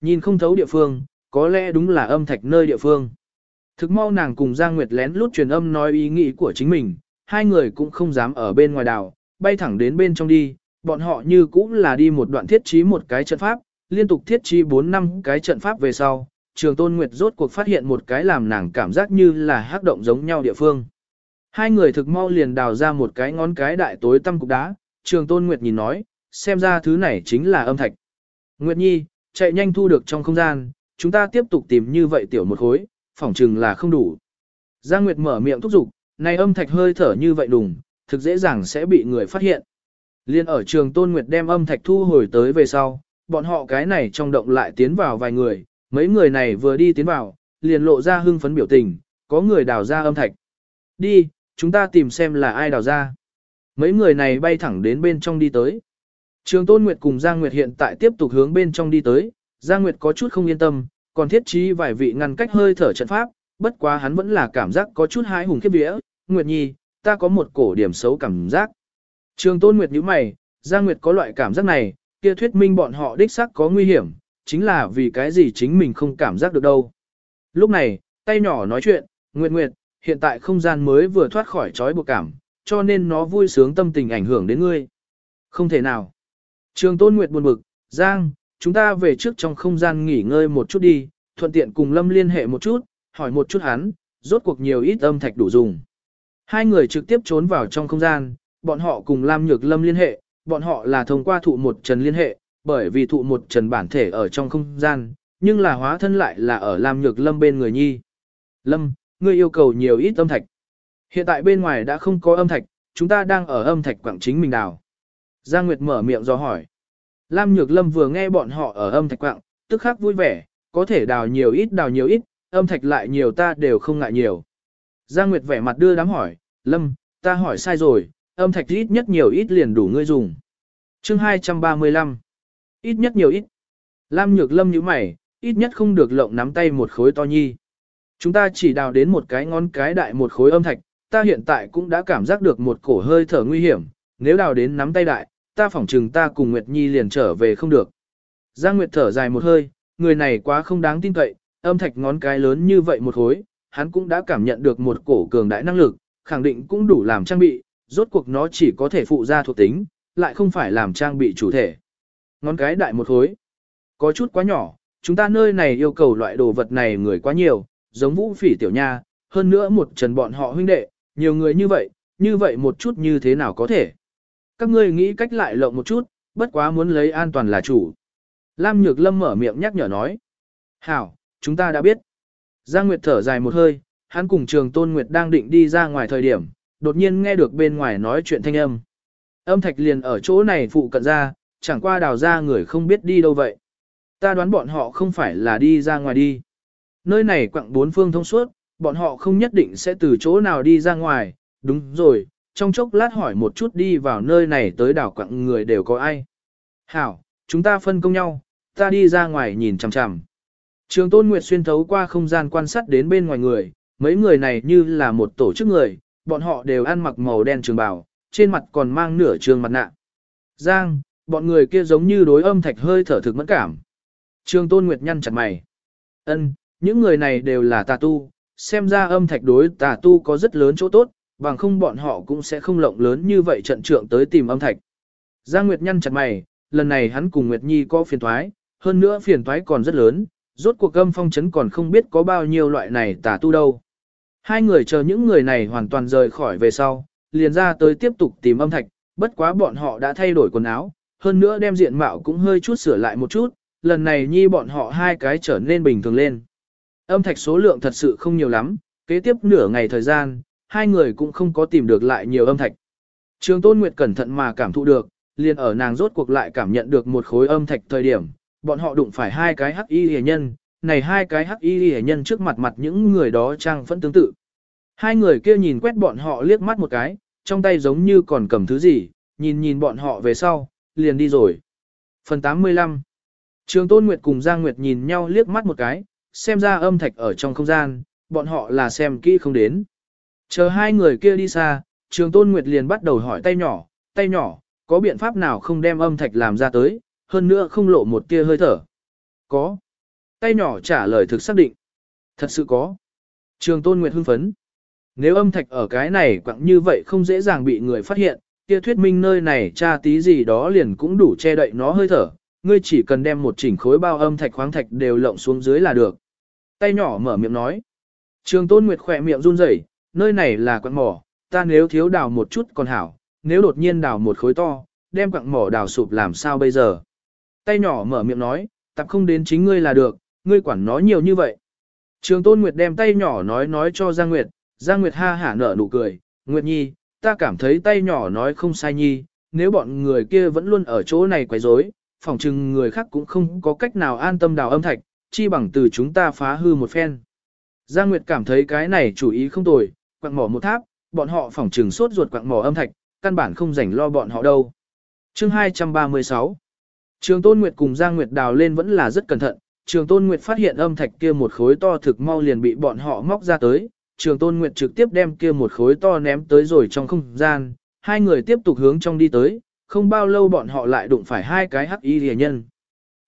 Nhìn không thấu địa phương, có lẽ đúng là âm thạch nơi địa phương. Thực mau nàng cùng Giang Nguyệt lén lút truyền âm nói ý nghĩ của chính mình, hai người cũng không dám ở bên ngoài đảo, bay thẳng đến bên trong đi, bọn họ như cũng là đi một đoạn thiết trí một cái trận pháp, liên tục thiết trí 4 năm cái trận pháp về sau, trường tôn nguyệt rốt cuộc phát hiện một cái làm nàng cảm giác như là hắc động giống nhau địa phương. Hai người thực mau liền đào ra một cái ngón cái đại tối tăm cục đá, trường tôn nguyệt nhìn nói, xem ra thứ này chính là âm thạch. Nguyệt Nhi, chạy nhanh thu được trong không gian, chúng ta tiếp tục tìm như vậy tiểu một khối, phỏng chừng là không đủ. Giang Nguyệt mở miệng thúc giục, này âm thạch hơi thở như vậy đùng, thực dễ dàng sẽ bị người phát hiện. Liên ở trường Tôn Nguyệt đem âm thạch thu hồi tới về sau, bọn họ cái này trong động lại tiến vào vài người, mấy người này vừa đi tiến vào, liền lộ ra hưng phấn biểu tình, có người đào ra âm thạch. Đi, chúng ta tìm xem là ai đào ra. Mấy người này bay thẳng đến bên trong đi tới. Trường Tôn Nguyệt cùng Giang Nguyệt hiện tại tiếp tục hướng bên trong đi tới, Giang Nguyệt có chút không yên tâm, còn thiết trí vài vị ngăn cách hơi thở trận pháp, bất quá hắn vẫn là cảm giác có chút hái hùng khiếp vía. Nguyệt Nhi, ta có một cổ điểm xấu cảm giác. Trường Tôn Nguyệt nhíu mày, Giang Nguyệt có loại cảm giác này, kia thuyết minh bọn họ đích xác có nguy hiểm, chính là vì cái gì chính mình không cảm giác được đâu. Lúc này, tay nhỏ nói chuyện, Nguyệt Nguyệt, hiện tại không gian mới vừa thoát khỏi trói buộc cảm, cho nên nó vui sướng tâm tình ảnh hưởng đến ngươi. Không thể nào. Trường Tôn Nguyệt buồn bực, Giang, chúng ta về trước trong không gian nghỉ ngơi một chút đi, thuận tiện cùng Lâm liên hệ một chút, hỏi một chút hắn, rốt cuộc nhiều ít âm thạch đủ dùng. Hai người trực tiếp trốn vào trong không gian, bọn họ cùng Lam Nhược Lâm liên hệ, bọn họ là thông qua thụ một trần liên hệ, bởi vì thụ một trần bản thể ở trong không gian, nhưng là hóa thân lại là ở Lam Nhược Lâm bên người nhi. Lâm, ngươi yêu cầu nhiều ít âm thạch. Hiện tại bên ngoài đã không có âm thạch, chúng ta đang ở âm thạch quảng chính mình đào. Giang Nguyệt mở miệng do hỏi. Lam Nhược Lâm vừa nghe bọn họ ở âm thạch quạng, tức khắc vui vẻ, có thể đào nhiều ít đào nhiều ít, âm thạch lại nhiều ta đều không ngại nhiều. Giang Nguyệt vẻ mặt đưa đám hỏi, Lâm, ta hỏi sai rồi, âm thạch ít nhất nhiều ít liền đủ ngươi dùng. chương 235. Ít nhất nhiều ít. Lam Nhược Lâm như mày, ít nhất không được lộng nắm tay một khối to nhi. Chúng ta chỉ đào đến một cái ngón cái đại một khối âm thạch, ta hiện tại cũng đã cảm giác được một cổ hơi thở nguy hiểm, nếu đào đến nắm tay đại, ta phỏng chừng ta cùng Nguyệt Nhi liền trở về không được. Giang Nguyệt thở dài một hơi, người này quá không đáng tin cậy, âm thạch ngón cái lớn như vậy một hối, hắn cũng đã cảm nhận được một cổ cường đại năng lực, khẳng định cũng đủ làm trang bị, rốt cuộc nó chỉ có thể phụ ra thuộc tính, lại không phải làm trang bị chủ thể. Ngón cái đại một hối, có chút quá nhỏ, chúng ta nơi này yêu cầu loại đồ vật này người quá nhiều, giống vũ phỉ tiểu nha, hơn nữa một trần bọn họ huynh đệ, nhiều người như vậy, như vậy một chút như thế nào có thể. Các ngươi nghĩ cách lại lộng một chút, bất quá muốn lấy an toàn là chủ. Lam Nhược Lâm mở miệng nhắc nhở nói. Hảo, chúng ta đã biết. Giang Nguyệt thở dài một hơi, hắn cùng trường Tôn Nguyệt đang định đi ra ngoài thời điểm, đột nhiên nghe được bên ngoài nói chuyện thanh âm. Âm thạch liền ở chỗ này phụ cận ra, chẳng qua đào ra người không biết đi đâu vậy. Ta đoán bọn họ không phải là đi ra ngoài đi. Nơi này quặng bốn phương thông suốt, bọn họ không nhất định sẽ từ chỗ nào đi ra ngoài, đúng rồi, trong chốc lát hỏi một chút đi vào nơi này tới đảo quặng người đều có ai. Hảo, chúng ta phân công nhau, ta đi ra ngoài nhìn chằm chằm. Trường Tôn Nguyệt xuyên thấu qua không gian quan sát đến bên ngoài người, mấy người này như là một tổ chức người, bọn họ đều ăn mặc màu đen trường bào, trên mặt còn mang nửa trường mặt nạ. Giang, bọn người kia giống như đối âm thạch hơi thở thực mẫn cảm. Trường Tôn Nguyệt nhăn chặt mày. Ân, những người này đều là tà tu, xem ra âm thạch đối tà tu có rất lớn chỗ tốt, bằng không bọn họ cũng sẽ không lộng lớn như vậy trận trượng tới tìm âm thạch. Giang Nguyệt nhăn chặt mày, lần này hắn cùng Nguyệt Nhi có phiền thoái, hơn nữa phiền thoái còn rất lớn, rốt cuộc âm phong chấn còn không biết có bao nhiêu loại này tà tu đâu. Hai người chờ những người này hoàn toàn rời khỏi về sau, liền ra tới tiếp tục tìm âm thạch, bất quá bọn họ đã thay đổi quần áo, hơn nữa đem diện mạo cũng hơi chút sửa lại một chút, lần này nhi bọn họ hai cái trở nên bình thường lên. Âm thạch số lượng thật sự không nhiều lắm, kế tiếp nửa ngày thời gian, hai người cũng không có tìm được lại nhiều âm thạch. Trường Tôn Nguyệt cẩn thận mà cảm thụ được, liền ở nàng rốt cuộc lại cảm nhận được một khối âm thạch thời điểm, bọn họ đụng phải hai cái hắc y hề nhân, này hai cái hắc y hề nhân trước mặt mặt những người đó trang vẫn tương tự. Hai người kia nhìn quét bọn họ liếc mắt một cái, trong tay giống như còn cầm thứ gì, nhìn nhìn bọn họ về sau, liền đi rồi. Phần 85 Trường Tôn Nguyệt cùng Giang Nguyệt nhìn nhau liếc mắt một cái, xem ra âm thạch ở trong không gian, bọn họ là xem kỹ không đến. Chờ hai người kia đi xa, Trường Tôn Nguyệt liền bắt đầu hỏi tay nhỏ, tay nhỏ, có biện pháp nào không đem âm thạch làm ra tới, hơn nữa không lộ một tia hơi thở. Có, tay nhỏ trả lời thực xác định. Thật sự có. Trường Tôn Nguyệt hưng phấn. Nếu âm thạch ở cái này quặng như vậy không dễ dàng bị người phát hiện, kia thuyết minh nơi này tra tí gì đó liền cũng đủ che đậy nó hơi thở, ngươi chỉ cần đem một chỉnh khối bao âm thạch khoáng thạch đều lộng xuống dưới là được. Tay nhỏ mở miệng nói. Trường Tôn Nguyệt khỏe miệng run rẩy, nơi này là quặng mỏ, ta nếu thiếu đào một chút còn hảo, nếu đột nhiên đào một khối to, đem quặng mỏ đào sụp làm sao bây giờ. Tay nhỏ mở miệng nói, tập không đến chính ngươi là được, ngươi quản nó nhiều như vậy. Trường Tôn Nguyệt đem tay nhỏ nói nói cho Giang Nguyệt, Giang Nguyệt ha hả nở nụ cười, Nguyệt Nhi, ta cảm thấy tay nhỏ nói không sai nhi, nếu bọn người kia vẫn luôn ở chỗ này quấy rối, phỏng chừng người khác cũng không có cách nào an tâm đào âm thạch, chi bằng từ chúng ta phá hư một phen. Giang Nguyệt cảm thấy cái này chủ ý không tồi, quặng mỏ một tháp, bọn họ phỏng trừng sốt ruột quặng mỏ âm thạch, căn bản không rảnh lo bọn họ đâu. Chương 236 Trường Tôn Nguyệt cùng Giang Nguyệt đào lên vẫn là rất cẩn thận, Trường Tôn Nguyệt phát hiện âm thạch kia một khối to thực mau liền bị bọn họ móc ra tới, Trường Tôn Nguyệt trực tiếp đem kia một khối to ném tới rồi trong không gian, hai người tiếp tục hướng trong đi tới, không bao lâu bọn họ lại đụng phải hai cái hắc y rìa nhân.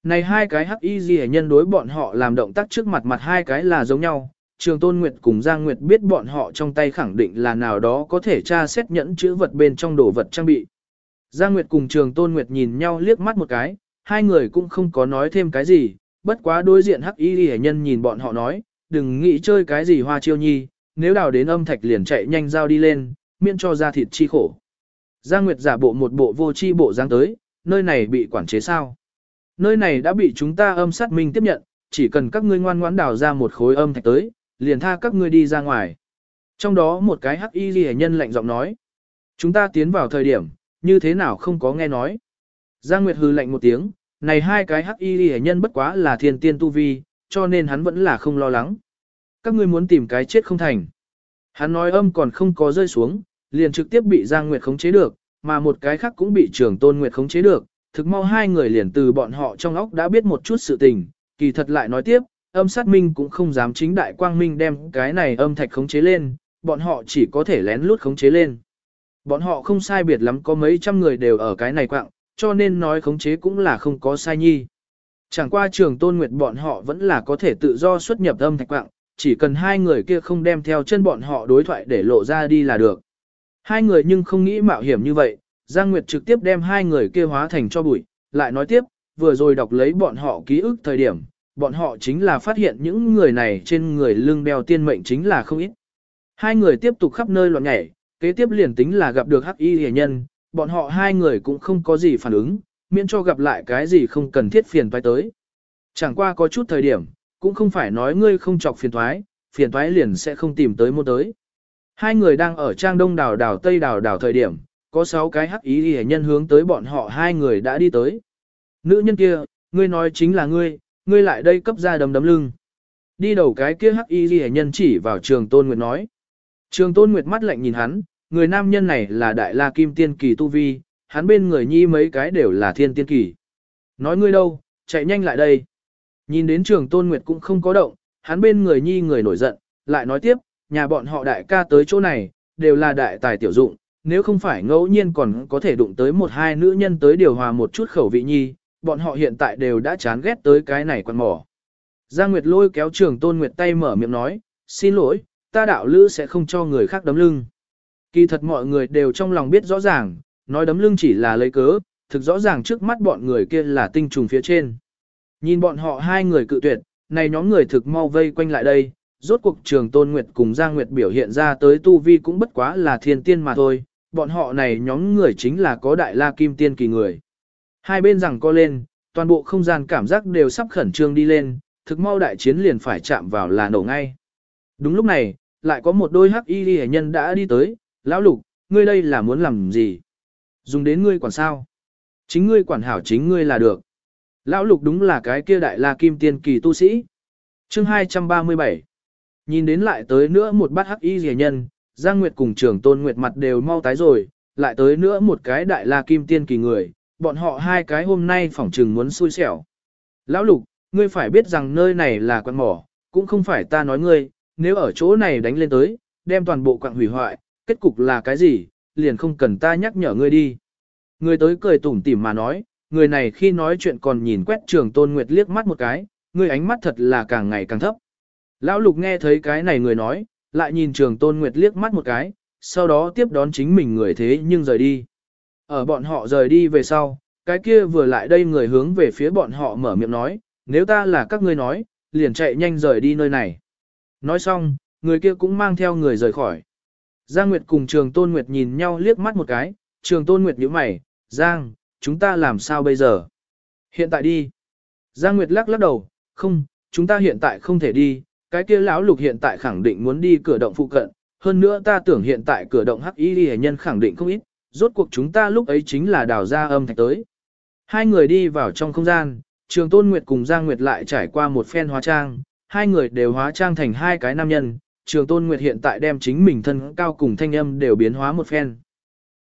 Này hai cái hắc y rìa nhân đối bọn họ làm động tác trước mặt mặt hai cái là giống nhau, Trường Tôn Nguyệt cùng Giang Nguyệt biết bọn họ trong tay khẳng định là nào đó có thể tra xét nhẫn chữ vật bên trong đồ vật trang bị. Giang Nguyệt cùng Trường Tôn Nguyệt nhìn nhau liếc mắt một cái, hai người cũng không có nói thêm cái gì, bất quá đối diện hắc y Lệ nhân nhìn bọn họ nói, đừng nghĩ chơi cái gì hoa chiêu nhi, nếu đào đến âm thạch liền chạy nhanh giao đi lên, miễn cho ra thịt chi khổ. Giang Nguyệt giả bộ một bộ vô chi bộ giang tới, nơi này bị quản chế sao? Nơi này đã bị chúng ta âm sát minh tiếp nhận, chỉ cần các ngươi ngoan ngoãn đào ra một khối âm thạch tới, liền tha các ngươi đi ra ngoài. Trong đó một cái hắc y ghi nhân lạnh giọng nói. Chúng ta tiến vào thời điểm, như thế nào không có nghe nói. Giang Nguyệt hừ lạnh một tiếng, này hai cái hắc y ghi nhân bất quá là thiên tiên tu vi, cho nên hắn vẫn là không lo lắng các ngươi muốn tìm cái chết không thành. Hắn nói âm còn không có rơi xuống, liền trực tiếp bị Giang Nguyệt khống chế được, mà một cái khác cũng bị Trường Tôn Nguyệt khống chế được, thực mau hai người liền từ bọn họ trong óc đã biết một chút sự tình, kỳ thật lại nói tiếp, âm sát minh cũng không dám chính đại quang minh đem cái này âm thạch khống chế lên, bọn họ chỉ có thể lén lút khống chế lên. Bọn họ không sai biệt lắm có mấy trăm người đều ở cái này quạng, cho nên nói khống chế cũng là không có sai nhi. Chẳng qua trường tôn nguyệt bọn họ vẫn là có thể tự do xuất nhập âm thạch quạng, chỉ cần hai người kia không đem theo chân bọn họ đối thoại để lộ ra đi là được. Hai người nhưng không nghĩ mạo hiểm như vậy, Giang Nguyệt trực tiếp đem hai người kia hóa thành cho bụi, lại nói tiếp, vừa rồi đọc lấy bọn họ ký ức thời điểm, bọn họ chính là phát hiện những người này trên người lưng đeo tiên mệnh chính là không ít. Hai người tiếp tục khắp nơi loạn nhảy, kế tiếp liền tính là gặp được hắc y hề nhân, bọn họ hai người cũng không có gì phản ứng, miễn cho gặp lại cái gì không cần thiết phiền toái tới. Chẳng qua có chút thời điểm, cũng không phải nói ngươi không chọc phiền toái, phiền toái liền sẽ không tìm tới mua tới. Hai người đang ở trang đông đảo đảo tây đảo đảo thời điểm, có sáu cái hắc ý hề nhân hướng tới bọn họ hai người đã đi tới. Nữ nhân kia, ngươi nói chính là ngươi, ngươi lại đây cấp ra đấm đấm lưng. Đi đầu cái kia hắc y ghi nhân chỉ vào trường tôn nguyệt nói. Trường tôn nguyệt mắt lạnh nhìn hắn, người nam nhân này là đại la kim tiên kỳ tu vi, hắn bên người nhi mấy cái đều là thiên tiên kỳ. Nói ngươi đâu, chạy nhanh lại đây. Nhìn đến trường Tôn Nguyệt cũng không có động, hắn bên người nhi người nổi giận, lại nói tiếp, nhà bọn họ đại ca tới chỗ này, đều là đại tài tiểu dụng, nếu không phải ngẫu nhiên còn có thể đụng tới một hai nữ nhân tới điều hòa một chút khẩu vị nhi, bọn họ hiện tại đều đã chán ghét tới cái này quan mỏ. Giang Nguyệt lôi kéo trường Tôn Nguyệt tay mở miệng nói, xin lỗi, ta đạo lữ sẽ không cho người khác đấm lưng. Kỳ thật mọi người đều trong lòng biết rõ ràng, nói đấm lưng chỉ là lấy cớ, thực rõ ràng trước mắt bọn người kia là tinh trùng phía trên. Nhìn bọn họ hai người cự tuyệt, này nhóm người thực mau vây quanh lại đây, rốt cuộc trường Tôn Nguyệt cùng Giang Nguyệt biểu hiện ra tới tu vi cũng bất quá là thiên tiên mà thôi, bọn họ này nhóm người chính là có đại la kim tiên kỳ người. Hai bên rằng co lên, toàn bộ không gian cảm giác đều sắp khẩn trương đi lên, thực mau đại chiến liền phải chạm vào là nổ ngay. Đúng lúc này, lại có một đôi hắc y hệ nhân đã đi tới, lão lục, ngươi đây là muốn làm gì? Dùng đến ngươi quản sao? Chính ngươi quản hảo chính ngươi là được. Lão lục đúng là cái kia đại la kim tiên kỳ tu sĩ. chương 237 Nhìn đến lại tới nữa một bát hắc y rìa nhân, Giang Nguyệt cùng trưởng tôn Nguyệt mặt đều mau tái rồi, lại tới nữa một cái đại la kim tiên kỳ người, bọn họ hai cái hôm nay phỏng trừng muốn xui xẻo. Lão lục, ngươi phải biết rằng nơi này là quặng mỏ, cũng không phải ta nói ngươi, nếu ở chỗ này đánh lên tới, đem toàn bộ quặng hủy hoại, kết cục là cái gì, liền không cần ta nhắc nhở ngươi đi. Người tới cười tủm tỉm mà nói, người này khi nói chuyện còn nhìn quét trường tôn nguyệt liếc mắt một cái, ngươi ánh mắt thật là càng ngày càng thấp. Lão lục nghe thấy cái này người nói, lại nhìn trường tôn nguyệt liếc mắt một cái, sau đó tiếp đón chính mình người thế nhưng rời đi. Ở bọn họ rời đi về sau, cái kia vừa lại đây người hướng về phía bọn họ mở miệng nói, nếu ta là các ngươi nói, liền chạy nhanh rời đi nơi này. Nói xong, người kia cũng mang theo người rời khỏi. Giang Nguyệt cùng Trường Tôn Nguyệt nhìn nhau liếc mắt một cái, Trường Tôn Nguyệt nhíu mày, Giang, chúng ta làm sao bây giờ? Hiện tại đi. Giang Nguyệt lắc lắc đầu, không, chúng ta hiện tại không thể đi, cái kia lão lục hiện tại khẳng định muốn đi cửa động phụ cận, hơn nữa ta tưởng hiện tại cửa động hắc y đi nhân khẳng định không ít, rốt cuộc chúng ta lúc ấy chính là đào ra âm thạch tới. Hai người đi vào trong không gian, Trường Tôn Nguyệt cùng Giang Nguyệt lại trải qua một phen hóa trang, hai người đều hóa trang thành hai cái nam nhân, Trường Tôn Nguyệt hiện tại đem chính mình thân cao cùng thanh âm đều biến hóa một phen.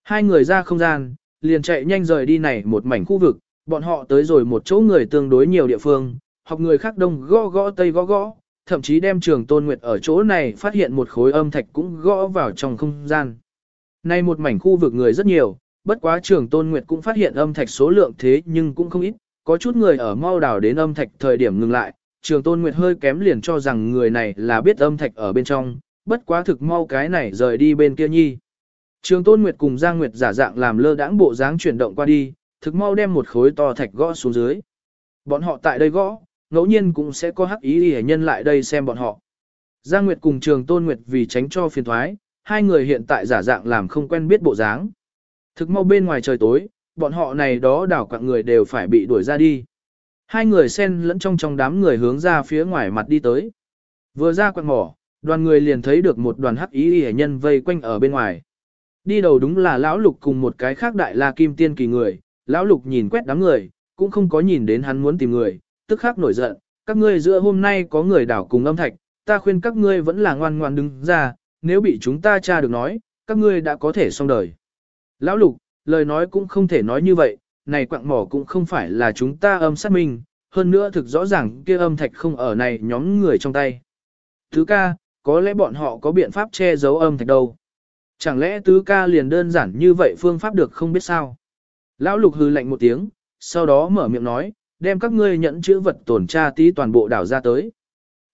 Hai người ra không gian, liền chạy nhanh rời đi này một mảnh khu vực, bọn họ tới rồi một chỗ người tương đối nhiều địa phương, học người khác đông gõ gõ tây gõ gõ, thậm chí đem Trường Tôn Nguyệt ở chỗ này phát hiện một khối âm thạch cũng gõ vào trong không gian. Nay một mảnh khu vực người rất nhiều, bất quá Trường Tôn Nguyệt cũng phát hiện âm thạch số lượng thế nhưng cũng không ít, có chút người ở mau đảo đến âm thạch thời điểm ngừng lại, trường tôn nguyệt hơi kém liền cho rằng người này là biết âm thạch ở bên trong, bất quá thực mau cái này rời đi bên kia nhi. Trường tôn nguyệt cùng Giang Nguyệt giả dạng làm lơ đãng bộ dáng chuyển động qua đi, thực mau đem một khối to thạch gõ xuống dưới. Bọn họ tại đây gõ, ngẫu nhiên cũng sẽ có hắc ý hệ nhân lại đây xem bọn họ. Giang Nguyệt cùng Trường Tôn Nguyệt vì tránh cho phiền thoái, hai người hiện tại giả dạng làm không quen biết bộ dáng. Thực mau bên ngoài trời tối, bọn họ này đó đảo quạng người đều phải bị đuổi ra đi. Hai người xen lẫn trong trong đám người hướng ra phía ngoài mặt đi tới. Vừa ra quạng mỏ, đoàn người liền thấy được một đoàn hắc ý hệ nhân vây quanh ở bên ngoài. Đi đầu đúng là lão lục cùng một cái khác đại la kim tiên kỳ người, lão lục nhìn quét đám người, cũng không có nhìn đến hắn muốn tìm người, tức khắc nổi giận, các ngươi giữa hôm nay có người đảo cùng âm thạch, ta khuyên các ngươi vẫn là ngoan ngoan đứng ra, nếu bị chúng ta tra được nói, các ngươi đã có thể xong đời. Lão lục, lời nói cũng không thể nói như vậy, này quạng mỏ cũng không phải là chúng ta âm sát minh, hơn nữa thực rõ ràng kia âm thạch không ở này nhóm người trong tay. Thứ ca, có lẽ bọn họ có biện pháp che giấu âm thạch đâu. Chẳng lẽ tứ ca liền đơn giản như vậy phương pháp được không biết sao? Lão lục hư lạnh một tiếng, sau đó mở miệng nói, đem các ngươi nhận chữ vật tổn tra tí toàn bộ đảo ra tới.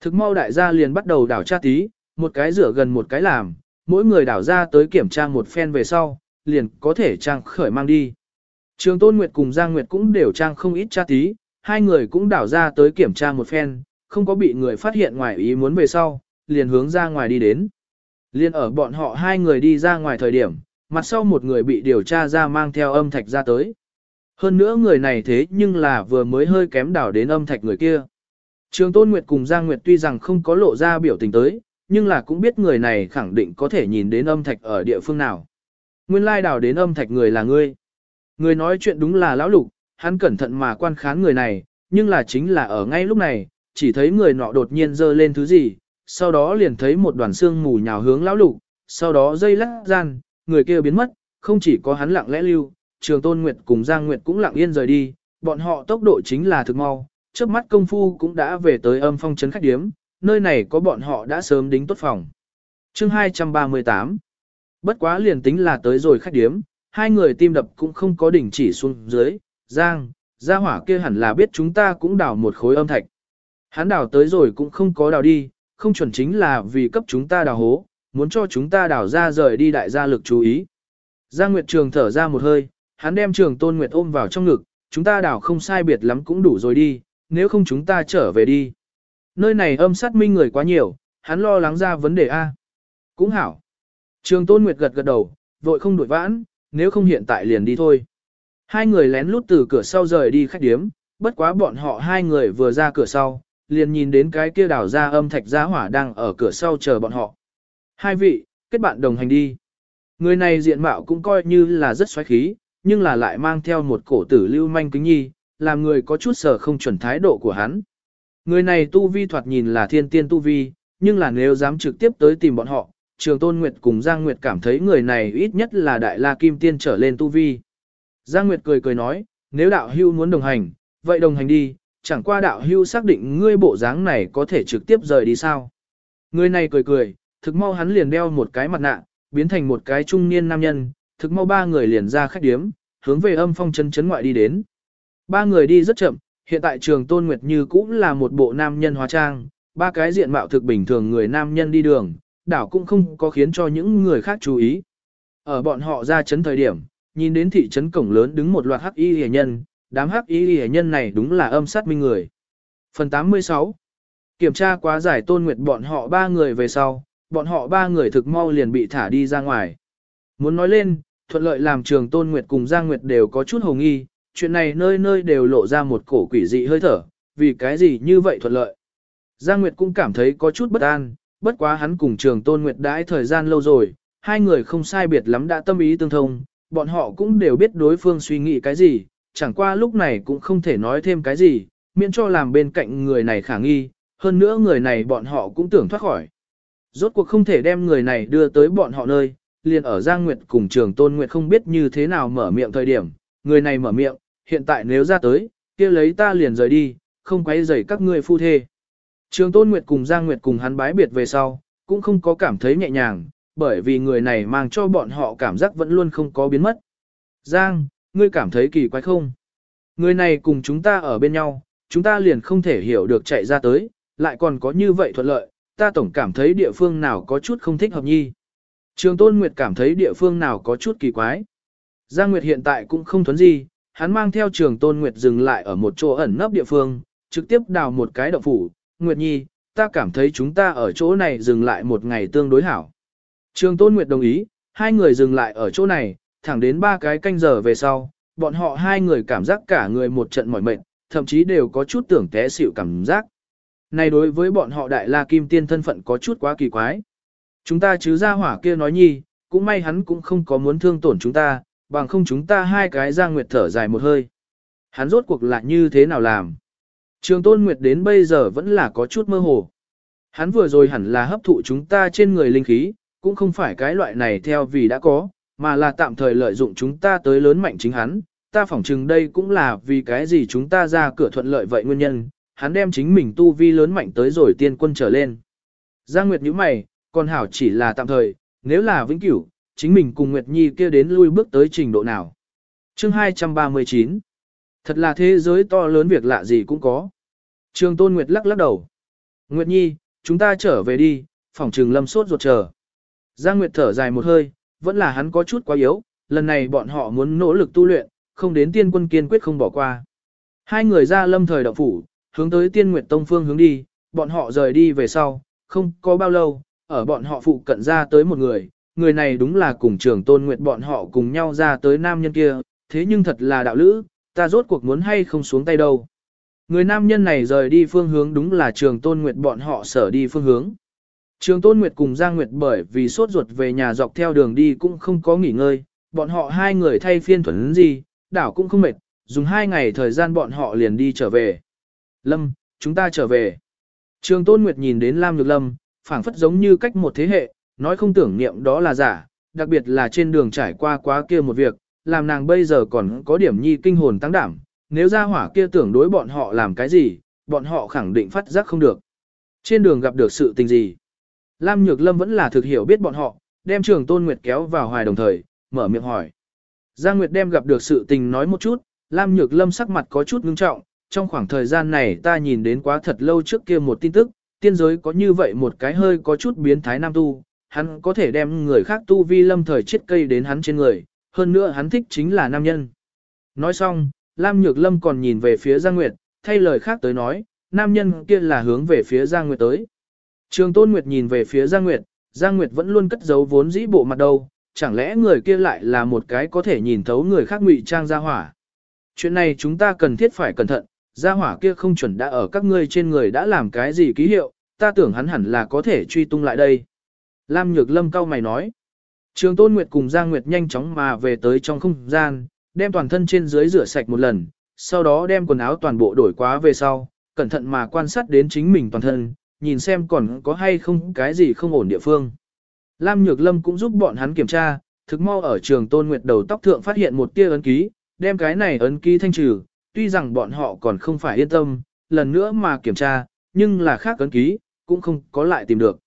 Thực mau đại gia liền bắt đầu đảo tra tí, một cái rửa gần một cái làm, mỗi người đảo ra tới kiểm tra một phen về sau, liền có thể trang khởi mang đi. Trường Tôn Nguyệt cùng Giang Nguyệt cũng đều trang không ít tra tí, hai người cũng đảo ra tới kiểm tra một phen, không có bị người phát hiện ngoài ý muốn về sau, liền hướng ra ngoài đi đến. Liên ở bọn họ hai người đi ra ngoài thời điểm, mặt sau một người bị điều tra ra mang theo âm thạch ra tới. Hơn nữa người này thế nhưng là vừa mới hơi kém đảo đến âm thạch người kia. Trường Tôn Nguyệt cùng Giang Nguyệt tuy rằng không có lộ ra biểu tình tới, nhưng là cũng biết người này khẳng định có thể nhìn đến âm thạch ở địa phương nào. Nguyên lai đào đến âm thạch người là ngươi. Người nói chuyện đúng là lão lục, hắn cẩn thận mà quan khán người này, nhưng là chính là ở ngay lúc này, chỉ thấy người nọ đột nhiên giơ lên thứ gì, sau đó liền thấy một đoàn xương mù nhào hướng lão lục, sau đó dây lắc gian, người kia biến mất, không chỉ có hắn lặng lẽ lưu, Trường Tôn Nguyệt cùng Giang Nguyệt cũng lặng yên rời đi, bọn họ tốc độ chính là thực mau, trước mắt công phu cũng đã về tới âm phong trấn khách điếm, nơi này có bọn họ đã sớm đính tốt phòng. Chương 238 Bất quá liền tính là tới rồi khách điếm, hai người tim đập cũng không có đỉnh chỉ xuống dưới, Giang, gia hỏa kia hẳn là biết chúng ta cũng đào một khối âm thạch. Hắn đào tới rồi cũng không có đào đi, không chuẩn chính là vì cấp chúng ta đào hố, muốn cho chúng ta đào ra rời đi đại gia lực chú ý. Giang Nguyệt Trường thở ra một hơi, hắn đem Trường Tôn Nguyệt ôm vào trong ngực, chúng ta đào không sai biệt lắm cũng đủ rồi đi, nếu không chúng ta trở về đi. Nơi này âm sát minh người quá nhiều, hắn lo lắng ra vấn đề A. Cũng hảo. Trường Tôn Nguyệt gật gật đầu, vội không đuổi vãn, nếu không hiện tại liền đi thôi. Hai người lén lút từ cửa sau rời đi khách điếm, bất quá bọn họ hai người vừa ra cửa sau, liền nhìn đến cái kia đảo ra âm thạch giá hỏa đang ở cửa sau chờ bọn họ. Hai vị, kết bạn đồng hành đi. Người này diện mạo cũng coi như là rất xoáy khí, nhưng là lại mang theo một cổ tử lưu manh kính nhi, làm người có chút sở không chuẩn thái độ của hắn. Người này tu vi thoạt nhìn là thiên tiên tu vi, nhưng là nếu dám trực tiếp tới tìm bọn họ, Trường Tôn Nguyệt cùng Giang Nguyệt cảm thấy người này ít nhất là đại la kim tiên trở lên tu vi. Giang Nguyệt cười cười nói, nếu đạo hưu muốn đồng hành, vậy đồng hành đi, chẳng qua đạo hưu xác định ngươi bộ dáng này có thể trực tiếp rời đi sao. Người này cười cười, thực mau hắn liền đeo một cái mặt nạ, biến thành một cái trung niên nam nhân, thực mau ba người liền ra khách điếm, hướng về âm phong chân chấn ngoại đi đến. Ba người đi rất chậm, hiện tại trường tôn nguyệt như cũng là một bộ nam nhân hóa trang, ba cái diện mạo thực bình thường người nam nhân đi đường, đảo cũng không có khiến cho những người khác chú ý. Ở bọn họ ra chấn thời điểm, nhìn đến thị trấn cổng lớn đứng một loạt hắc y hề nhân, đám hắc y hề nhân này đúng là âm sát minh người. Phần 86 Kiểm tra quá giải tôn nguyệt bọn họ ba người về sau, bọn họ ba người thực mau liền bị thả đi ra ngoài. Muốn nói lên, thuận lợi làm trường tôn nguyệt cùng Giang Nguyệt đều có chút hồ nghi, chuyện này nơi nơi đều lộ ra một cổ quỷ dị hơi thở, vì cái gì như vậy thuận lợi. Giang Nguyệt cũng cảm thấy có chút bất an, bất quá hắn cùng trường tôn Nguyệt đãi thời gian lâu rồi, hai người không sai biệt lắm đã tâm ý tương thông, bọn họ cũng đều biết đối phương suy nghĩ cái gì, chẳng qua lúc này cũng không thể nói thêm cái gì, miễn cho làm bên cạnh người này khả nghi, hơn nữa người này bọn họ cũng tưởng thoát khỏi. Rốt cuộc không thể đem người này đưa tới bọn họ nơi, liền ở Giang Nguyệt cùng trường Tôn Nguyệt không biết như thế nào mở miệng thời điểm, người này mở miệng, hiện tại nếu ra tới, kia lấy ta liền rời đi, không quấy rầy các ngươi phu thê. Trường Tôn Nguyệt cùng Giang Nguyệt cùng hắn bái biệt về sau, cũng không có cảm thấy nhẹ nhàng, bởi vì người này mang cho bọn họ cảm giác vẫn luôn không có biến mất. Giang, ngươi cảm thấy kỳ quái không? Người này cùng chúng ta ở bên nhau, chúng ta liền không thể hiểu được chạy ra tới, lại còn có như vậy thuận lợi, ta tổng cảm thấy địa phương nào có chút không thích hợp nhi. Trường Tôn Nguyệt cảm thấy địa phương nào có chút kỳ quái. Giang Nguyệt hiện tại cũng không thuấn gì, hắn mang theo trường Tôn Nguyệt dừng lại ở một chỗ ẩn nấp địa phương, trực tiếp đào một cái động phủ. Nguyệt Nhi, ta cảm thấy chúng ta ở chỗ này dừng lại một ngày tương đối hảo. Trường Tôn Nguyệt đồng ý, hai người dừng lại ở chỗ này, thẳng đến ba cái canh giờ về sau, bọn họ hai người cảm giác cả người một trận mỏi mệt, thậm chí đều có chút tưởng té xỉu cảm giác. Này đối với bọn họ đại la kim tiên thân phận có chút quá kỳ quái. Chúng ta chứ ra hỏa kia nói nhi, cũng may hắn cũng không có muốn thương tổn chúng ta, bằng không chúng ta hai cái ra nguyệt thở dài một hơi. Hắn rốt cuộc lại như thế nào làm? Trường tôn nguyệt đến bây giờ vẫn là có chút mơ hồ. Hắn vừa rồi hẳn là hấp thụ chúng ta trên người linh khí, cũng không phải cái loại này theo vì đã có, mà là tạm thời lợi dụng chúng ta tới lớn mạnh chính hắn. Ta phỏng chừng đây cũng là vì cái gì chúng ta ra cửa thuận lợi vậy nguyên nhân, hắn đem chính mình tu vi lớn mạnh tới rồi tiên quân trở lên. Giang Nguyệt nhíu mày, còn hảo chỉ là tạm thời, nếu là vĩnh cửu, chính mình cùng Nguyệt Nhi kia đến lui bước tới trình độ nào. Chương 239 Thật là thế giới to lớn việc lạ gì cũng có. Trường Tôn Nguyệt lắc lắc đầu. Nguyệt Nhi, chúng ta trở về đi, phòng trường lâm sốt ruột chờ. Giang Nguyệt thở dài một hơi, vẫn là hắn có chút quá yếu, lần này bọn họ muốn nỗ lực tu luyện, không đến tiên quân kiên quyết không bỏ qua. Hai người ra lâm thời động phủ, hướng tới tiên nguyệt tông phương hướng đi, bọn họ rời đi về sau, không có bao lâu, ở bọn họ phụ cận ra tới một người, người này đúng là cùng trường tôn nguyệt bọn họ cùng nhau ra tới nam nhân kia, thế nhưng thật là đạo lữ, ta rốt cuộc muốn hay không xuống tay đâu. Người nam nhân này rời đi phương hướng đúng là trường tôn nguyệt bọn họ sở đi phương hướng. Trường tôn nguyệt cùng Giang Nguyệt bởi vì sốt ruột về nhà dọc theo đường đi cũng không có nghỉ ngơi, bọn họ hai người thay phiên thuần gì, đảo cũng không mệt, dùng hai ngày thời gian bọn họ liền đi trở về. Lâm, chúng ta trở về. Trường tôn nguyệt nhìn đến Lam Nhược Lâm, phảng phất giống như cách một thế hệ, nói không tưởng niệm đó là giả, đặc biệt là trên đường trải qua quá kia một việc, làm nàng bây giờ còn có điểm nhi kinh hồn tăng đảm, nếu ra hỏa kia tưởng đối bọn họ làm cái gì, bọn họ khẳng định phát giác không được. Trên đường gặp được sự tình gì? Lam Nhược Lâm vẫn là thực hiểu biết bọn họ, đem trường Tôn Nguyệt kéo vào hoài đồng thời, mở miệng hỏi. Giang Nguyệt đem gặp được sự tình nói một chút, Lam Nhược Lâm sắc mặt có chút ngưng trọng, trong khoảng thời gian này ta nhìn đến quá thật lâu trước kia một tin tức, tiên giới có như vậy một cái hơi có chút biến thái nam tu, hắn có thể đem người khác tu vi lâm thời chết cây đến hắn trên người, hơn nữa hắn thích chính là nam nhân. Nói xong, Lam Nhược Lâm còn nhìn về phía Giang Nguyệt, thay lời khác tới nói, nam nhân kia là hướng về phía Giang Nguyệt tới. Trường Tôn Nguyệt nhìn về phía Giang Nguyệt, Giang Nguyệt vẫn luôn cất giấu vốn dĩ bộ mặt đâu, chẳng lẽ người kia lại là một cái có thể nhìn thấu người khác ngụy trang ra hỏa. Chuyện này chúng ta cần thiết phải cẩn thận, gia hỏa kia không chuẩn đã ở các ngươi trên người đã làm cái gì ký hiệu, ta tưởng hắn hẳn là có thể truy tung lại đây. Lam Nhược Lâm cao mày nói. Trường Tôn Nguyệt cùng Giang Nguyệt nhanh chóng mà về tới trong không gian, đem toàn thân trên dưới rửa sạch một lần, sau đó đem quần áo toàn bộ đổi quá về sau, cẩn thận mà quan sát đến chính mình toàn thân, nhìn xem còn có hay không cái gì không ổn địa phương. Lam Nhược Lâm cũng giúp bọn hắn kiểm tra, thực mau ở trường Tôn Nguyệt đầu tóc thượng phát hiện một tia ấn ký, đem cái này ấn ký thanh trừ, tuy rằng bọn họ còn không phải yên tâm, lần nữa mà kiểm tra, nhưng là khác ấn ký, cũng không có lại tìm được.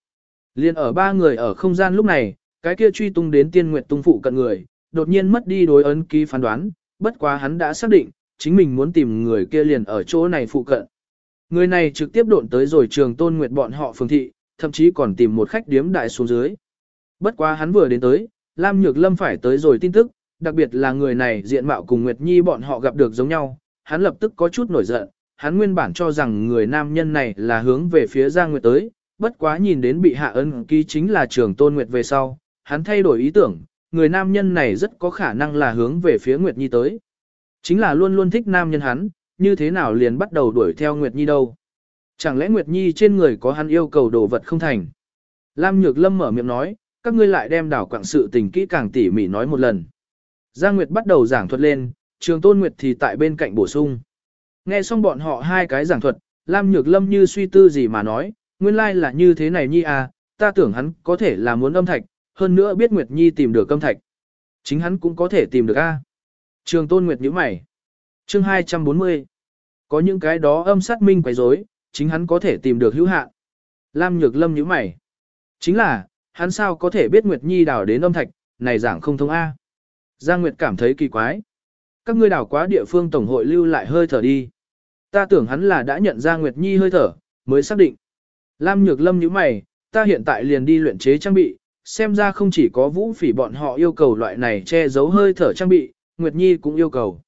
Liên ở ba người ở không gian lúc này, cái kia truy tung đến tiên nguyệt tung phụ cận người, đột nhiên mất đi đối ấn ký phán đoán, bất quá hắn đã xác định, chính mình muốn tìm người kia liền ở chỗ này phụ cận. Người này trực tiếp độn tới rồi trường tôn nguyệt bọn họ phường thị, thậm chí còn tìm một khách điếm đại xuống dưới. Bất quá hắn vừa đến tới, Lam Nhược Lâm phải tới rồi tin tức, đặc biệt là người này diện mạo cùng Nguyệt Nhi bọn họ gặp được giống nhau, hắn lập tức có chút nổi giận, hắn nguyên bản cho rằng người nam nhân này là hướng về phía Giang Nguyệt tới, bất quá nhìn đến bị hạ ân ký chính là trường tôn Nguyệt về sau, hắn thay đổi ý tưởng, người nam nhân này rất có khả năng là hướng về phía Nguyệt Nhi tới. Chính là luôn luôn thích nam nhân hắn, như thế nào liền bắt đầu đuổi theo Nguyệt Nhi đâu. Chẳng lẽ Nguyệt Nhi trên người có hắn yêu cầu đồ vật không thành? Lam Nhược Lâm mở miệng nói, các ngươi lại đem đảo quảng sự tình kỹ càng tỉ mỉ nói một lần. Giang Nguyệt bắt đầu giảng thuật lên, trường tôn Nguyệt thì tại bên cạnh bổ sung. Nghe xong bọn họ hai cái giảng thuật, Lam Nhược Lâm như suy tư gì mà nói, nguyên lai like là như thế này nhi à, ta tưởng hắn có thể là muốn âm thạch, hơn nữa biết Nguyệt Nhi tìm được âm thạch. Chính hắn cũng có thể tìm được a. Trường tôn Nguyệt nhíu mày. Chương 240. Có những cái đó âm sát minh quấy rối, chính hắn có thể tìm được hữu hạn. Lam Nhược Lâm nhíu mày. Chính là, hắn sao có thể biết Nguyệt Nhi đào đến âm thạch, này giảng không thông A. Giang Nguyệt cảm thấy kỳ quái. Các ngươi đào quá địa phương tổng hội lưu lại hơi thở đi. Ta tưởng hắn là đã nhận ra Nguyệt Nhi hơi thở, mới xác định. Lam Nhược Lâm nhíu mày, ta hiện tại liền đi luyện chế trang bị, xem ra không chỉ có vũ phỉ bọn họ yêu cầu loại này che giấu hơi thở trang bị, Nguyệt Nhi cũng yêu cầu.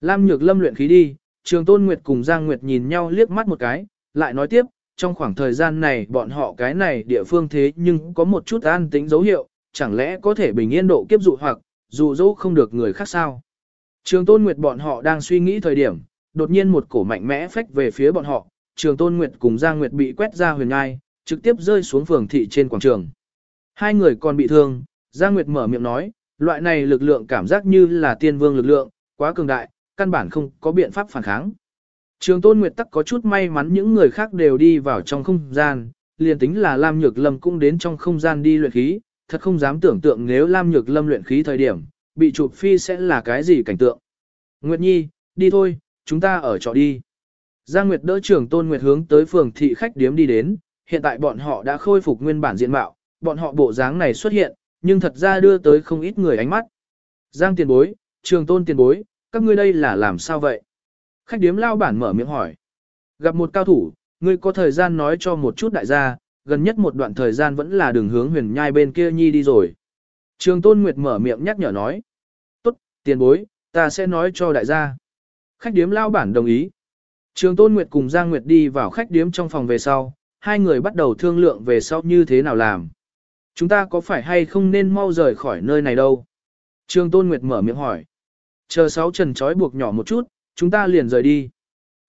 Lam Nhược Lâm luyện khí đi, Trường Tôn Nguyệt cùng Giang Nguyệt nhìn nhau liếc mắt một cái, lại nói tiếp, trong khoảng thời gian này bọn họ cái này địa phương thế nhưng có một chút an tính dấu hiệu, chẳng lẽ có thể bình yên độ kiếp dụ hoặc, dụ dỗ không được người khác sao. Trường Tôn Nguyệt bọn họ đang suy nghĩ thời điểm, đột nhiên một cổ mạnh mẽ phách về phía bọn họ, Trường Tôn Nguyệt cùng Giang Nguyệt bị quét ra huyền ngai, trực tiếp rơi xuống phường thị trên quảng trường. Hai người còn bị thương, Giang Nguyệt mở miệng nói, loại này lực lượng cảm giác như là tiên vương lực lượng, quá cường đại, căn bản không có biện pháp phản kháng. Trường Tôn Nguyệt tắc có chút may mắn những người khác đều đi vào trong không gian, liền tính là Lam Nhược Lâm cũng đến trong không gian đi luyện khí, thật không dám tưởng tượng nếu Lam Nhược Lâm luyện khí thời điểm, bị chụp phi sẽ là cái gì cảnh tượng. Nguyệt Nhi, đi thôi, chúng ta ở trọ đi. Giang Nguyệt đỡ trưởng Tôn Nguyệt hướng tới phường thị khách điếm đi đến, hiện tại bọn họ đã khôi phục nguyên bản diện mạo, bọn họ bộ dáng này xuất hiện, nhưng thật ra đưa tới không ít người ánh mắt. Giang tiền bối, trường tôn tiền bối, các ngươi đây là làm sao vậy? Khách điếm lao bản mở miệng hỏi. Gặp một cao thủ, ngươi có thời gian nói cho một chút đại gia, gần nhất một đoạn thời gian vẫn là đường hướng huyền nhai bên kia nhi đi rồi. Trường tôn nguyệt mở miệng nhắc nhở nói. Tốt, tiền bối, ta sẽ nói cho đại gia. Khách điếm lao bản đồng ý. Trường tôn nguyệt cùng Giang Nguyệt đi vào khách điếm trong phòng về sau, hai người bắt đầu thương lượng về sau như thế nào làm. Chúng ta có phải hay không nên mau rời khỏi nơi này đâu? Trường tôn nguyệt mở miệng hỏi. Chờ sáu trần trói buộc nhỏ một chút, chúng ta liền rời đi.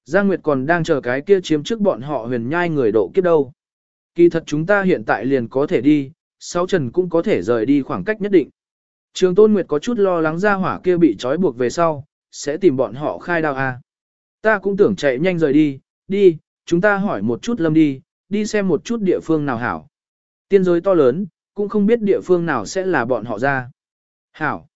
Giang Nguyệt còn đang chờ cái kia chiếm trước bọn họ huyền nhai người độ kiếp đâu. Kỳ thật chúng ta hiện tại liền có thể đi, sáu trần cũng có thể rời đi khoảng cách nhất định. Trường Tôn Nguyệt có chút lo lắng ra hỏa kia bị trói buộc về sau, sẽ tìm bọn họ khai đao à. Ta cũng tưởng chạy nhanh rời đi, đi, chúng ta hỏi một chút lâm đi, đi xem một chút địa phương nào hảo. Tiên giới to lớn, cũng không biết địa phương nào sẽ là bọn họ ra. Hảo.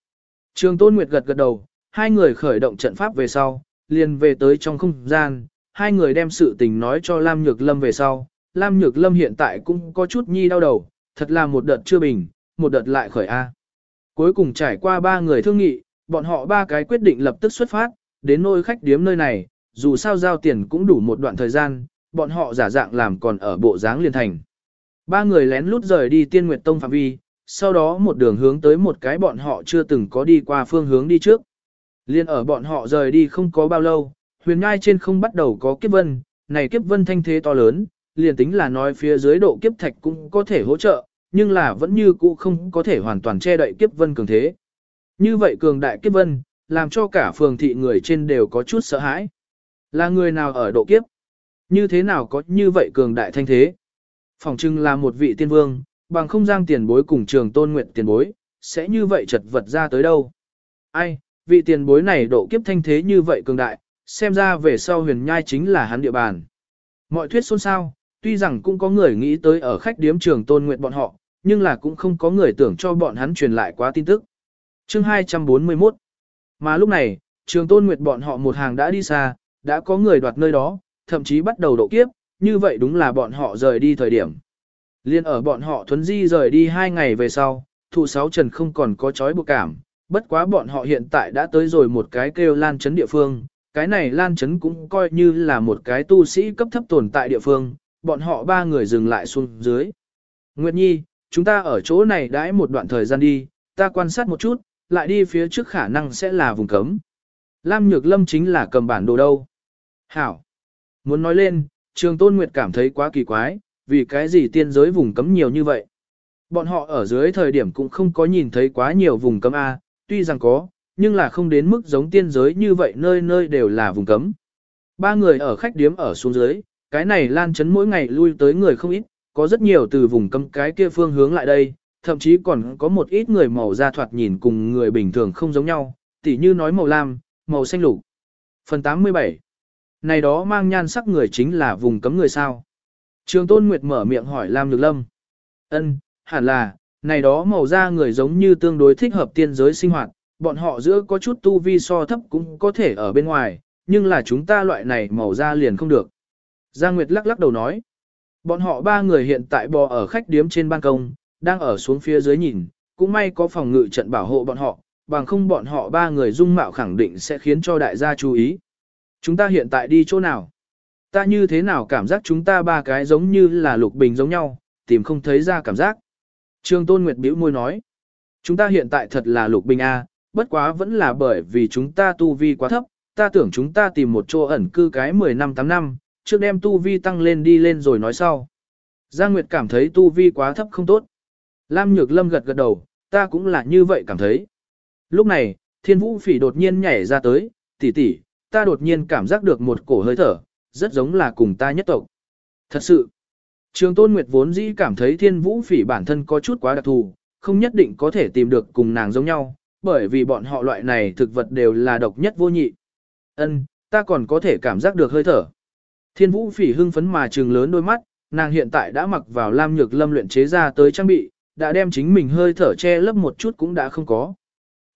Trường Tôn Nguyệt gật gật đầu, hai người khởi động trận pháp về sau, liền về tới trong không gian, hai người đem sự tình nói cho Lam Nhược Lâm về sau. Lam Nhược Lâm hiện tại cũng có chút nhi đau đầu, thật là một đợt chưa bình, một đợt lại khởi A. Cuối cùng trải qua ba người thương nghị, bọn họ ba cái quyết định lập tức xuất phát, đến nơi khách điếm nơi này, dù sao giao tiền cũng đủ một đoạn thời gian, bọn họ giả dạng làm còn ở bộ dáng liên thành. Ba người lén lút rời đi tiên nguyệt tông phạm vi, sau đó một đường hướng tới một cái bọn họ chưa từng có đi qua phương hướng đi trước. Liên ở bọn họ rời đi không có bao lâu, huyền ngai trên không bắt đầu có kiếp vân, này kiếp vân thanh thế to lớn, liền tính là nói phía dưới độ kiếp thạch cũng có thể hỗ trợ, nhưng là vẫn như cũ không có thể hoàn toàn che đậy kiếp vân cường thế. Như vậy cường đại kiếp vân, làm cho cả phường thị người trên đều có chút sợ hãi. Là người nào ở độ kiếp? Như thế nào có như vậy cường đại thanh thế? Phòng trưng là một vị tiên vương, bằng không giang tiền bối cùng trường tôn nguyện tiền bối, sẽ như vậy chật vật ra tới đâu. Ai, vị tiền bối này độ kiếp thanh thế như vậy cường đại, xem ra về sau huyền nhai chính là hắn địa bàn. Mọi thuyết xôn xao, tuy rằng cũng có người nghĩ tới ở khách điếm trường tôn nguyện bọn họ, nhưng là cũng không có người tưởng cho bọn hắn truyền lại quá tin tức. Chương 241 Mà lúc này, trường tôn nguyệt bọn họ một hàng đã đi xa, đã có người đoạt nơi đó, thậm chí bắt đầu độ kiếp, như vậy đúng là bọn họ rời đi thời điểm. Liên ở bọn họ thuấn di rời đi hai ngày về sau, thụ sáu trần không còn có chói buộc cảm, bất quá bọn họ hiện tại đã tới rồi một cái kêu lan chấn địa phương, cái này Lan chấn cũng coi như là một cái tu sĩ cấp thấp tồn tại địa phương, bọn họ ba người dừng lại xuống dưới. Nguyệt Nhi, chúng ta ở chỗ này đãi một đoạn thời gian đi, ta quan sát một chút, lại đi phía trước khả năng sẽ là vùng cấm. Lam Nhược Lâm chính là cầm bản đồ đâu. Hảo. Muốn nói lên, Trường Tôn Nguyệt cảm thấy quá kỳ quái, vì cái gì tiên giới vùng cấm nhiều như vậy. Bọn họ ở dưới thời điểm cũng không có nhìn thấy quá nhiều vùng cấm A, tuy rằng có, nhưng là không đến mức giống tiên giới như vậy nơi nơi đều là vùng cấm. Ba người ở khách điếm ở xuống dưới, cái này lan chấn mỗi ngày lui tới người không ít, có rất nhiều từ vùng cấm cái kia phương hướng lại đây, thậm chí còn có một ít người màu da thoạt nhìn cùng người bình thường không giống nhau, tỉ như nói màu lam, màu xanh lục. Phần 87 này đó mang nhan sắc người chính là vùng cấm người sao. Trường Tôn Nguyệt mở miệng hỏi Lam Nhược Lâm. Ân, hẳn là, này đó màu da người giống như tương đối thích hợp tiên giới sinh hoạt, bọn họ giữa có chút tu vi so thấp cũng có thể ở bên ngoài, nhưng là chúng ta loại này màu da liền không được. Giang Nguyệt lắc lắc đầu nói. Bọn họ ba người hiện tại bò ở khách điếm trên ban công, đang ở xuống phía dưới nhìn, cũng may có phòng ngự trận bảo hộ bọn họ, bằng không bọn họ ba người dung mạo khẳng định sẽ khiến cho đại gia chú ý. Chúng ta hiện tại đi chỗ nào? Ta như thế nào cảm giác chúng ta ba cái giống như là lục bình giống nhau, tìm không thấy ra cảm giác. Trương Tôn Nguyệt bĩu môi nói. Chúng ta hiện tại thật là lục bình A, bất quá vẫn là bởi vì chúng ta tu vi quá thấp, ta tưởng chúng ta tìm một chỗ ẩn cư cái 10 năm 8 năm, trước đem tu vi tăng lên đi lên rồi nói sau. Giang Nguyệt cảm thấy tu vi quá thấp không tốt. Lam Nhược Lâm gật gật đầu, ta cũng là như vậy cảm thấy. Lúc này, Thiên Vũ Phỉ đột nhiên nhảy ra tới, tỷ tỷ, ta đột nhiên cảm giác được một cổ hơi thở, rất giống là cùng ta nhất tộc. Thật sự, Trường Tôn Nguyệt vốn dĩ cảm thấy Thiên Vũ Phỉ bản thân có chút quá đặc thù, không nhất định có thể tìm được cùng nàng giống nhau, bởi vì bọn họ loại này thực vật đều là độc nhất vô nhị. Ân, ta còn có thể cảm giác được hơi thở. Thiên Vũ Phỉ hưng phấn mà trừng lớn đôi mắt, nàng hiện tại đã mặc vào lam nhược lâm luyện chế ra tới trang bị, đã đem chính mình hơi thở che lấp một chút cũng đã không có.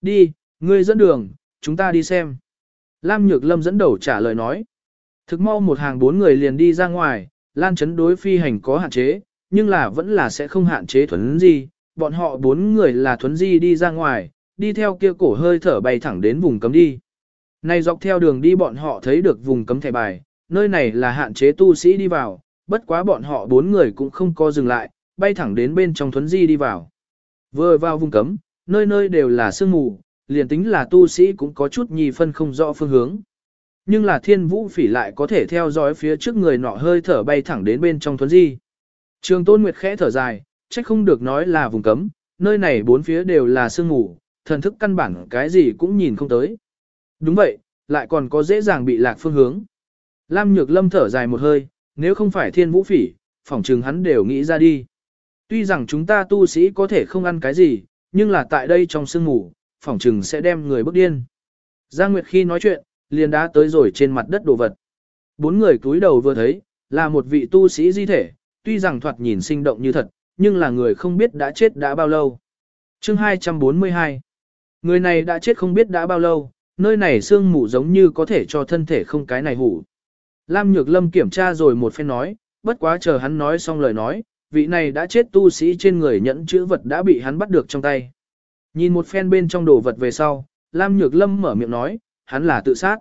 Đi, ngươi dẫn đường, chúng ta đi xem. Lam nhược lâm dẫn đầu trả lời nói. Thực mau một hàng bốn người liền đi ra ngoài, lan chấn đối phi hành có hạn chế, nhưng là vẫn là sẽ không hạn chế thuấn di. Bọn họ bốn người là thuấn di đi ra ngoài, đi theo kia cổ hơi thở bay thẳng đến vùng cấm đi. Này dọc theo đường đi bọn họ thấy được vùng cấm thẻ bài, nơi này là hạn chế tu sĩ đi vào, bất quá bọn họ bốn người cũng không co dừng lại, bay thẳng đến bên trong thuấn di đi vào. Vừa vào vùng cấm, nơi nơi đều là sương mù, liền tính là tu sĩ cũng có chút nhì phân không rõ phương hướng. Nhưng là thiên vũ phỉ lại có thể theo dõi phía trước người nọ hơi thở bay thẳng đến bên trong thuấn di. Trường tôn nguyệt khẽ thở dài, trách không được nói là vùng cấm, nơi này bốn phía đều là sương ngủ, thần thức căn bản cái gì cũng nhìn không tới. Đúng vậy, lại còn có dễ dàng bị lạc phương hướng. Lam Nhược Lâm thở dài một hơi, nếu không phải thiên vũ phỉ, phỏng chừng hắn đều nghĩ ra đi. Tuy rằng chúng ta tu sĩ có thể không ăn cái gì, nhưng là tại đây trong sương ngủ, phỏng chừng sẽ đem người bức điên. Giang Nguyệt khi nói chuyện, liền đã tới rồi trên mặt đất đồ vật. Bốn người cúi đầu vừa thấy, là một vị tu sĩ di thể, tuy rằng thoạt nhìn sinh động như thật, nhưng là người không biết đã chết đã bao lâu. Chương 242 Người này đã chết không biết đã bao lâu, nơi này xương mù giống như có thể cho thân thể không cái này hủ. Lam Nhược Lâm kiểm tra rồi một phen nói, bất quá chờ hắn nói xong lời nói, vị này đã chết tu sĩ trên người nhẫn chữ vật đã bị hắn bắt được trong tay. Nhìn một phen bên trong đồ vật về sau, Lam Nhược Lâm mở miệng nói, hắn là tự sát.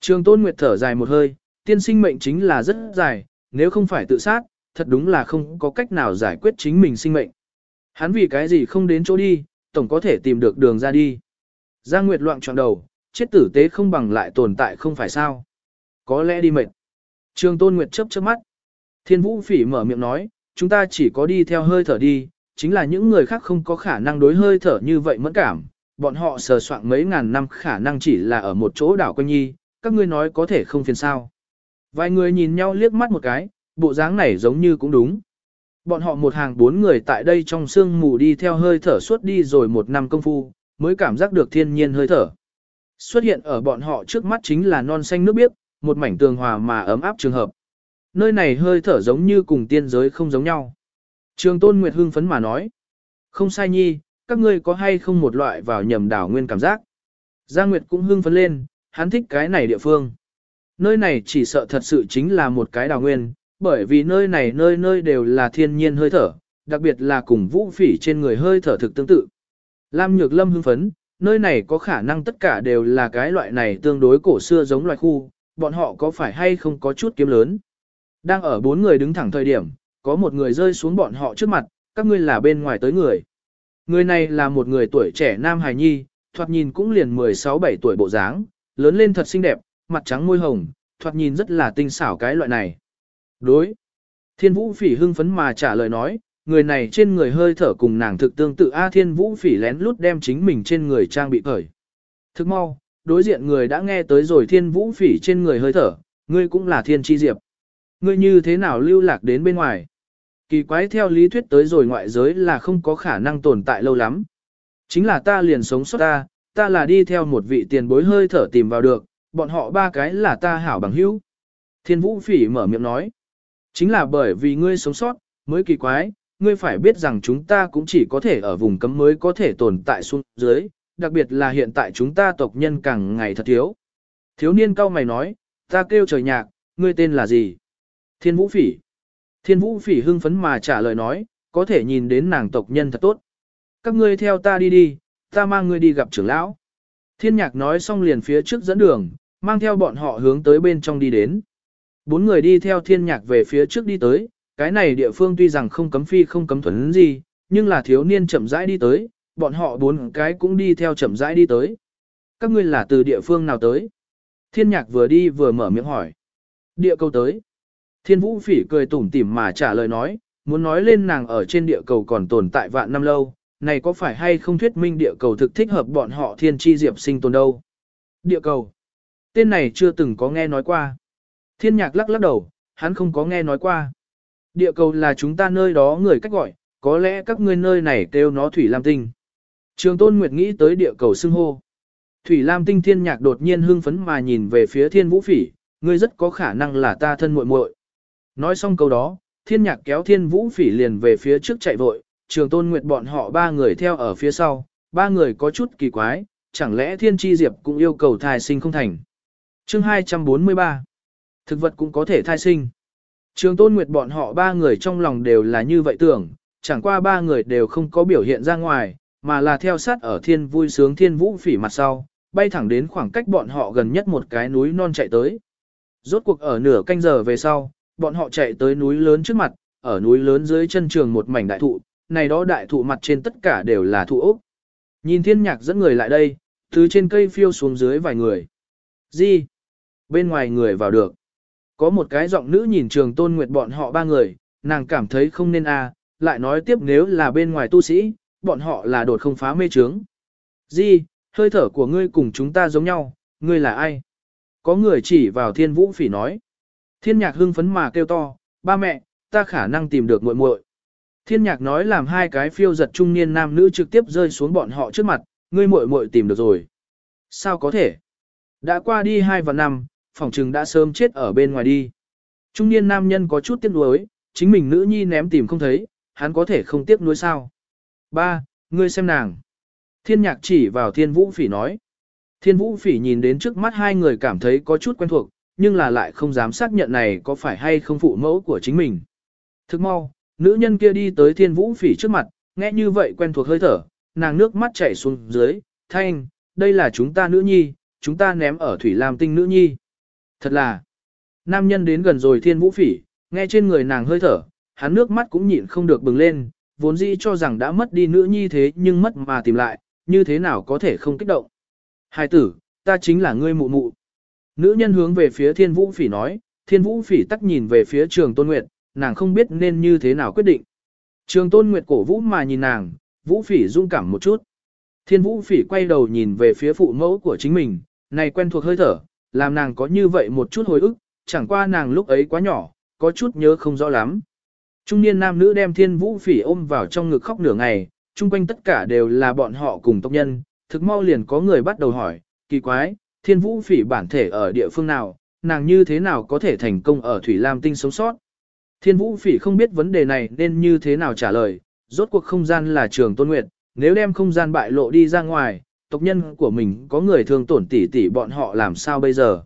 Trường Tôn Nguyệt thở dài một hơi, tiên sinh mệnh chính là rất dài, nếu không phải tự sát, thật đúng là không có cách nào giải quyết chính mình sinh mệnh. Hắn vì cái gì không đến chỗ đi, tổng có thể tìm được đường ra đi. Giang Nguyệt loạn trọng đầu, chết tử tế không bằng lại tồn tại không phải sao. Có lẽ đi mệt. Trường Tôn Nguyệt chớp chớp mắt. Thiên Vũ Phỉ mở miệng nói, chúng ta chỉ có đi theo hơi thở đi, chính là những người khác không có khả năng đối hơi thở như vậy mẫn cảm. Bọn họ sờ soạn mấy ngàn năm khả năng chỉ là ở một chỗ đảo quanh nhi, các ngươi nói có thể không phiền sao. Vài người nhìn nhau liếc mắt một cái, bộ dáng này giống như cũng đúng. Bọn họ một hàng bốn người tại đây trong sương mù đi theo hơi thở suốt đi rồi một năm công phu, mới cảm giác được thiên nhiên hơi thở. Xuất hiện ở bọn họ trước mắt chính là non xanh nước biếc, một mảnh tường hòa mà ấm áp trường hợp. Nơi này hơi thở giống như cùng tiên giới không giống nhau. Trường Tôn Nguyệt hưng phấn mà nói. Không sai nhi, các ngươi có hay không một loại vào nhầm đảo nguyên cảm giác. Giang Nguyệt cũng hưng phấn lên, hắn thích cái này địa phương. Nơi này chỉ sợ thật sự chính là một cái đảo nguyên, bởi vì nơi này nơi nơi đều là thiên nhiên hơi thở, đặc biệt là cùng vũ phỉ trên người hơi thở thực tương tự. Lam Nhược Lâm hưng phấn, nơi này có khả năng tất cả đều là cái loại này tương đối cổ xưa giống loài khu, bọn họ có phải hay không có chút kiếm lớn. Đang ở bốn người đứng thẳng thời điểm, có một người rơi xuống bọn họ trước mặt, các ngươi là bên ngoài tới người. Người này là một người tuổi trẻ nam hài nhi, thoạt nhìn cũng liền 16-17 tuổi bộ dáng, lớn lên thật xinh đẹp, mặt trắng môi hồng, thoạt nhìn rất là tinh xảo cái loại này. Đối. Thiên vũ phỉ hưng phấn mà trả lời nói, người này trên người hơi thở cùng nàng thực tương tự A thiên vũ phỉ lén lút đem chính mình trên người trang bị cởi. Thức mau, đối diện người đã nghe tới rồi thiên vũ phỉ trên người hơi thở, ngươi cũng là thiên chi diệp. Ngươi như thế nào lưu lạc đến bên ngoài? Kỳ quái theo lý thuyết tới rồi ngoại giới là không có khả năng tồn tại lâu lắm. Chính là ta liền sống sót ta, ta là đi theo một vị tiền bối hơi thở tìm vào được, bọn họ ba cái là ta hảo bằng hữu. Thiên vũ phỉ mở miệng nói. Chính là bởi vì ngươi sống sót, mới kỳ quái, ngươi phải biết rằng chúng ta cũng chỉ có thể ở vùng cấm mới có thể tồn tại xuống dưới, đặc biệt là hiện tại chúng ta tộc nhân càng ngày thật thiếu. Thiếu niên cao mày nói, ta kêu trời nhạc, ngươi tên là gì? Thiên vũ phỉ. Thiên vũ phỉ hưng phấn mà trả lời nói, có thể nhìn đến nàng tộc nhân thật tốt. Các ngươi theo ta đi đi, ta mang ngươi đi gặp trưởng lão. Thiên nhạc nói xong liền phía trước dẫn đường, mang theo bọn họ hướng tới bên trong đi đến. Bốn người đi theo thiên nhạc về phía trước đi tới, cái này địa phương tuy rằng không cấm phi không cấm thuần gì, nhưng là thiếu niên chậm rãi đi tới, bọn họ bốn cái cũng đi theo chậm rãi đi tới. Các ngươi là từ địa phương nào tới? Thiên nhạc vừa đi vừa mở miệng hỏi. Địa cầu tới. Thiên vũ phỉ cười tủm tỉm mà trả lời nói, muốn nói lên nàng ở trên địa cầu còn tồn tại vạn năm lâu, này có phải hay không thuyết minh địa cầu thực thích hợp bọn họ thiên chi diệp sinh tồn đâu? Địa cầu. Tên này chưa từng có nghe nói qua. Thiên nhạc lắc lắc đầu, hắn không có nghe nói qua. Địa cầu là chúng ta nơi đó người cách gọi, có lẽ các ngươi nơi này kêu nó Thủy Lam Tinh. Trường Tôn Nguyệt nghĩ tới địa cầu xưng hô. Thủy Lam Tinh thiên nhạc đột nhiên hưng phấn mà nhìn về phía thiên vũ phỉ, ngươi rất có khả năng là ta thân muội muội. Nói xong câu đó, thiên nhạc kéo thiên vũ phỉ liền về phía trước chạy vội, trường tôn nguyệt bọn họ ba người theo ở phía sau, ba người có chút kỳ quái, chẳng lẽ thiên tri diệp cũng yêu cầu thai sinh không thành. Chương 243 Thực vật cũng có thể thai sinh. Trường tôn nguyệt bọn họ ba người trong lòng đều là như vậy tưởng, chẳng qua ba người đều không có biểu hiện ra ngoài, mà là theo sát ở thiên vui sướng thiên vũ phỉ mặt sau, bay thẳng đến khoảng cách bọn họ gần nhất một cái núi non chạy tới. Rốt cuộc ở nửa canh giờ về sau, bọn họ chạy tới núi lớn trước mặt, ở núi lớn dưới chân trường một mảnh đại thụ, này đó đại thụ mặt trên tất cả đều là thụ ốc. Nhìn thiên nhạc dẫn người lại đây, từ trên cây phiêu xuống dưới vài người. Gì? Bên ngoài người vào được. Có một cái giọng nữ nhìn trường tôn nguyệt bọn họ ba người, nàng cảm thấy không nên a, à, lại nói tiếp nếu là bên ngoài tu sĩ, bọn họ là đột không phá mê trướng. Di, hơi thở của ngươi cùng chúng ta giống nhau, ngươi là ai? Có người chỉ vào thiên vũ phỉ nói. Thiên nhạc hưng phấn mà kêu to, ba mẹ, ta khả năng tìm được muội muội. Thiên nhạc nói làm hai cái phiêu giật trung niên nam nữ trực tiếp rơi xuống bọn họ trước mặt, ngươi muội muội tìm được rồi. Sao có thể? Đã qua đi hai và năm, phòng trừng đã sớm chết ở bên ngoài đi. Trung niên nam nhân có chút tiếc nuối, chính mình nữ nhi ném tìm không thấy, hắn có thể không tiếc nuối sao. Ba, ngươi xem nàng. Thiên nhạc chỉ vào thiên vũ phỉ nói. Thiên vũ phỉ nhìn đến trước mắt hai người cảm thấy có chút quen thuộc, nhưng là lại không dám xác nhận này có phải hay không phụ mẫu của chính mình. Thức mau, nữ nhân kia đi tới thiên vũ phỉ trước mặt, nghe như vậy quen thuộc hơi thở, nàng nước mắt chảy xuống dưới, thanh, đây là chúng ta nữ nhi, chúng ta ném ở thủy lam tinh nữ nhi. Thật là, nam nhân đến gần rồi thiên vũ phỉ, nghe trên người nàng hơi thở, hắn nước mắt cũng nhịn không được bừng lên, vốn dĩ cho rằng đã mất đi nữ nhi thế nhưng mất mà tìm lại, như thế nào có thể không kích động. Hai tử, ta chính là ngươi mụ mụ. Nữ nhân hướng về phía thiên vũ phỉ nói, thiên vũ phỉ tắc nhìn về phía trường tôn nguyệt, nàng không biết nên như thế nào quyết định. Trường tôn nguyệt cổ vũ mà nhìn nàng, vũ phỉ rung cảm một chút. Thiên vũ phỉ quay đầu nhìn về phía phụ mẫu của chính mình, này quen thuộc hơi thở, làm nàng có như vậy một chút hồi ức, chẳng qua nàng lúc ấy quá nhỏ, có chút nhớ không rõ lắm. Trung niên nam nữ đem thiên vũ phỉ ôm vào trong ngực khóc nửa ngày, chung quanh tất cả đều là bọn họ cùng tộc nhân, thực mau liền có người bắt đầu hỏi, kỳ quái, thiên vũ phỉ bản thể ở địa phương nào, nàng như thế nào có thể thành công ở Thủy Lam Tinh sống sót. Thiên vũ phỉ không biết vấn đề này nên như thế nào trả lời, rốt cuộc không gian là trường tôn nguyệt, nếu đem không gian bại lộ đi ra ngoài, tộc nhân của mình có người thường tổn tỉ tỉ bọn họ làm sao bây giờ.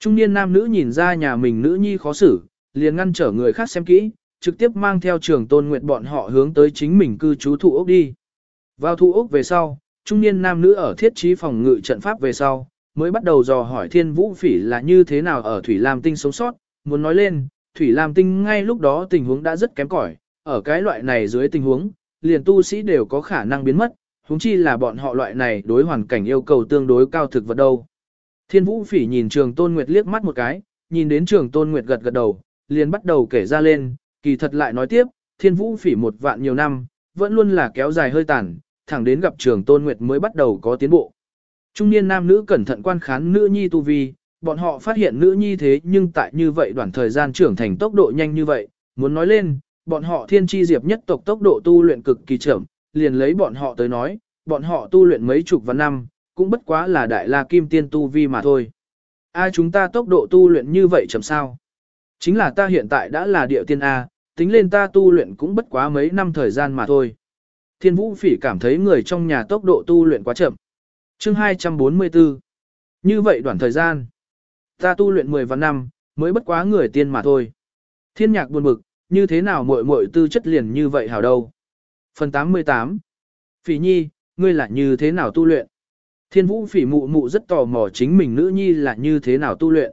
Trung niên nam nữ nhìn ra nhà mình nữ nhi khó xử, liền ngăn trở người khác xem kỹ, trực tiếp mang theo trường tôn nguyệt bọn họ hướng tới chính mình cư trú thụ ốc đi. Vào thụ ốc về sau, trung niên nam nữ ở thiết trí phòng ngự trận pháp về sau, mới bắt đầu dò hỏi thiên vũ phỉ là như thế nào ở Thủy Lam Tinh sống sót, muốn nói lên, Thủy Lam Tinh ngay lúc đó tình huống đã rất kém cỏi, ở cái loại này dưới tình huống, liền tu sĩ đều có khả năng biến mất, huống chi là bọn họ loại này đối hoàn cảnh yêu cầu tương đối cao thực vật đâu. Thiên Vũ Phỉ nhìn Trường Tôn Nguyệt liếc mắt một cái, nhìn đến Trường Tôn Nguyệt gật gật đầu, liền bắt đầu kể ra lên, kỳ thật lại nói tiếp, Thiên Vũ Phỉ một vạn nhiều năm, vẫn luôn là kéo dài hơi tàn, thẳng đến gặp Trường Tôn Nguyệt mới bắt đầu có tiến bộ. Trung niên nam nữ cẩn thận quan khán nữ nhi tu vi, bọn họ phát hiện nữ nhi thế nhưng tại như vậy đoạn thời gian trưởng thành tốc độ nhanh như vậy, muốn nói lên, bọn họ thiên chi diệp nhất tộc tốc độ tu luyện cực kỳ chậm, liền lấy bọn họ tới nói, bọn họ tu luyện mấy chục vạn năm, cũng bất quá là đại la kim tiên tu vi mà thôi. Ai chúng ta tốc độ tu luyện như vậy chậm sao? Chính là ta hiện tại đã là địa tiên A, tính lên ta tu luyện cũng bất quá mấy năm thời gian mà thôi. Thiên vũ phỉ cảm thấy người trong nhà tốc độ tu luyện quá chậm. Chương 244 Như vậy đoạn thời gian, ta tu luyện 10 vạn năm, mới bất quá người tiên mà thôi. Thiên nhạc buồn bực, như thế nào muội muội tư chất liền như vậy hảo đâu. Phần 88 Phỉ nhi, ngươi là như thế nào tu luyện? Thiên vũ phỉ mụ mụ rất tò mò chính mình nữ nhi là như thế nào tu luyện.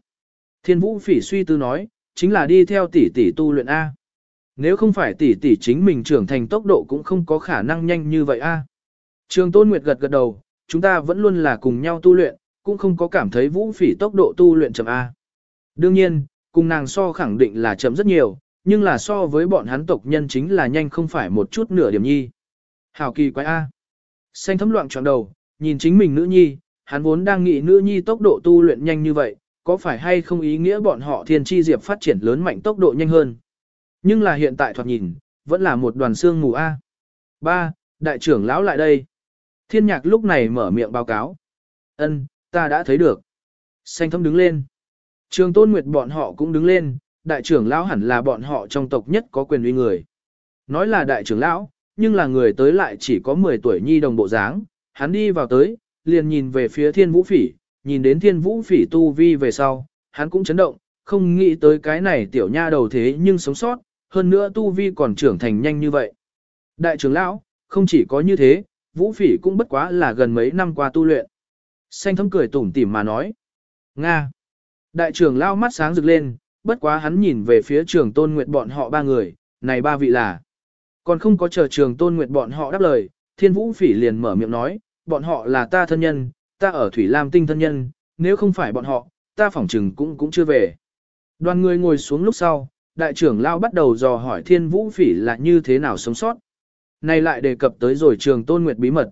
Thiên vũ phỉ suy tư nói, chính là đi theo tỷ tỷ tu luyện A. Nếu không phải tỷ tỷ chính mình trưởng thành tốc độ cũng không có khả năng nhanh như vậy A. Trường Tôn Nguyệt gật gật đầu, chúng ta vẫn luôn là cùng nhau tu luyện, cũng không có cảm thấy vũ phỉ tốc độ tu luyện chậm A. Đương nhiên, cùng nàng so khẳng định là chậm rất nhiều, nhưng là so với bọn hắn tộc nhân chính là nhanh không phải một chút nửa điểm nhi. Hảo kỳ quái A. Xanh thấm loạn trọn đầu, nhìn chính mình nữ nhi, hắn vốn đang nghĩ nữ nhi tốc độ tu luyện nhanh như vậy, có phải hay không ý nghĩa bọn họ thiên chi diệp phát triển lớn mạnh tốc độ nhanh hơn. Nhưng là hiện tại thoạt nhìn, vẫn là một đoàn xương mù A. Ba, Đại trưởng lão lại đây. Thiên nhạc lúc này mở miệng báo cáo. Ân, ta đã thấy được. Xanh thấm đứng lên. Trường tôn nguyệt bọn họ cũng đứng lên, đại trưởng lão hẳn là bọn họ trong tộc nhất có quyền uy người. Nói là đại trưởng lão, nhưng là người tới lại chỉ có 10 tuổi nhi đồng bộ dáng, hắn đi vào tới, liền nhìn về phía thiên vũ phỉ, nhìn đến thiên vũ phỉ tu vi về sau, hắn cũng chấn động, không nghĩ tới cái này tiểu nha đầu thế nhưng sống sót, hơn nữa tu vi còn trưởng thành nhanh như vậy. Đại trưởng lão, không chỉ có như thế, vũ phỉ cũng bất quá là gần mấy năm qua tu luyện. Xanh thấm cười tủm tỉm mà nói. Nga. Đại trưởng lao mắt sáng rực lên, bất quá hắn nhìn về phía trường tôn nguyệt bọn họ ba người, này ba vị là. Còn không có chờ trường tôn nguyệt bọn họ đáp lời, thiên vũ phỉ liền mở miệng nói, bọn họ là ta thân nhân, ta ở Thủy Lam tinh thân nhân, nếu không phải bọn họ, ta phỏng trừng cũng cũng chưa về. Đoàn người ngồi xuống lúc sau, đại trưởng lao bắt đầu dò hỏi thiên vũ phỉ là như thế nào sống sót. Này lại đề cập tới rồi trường tôn nguyệt bí mật.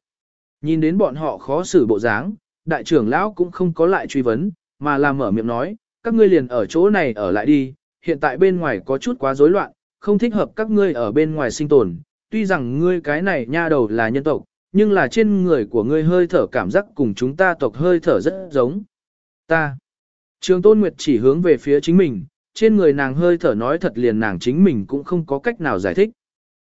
Nhìn đến bọn họ khó xử bộ dáng, đại trưởng lão cũng không có lại truy vấn, mà làm mở miệng nói, các ngươi liền ở chỗ này ở lại đi, hiện tại bên ngoài có chút quá rối loạn, không thích hợp các ngươi ở bên ngoài sinh tồn, tuy rằng ngươi cái này nha đầu là nhân tộc, nhưng là trên người của ngươi hơi thở cảm giác cùng chúng ta tộc hơi thở rất giống. Ta. Trường Tôn Nguyệt chỉ hướng về phía chính mình, trên người nàng hơi thở nói thật liền nàng chính mình cũng không có cách nào giải thích.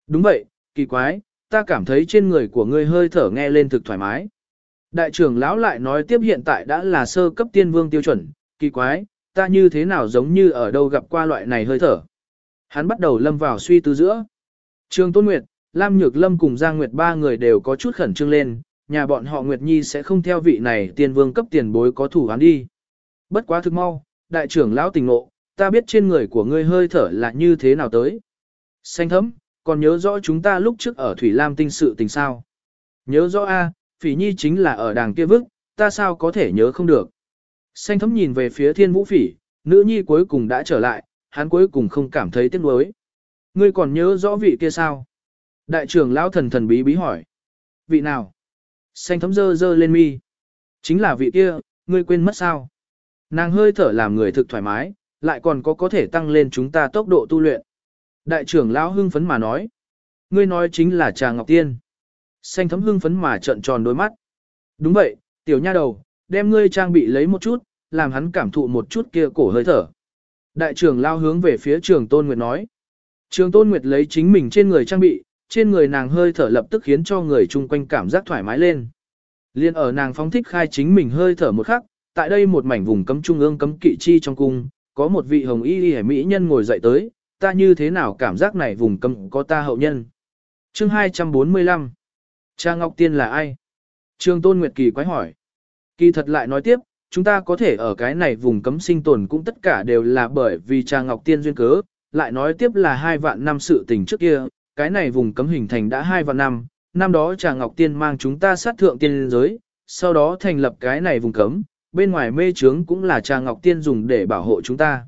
Đúng vậy, kỳ quái, ta cảm thấy trên người của ngươi hơi thở nghe lên thực thoải mái. Đại trưởng lão lại nói tiếp hiện tại đã là sơ cấp tiên vương tiêu chuẩn, kỳ quái, ta như thế nào giống như ở đâu gặp qua loại này hơi thở. Hắn bắt đầu lâm vào suy tư giữa. Trường Tôn Nguyệt, Lam Nhược Lâm cùng Giang Nguyệt ba người đều có chút khẩn trương lên, nhà bọn họ Nguyệt Nhi sẽ không theo vị này tiên vương cấp tiền bối có thủ án đi. Bất quá thực mau, đại trưởng lão tỉnh ngộ, ta biết trên người của ngươi hơi thở là như thế nào tới. Xanh thấm, còn nhớ rõ chúng ta lúc trước ở Thủy Lam tinh sự tình sao. Nhớ rõ a, Phỉ Nhi chính là ở đàng kia vức, ta sao có thể nhớ không được. Xanh thấm nhìn về phía thiên vũ phỉ, nữ nhi cuối cùng đã trở lại, hắn cuối cùng không cảm thấy tiếc nuối. Ngươi còn nhớ rõ vị kia sao? Đại trưởng lão thần thần bí bí hỏi. Vị nào? Xanh thấm dơ dơ lên mi. Chính là vị kia, ngươi quên mất sao? Nàng hơi thở làm người thực thoải mái, lại còn có có thể tăng lên chúng ta tốc độ tu luyện. Đại trưởng lão hưng phấn mà nói. Ngươi nói chính là trà ngọc tiên. Xanh thấm hưng phấn mà trợn tròn đôi mắt. Đúng vậy, tiểu nha đầu, đem ngươi trang bị lấy một chút, làm hắn cảm thụ một chút kia cổ hơi thở. Đại trưởng lao hướng về phía trường Tôn Nguyệt nói. Trường Tôn Nguyệt lấy chính mình trên người trang bị, trên người nàng hơi thở lập tức khiến cho người chung quanh cảm giác thoải mái lên. Liên ở nàng phóng thích khai chính mình hơi thở một khắc, tại đây một mảnh vùng cấm trung ương cấm kỵ chi trong cung, có một vị hồng y y mỹ nhân ngồi dậy tới, ta như thế nào cảm giác này vùng cấm có ta hậu nhân. Chương 245 Cha Ngọc Tiên là ai? Trương Tôn Nguyệt Kỳ quái hỏi. Kỳ thật lại nói tiếp, chúng ta có thể ở cái này vùng cấm sinh tồn cũng tất cả đều là bởi vì cha Ngọc Tiên duyên cớ, lại nói tiếp là hai vạn năm sự tình trước kia, cái này vùng cấm hình thành đã hai vạn năm, năm đó cha Ngọc Tiên mang chúng ta sát thượng tiên giới, sau đó thành lập cái này vùng cấm, bên ngoài mê trướng cũng là cha Ngọc Tiên dùng để bảo hộ chúng ta.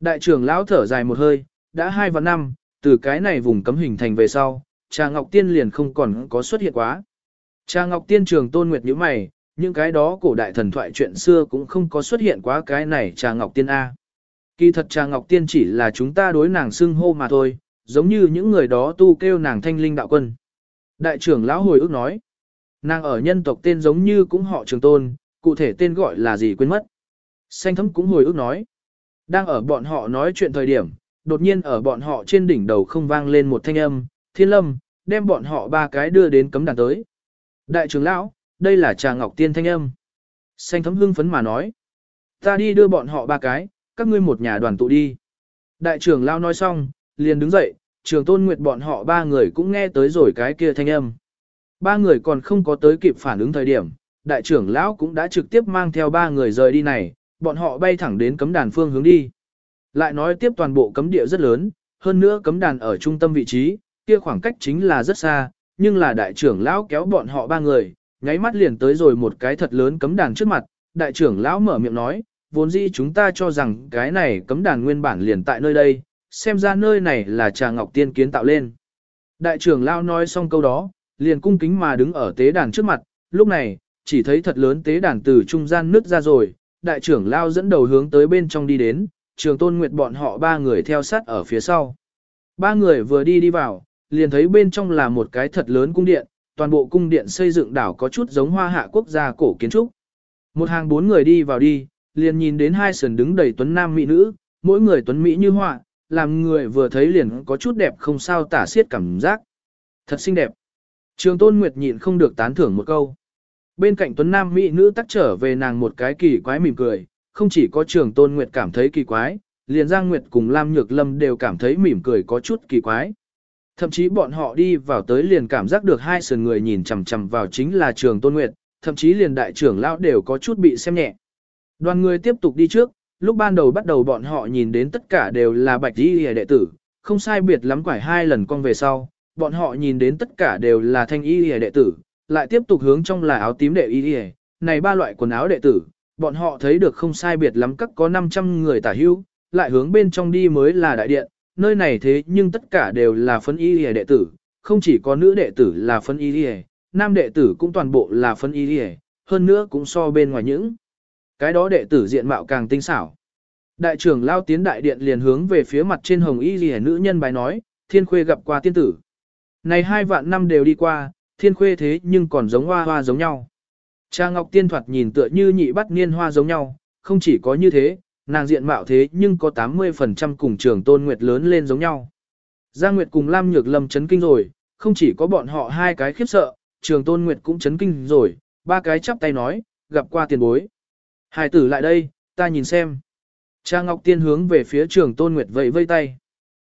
Đại trưởng lão thở dài một hơi, đã hai vạn năm, từ cái này vùng cấm hình thành về sau, trà Ngọc Tiên liền không còn có xuất hiện quá. Trà Ngọc Tiên trường tôn nguyệt như mày, những cái đó cổ đại thần thoại chuyện xưa cũng không có xuất hiện quá cái này trà Ngọc Tiên A. Kỳ thật trà Ngọc Tiên chỉ là chúng ta đối nàng xưng hô mà thôi, giống như những người đó tu kêu nàng thanh linh đạo quân. Đại trưởng lão hồi ức nói, nàng ở nhân tộc tên giống như cũng họ trường tôn, cụ thể tên gọi là gì quên mất. Xanh thấm cũng hồi ước nói, đang ở bọn họ nói chuyện thời điểm, đột nhiên ở bọn họ trên đỉnh đầu không vang lên một thanh âm, thiên lâm, đem bọn họ ba cái đưa đến cấm đàn tới. Đại trưởng lão, đây là trà ngọc tiên thanh âm. Xanh thấm hưng phấn mà nói. Ta đi đưa bọn họ ba cái, các ngươi một nhà đoàn tụ đi. Đại trưởng lão nói xong, liền đứng dậy, trường tôn nguyệt bọn họ ba người cũng nghe tới rồi cái kia thanh âm. Ba người còn không có tới kịp phản ứng thời điểm, đại trưởng lão cũng đã trực tiếp mang theo ba người rời đi này, bọn họ bay thẳng đến cấm đàn phương hướng đi. Lại nói tiếp toàn bộ cấm địa rất lớn, hơn nữa cấm đàn ở trung tâm vị trí, kia khoảng cách chính là rất xa, nhưng là đại trưởng lão kéo bọn họ ba người, nháy mắt liền tới rồi một cái thật lớn cấm đàn trước mặt, đại trưởng lão mở miệng nói, vốn dĩ chúng ta cho rằng cái này cấm đàn nguyên bản liền tại nơi đây, xem ra nơi này là trà ngọc tiên kiến tạo lên. Đại trưởng lão nói xong câu đó, liền cung kính mà đứng ở tế đàn trước mặt, lúc này, chỉ thấy thật lớn tế đàn từ trung gian nứt ra rồi, đại trưởng lão dẫn đầu hướng tới bên trong đi đến, trường tôn nguyệt bọn họ ba người theo sát ở phía sau. Ba người vừa đi đi vào, liền thấy bên trong là một cái thật lớn cung điện, toàn bộ cung điện xây dựng đảo có chút giống hoa hạ quốc gia cổ kiến trúc. Một hàng bốn người đi vào đi, liền nhìn đến hai sườn đứng đầy tuấn nam mỹ nữ, mỗi người tuấn mỹ như họa, làm người vừa thấy liền có chút đẹp không sao tả xiết cảm giác. Thật xinh đẹp. Trường Tôn Nguyệt nhịn không được tán thưởng một câu. Bên cạnh tuấn nam mỹ nữ tắc trở về nàng một cái kỳ quái mỉm cười, không chỉ có Trường Tôn Nguyệt cảm thấy kỳ quái, liền Giang Nguyệt cùng Lam Nhược Lâm đều cảm thấy mỉm cười có chút kỳ quái. Thậm chí bọn họ đi vào tới liền cảm giác được hai sườn người nhìn chằm chằm vào chính là trường tôn nguyệt, thậm chí liền đại trưởng lão đều có chút bị xem nhẹ. Đoàn người tiếp tục đi trước, lúc ban đầu bắt đầu bọn họ nhìn đến tất cả đều là bạch y hề đệ tử, không sai biệt lắm quải hai lần con về sau, bọn họ nhìn đến tất cả đều là thanh y hề đệ tử, lại tiếp tục hướng trong là áo tím đệ y hề, này ba loại quần áo đệ tử, bọn họ thấy được không sai biệt lắm các có 500 người tả hữu, lại hướng bên trong đi mới là đại điện, nơi này thế nhưng tất cả đều là phân y lìa đệ tử, không chỉ có nữ đệ tử là phân y lìa, nam đệ tử cũng toàn bộ là phân y lìa, hơn nữa cũng so bên ngoài những. Cái đó đệ tử diện mạo càng tinh xảo. Đại trưởng lao tiến đại điện liền hướng về phía mặt trên hồng y lìa nữ nhân bài nói, thiên khuê gặp qua tiên tử. Này hai vạn năm đều đi qua, thiên khuê thế nhưng còn giống hoa hoa giống nhau. Cha Ngọc Tiên thoạt nhìn tựa như nhị bắt niên hoa giống nhau, không chỉ có như thế, nàng diện mạo thế nhưng có 80% cùng trường tôn nguyệt lớn lên giống nhau. Giang Nguyệt cùng Lam Nhược Lâm chấn kinh rồi, không chỉ có bọn họ hai cái khiếp sợ, trường tôn nguyệt cũng chấn kinh rồi, ba cái chắp tay nói, gặp qua tiền bối. Hải tử lại đây, ta nhìn xem. Cha Ngọc Tiên hướng về phía trường tôn nguyệt vẫy vây tay.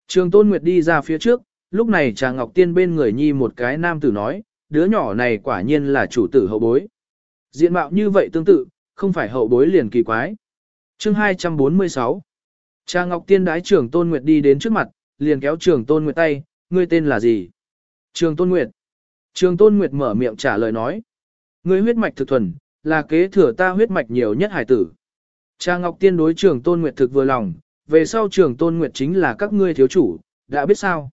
Trường tôn nguyệt đi ra phía trước, lúc này cha Ngọc Tiên bên người nhi một cái nam tử nói, đứa nhỏ này quả nhiên là chủ tử hậu bối. Diện mạo như vậy tương tự, không phải hậu bối liền kỳ quái. Chương 246 Cha Ngọc Tiên đái trưởng Tôn Nguyệt đi đến trước mặt, liền kéo trưởng Tôn Nguyệt tay, ngươi tên là gì? Trường Tôn Nguyệt. Trường Tôn Nguyệt mở miệng trả lời nói. Ngươi huyết mạch thực thuần, là kế thừa ta huyết mạch nhiều nhất hải tử. Cha Ngọc Tiên đối trưởng Tôn Nguyệt thực vừa lòng, về sau trưởng Tôn Nguyệt chính là các ngươi thiếu chủ, đã biết sao?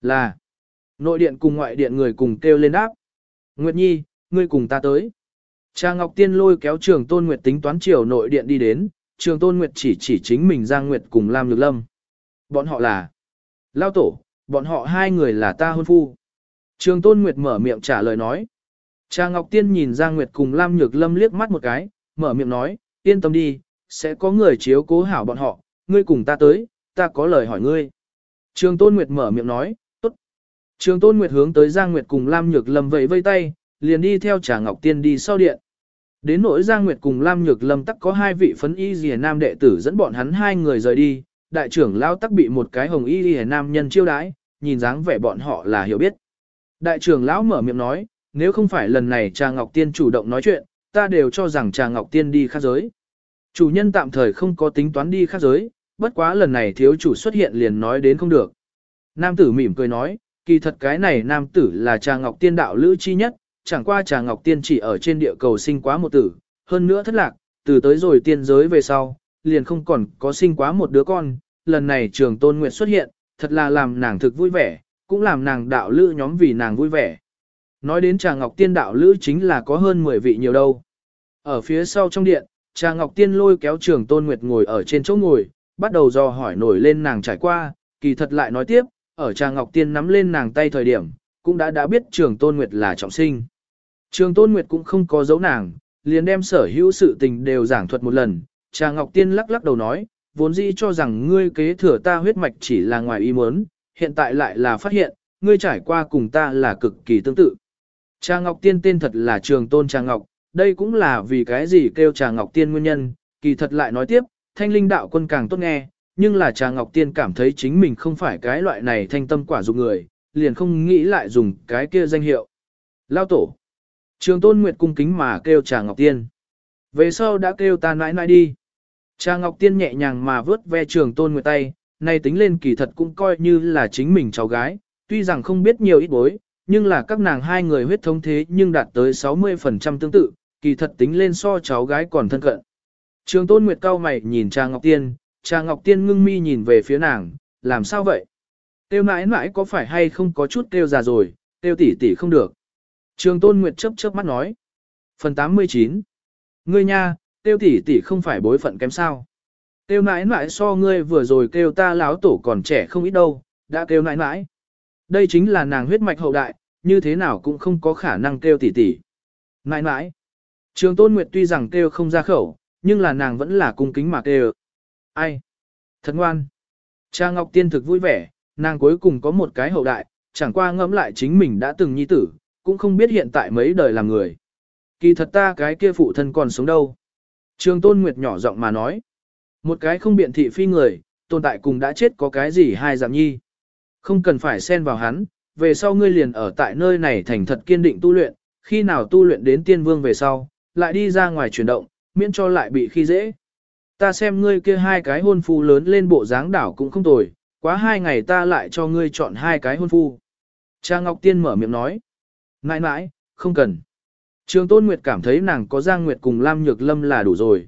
Là. Nội điện cùng ngoại điện người cùng kêu lên đáp. Nguyệt Nhi, ngươi cùng ta tới. Cha Ngọc Tiên lôi kéo trường Tôn Nguyệt tính toán chiều nội điện đi đến, trường tôn nguyệt chỉ chỉ chính mình Giang Nguyệt cùng Lam Nhược Lâm. Bọn họ là Lao Tổ, bọn họ hai người là ta hôn phu. Trường tôn nguyệt mở miệng trả lời nói. Cha Ngọc Tiên nhìn Giang Nguyệt cùng Lam Nhược Lâm liếc mắt một cái, mở miệng nói, yên tâm đi, sẽ có người chiếu cố hảo bọn họ, ngươi cùng ta tới, ta có lời hỏi ngươi. Trường Tôn Nguyệt mở miệng nói, tốt. Trường Tôn Nguyệt hướng tới Giang Nguyệt cùng Lam Nhược Lâm vẫy vây tay, liền đi theo Trà Ngọc Tiên đi sau điện. Đến nỗi Giang Nguyệt cùng Lam Nhược Lâm tắc có hai vị phấn y rìa nam đệ tử dẫn bọn hắn hai người rời đi, đại trưởng lao tắc bị một cái hồng y rìa nam nhân chiêu đãi, nhìn dáng vẻ bọn họ là hiểu biết. Đại trưởng lão mở miệng nói, nếu không phải lần này Trà Ngọc Tiên chủ động nói chuyện, ta đều cho rằng Trà Ngọc Tiên đi khác giới. Chủ nhân tạm thời không có tính toán đi khác giới, bất quá lần này thiếu chủ xuất hiện liền nói đến không được. Nam tử mỉm cười nói, kỳ thật cái này nam tử là Trà Ngọc Tiên đạo lữ chi nhất, chẳng qua Trà Ngọc Tiên chỉ ở trên địa cầu sinh quá một tử, hơn nữa thất lạc, từ tới rồi tiên giới về sau, liền không còn có sinh quá một đứa con, lần này trường tôn nguyệt xuất hiện, thật là làm nàng thực vui vẻ, cũng làm nàng đạo lữ nhóm vì nàng vui vẻ. Nói đến Trà Ngọc Tiên đạo lữ chính là có hơn 10 vị nhiều đâu. Ở phía sau trong điện, Trà Ngọc Tiên lôi kéo trường tôn nguyệt ngồi ở trên chỗ ngồi, bắt đầu dò hỏi nổi lên nàng trải qua, kỳ thật lại nói tiếp, ở Trà Ngọc Tiên nắm lên nàng tay thời điểm, cũng đã đã biết trường tôn nguyệt là trọng sinh. Trường tôn nguyệt cũng không có giấu nàng, liền đem sở hữu sự tình đều giảng thuật một lần, Trà Ngọc Tiên lắc lắc đầu nói, vốn dĩ cho rằng ngươi kế thừa ta huyết mạch chỉ là ngoài ý muốn, hiện tại lại là phát hiện, ngươi trải qua cùng ta là cực kỳ tương tự. Trà Ngọc Tiên tên thật là Trường Tôn Trà Ngọc, đây cũng là vì cái gì kêu Trà Ngọc Tiên nguyên nhân, kỳ thật lại nói tiếp, thanh linh đạo quân càng tốt nghe, nhưng là Trà Ngọc Tiên cảm thấy chính mình không phải cái loại này thanh tâm quả dụng người, liền không nghĩ lại dùng cái kia danh hiệu. Lao tổ. Trường Tôn Nguyệt cung kính mà kêu Trà Ngọc Tiên. Về sau đã kêu ta nãi nãi đi. Trà Ngọc Tiên nhẹ nhàng mà vớt ve Trường Tôn Nguyệt tay, nay tính lên kỳ thật cũng coi như là chính mình cháu gái, tuy rằng không biết nhiều ít bối, nhưng là các nàng hai người huyết thống thế nhưng đạt tới 60% tương tự, kỳ thật tính lên so cháu gái còn thân cận. Trường Tôn Nguyệt cao mày nhìn Trà Ngọc Tiên, Trà Ngọc Tiên ngưng mi nhìn về phía nàng, làm sao vậy? Tiêu nãi nãi có phải hay không có chút tiêu già rồi, tiêu tỷ tỷ không được. Trường Tôn Nguyệt chớp chớp mắt nói. Phần 89 Ngươi nha, tiêu tỷ tỷ không phải bối phận kém sao. Tiêu nãi nãi so ngươi vừa rồi kêu ta láo tổ còn trẻ không ít đâu, đã kêu nãi nãi. Đây chính là nàng huyết mạch hậu đại, như thế nào cũng không có khả năng kêu tỷ tỷ. Nãi nãi. Trường Tôn Nguyệt tuy rằng kêu không ra khẩu, nhưng là nàng vẫn là cung kính mà kêu. Ai? Thật ngoan. Cha Ngọc Tiên thực vui vẻ, nàng cuối cùng có một cái hậu đại, chẳng qua ngẫm lại chính mình đã từng nhi tử, cũng không biết hiện tại mấy đời làm người. Kỳ thật ta cái kia phụ thân còn sống đâu. Trường Tôn Nguyệt nhỏ giọng mà nói. Một cái không biện thị phi người, tồn tại cùng đã chết có cái gì hai dạng nhi. Không cần phải xen vào hắn, về sau ngươi liền ở tại nơi này thành thật kiên định tu luyện, khi nào tu luyện đến tiên vương về sau, lại đi ra ngoài chuyển động, miễn cho lại bị khi dễ. Ta xem ngươi kia hai cái hôn phu lớn lên bộ dáng đảo cũng không tồi, quá hai ngày ta lại cho ngươi chọn hai cái hôn phu. Cha Ngọc Tiên mở miệng nói. Nãi nãi, không cần. Trường Tôn Nguyệt cảm thấy nàng có Giang Nguyệt cùng Lam Nhược Lâm là đủ rồi.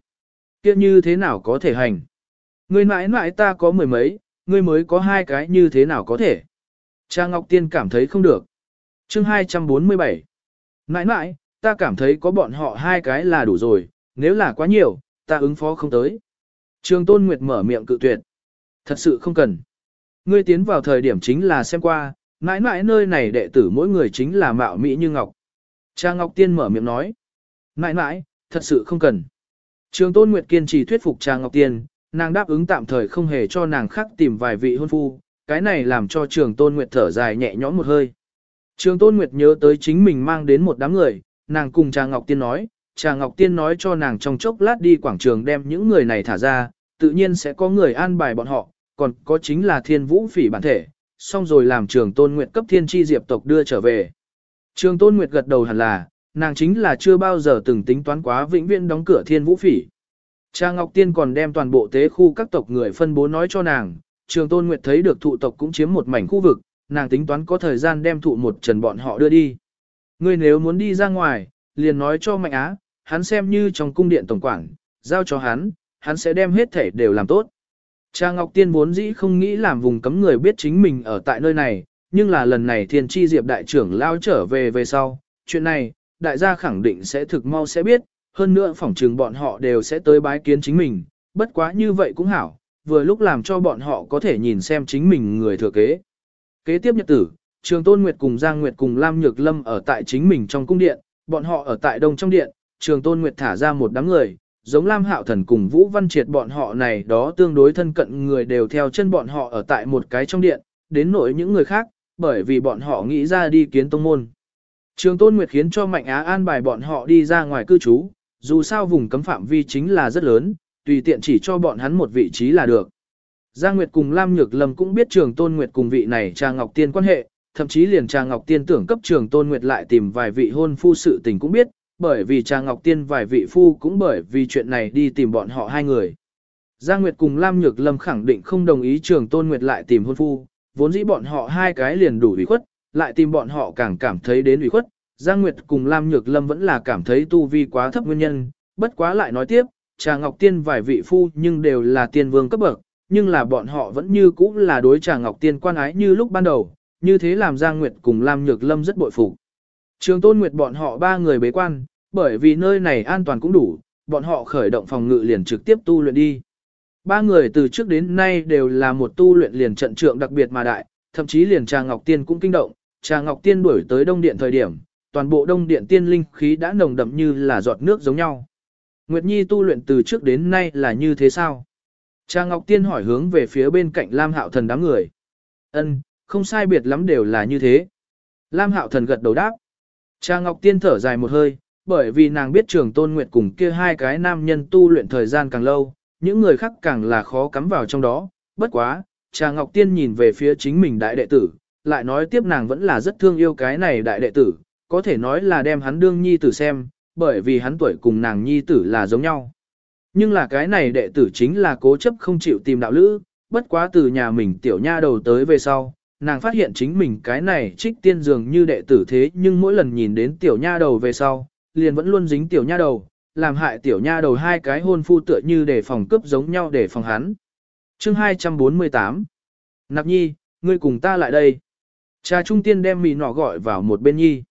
Kia như thế nào có thể hành? Ngươi mãi mãi ta có mười mấy, ngươi mới có hai cái như thế nào có thể? Cha Ngọc Tiên cảm thấy không được. chương 247. Mãi mãi, ta cảm thấy có bọn họ hai cái là đủ rồi, nếu là quá nhiều, ta ứng phó không tới. Trường Tôn Nguyệt mở miệng cự tuyệt. Thật sự không cần. Ngươi tiến vào thời điểm chính là xem qua, mãi mãi nơi này đệ tử mỗi người chính là mạo mỹ như ngọc. Cha Ngọc Tiên mở miệng nói. Mãi mãi, thật sự không cần. Trường Tôn Nguyệt kiên trì thuyết phục Cha Ngọc Tiên, nàng đáp ứng tạm thời không hề cho nàng khác tìm vài vị hôn phu, cái này làm cho Trường Tôn Nguyệt thở dài nhẹ nhõm một hơi. Trường Tôn Nguyệt nhớ tới chính mình mang đến một đám người, nàng cùng Cha Ngọc Tiên nói, Cha Ngọc Tiên nói cho nàng trong chốc lát đi quảng trường đem những người này thả ra, tự nhiên sẽ có người an bài bọn họ, còn có chính là thiên vũ phỉ bản thể, xong rồi làm trường Tôn Nguyệt cấp thiên tri diệp tộc đưa trở về. Trường Tôn Nguyệt gật đầu hẳn là, nàng chính là chưa bao giờ từng tính toán quá vĩnh viễn đóng cửa thiên vũ phỉ. Cha Ngọc Tiên còn đem toàn bộ tế khu các tộc người phân bố nói cho nàng, Trường Tôn Nguyệt thấy được thụ tộc cũng chiếm một mảnh khu vực, nàng tính toán có thời gian đem thụ một trần bọn họ đưa đi. Ngươi nếu muốn đi ra ngoài, liền nói cho Mạnh Á, hắn xem như trong cung điện tổng quản, giao cho hắn, hắn sẽ đem hết thể đều làm tốt. Cha Ngọc Tiên vốn dĩ không nghĩ làm vùng cấm người biết chính mình ở tại nơi này, nhưng là lần này thiên tri diệp đại trưởng lao trở về về sau, chuyện này, đại gia khẳng định sẽ thực mau sẽ biết, hơn nữa phỏng trường bọn họ đều sẽ tới bái kiến chính mình, bất quá như vậy cũng hảo, vừa lúc làm cho bọn họ có thể nhìn xem chính mình người thừa kế. Kế tiếp nhật tử, Trường Tôn Nguyệt cùng Giang Nguyệt cùng Lam Nhược Lâm ở tại chính mình trong cung điện, bọn họ ở tại đông trong điện, Trường Tôn Nguyệt thả ra một đám người, giống Lam Hạo Thần cùng Vũ Văn Triệt bọn họ này đó tương đối thân cận người đều theo chân bọn họ ở tại một cái trong điện, đến nỗi những người khác, bởi vì bọn họ nghĩ ra đi kiến tông môn. Trường Tôn Nguyệt khiến cho Mạnh Á an bài bọn họ đi ra ngoài cư trú, dù sao vùng cấm phạm vi chính là rất lớn, tùy tiện chỉ cho bọn hắn một vị trí là được. Giang Nguyệt cùng Lam Nhược Lâm cũng biết Trường Tôn Nguyệt cùng vị này Trà Ngọc Tiên quan hệ, thậm chí liền Trà Ngọc Tiên tưởng cấp trường Tôn Nguyệt lại tìm vài vị hôn phu sự tình cũng biết, bởi vì Trà Ngọc Tiên vài vị phu cũng bởi vì chuyện này đi tìm bọn họ hai người. Giang Nguyệt cùng Lam Nhược Lâm khẳng định không đồng ý trường Tôn Nguyệt lại tìm hôn phu, vốn dĩ bọn họ hai cái liền đủ ủy khuất, lại tìm bọn họ càng cảm thấy đến ủy khuất. Giang Nguyệt cùng Lam Nhược Lâm vẫn là cảm thấy tu vi quá thấp nguyên nhân, bất quá lại nói tiếp, Trà Ngọc Tiên vài vị phu nhưng đều là tiên vương cấp bậc, nhưng là bọn họ vẫn như cũ là đối Trà Ngọc Tiên quan ái như lúc ban đầu, như thế làm Giang Nguyệt cùng Lam Nhược Lâm rất bội phục. Trường Tôn Nguyệt bọn họ ba người bế quan, bởi vì nơi này an toàn cũng đủ, bọn họ khởi động phòng ngự liền trực tiếp tu luyện đi. Ba người từ trước đến nay đều là một tu luyện liền trận trượng đặc biệt mà đại, thậm chí liền Trà Ngọc Tiên cũng kinh động, Trà Ngọc Tiên đuổi tới Đông Điện thời điểm, toàn bộ Đông Điện tiên linh khí đã nồng đậm như là giọt nước giống nhau. Nguyệt Nhi tu luyện từ trước đến nay là như thế sao? Trà Ngọc Tiên hỏi hướng về phía bên cạnh Lam Hạo Thần đám người. Ân, không sai biệt lắm đều là như thế. Lam Hạo Thần gật đầu đáp. Cha Ngọc Tiên thở dài một hơi, bởi vì nàng biết trường Tôn Nguyệt cùng kia hai cái nam nhân tu luyện thời gian càng lâu, những người khác càng là khó cắm vào trong đó. Bất quá, Trà Ngọc Tiên nhìn về phía chính mình đại đệ tử, lại nói tiếp nàng vẫn là rất thương yêu cái này đại đệ tử, có thể nói là đem hắn đương nhi tử xem, bởi vì hắn tuổi cùng nàng nhi tử là giống nhau. Nhưng là cái này đệ tử chính là cố chấp không chịu tìm đạo lữ, bất quá từ nhà mình tiểu nha đầu tới về sau, nàng phát hiện chính mình cái này trích tiên dường như đệ tử thế nhưng mỗi lần nhìn đến tiểu nha đầu về sau, liền vẫn luôn dính tiểu nha đầu, làm hại tiểu nha đầu hai cái hôn phu tựa như để phòng cướp giống nhau để phòng hắn. Chương 248 Nạp nhi, ngươi cùng ta lại đây. Cha trung tiên đem mì nọ gọi vào một bên nhi.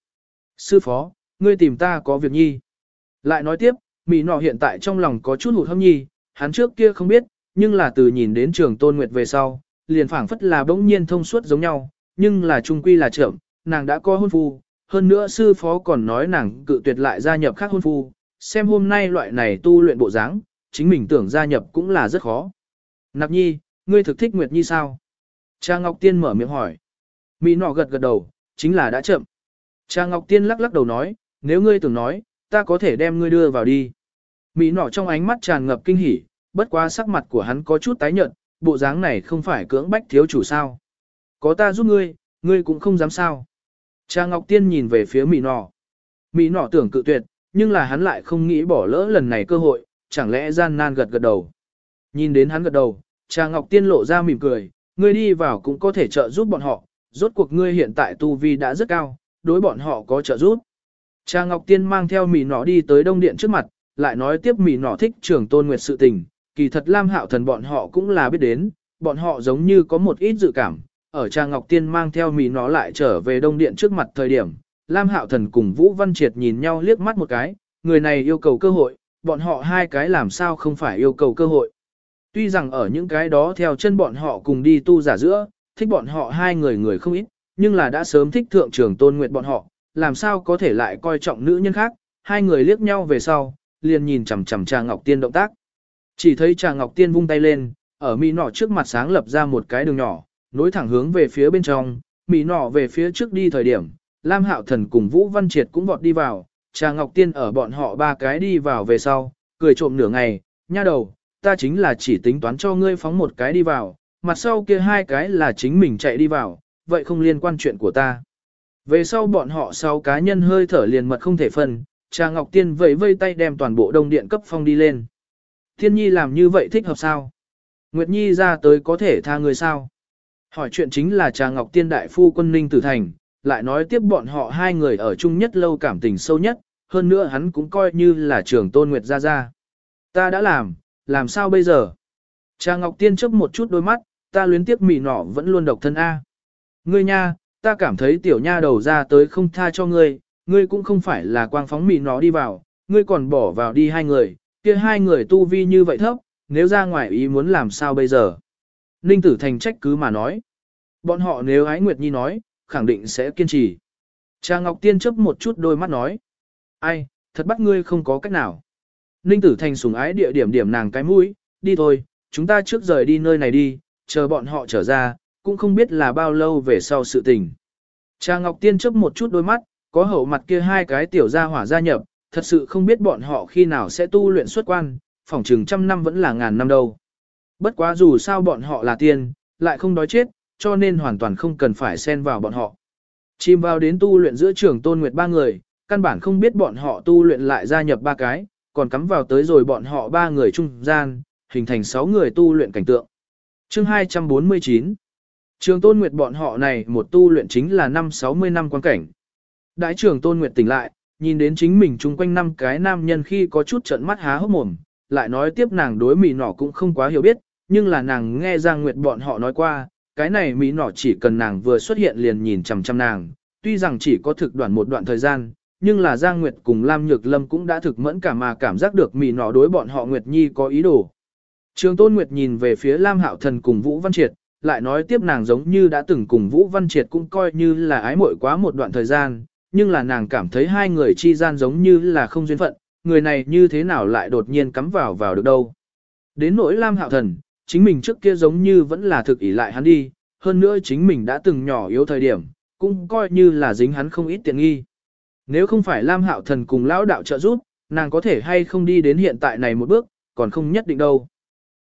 Sư phó, ngươi tìm ta có việc nhi. Lại nói tiếp, mì nọ hiện tại trong lòng có chút hụt hâm nhi, hắn trước kia không biết, nhưng là từ nhìn đến trường tôn nguyệt về sau, liền phảng phất là bỗng nhiên thông suốt giống nhau, nhưng là trung quy là trưởng, nàng đã có hôn phu, hơn nữa sư phó còn nói nàng cự tuyệt lại gia nhập khác hôn phu, xem hôm nay loại này tu luyện bộ dáng, chính mình tưởng gia nhập cũng là rất khó. Nạp nhi, ngươi thực thích Nguyệt Nhi sao? Cha Ngọc Tiên mở miệng hỏi. Mỹ nọ gật gật đầu, chính là đã chậm. Cha Ngọc Tiên lắc lắc đầu nói, nếu ngươi tưởng nói, ta có thể đem ngươi đưa vào đi. Mỹ nọ trong ánh mắt tràn ngập kinh hỉ, bất quá sắc mặt của hắn có chút tái nhợt, bộ dáng này không phải cưỡng bách thiếu chủ sao. Có ta giúp ngươi, ngươi cũng không dám sao. Cha Ngọc Tiên nhìn về phía Mỹ nọ. Mỹ nọ tưởng cự tuyệt, nhưng là hắn lại không nghĩ bỏ lỡ lần này cơ hội, chẳng lẽ gian nan gật gật đầu. Nhìn đến hắn gật đầu, Cha Ngọc Tiên lộ ra mỉm cười, ngươi đi vào cũng có thể trợ giúp bọn họ, rốt cuộc ngươi hiện tại tu vi đã rất cao, đối bọn họ có trợ giúp. Cha Ngọc Tiên mang theo Mỹ nọ đi tới đông điện trước mặt, lại nói tiếp Mỹ nọ thích trưởng tôn nguyệt sự tình, kỳ thật Lam Hạo Thần bọn họ cũng là biết đến, bọn họ giống như có một ít dự cảm. Ở Trà Ngọc Tiên mang theo mì nó lại trở về đông điện trước mặt thời điểm, Lam Hạo Thần cùng Vũ Văn Triệt nhìn nhau liếc mắt một cái, người này yêu cầu cơ hội, bọn họ hai cái làm sao không phải yêu cầu cơ hội. Tuy rằng ở những cái đó theo chân bọn họ cùng đi tu giả giữa, thích bọn họ hai người người không ít, nhưng là đã sớm thích thượng trưởng tôn nguyệt bọn họ, làm sao có thể lại coi trọng nữ nhân khác, hai người liếc nhau về sau, liền nhìn chằm chằm Trà Ngọc Tiên động tác. Chỉ thấy Trà Ngọc Tiên vung tay lên, ở mỹ nọ trước mặt sáng lập ra một cái đường nhỏ, nối thẳng hướng về phía bên trong, mỹ nọ về phía trước đi thời điểm, Lam Hạo Thần cùng Vũ Văn Triệt cũng vọt đi vào, Trà Ngọc Tiên ở bọn họ ba cái đi vào về sau, cười trộm nửa ngày, nha đầu, ta chính là chỉ tính toán cho ngươi phóng một cái đi vào, mặt sau kia hai cái là chính mình chạy đi vào, vậy không liên quan chuyện của ta. Về sau bọn họ sau cá nhân hơi thở liền mật không thể phân, Trà Ngọc Tiên vẫy vây tay đem toàn bộ đông điện cấp phong đi lên. Thiên Nhi làm như vậy thích hợp sao? Nguyệt Nhi ra tới có thể tha người sao? Hỏi chuyện chính là Trà Ngọc Tiên đại phu quân ninh tử thành, lại nói tiếp bọn họ hai người ở chung nhất lâu cảm tình sâu nhất, hơn nữa hắn cũng coi như là trưởng tôn Nguyệt Gia Gia. Ta đã làm, làm sao bây giờ? Trà Ngọc Tiên chớp một chút đôi mắt, ta luyến tiếc mỉ nọ vẫn luôn độc thân A. Ngươi nha, ta cảm thấy tiểu nha đầu ra tới không tha cho ngươi, ngươi cũng không phải là quang phóng mỉ nọ đi vào, ngươi còn bỏ vào đi hai người, kia hai người tu vi như vậy thấp, nếu ra ngoài ý muốn làm sao bây giờ? Ninh Tử Thành trách cứ mà nói. Bọn họ nếu Ái Nguyệt Nhi nói, khẳng định sẽ kiên trì. Cha Ngọc Tiên chớp một chút đôi mắt nói. Ai, thật bắt ngươi không có cách nào. Ninh Tử Thành sùng ái địa điểm điểm nàng cái mũi, đi thôi, chúng ta trước rời đi nơi này đi, chờ bọn họ trở ra, cũng không biết là bao lâu về sau sự tình. Cha Ngọc Tiên chấp một chút đôi mắt, có hậu mặt kia hai cái tiểu gia hỏa gia nhập, thật sự không biết bọn họ khi nào sẽ tu luyện xuất quan, phỏng chừng trăm năm vẫn là ngàn năm đâu. Bất quá dù sao bọn họ là tiên, lại không đói chết, cho nên hoàn toàn không cần phải xen vào bọn họ. Chìm vào đến tu luyện giữa trường tôn nguyệt ba người, căn bản không biết bọn họ tu luyện lại gia nhập ba cái, còn cắm vào tới rồi bọn họ ba người trung gian, hình thành sáu người tu luyện cảnh tượng. Chương 249 Trường Tôn Nguyệt bọn họ này một tu luyện chính là năm 60 năm quan cảnh. Đại trưởng Tôn Nguyệt tỉnh lại, nhìn đến chính mình chung quanh năm cái nam nhân khi có chút trận mắt há hốc mồm, lại nói tiếp nàng đối mì nỏ cũng không quá hiểu biết, nhưng là nàng nghe Giang Nguyệt bọn họ nói qua, cái này mỹ nỏ chỉ cần nàng vừa xuất hiện liền nhìn chằm chằm nàng, tuy rằng chỉ có thực đoạn một đoạn thời gian, nhưng là Giang Nguyệt cùng Lam Nhược Lâm cũng đã thực mẫn cả mà cảm giác được mỹ nỏ đối bọn họ Nguyệt Nhi có ý đồ. Trường Tôn Nguyệt nhìn về phía Lam Hạo Thần cùng Vũ Văn Triệt, lại nói tiếp nàng giống như đã từng cùng Vũ Văn Triệt cũng coi như là ái muội quá một đoạn thời gian, nhưng là nàng cảm thấy hai người chi gian giống như là không duyên phận, người này như thế nào lại đột nhiên cắm vào vào được đâu. Đến nỗi Lam Hạo Thần, chính mình trước kia giống như vẫn là thực ỷ lại hắn đi, hơn nữa chính mình đã từng nhỏ yếu thời điểm, cũng coi như là dính hắn không ít tiện nghi. Nếu không phải Lam Hạo Thần cùng lão đạo trợ giúp, nàng có thể hay không đi đến hiện tại này một bước, còn không nhất định đâu.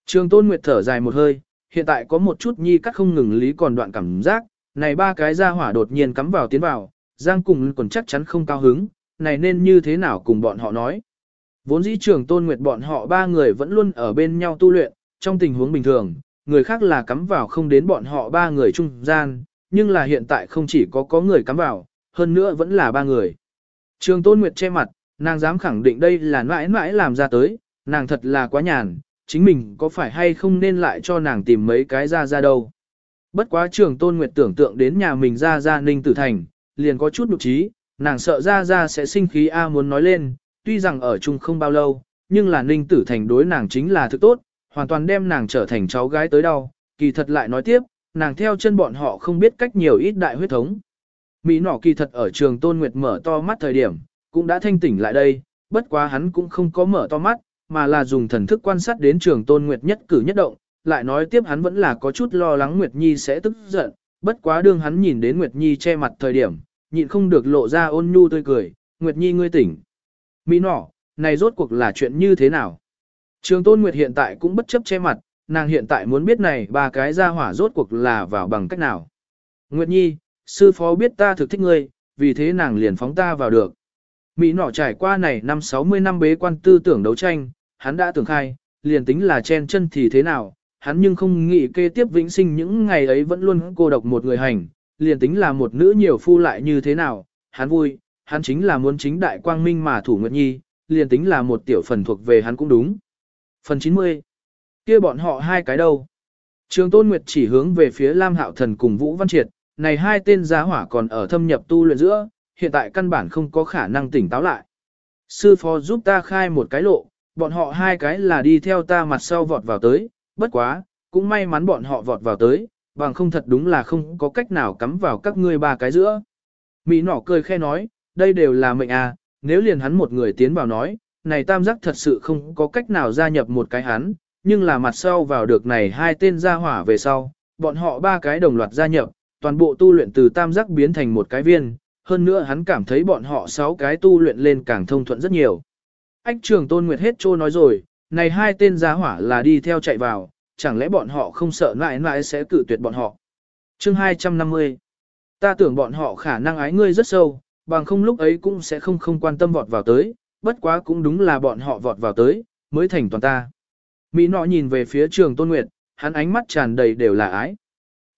Trường Tôn Nguyệt thở dài một hơi, hiện tại có một chút nhi cắt không ngừng lý còn đoạn cảm giác, này ba cái ra hỏa đột nhiên cắm vào tiến vào, Giang cùng còn chắc chắn không cao hứng, này nên như thế nào cùng bọn họ nói. Vốn dĩ trường Tôn Nguyệt bọn họ ba người vẫn luôn ở bên nhau tu luyện, trong tình huống bình thường, người khác là cắm vào không đến bọn họ ba người trung gian, nhưng là hiện tại không chỉ có có người cắm vào, hơn nữa vẫn là ba người. Trường Tôn Nguyệt che mặt, nàng dám khẳng định đây là mãi mãi làm ra tới, nàng thật là quá nhàn, chính mình có phải hay không nên lại cho nàng tìm mấy cái ra ra đâu. Bất quá trường Tôn Nguyệt tưởng tượng đến nhà mình ra ra Ninh Tử Thành, liền có chút nụ trí, nàng sợ ra ra sẽ sinh khí A muốn nói lên, tuy rằng ở chung không bao lâu, nhưng là Ninh Tử Thành đối nàng chính là thứ tốt, hoàn toàn đem nàng trở thành cháu gái tới đau, kỳ thật lại nói tiếp, nàng theo chân bọn họ không biết cách nhiều ít đại huyết thống. Mỹ nỏ kỳ thật ở trường Tôn Nguyệt mở to mắt thời điểm, cũng đã thanh tỉnh lại đây, bất quá hắn cũng không có mở to mắt, mà là dùng thần thức quan sát đến trường Tôn Nguyệt nhất cử nhất động, lại nói tiếp hắn vẫn là có chút lo lắng Nguyệt Nhi sẽ tức giận, bất quá đương hắn nhìn đến Nguyệt Nhi che mặt thời điểm, nhịn không được lộ ra ôn nhu tươi cười, Nguyệt Nhi ngươi tỉnh. Mỹ nọ, này rốt cuộc là chuyện như thế nào? Trường Tôn Nguyệt hiện tại cũng bất chấp che mặt, nàng hiện tại muốn biết này ba cái ra hỏa rốt cuộc là vào bằng cách nào. Nguyệt Nhi, sư phó biết ta thực thích ngươi, vì thế nàng liền phóng ta vào được. Mỹ nọ trải qua này năm 60 năm bế quan tư tưởng đấu tranh, hắn đã tưởng khai, liền tính là chen chân thì thế nào, hắn nhưng không nghĩ kê tiếp vĩnh sinh những ngày ấy vẫn luôn cô độc một người hành, liền tính là một nữ nhiều phu lại như thế nào, hắn vui, hắn chính là muốn chính đại quang minh mà thủ Nguyệt Nhi, liền tính là một tiểu phần thuộc về hắn cũng đúng. Phần 90. kia bọn họ hai cái đâu? Trường Tôn Nguyệt chỉ hướng về phía Lam Hạo Thần cùng Vũ Văn Triệt, này hai tên giá hỏa còn ở thâm nhập tu luyện giữa, hiện tại căn bản không có khả năng tỉnh táo lại. Sư phó giúp ta khai một cái lộ, bọn họ hai cái là đi theo ta mặt sau vọt vào tới, bất quá, cũng may mắn bọn họ vọt vào tới, bằng không thật đúng là không có cách nào cắm vào các ngươi ba cái giữa. Mỹ nỏ cười khe nói, đây đều là mệnh à, nếu liền hắn một người tiến vào nói, này tam giác thật sự không có cách nào gia nhập một cái hắn, nhưng là mặt sau vào được này hai tên gia hỏa về sau, bọn họ ba cái đồng loạt gia nhập, toàn bộ tu luyện từ tam giác biến thành một cái viên, hơn nữa hắn cảm thấy bọn họ sáu cái tu luyện lên càng thông thuận rất nhiều. Ách trường tôn nguyệt hết trô nói rồi, này hai tên giá hỏa là đi theo chạy vào, chẳng lẽ bọn họ không sợ mãi mãi sẽ cự tuyệt bọn họ. Chương 250 Ta tưởng bọn họ khả năng ái ngươi rất sâu, bằng không lúc ấy cũng sẽ không không quan tâm vọt vào tới, bất quá cũng đúng là bọn họ vọt vào tới, mới thành toàn ta. Mỹ nọ nhìn về phía trường Tôn Nguyệt, hắn ánh mắt tràn đầy đều là ái.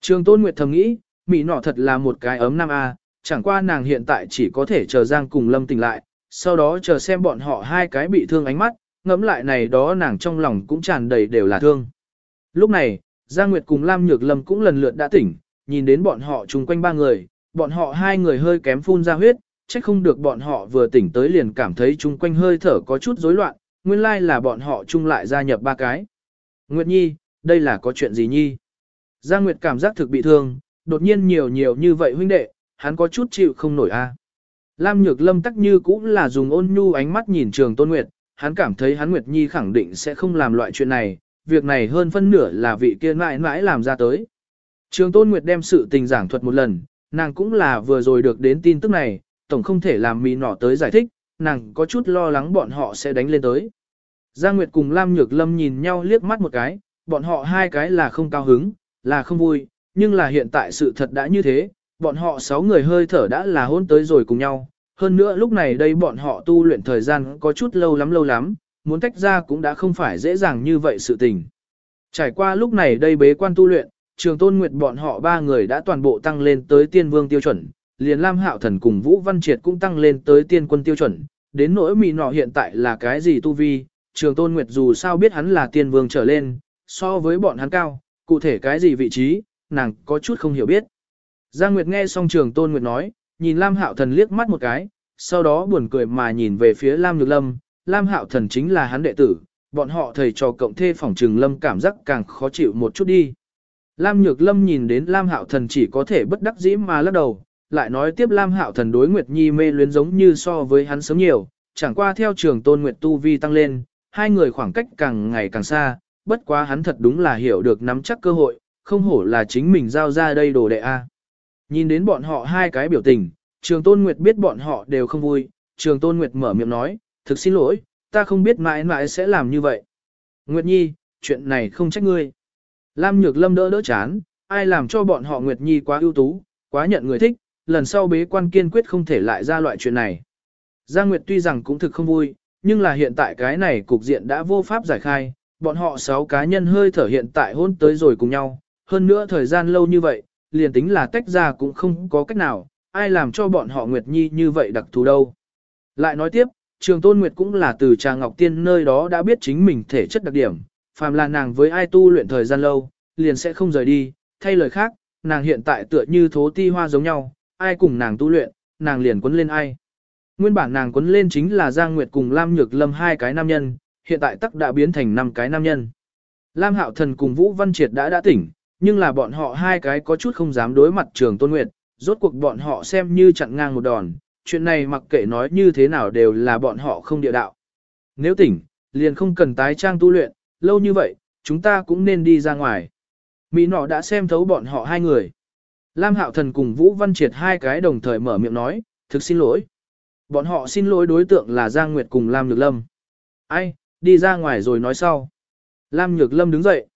Trường Tôn Nguyệt thầm nghĩ, Mỹ nọ thật là một cái ấm nam A, chẳng qua nàng hiện tại chỉ có thể chờ Giang cùng Lâm tỉnh lại, sau đó chờ xem bọn họ hai cái bị thương ánh mắt, ngẫm lại này đó nàng trong lòng cũng tràn đầy đều là thương. Lúc này, Giang Nguyệt cùng Lam Nhược Lâm cũng lần lượt đã tỉnh, nhìn đến bọn họ chung quanh ba người, bọn họ hai người hơi kém phun ra huyết, chắc không được bọn họ vừa tỉnh tới liền cảm thấy chung quanh hơi thở có chút rối loạn, nguyên lai là bọn họ chung lại gia nhập ba cái. Nguyệt Nhi, đây là có chuyện gì Nhi? Giang Nguyệt cảm giác thực bị thương, đột nhiên nhiều nhiều như vậy huynh đệ, hắn có chút chịu không nổi a. Lam Nhược Lâm tắc như cũng là dùng ôn nhu ánh mắt nhìn Trường Tôn Nguyệt, hắn cảm thấy hắn Nguyệt Nhi khẳng định sẽ không làm loại chuyện này, việc này hơn phân nửa là vị kia mãi mãi làm ra tới. Trường Tôn Nguyệt đem sự tình giảng thuật một lần, nàng cũng là vừa rồi được đến tin tức này, tổng không thể làm mì nọ tới giải thích, nàng có chút lo lắng bọn họ sẽ đánh lên tới. Giang Nguyệt cùng Lam Nhược Lâm nhìn nhau liếc mắt một cái, bọn họ hai cái là không cao hứng, là không vui, nhưng là hiện tại sự thật đã như thế, bọn họ sáu người hơi thở đã là hôn tới rồi cùng nhau. Hơn nữa lúc này đây bọn họ tu luyện thời gian có chút lâu lắm lâu lắm, muốn tách ra cũng đã không phải dễ dàng như vậy sự tình. Trải qua lúc này đây bế quan tu luyện, trường tôn nguyệt bọn họ ba người đã toàn bộ tăng lên tới tiên vương tiêu chuẩn, liền Lam Hạo Thần cùng Vũ Văn Triệt cũng tăng lên tới tiên quân tiêu chuẩn, đến nỗi mị nọ hiện tại là cái gì tu vi, trường tôn nguyệt dù sao biết hắn là tiên vương trở lên, so với bọn hắn cao, cụ thể cái gì vị trí, nàng có chút không hiểu biết. Giang Nguyệt nghe xong trường tôn nguyệt nói, nhìn Lam Hạo Thần liếc mắt một cái, sau đó buồn cười mà nhìn về phía Lam Nhược Lâm, Lam Hạo Thần chính là hắn đệ tử, bọn họ thầy trò cộng thê phỏng trừng Lâm cảm giác càng khó chịu một chút đi. Lam Nhược Lâm nhìn đến Lam Hạo Thần chỉ có thể bất đắc dĩ mà lắc đầu, lại nói tiếp Lam Hạo Thần đối Nguyệt Nhi mê luyến giống như so với hắn sớm nhiều, chẳng qua theo trường tôn Nguyệt Tu Vi tăng lên, hai người khoảng cách càng ngày càng xa, bất quá hắn thật đúng là hiểu được nắm chắc cơ hội, không hổ là chính mình giao ra đây đồ đệ A. Nhìn đến bọn họ hai cái biểu tình, trường tôn Nguyệt biết bọn họ đều không vui, trường tôn Nguyệt mở miệng nói, thực xin lỗi, ta không biết mãi mãi sẽ làm như vậy. Nguyệt Nhi, chuyện này không trách ngươi. Lam Nhược Lâm đỡ đỡ chán, ai làm cho bọn họ Nguyệt Nhi quá ưu tú, quá nhận người thích, lần sau bế quan kiên quyết không thể lại ra loại chuyện này. Giang Nguyệt tuy rằng cũng thực không vui, nhưng là hiện tại cái này cục diện đã vô pháp giải khai, bọn họ sáu cá nhân hơi thở hiện tại hôn tới rồi cùng nhau, hơn nữa thời gian lâu như vậy, liền tính là tách ra cũng không có cách nào, ai làm cho bọn họ Nguyệt Nhi như vậy đặc thù đâu. Lại nói tiếp, Trường Tôn Nguyệt cũng là từ Trà Ngọc Tiên nơi đó đã biết chính mình thể chất đặc điểm, phàm là nàng với ai tu luyện thời gian lâu, liền sẽ không rời đi, thay lời khác, nàng hiện tại tựa như thố ti hoa giống nhau, ai cùng nàng tu luyện, nàng liền quấn lên ai. Nguyên bản nàng quấn lên chính là Giang Nguyệt cùng Lam Nhược Lâm hai cái nam nhân, hiện tại tắc đã biến thành năm cái nam nhân. Lam Hạo Thần cùng Vũ Văn Triệt đã đã tỉnh, nhưng là bọn họ hai cái có chút không dám đối mặt Trường Tôn Nguyệt, rốt cuộc bọn họ xem như chặn ngang một đòn, chuyện này mặc kệ nói như thế nào đều là bọn họ không địa đạo. Nếu tỉnh, liền không cần tái trang tu luyện, lâu như vậy, chúng ta cũng nên đi ra ngoài. Mỹ nọ đã xem thấu bọn họ hai người. Lam Hạo Thần cùng Vũ Văn Triệt hai cái đồng thời mở miệng nói, thực xin lỗi. Bọn họ xin lỗi đối tượng là Giang Nguyệt cùng Lam Nhược Lâm. Ai, đi ra ngoài rồi nói sau. Lam Nhược Lâm đứng dậy.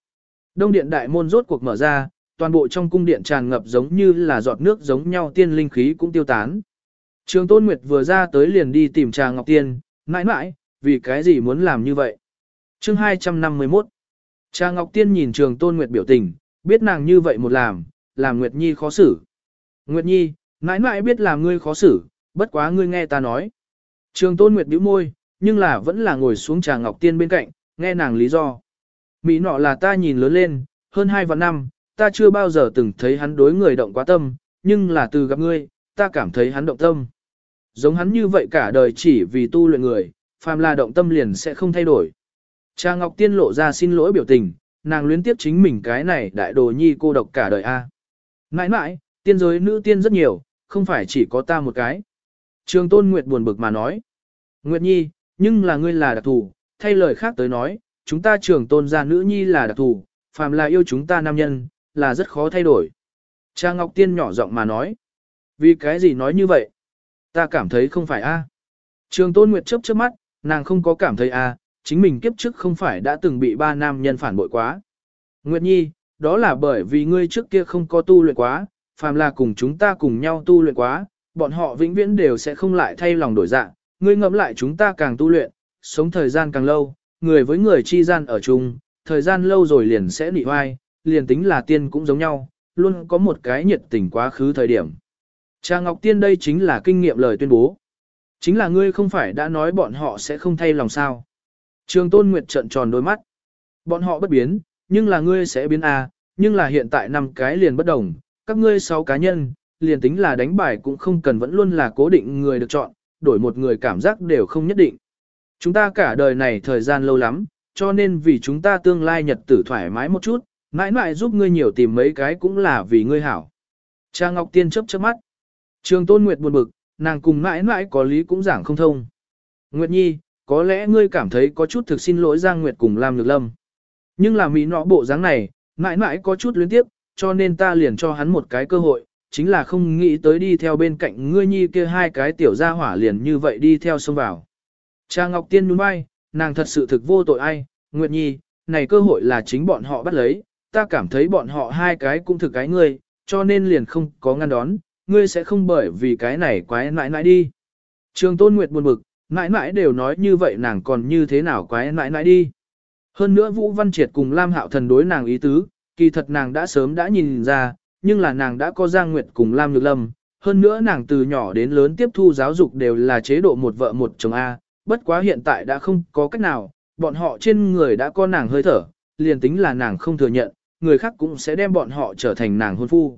Đông điện đại môn rốt cuộc mở ra, toàn bộ trong cung điện tràn ngập giống như là giọt nước giống nhau tiên linh khí cũng tiêu tán. Trường Tôn Nguyệt vừa ra tới liền đi tìm Trà Ngọc Tiên, mãi mãi, vì cái gì muốn làm như vậy? Chương 251 Trà Ngọc Tiên nhìn Trường Tôn Nguyệt biểu tình, biết nàng như vậy một làm, làm Nguyệt Nhi khó xử. Nguyệt Nhi, mãi mãi biết làm ngươi khó xử, bất quá ngươi nghe ta nói. Trường Tôn Nguyệt bĩu môi, nhưng là vẫn là ngồi xuống Trà Ngọc Tiên bên cạnh, nghe nàng lý do. Mỹ nọ là ta nhìn lớn lên, hơn hai vạn năm, ta chưa bao giờ từng thấy hắn đối người động quá tâm, nhưng là từ gặp ngươi, ta cảm thấy hắn động tâm. Giống hắn như vậy cả đời chỉ vì tu luyện người, phàm là động tâm liền sẽ không thay đổi. Cha Ngọc Tiên lộ ra xin lỗi biểu tình, nàng luyến tiếp chính mình cái này đại đồ nhi cô độc cả đời a. Nãi nãi, tiên giới nữ tiên rất nhiều, không phải chỉ có ta một cái. Trường Tôn Nguyệt buồn bực mà nói. Nguyệt Nhi, nhưng là ngươi là đặc thù, thay lời khác tới nói, chúng ta trường tôn gia nữ nhi là đặc thù, phàm là yêu chúng ta nam nhân, là rất khó thay đổi. Cha Ngọc Tiên nhỏ giọng mà nói. Vì cái gì nói như vậy? Ta cảm thấy không phải a. Trường Tôn Nguyệt chớp chớp mắt, nàng không có cảm thấy a, chính mình kiếp trước không phải đã từng bị ba nam nhân phản bội quá. Nguyệt Nhi, đó là bởi vì ngươi trước kia không có tu luyện quá, phàm là cùng chúng ta cùng nhau tu luyện quá, bọn họ vĩnh viễn đều sẽ không lại thay lòng đổi dạng, ngươi ngẫm lại chúng ta càng tu luyện, sống thời gian càng lâu, người với người chi gian ở chung, thời gian lâu rồi liền sẽ nị hoai, liền tính là tiên cũng giống nhau, luôn có một cái nhiệt tình quá khứ thời điểm. Cha Ngọc Tiên đây chính là kinh nghiệm lời tuyên bố. Chính là ngươi không phải đã nói bọn họ sẽ không thay lòng sao. Trường Tôn Nguyệt trận tròn đôi mắt. Bọn họ bất biến, nhưng là ngươi sẽ biến à, nhưng là hiện tại năm cái liền bất đồng, các ngươi sáu cá nhân, liền tính là đánh bài cũng không cần vẫn luôn là cố định người được chọn, đổi một người cảm giác đều không nhất định. Chúng ta cả đời này thời gian lâu lắm, cho nên vì chúng ta tương lai nhật tử thoải mái một chút, mãi mãi giúp ngươi nhiều tìm mấy cái cũng là vì ngươi hảo. Cha Ngọc Tiên chấp chớp mắt. Trường Tôn Nguyệt buồn bực, nàng cùng mãi mãi có lý cũng giảng không thông. Nguyệt Nhi, có lẽ ngươi cảm thấy có chút thực xin lỗi Giang Nguyệt cùng Lam Nhược Lâm. Nhưng là mỹ nọ bộ dáng này, mãi mãi có chút luyến tiếp, cho nên ta liền cho hắn một cái cơ hội, chính là không nghĩ tới đi theo bên cạnh ngươi nhi kia hai cái tiểu gia hỏa liền như vậy đi theo xông vào. Cha Ngọc Tiên nhún vai, nàng thật sự thực vô tội ai, Nguyệt Nhi, này cơ hội là chính bọn họ bắt lấy, ta cảm thấy bọn họ hai cái cũng thực cái ngươi, cho nên liền không có ngăn đón, ngươi sẽ không bởi vì cái này quái nãi nãi đi. Trường Tôn Nguyệt buồn bực, nãi nãi đều nói như vậy nàng còn như thế nào quái nãi nãi đi. Hơn nữa Vũ Văn Triệt cùng Lam Hạo Thần đối nàng ý tứ, kỳ thật nàng đã sớm đã nhìn ra, nhưng là nàng đã có Giang Nguyệt cùng Lam Nhược Lâm. Hơn nữa nàng từ nhỏ đến lớn tiếp thu giáo dục đều là chế độ một vợ một chồng A, bất quá hiện tại đã không có cách nào, bọn họ trên người đã có nàng hơi thở, liền tính là nàng không thừa nhận, người khác cũng sẽ đem bọn họ trở thành nàng hôn phu.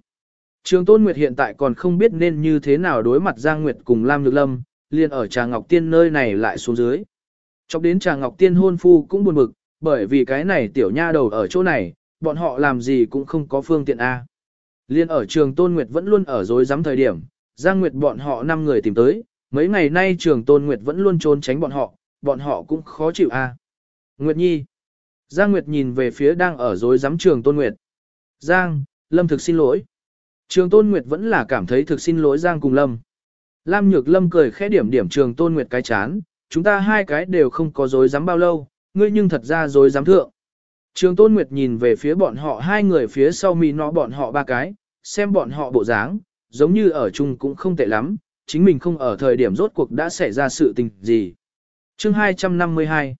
Trường Tôn Nguyệt hiện tại còn không biết nên như thế nào đối mặt Giang Nguyệt cùng Lam Nhược Lâm, liền ở Trà Ngọc Tiên nơi này lại xuống dưới. Chọc đến Trà Ngọc Tiên hôn phu cũng buồn bực, bởi vì cái này tiểu nha đầu ở chỗ này, bọn họ làm gì cũng không có phương tiện A. Liên ở trường Tôn Nguyệt vẫn luôn ở dối rắm thời điểm, Giang Nguyệt bọn họ 5 người tìm tới, mấy ngày nay trường Tôn Nguyệt vẫn luôn trốn tránh bọn họ, bọn họ cũng khó chịu A. Nguyệt Nhi. Giang Nguyệt nhìn về phía đang ở dối rắm trường Tôn Nguyệt. Giang, Lâm thực xin lỗi. Trường Tôn Nguyệt vẫn là cảm thấy thực xin lỗi Giang cùng Lâm. Lam Nhược Lâm cười khẽ điểm điểm trường Tôn Nguyệt cái chán, chúng ta hai cái đều không có dối dám bao lâu, ngươi nhưng thật ra dối dám thượng. Trường Tôn Nguyệt nhìn về phía bọn họ hai người phía sau mì nó bọn họ ba cái, xem bọn họ bộ dáng, giống như ở chung cũng không tệ lắm, chính mình không ở thời điểm rốt cuộc đã xảy ra sự tình gì. Chương 252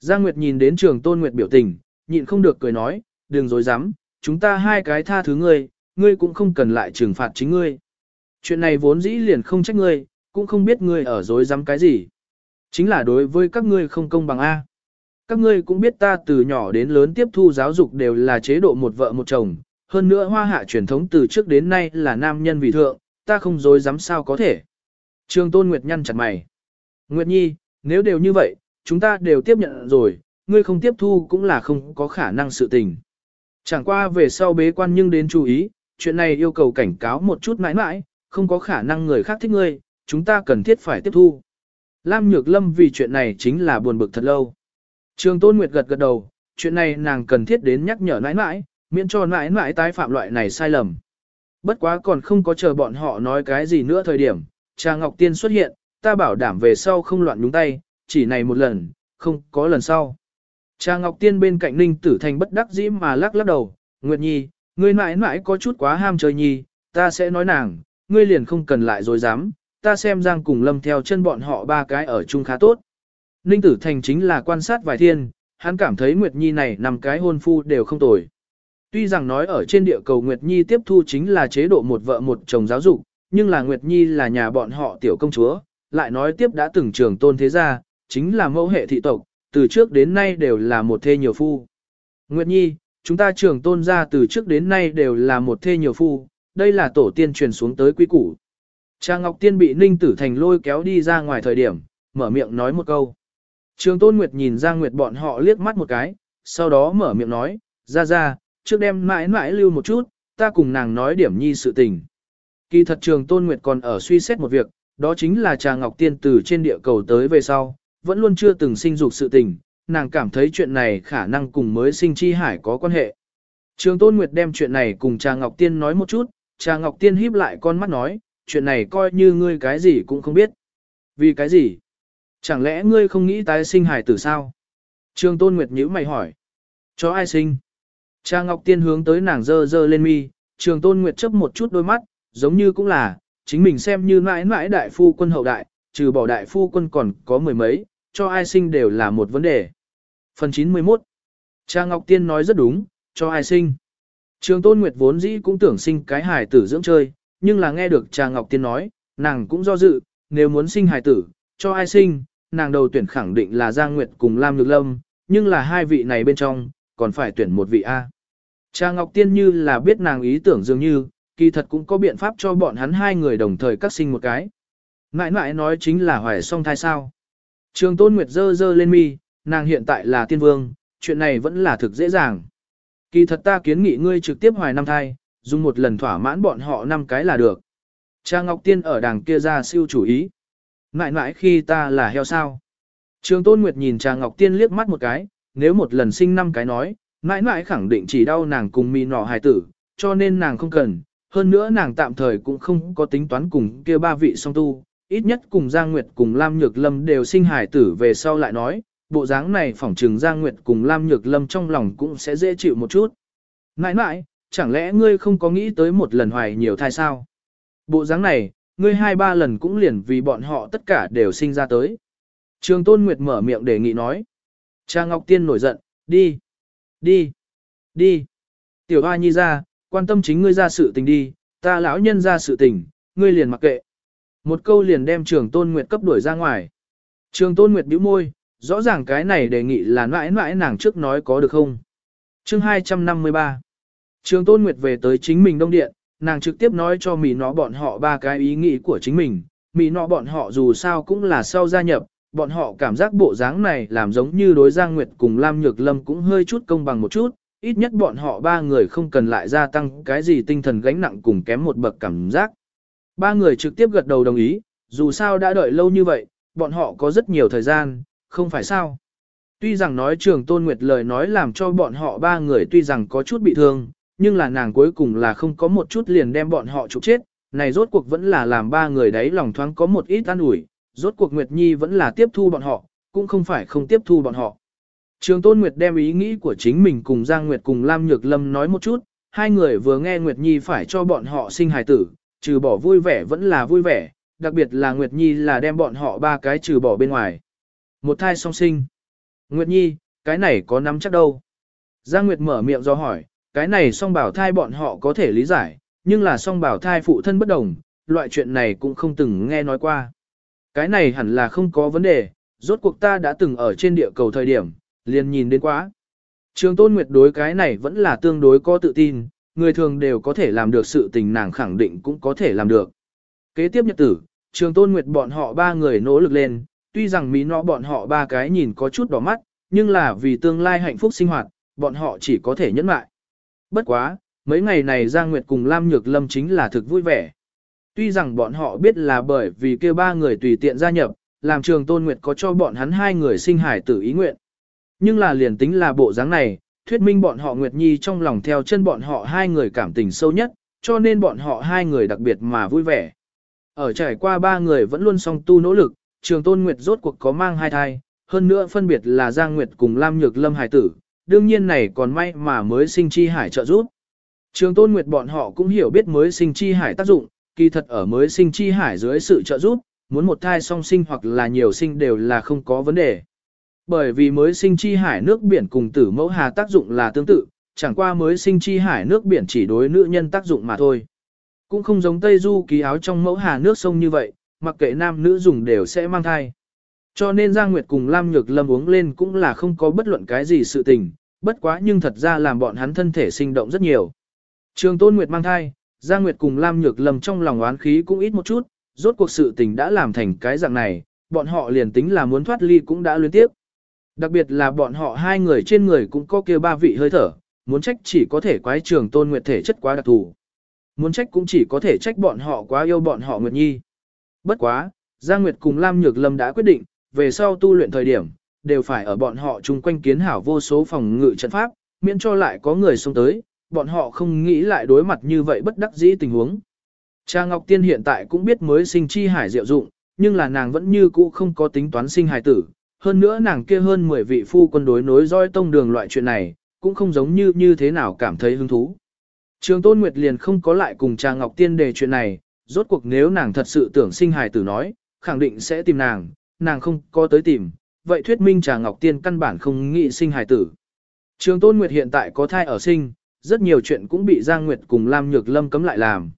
Giang Nguyệt nhìn đến trường Tôn Nguyệt biểu tình, nhịn không được cười nói, đừng dối dám, chúng ta hai cái tha thứ ngươi, ngươi cũng không cần lại trừng phạt chính ngươi. Chuyện này vốn dĩ liền không trách ngươi, cũng không biết ngươi ở dối dám cái gì. Chính là đối với các ngươi không công bằng A. Các ngươi cũng biết ta từ nhỏ đến lớn tiếp thu giáo dục đều là chế độ một vợ một chồng, hơn nữa hoa hạ truyền thống từ trước đến nay là nam nhân vì thượng, ta không dối dám sao có thể. Trường Tôn Nguyệt nhăn chặt mày. Nguyệt Nhi, nếu đều như vậy, chúng ta đều tiếp nhận rồi, ngươi không tiếp thu cũng là không có khả năng sự tình. Chẳng qua về sau bế quan nhưng đến chú ý, chuyện này yêu cầu cảnh cáo một chút mãi mãi, không có khả năng người khác thích ngươi, chúng ta cần thiết phải tiếp thu. Lam Nhược Lâm vì chuyện này chính là buồn bực thật lâu. Trường Tôn Nguyệt gật gật đầu, chuyện này nàng cần thiết đến nhắc nhở nãi nãi, miễn cho nãi nãi tái phạm loại này sai lầm. Bất quá còn không có chờ bọn họ nói cái gì nữa thời điểm, Trà Ngọc Tiên xuất hiện, ta bảo đảm về sau không loạn nhúng tay, chỉ này một lần, không có lần sau. Trà Ngọc Tiên bên cạnh Ninh Tử Thành bất đắc dĩ mà lắc lắc đầu, Nguyệt Nhi, ngươi mãi mãi có chút quá ham chơi nhi, ta sẽ nói nàng, ngươi liền không cần lại dối dám, ta xem Giang cùng Lâm theo chân bọn họ ba cái ở chung khá tốt. Ninh Tử Thành chính là quan sát vài thiên, hắn cảm thấy Nguyệt Nhi này nằm cái hôn phu đều không tồi. Tuy rằng nói ở trên địa cầu Nguyệt Nhi tiếp thu chính là chế độ một vợ một chồng giáo dục, nhưng là Nguyệt Nhi là nhà bọn họ tiểu công chúa, lại nói tiếp đã từng trường tôn thế gia, chính là mẫu hệ thị tộc, từ trước đến nay đều là một thê nhiều phu. Nguyệt Nhi, chúng ta trường tôn gia từ trước đến nay đều là một thê nhiều phu, đây là tổ tiên truyền xuống tới quy củ. Cha Ngọc Tiên bị Ninh Tử Thành lôi kéo đi ra ngoài thời điểm, mở miệng nói một câu. Trường Tôn Nguyệt nhìn Giang Nguyệt bọn họ liếc mắt một cái, sau đó mở miệng nói, ra ra, trước đem mãi mãi lưu một chút, ta cùng nàng nói điểm nhi sự tình. Kỳ thật Trường Tôn Nguyệt còn ở suy xét một việc, đó chính là Trà Ngọc Tiên từ trên địa cầu tới về sau, vẫn luôn chưa từng sinh dục sự tình, nàng cảm thấy chuyện này khả năng cùng mới sinh chi hải có quan hệ. Trường Tôn Nguyệt đem chuyện này cùng Trà Ngọc Tiên nói một chút, Trà Ngọc Tiên híp lại con mắt nói, chuyện này coi như ngươi cái gì cũng không biết. Vì cái gì? Chẳng lẽ ngươi không nghĩ tái sinh hải tử sao? Trường Tôn Nguyệt nhíu mày hỏi. Cho ai sinh? Cha Ngọc Tiên hướng tới nàng dơ dơ lên mi, Trường Tôn Nguyệt chấp một chút đôi mắt, giống như cũng là, chính mình xem như mãi mãi đại phu quân hậu đại, trừ bỏ đại phu quân còn có mười mấy, cho ai sinh đều là một vấn đề. Phần 91 Cha Ngọc Tiên nói rất đúng, cho ai sinh. Trường Tôn Nguyệt vốn dĩ cũng tưởng sinh cái hài tử dưỡng chơi, nhưng là nghe được cha Ngọc Tiên nói, nàng cũng do dự, nếu muốn sinh hài tử, cho ai sinh, nàng đầu tuyển khẳng định là Giang Nguyệt cùng Lam Nhược Lâm, nhưng là hai vị này bên trong, còn phải tuyển một vị A. Cha Ngọc Tiên như là biết nàng ý tưởng dường như, kỳ thật cũng có biện pháp cho bọn hắn hai người đồng thời cắt sinh một cái. Ngại ngại nói chính là hoài song thai sao. Trường Tôn Nguyệt dơ dơ lên mi, nàng hiện tại là tiên vương, chuyện này vẫn là thực dễ dàng. Kỳ thật ta kiến nghị ngươi trực tiếp hoài năm thai, dùng một lần thỏa mãn bọn họ năm cái là được. Cha Ngọc Tiên ở đằng kia ra siêu chủ ý. Ngại ngại khi ta là heo sao. Trường Tôn Nguyệt nhìn Trà Ngọc Tiên liếc mắt một cái, nếu một lần sinh năm cái nói, mãi mãi khẳng định chỉ đau nàng cùng mì nọ hài tử, cho nên nàng không cần. Hơn nữa nàng tạm thời cũng không có tính toán cùng kia ba vị song tu, ít nhất cùng Giang Nguyệt cùng Lam Nhược Lâm đều sinh hài tử về sau lại nói, bộ dáng này phỏng trừng Giang Nguyệt cùng Lam Nhược Lâm trong lòng cũng sẽ dễ chịu một chút. Nãi nãi, chẳng lẽ ngươi không có nghĩ tới một lần hoài nhiều thai sao? Bộ dáng này, ngươi hai ba lần cũng liền vì bọn họ tất cả đều sinh ra tới. Trường Tôn Nguyệt mở miệng đề nghị nói. Cha Ngọc Tiên nổi giận, đi, đi, đi. Tiểu Hoa Nhi ra, quan tâm chính ngươi ra sự tình đi, ta lão nhân ra sự tình, ngươi liền mặc kệ. Một câu liền đem trường Tôn Nguyệt cấp đuổi ra ngoài. Trường Tôn Nguyệt bĩu môi, rõ ràng cái này đề nghị là mãi mãi nàng trước nói có được không. Chương 253 Trường Tôn Nguyệt về tới chính mình đông điện, nàng trực tiếp nói cho mì nó bọn họ ba cái ý nghĩ của chính mình. Mì nó bọn họ dù sao cũng là sau gia nhập, bọn họ cảm giác bộ dáng này làm giống như đối Giang Nguyệt cùng Lam Nhược Lâm cũng hơi chút công bằng một chút, ít nhất bọn họ ba người không cần lại gia tăng cái gì tinh thần gánh nặng cùng kém một bậc cảm giác. Ba người trực tiếp gật đầu đồng ý, dù sao đã đợi lâu như vậy, bọn họ có rất nhiều thời gian, không phải sao. Tuy rằng nói trường Tôn Nguyệt lời nói làm cho bọn họ ba người tuy rằng có chút bị thương, nhưng là nàng cuối cùng là không có một chút liền đem bọn họ trục chết, này rốt cuộc vẫn là làm ba người đấy lòng thoáng có một ít an ủi, rốt cuộc Nguyệt Nhi vẫn là tiếp thu bọn họ, cũng không phải không tiếp thu bọn họ. Trường Tôn Nguyệt đem ý nghĩ của chính mình cùng Giang Nguyệt cùng Lam Nhược Lâm nói một chút, hai người vừa nghe Nguyệt Nhi phải cho bọn họ sinh hài tử, trừ bỏ vui vẻ vẫn là vui vẻ, đặc biệt là Nguyệt Nhi là đem bọn họ ba cái trừ bỏ bên ngoài. Một thai song sinh. Nguyệt Nhi, cái này có nắm chắc đâu? Giang Nguyệt mở miệng do hỏi, cái này song bảo thai bọn họ có thể lý giải, nhưng là song bảo thai phụ thân bất đồng, loại chuyện này cũng không từng nghe nói qua. Cái này hẳn là không có vấn đề, rốt cuộc ta đã từng ở trên địa cầu thời điểm, liền nhìn đến quá. Trường Tôn Nguyệt đối cái này vẫn là tương đối có tự tin, người thường đều có thể làm được sự tình nàng khẳng định cũng có thể làm được. Kế tiếp nhật tử, Trường Tôn Nguyệt bọn họ ba người nỗ lực lên, tuy rằng mí nó bọn họ ba cái nhìn có chút đỏ mắt, nhưng là vì tương lai hạnh phúc sinh hoạt, bọn họ chỉ có thể nhẫn lại. Bất quá, mấy ngày này Giang Nguyệt cùng Lam Nhược Lâm chính là thực vui vẻ. Tuy rằng bọn họ biết là bởi vì kia ba người tùy tiện gia nhập, làm trường Tôn Nguyệt có cho bọn hắn hai người sinh hải tử ý nguyện. Nhưng là liền tính là bộ dáng này, thuyết minh bọn họ Nguyệt Nhi trong lòng theo chân bọn họ hai người cảm tình sâu nhất, cho nên bọn họ hai người đặc biệt mà vui vẻ. Ở trải qua ba người vẫn luôn song tu nỗ lực, trường Tôn Nguyệt rốt cuộc có mang hai thai, hơn nữa phân biệt là Giang Nguyệt cùng Lam Nhược Lâm hải tử, đương nhiên này còn may mà mới sinh chi hải trợ giúp. Trường Tôn Nguyệt bọn họ cũng hiểu biết mới sinh chi hải tác dụng, kỳ thật ở mới sinh chi hải dưới sự trợ giúp, muốn một thai song sinh hoặc là nhiều sinh đều là không có vấn đề. Bởi vì mới sinh chi hải nước biển cùng tử mẫu hà tác dụng là tương tự, chẳng qua mới sinh chi hải nước biển chỉ đối nữ nhân tác dụng mà thôi. Cũng không giống Tây Du ký áo trong mẫu hà nước sông như vậy, mặc kệ nam nữ dùng đều sẽ mang thai. Cho nên Giang Nguyệt cùng Lam Nhược Lâm uống lên cũng là không có bất luận cái gì sự tình, bất quá nhưng thật ra làm bọn hắn thân thể sinh động rất nhiều. Trường Tôn Nguyệt mang thai, Giang Nguyệt cùng Lam Nhược Lâm trong lòng oán khí cũng ít một chút, rốt cuộc sự tình đã làm thành cái dạng này, bọn họ liền tính là muốn thoát ly cũng đã luyến tiếp. Đặc biệt là bọn họ hai người trên người cũng có kia ba vị hơi thở, muốn trách chỉ có thể quái trường Tôn Nguyệt thể chất quá đặc thù. Muốn trách cũng chỉ có thể trách bọn họ quá yêu bọn họ Nguyệt Nhi. Bất quá, Giang Nguyệt cùng Lam Nhược Lâm đã quyết định, về sau tu luyện thời điểm, đều phải ở bọn họ chung quanh kiến hảo vô số phòng ngự trận pháp, miễn cho lại có người xông tới, bọn họ không nghĩ lại đối mặt như vậy bất đắc dĩ tình huống. Cha Ngọc Tiên hiện tại cũng biết mới sinh chi hải diệu dụng, nhưng là nàng vẫn như cũ không có tính toán sinh hải tử. Hơn nữa nàng kia hơn 10 vị phu quân đối nối roi tông đường loại chuyện này, cũng không giống như như thế nào cảm thấy hứng thú. Trường Tôn Nguyệt liền không có lại cùng cha Ngọc Tiên đề chuyện này, rốt cuộc nếu nàng thật sự tưởng sinh hài tử nói, khẳng định sẽ tìm nàng, nàng không có tới tìm, vậy thuyết minh trà Ngọc Tiên căn bản không nghĩ sinh hài tử. Trường Tôn Nguyệt hiện tại có thai ở sinh, rất nhiều chuyện cũng bị Giang Nguyệt cùng Lam Nhược Lâm cấm lại làm.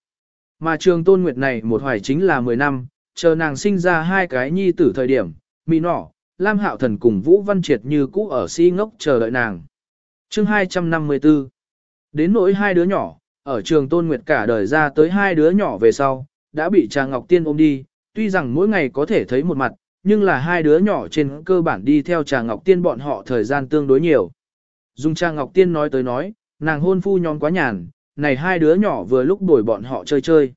Mà trường Tôn Nguyệt này một hoài chính là 10 năm, chờ nàng sinh ra hai cái nhi tử thời điểm, Mị nỏ, Lam Hạo Thần cùng Vũ Văn Triệt như cũ ở si ngốc chờ đợi nàng. Chương 254 Đến nỗi hai đứa nhỏ, ở trường Tôn Nguyệt cả đời ra tới hai đứa nhỏ về sau, đã bị Trà Ngọc Tiên ôm đi, tuy rằng mỗi ngày có thể thấy một mặt, nhưng là hai đứa nhỏ trên cơ bản đi theo Trà Ngọc Tiên bọn họ thời gian tương đối nhiều. Dung Trà Ngọc Tiên nói tới nói, nàng hôn phu nhóm quá nhàn, này hai đứa nhỏ vừa lúc đuổi bọn họ chơi chơi.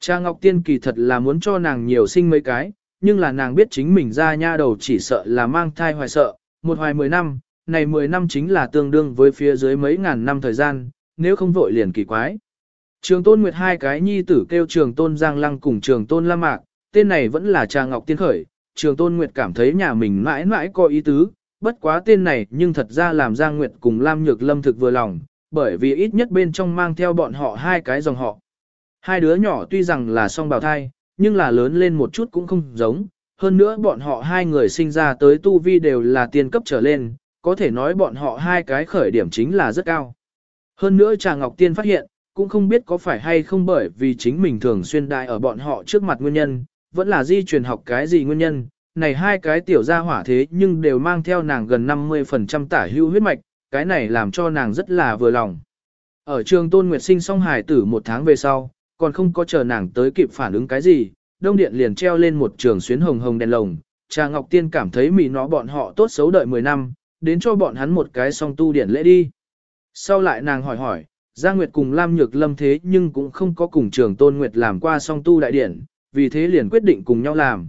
cha Ngọc Tiên kỳ thật là muốn cho nàng nhiều sinh mấy cái, nhưng là nàng biết chính mình ra nha đầu chỉ sợ là mang thai hoài sợ, một hoài mười năm, này mười năm chính là tương đương với phía dưới mấy ngàn năm thời gian, nếu không vội liền kỳ quái. Trường Tôn Nguyệt hai cái nhi tử kêu Trường Tôn Giang Lăng cùng Trường Tôn La Mạc, tên này vẫn là Cha Ngọc Tiên khởi, Trường Tôn Nguyệt cảm thấy nhà mình mãi mãi có ý tứ, bất quá tên này nhưng thật ra làm Giang Nguyệt cùng Lam Nhược Lâm thực vừa lòng, bởi vì ít nhất bên trong mang theo bọn họ hai cái dòng họ. Hai đứa nhỏ tuy rằng là song bào thai, nhưng là lớn lên một chút cũng không giống. Hơn nữa bọn họ hai người sinh ra tới tu vi đều là tiên cấp trở lên, có thể nói bọn họ hai cái khởi điểm chính là rất cao. Hơn nữa Trà Ngọc Tiên phát hiện, cũng không biết có phải hay không bởi vì chính mình thường xuyên đại ở bọn họ trước mặt nguyên nhân, vẫn là di truyền học cái gì nguyên nhân, này hai cái tiểu gia hỏa thế nhưng đều mang theo nàng gần 50% tả hưu huyết mạch, cái này làm cho nàng rất là vừa lòng. Ở trường Tôn Nguyệt sinh xong hài tử một tháng về sau, còn không có chờ nàng tới kịp phản ứng cái gì, đông điện liền treo lên một trường xuyến hồng hồng đèn lồng, Trà Ngọc Tiên cảm thấy mì nó bọn họ tốt xấu đợi 10 năm, đến cho bọn hắn một cái song tu điển lễ đi. Sau lại nàng hỏi hỏi, Giang Nguyệt cùng Lam Nhược Lâm thế nhưng cũng không có cùng trường Tôn Nguyệt làm qua song tu đại điển, vì thế liền quyết định cùng nhau làm.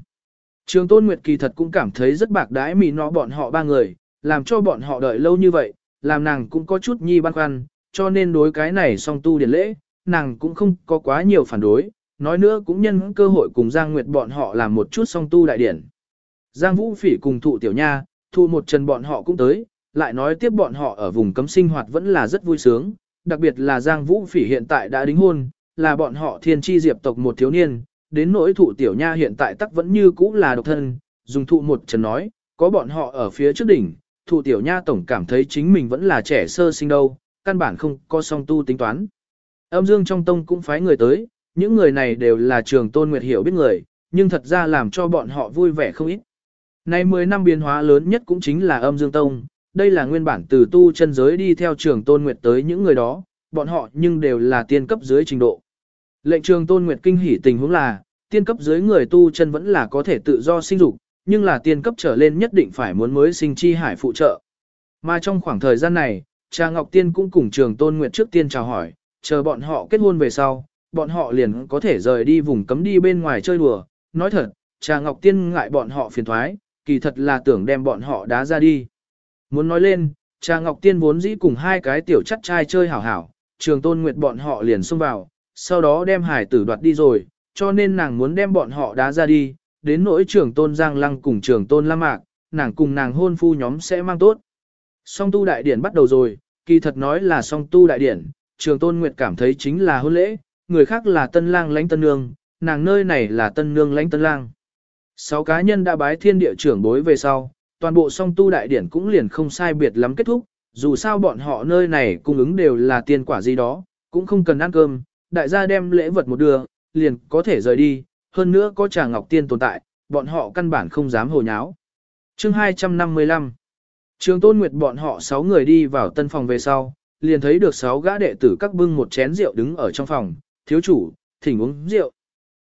Trường Tôn Nguyệt kỳ thật cũng cảm thấy rất bạc đãi mì nó bọn họ ba người, làm cho bọn họ đợi lâu như vậy, làm nàng cũng có chút nhi băn khoăn, cho nên đối cái này song tu điển lễ, nàng cũng không có quá nhiều phản đối, nói nữa cũng nhân cơ hội cùng Giang Nguyệt bọn họ làm một chút song tu đại điển. Giang Vũ Phỉ cùng thụ tiểu nha, thụ một trần bọn họ cũng tới, lại nói tiếp bọn họ ở vùng cấm sinh hoạt vẫn là rất vui sướng, đặc biệt là Giang Vũ Phỉ hiện tại đã đính hôn, là bọn họ thiên chi diệp tộc một thiếu niên, đến nỗi thụ tiểu nha hiện tại tắc vẫn như cũ là độc thân, dùng thụ một trần nói, có bọn họ ở phía trước đỉnh, thụ tiểu nha tổng cảm thấy chính mình vẫn là trẻ sơ sinh đâu, căn bản không có song tu tính toán. Âm dương trong tông cũng phái người tới, những người này đều là trường tôn nguyệt hiểu biết người, nhưng thật ra làm cho bọn họ vui vẻ không ít. Nay 10 năm biến hóa lớn nhất cũng chính là âm dương tông, đây là nguyên bản từ tu chân giới đi theo trường tôn nguyệt tới những người đó, bọn họ nhưng đều là tiên cấp dưới trình độ. Lệnh trường tôn nguyệt kinh hỉ tình huống là, tiên cấp dưới người tu chân vẫn là có thể tự do sinh dục, nhưng là tiên cấp trở lên nhất định phải muốn mới sinh chi hải phụ trợ. Mà trong khoảng thời gian này, cha Ngọc Tiên cũng cùng trường tôn nguyệt trước tiên chào hỏi, chờ bọn họ kết hôn về sau, bọn họ liền có thể rời đi vùng cấm đi bên ngoài chơi đùa. Nói thật, cha Ngọc Tiên ngại bọn họ phiền thoái, kỳ thật là tưởng đem bọn họ đá ra đi. Muốn nói lên, cha Ngọc Tiên vốn dĩ cùng hai cái tiểu chắc trai chơi hảo hảo, trường tôn nguyệt bọn họ liền xông vào, sau đó đem hải tử đoạt đi rồi, cho nên nàng muốn đem bọn họ đá ra đi, đến nỗi trưởng tôn Giang Lăng cùng trưởng tôn Lam Mạc, nàng cùng nàng hôn phu nhóm sẽ mang tốt. Song tu đại điển bắt đầu rồi, kỳ thật nói là song tu đại điển, trường tôn nguyệt cảm thấy chính là hôn lễ, người khác là tân lang lãnh tân nương, nàng nơi này là tân nương lãnh tân lang. Sáu cá nhân đã bái thiên địa trưởng bối về sau, toàn bộ song tu đại điển cũng liền không sai biệt lắm kết thúc, dù sao bọn họ nơi này cung ứng đều là tiền quả gì đó, cũng không cần ăn cơm, đại gia đem lễ vật một đưa, liền có thể rời đi, hơn nữa có trà ngọc tiên tồn tại, bọn họ căn bản không dám hồ nháo. Chương 255 Trường Tôn Nguyệt bọn họ 6 người đi vào tân phòng về sau, liền thấy được 6 gã đệ tử các bưng một chén rượu đứng ở trong phòng, thiếu chủ, thỉnh uống rượu.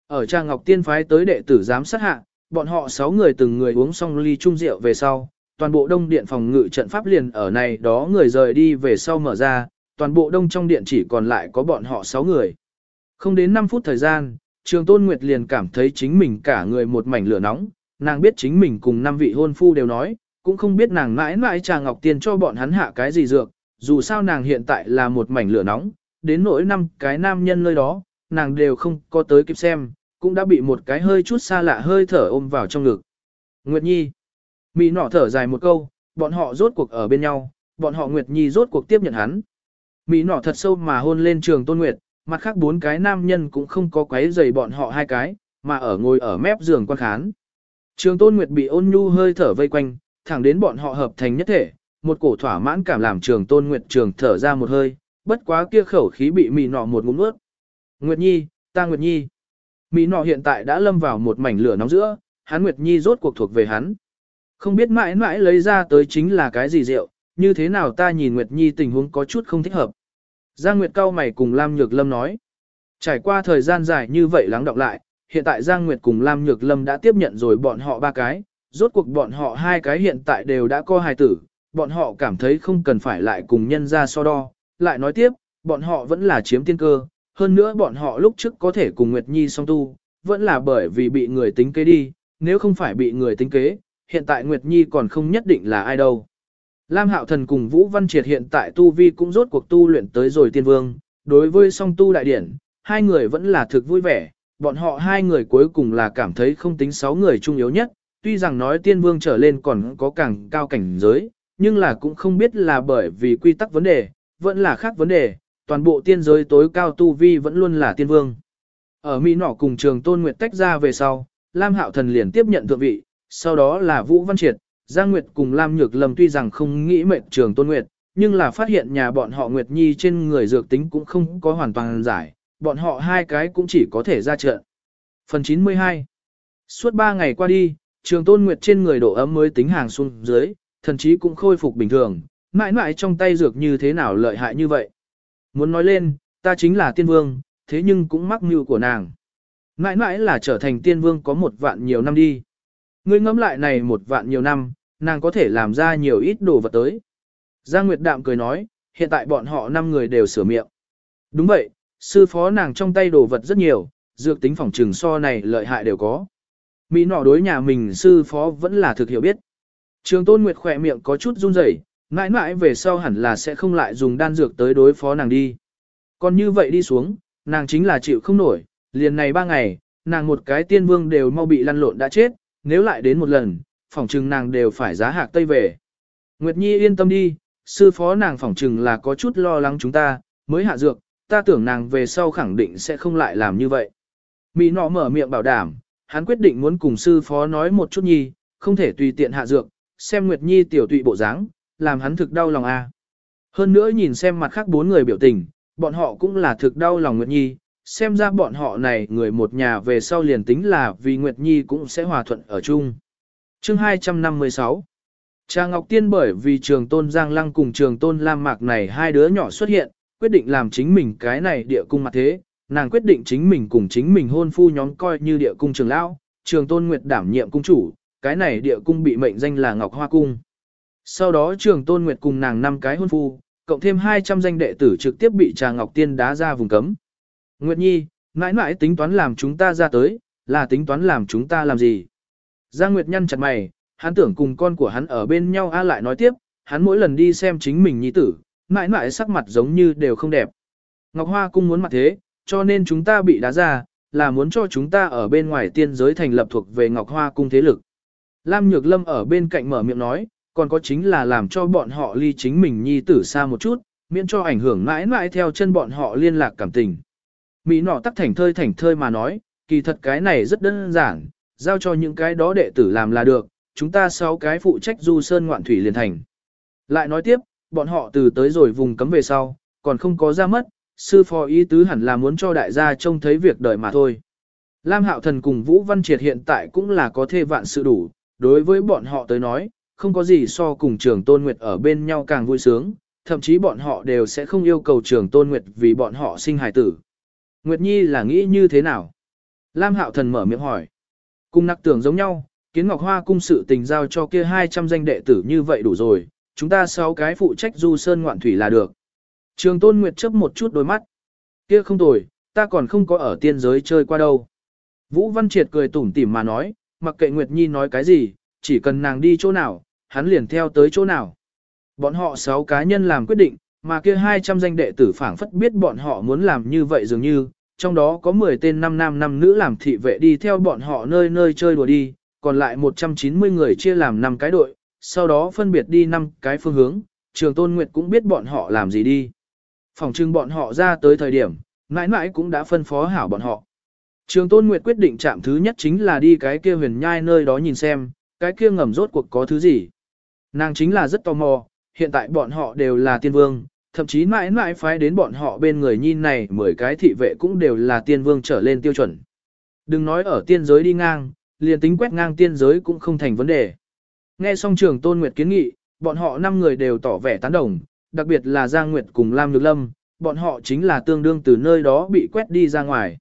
Ở Trang Ngọc Tiên phái tới đệ tử giám sát hạ, bọn họ 6 người từng người uống xong ly chung rượu về sau, toàn bộ đông điện phòng ngự trận pháp liền ở này đó người rời đi về sau mở ra, toàn bộ đông trong điện chỉ còn lại có bọn họ 6 người. Không đến 5 phút thời gian, Trường Tôn Nguyệt liền cảm thấy chính mình cả người một mảnh lửa nóng, nàng biết chính mình cùng năm vị hôn phu đều nói, cũng không biết nàng mãi mãi trà ngọc tiên cho bọn hắn hạ cái gì dược, dù sao nàng hiện tại là một mảnh lửa nóng, đến nỗi năm cái nam nhân nơi đó, nàng đều không có tới kịp xem, cũng đã bị một cái hơi chút xa lạ hơi thở ôm vào trong ngực. Nguyệt Nhi. Mỹ nọ thở dài một câu, bọn họ rốt cuộc ở bên nhau, bọn họ Nguyệt Nhi rốt cuộc tiếp nhận hắn. Mỹ nọ thật sâu mà hôn lên trường Tôn Nguyệt, mặt khác bốn cái nam nhân cũng không có quấy giày bọn họ hai cái, mà ở ngồi ở mép giường quan khán. Trường Tôn Nguyệt bị ôn nhu hơi thở vây quanh, thẳng đến bọn họ hợp thành nhất thể, một cổ thỏa mãn cảm làm trường Tôn Nguyệt trường thở ra một hơi, bất quá kia khẩu khí bị Mỹ nọ một ngụm nuốt. Nguyệt Nhi, ta Nguyệt Nhi. Mỹ nọ hiện tại đã lâm vào một mảnh lửa nóng giữa, hắn Nguyệt Nhi rốt cuộc thuộc về hắn. Không biết mãi mãi lấy ra tới chính là cái gì rượu, như thế nào ta nhìn Nguyệt Nhi tình huống có chút không thích hợp. Giang Nguyệt cao mày cùng Lam Nhược Lâm nói. Trải qua thời gian dài như vậy lắng đọng lại, hiện tại Giang Nguyệt cùng Lam Nhược Lâm đã tiếp nhận rồi bọn họ ba cái, rốt cuộc bọn họ hai cái hiện tại đều đã có hài tử, bọn họ cảm thấy không cần phải lại cùng nhân ra so đo, lại nói tiếp, bọn họ vẫn là chiếm tiên cơ, hơn nữa bọn họ lúc trước có thể cùng Nguyệt Nhi song tu, vẫn là bởi vì bị người tính kế đi, nếu không phải bị người tính kế, hiện tại Nguyệt Nhi còn không nhất định là ai đâu. Lam Hạo Thần cùng Vũ Văn Triệt hiện tại tu vi cũng rốt cuộc tu luyện tới rồi tiên vương, đối với song tu đại điển, hai người vẫn là thực vui vẻ, bọn họ hai người cuối cùng là cảm thấy không tính sáu người trung yếu nhất, tuy rằng nói tiên vương trở lên còn có càng cao cảnh giới, nhưng là cũng không biết là bởi vì quy tắc vấn đề, vẫn là khác vấn đề, toàn bộ tiên giới tối cao tu vi vẫn luôn là tiên vương. Ở Mỹ nỏ cùng trường Tôn Nguyệt tách ra về sau, Lam Hạo Thần liền tiếp nhận thượng vị, sau đó là Vũ Văn Triệt, Giang Nguyệt cùng Lam Nhược Lâm tuy rằng không nghĩ mệnh trường Tôn Nguyệt, nhưng là phát hiện nhà bọn họ Nguyệt Nhi trên người dược tính cũng không có hoàn toàn giải, bọn họ hai cái cũng chỉ có thể ra trận. Phần 92 Suốt 3 ngày qua đi, trường Tôn Nguyệt trên người độ ấm mới tính hàng xuống dưới, thần chí cũng khôi phục bình thường, mãi mãi trong tay dược như thế nào lợi hại như vậy. Muốn nói lên, ta chính là tiên vương, thế nhưng cũng mắc mưu của nàng. Mãi mãi là trở thành tiên vương có một vạn nhiều năm đi. Ngươi ngẫm lại này một vạn nhiều năm, nàng có thể làm ra nhiều ít đồ vật tới. Giang Nguyệt Đạm cười nói, hiện tại bọn họ năm người đều sửa miệng. Đúng vậy, sư phó nàng trong tay đồ vật rất nhiều, dược tính phòng trừng so này lợi hại đều có. Mỹ nọ đối nhà mình sư phó vẫn là thực hiểu biết. Trường Tôn Nguyệt khỏe miệng có chút run rẩy, mãi mãi về sau hẳn là sẽ không lại dùng đan dược tới đối phó nàng đi. Còn như vậy đi xuống, nàng chính là chịu không nổi, liền này ba ngày, nàng một cái tiên vương đều mau bị lăn lộn đã chết, nếu lại đến một lần, phỏng trừng nàng đều phải giá hạc tây về. Nguyệt Nhi yên tâm đi, sư phó nàng phỏng trừng là có chút lo lắng chúng ta, mới hạ dược, ta tưởng nàng về sau khẳng định sẽ không lại làm như vậy. Mỹ nọ mở miệng bảo đảm, hắn quyết định muốn cùng sư phó nói một chút nhi, không thể tùy tiện hạ dược, xem Nguyệt Nhi tiểu tụy bộ dáng, làm hắn thực đau lòng a. Hơn nữa nhìn xem mặt khác bốn người biểu tình, bọn họ cũng là thực đau lòng Nguyệt Nhi, xem ra bọn họ này người một nhà về sau liền tính là vì Nguyệt Nhi cũng sẽ hòa thuận ở chung. Chương 256 Cha Ngọc Tiên bởi vì trường tôn Giang Lăng cùng trường tôn Lam Mạc này hai đứa nhỏ xuất hiện, quyết định làm chính mình cái này địa cung mặt thế, nàng quyết định chính mình cùng chính mình hôn phu nhóm coi như địa cung trường lão, trường tôn Nguyệt đảm nhiệm cung chủ, cái này địa cung bị mệnh danh là Ngọc Hoa Cung. Sau đó trường tôn Nguyệt cùng nàng năm cái hôn phu, cộng thêm 200 danh đệ tử trực tiếp bị Trà Ngọc Tiên đá ra vùng cấm. Nguyệt Nhi, mãi mãi tính toán làm chúng ta ra tới, là tính toán làm chúng ta làm gì? Giang Nguyệt nhăn chặt mày, hắn tưởng cùng con của hắn ở bên nhau a lại nói tiếp, hắn mỗi lần đi xem chính mình nhi tử, mãi mãi sắc mặt giống như đều không đẹp. Ngọc Hoa cung muốn mặt thế, cho nên chúng ta bị đá ra, là muốn cho chúng ta ở bên ngoài tiên giới thành lập thuộc về Ngọc Hoa cung thế lực. Lam Nhược Lâm ở bên cạnh mở miệng nói, còn có chính là làm cho bọn họ ly chính mình nhi tử xa một chút, miễn cho ảnh hưởng mãi mãi theo chân bọn họ liên lạc cảm tình. Mỹ nọ tắc thành thơi thành thơi mà nói, kỳ thật cái này rất đơn giản, giao cho những cái đó đệ tử làm là được, chúng ta sáu cái phụ trách du sơn ngoạn thủy liền thành. Lại nói tiếp, bọn họ từ tới rồi vùng cấm về sau, còn không có ra mất, sư phó ý tứ hẳn là muốn cho đại gia trông thấy việc đời mà thôi. Lam Hạo Thần cùng Vũ Văn Triệt hiện tại cũng là có thê vạn sự đủ, đối với bọn họ tới nói, không có gì so cùng trường Tôn Nguyệt ở bên nhau càng vui sướng, thậm chí bọn họ đều sẽ không yêu cầu trường Tôn Nguyệt vì bọn họ sinh hài tử. Nguyệt Nhi là nghĩ như thế nào? Lam Hạo Thần mở miệng hỏi. Cùng nặc tưởng giống nhau, kiến ngọc hoa cung sự tình giao cho kia 200 danh đệ tử như vậy đủ rồi, chúng ta sáu cái phụ trách du sơn ngoạn thủy là được. Trường Tôn Nguyệt chớp một chút đôi mắt. Kia không tồi, ta còn không có ở tiên giới chơi qua đâu. Vũ Văn Triệt cười tủm tỉm mà nói, mặc kệ Nguyệt Nhi nói cái gì, chỉ cần nàng đi chỗ nào, hắn liền theo tới chỗ nào. Bọn họ sáu cá nhân làm quyết định, mà kia 200 danh đệ tử phảng phất biết bọn họ muốn làm như vậy dường như, trong đó có 10 tên năm nam năm nữ làm thị vệ đi theo bọn họ nơi nơi chơi đùa đi, còn lại 190 người chia làm 5 cái đội, sau đó phân biệt đi 5 cái phương hướng, trường tôn nguyệt cũng biết bọn họ làm gì đi. Phòng trưng bọn họ ra tới thời điểm, mãi mãi cũng đã phân phó hảo bọn họ. Trường tôn nguyệt quyết định chạm thứ nhất chính là đi cái kia huyền nhai nơi đó nhìn xem, cái kia ngầm rốt cuộc có thứ gì. Nàng chính là rất tò mò, hiện tại bọn họ đều là tiên vương, thậm chí mãi mãi phái đến bọn họ bên người nhìn này mười cái thị vệ cũng đều là tiên vương trở lên tiêu chuẩn. Đừng nói ở tiên giới đi ngang, liền tính quét ngang tiên giới cũng không thành vấn đề. Nghe xong trường Tôn Nguyệt kiến nghị, bọn họ năm người đều tỏ vẻ tán đồng, đặc biệt là Giang Nguyệt cùng Lam Nhược Lâm, bọn họ chính là tương đương từ nơi đó bị quét đi ra ngoài.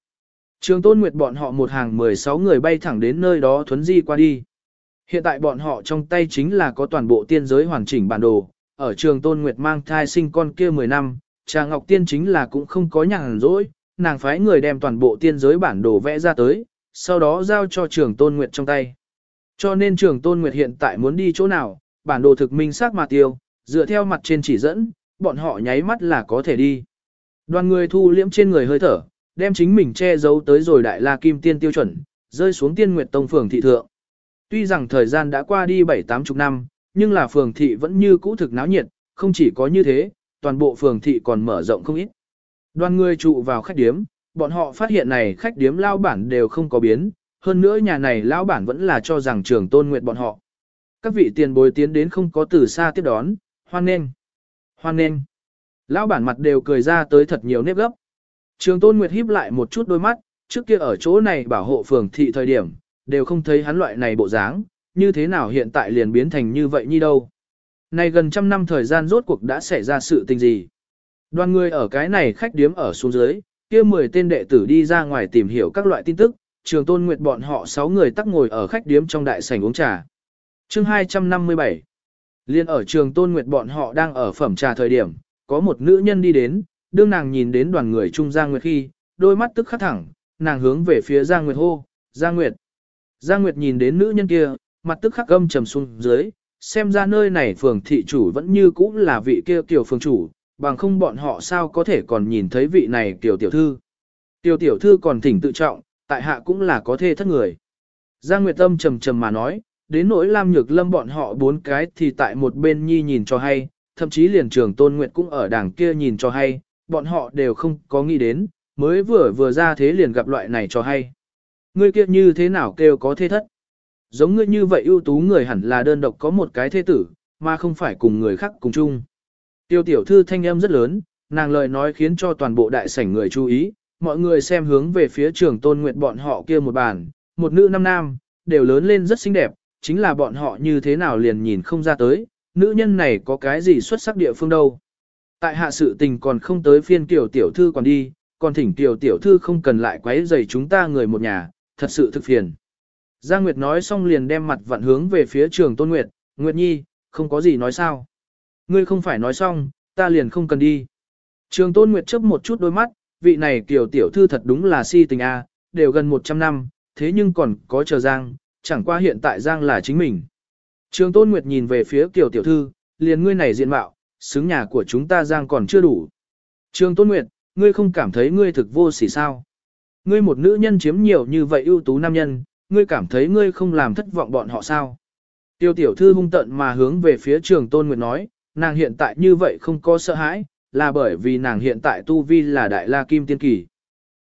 Trường Tôn Nguyệt bọn họ một hàng 16 người bay thẳng đến nơi đó thuấn di qua đi. Hiện tại bọn họ trong tay chính là có toàn bộ tiên giới hoàn chỉnh bản đồ, ở trường Tôn Nguyệt mang thai sinh con kia 10 năm, Trà Ngọc Tiên chính là cũng không có nhàn rỗi, nàng phái người đem toàn bộ tiên giới bản đồ vẽ ra tới, sau đó giao cho trường Tôn Nguyệt trong tay. Cho nên trường Tôn Nguyệt hiện tại muốn đi chỗ nào, bản đồ thực minh xác mà tiêu, dựa theo mặt trên chỉ dẫn, bọn họ nháy mắt là có thể đi. Đoàn người thu liễm trên người hơi thở, đem chính mình che giấu tới rồi đại la kim tiên tiêu chuẩn, rơi xuống tiên nguyệt tông phường thị thượng. Tuy rằng thời gian đã qua đi bảy tám chục năm, nhưng là phường thị vẫn như cũ thực náo nhiệt, không chỉ có như thế, toàn bộ phường thị còn mở rộng không ít. Đoàn người trụ vào khách điếm, bọn họ phát hiện này khách điếm lao bản đều không có biến, hơn nữa nhà này lao bản vẫn là cho rằng trường tôn nguyệt bọn họ. Các vị tiền bối tiến đến không có từ xa tiếp đón, hoan nghênh, hoan nghênh. Lão bản mặt đều cười ra tới thật nhiều nếp gấp. Trường tôn nguyệt híp lại một chút đôi mắt, trước kia ở chỗ này bảo hộ phường thị thời điểm, đều không thấy hắn loại này bộ dáng, như thế nào hiện tại liền biến thành như vậy như đâu. Này gần trăm năm thời gian rốt cuộc đã xảy ra sự tình gì. Đoàn người ở cái này khách điếm ở xuống dưới, kia 10 tên đệ tử đi ra ngoài tìm hiểu các loại tin tức, trường tôn nguyệt bọn họ 6 người tắc ngồi ở khách điếm trong đại sảnh uống trà. chương 257 Liên ở trường tôn nguyệt bọn họ đang ở phẩm trà thời điểm, có một nữ nhân đi đến, đương nàng nhìn đến đoàn người trung Giang Nguyệt khi, đôi mắt tức khắc thẳng, nàng hướng về phía Giang Nguyệt hô, Giang Nguyệt. Giang Nguyệt nhìn đến nữ nhân kia, mặt tức khắc âm trầm xuống dưới, xem ra nơi này phường thị chủ vẫn như cũ là vị kia tiểu phường chủ, bằng không bọn họ sao có thể còn nhìn thấy vị này tiểu tiểu thư. Tiểu tiểu thư còn thỉnh tự trọng, tại hạ cũng là có thể thất người. Giang Nguyệt Âm trầm trầm mà nói, đến nỗi Lam Nhược Lâm bọn họ bốn cái thì tại một bên nhi nhìn cho hay, thậm chí liền trường Tôn Nguyệt cũng ở đảng kia nhìn cho hay, bọn họ đều không có nghĩ đến, mới vừa vừa ra thế liền gặp loại này cho hay. Ngươi kia như thế nào kêu có thế thất? Giống ngươi như vậy ưu tú người hẳn là đơn độc có một cái thế tử, mà không phải cùng người khác cùng chung. Tiêu tiểu thư thanh âm rất lớn, nàng lời nói khiến cho toàn bộ đại sảnh người chú ý, mọi người xem hướng về phía trường tôn nguyệt bọn họ kia một bàn, một nữ năm nam, đều lớn lên rất xinh đẹp, chính là bọn họ như thế nào liền nhìn không ra tới, nữ nhân này có cái gì xuất sắc địa phương đâu. Tại hạ sự tình còn không tới phiên tiểu tiểu thư còn đi, còn thỉnh tiểu tiểu thư không cần lại quấy rầy chúng ta người một nhà, thật sự thực phiền. Giang Nguyệt nói xong liền đem mặt vặn hướng về phía trường Tôn Nguyệt, Nguyệt Nhi, không có gì nói sao. Ngươi không phải nói xong, ta liền không cần đi. Trường Tôn Nguyệt chớp một chút đôi mắt, vị này kiểu tiểu thư thật đúng là si tình a, đều gần 100 năm, thế nhưng còn có chờ Giang, chẳng qua hiện tại Giang là chính mình. Trường Tôn Nguyệt nhìn về phía kiểu tiểu thư, liền ngươi này diện mạo, xứng nhà của chúng ta Giang còn chưa đủ. Trường Tôn Nguyệt, ngươi không cảm thấy ngươi thực vô sỉ sao? Ngươi một nữ nhân chiếm nhiều như vậy ưu tú nam nhân, ngươi cảm thấy ngươi không làm thất vọng bọn họ sao? Tiêu tiểu thư hung tận mà hướng về phía trường Tôn Nguyệt nói, nàng hiện tại như vậy không có sợ hãi, là bởi vì nàng hiện tại tu vi là đại la kim tiên kỳ.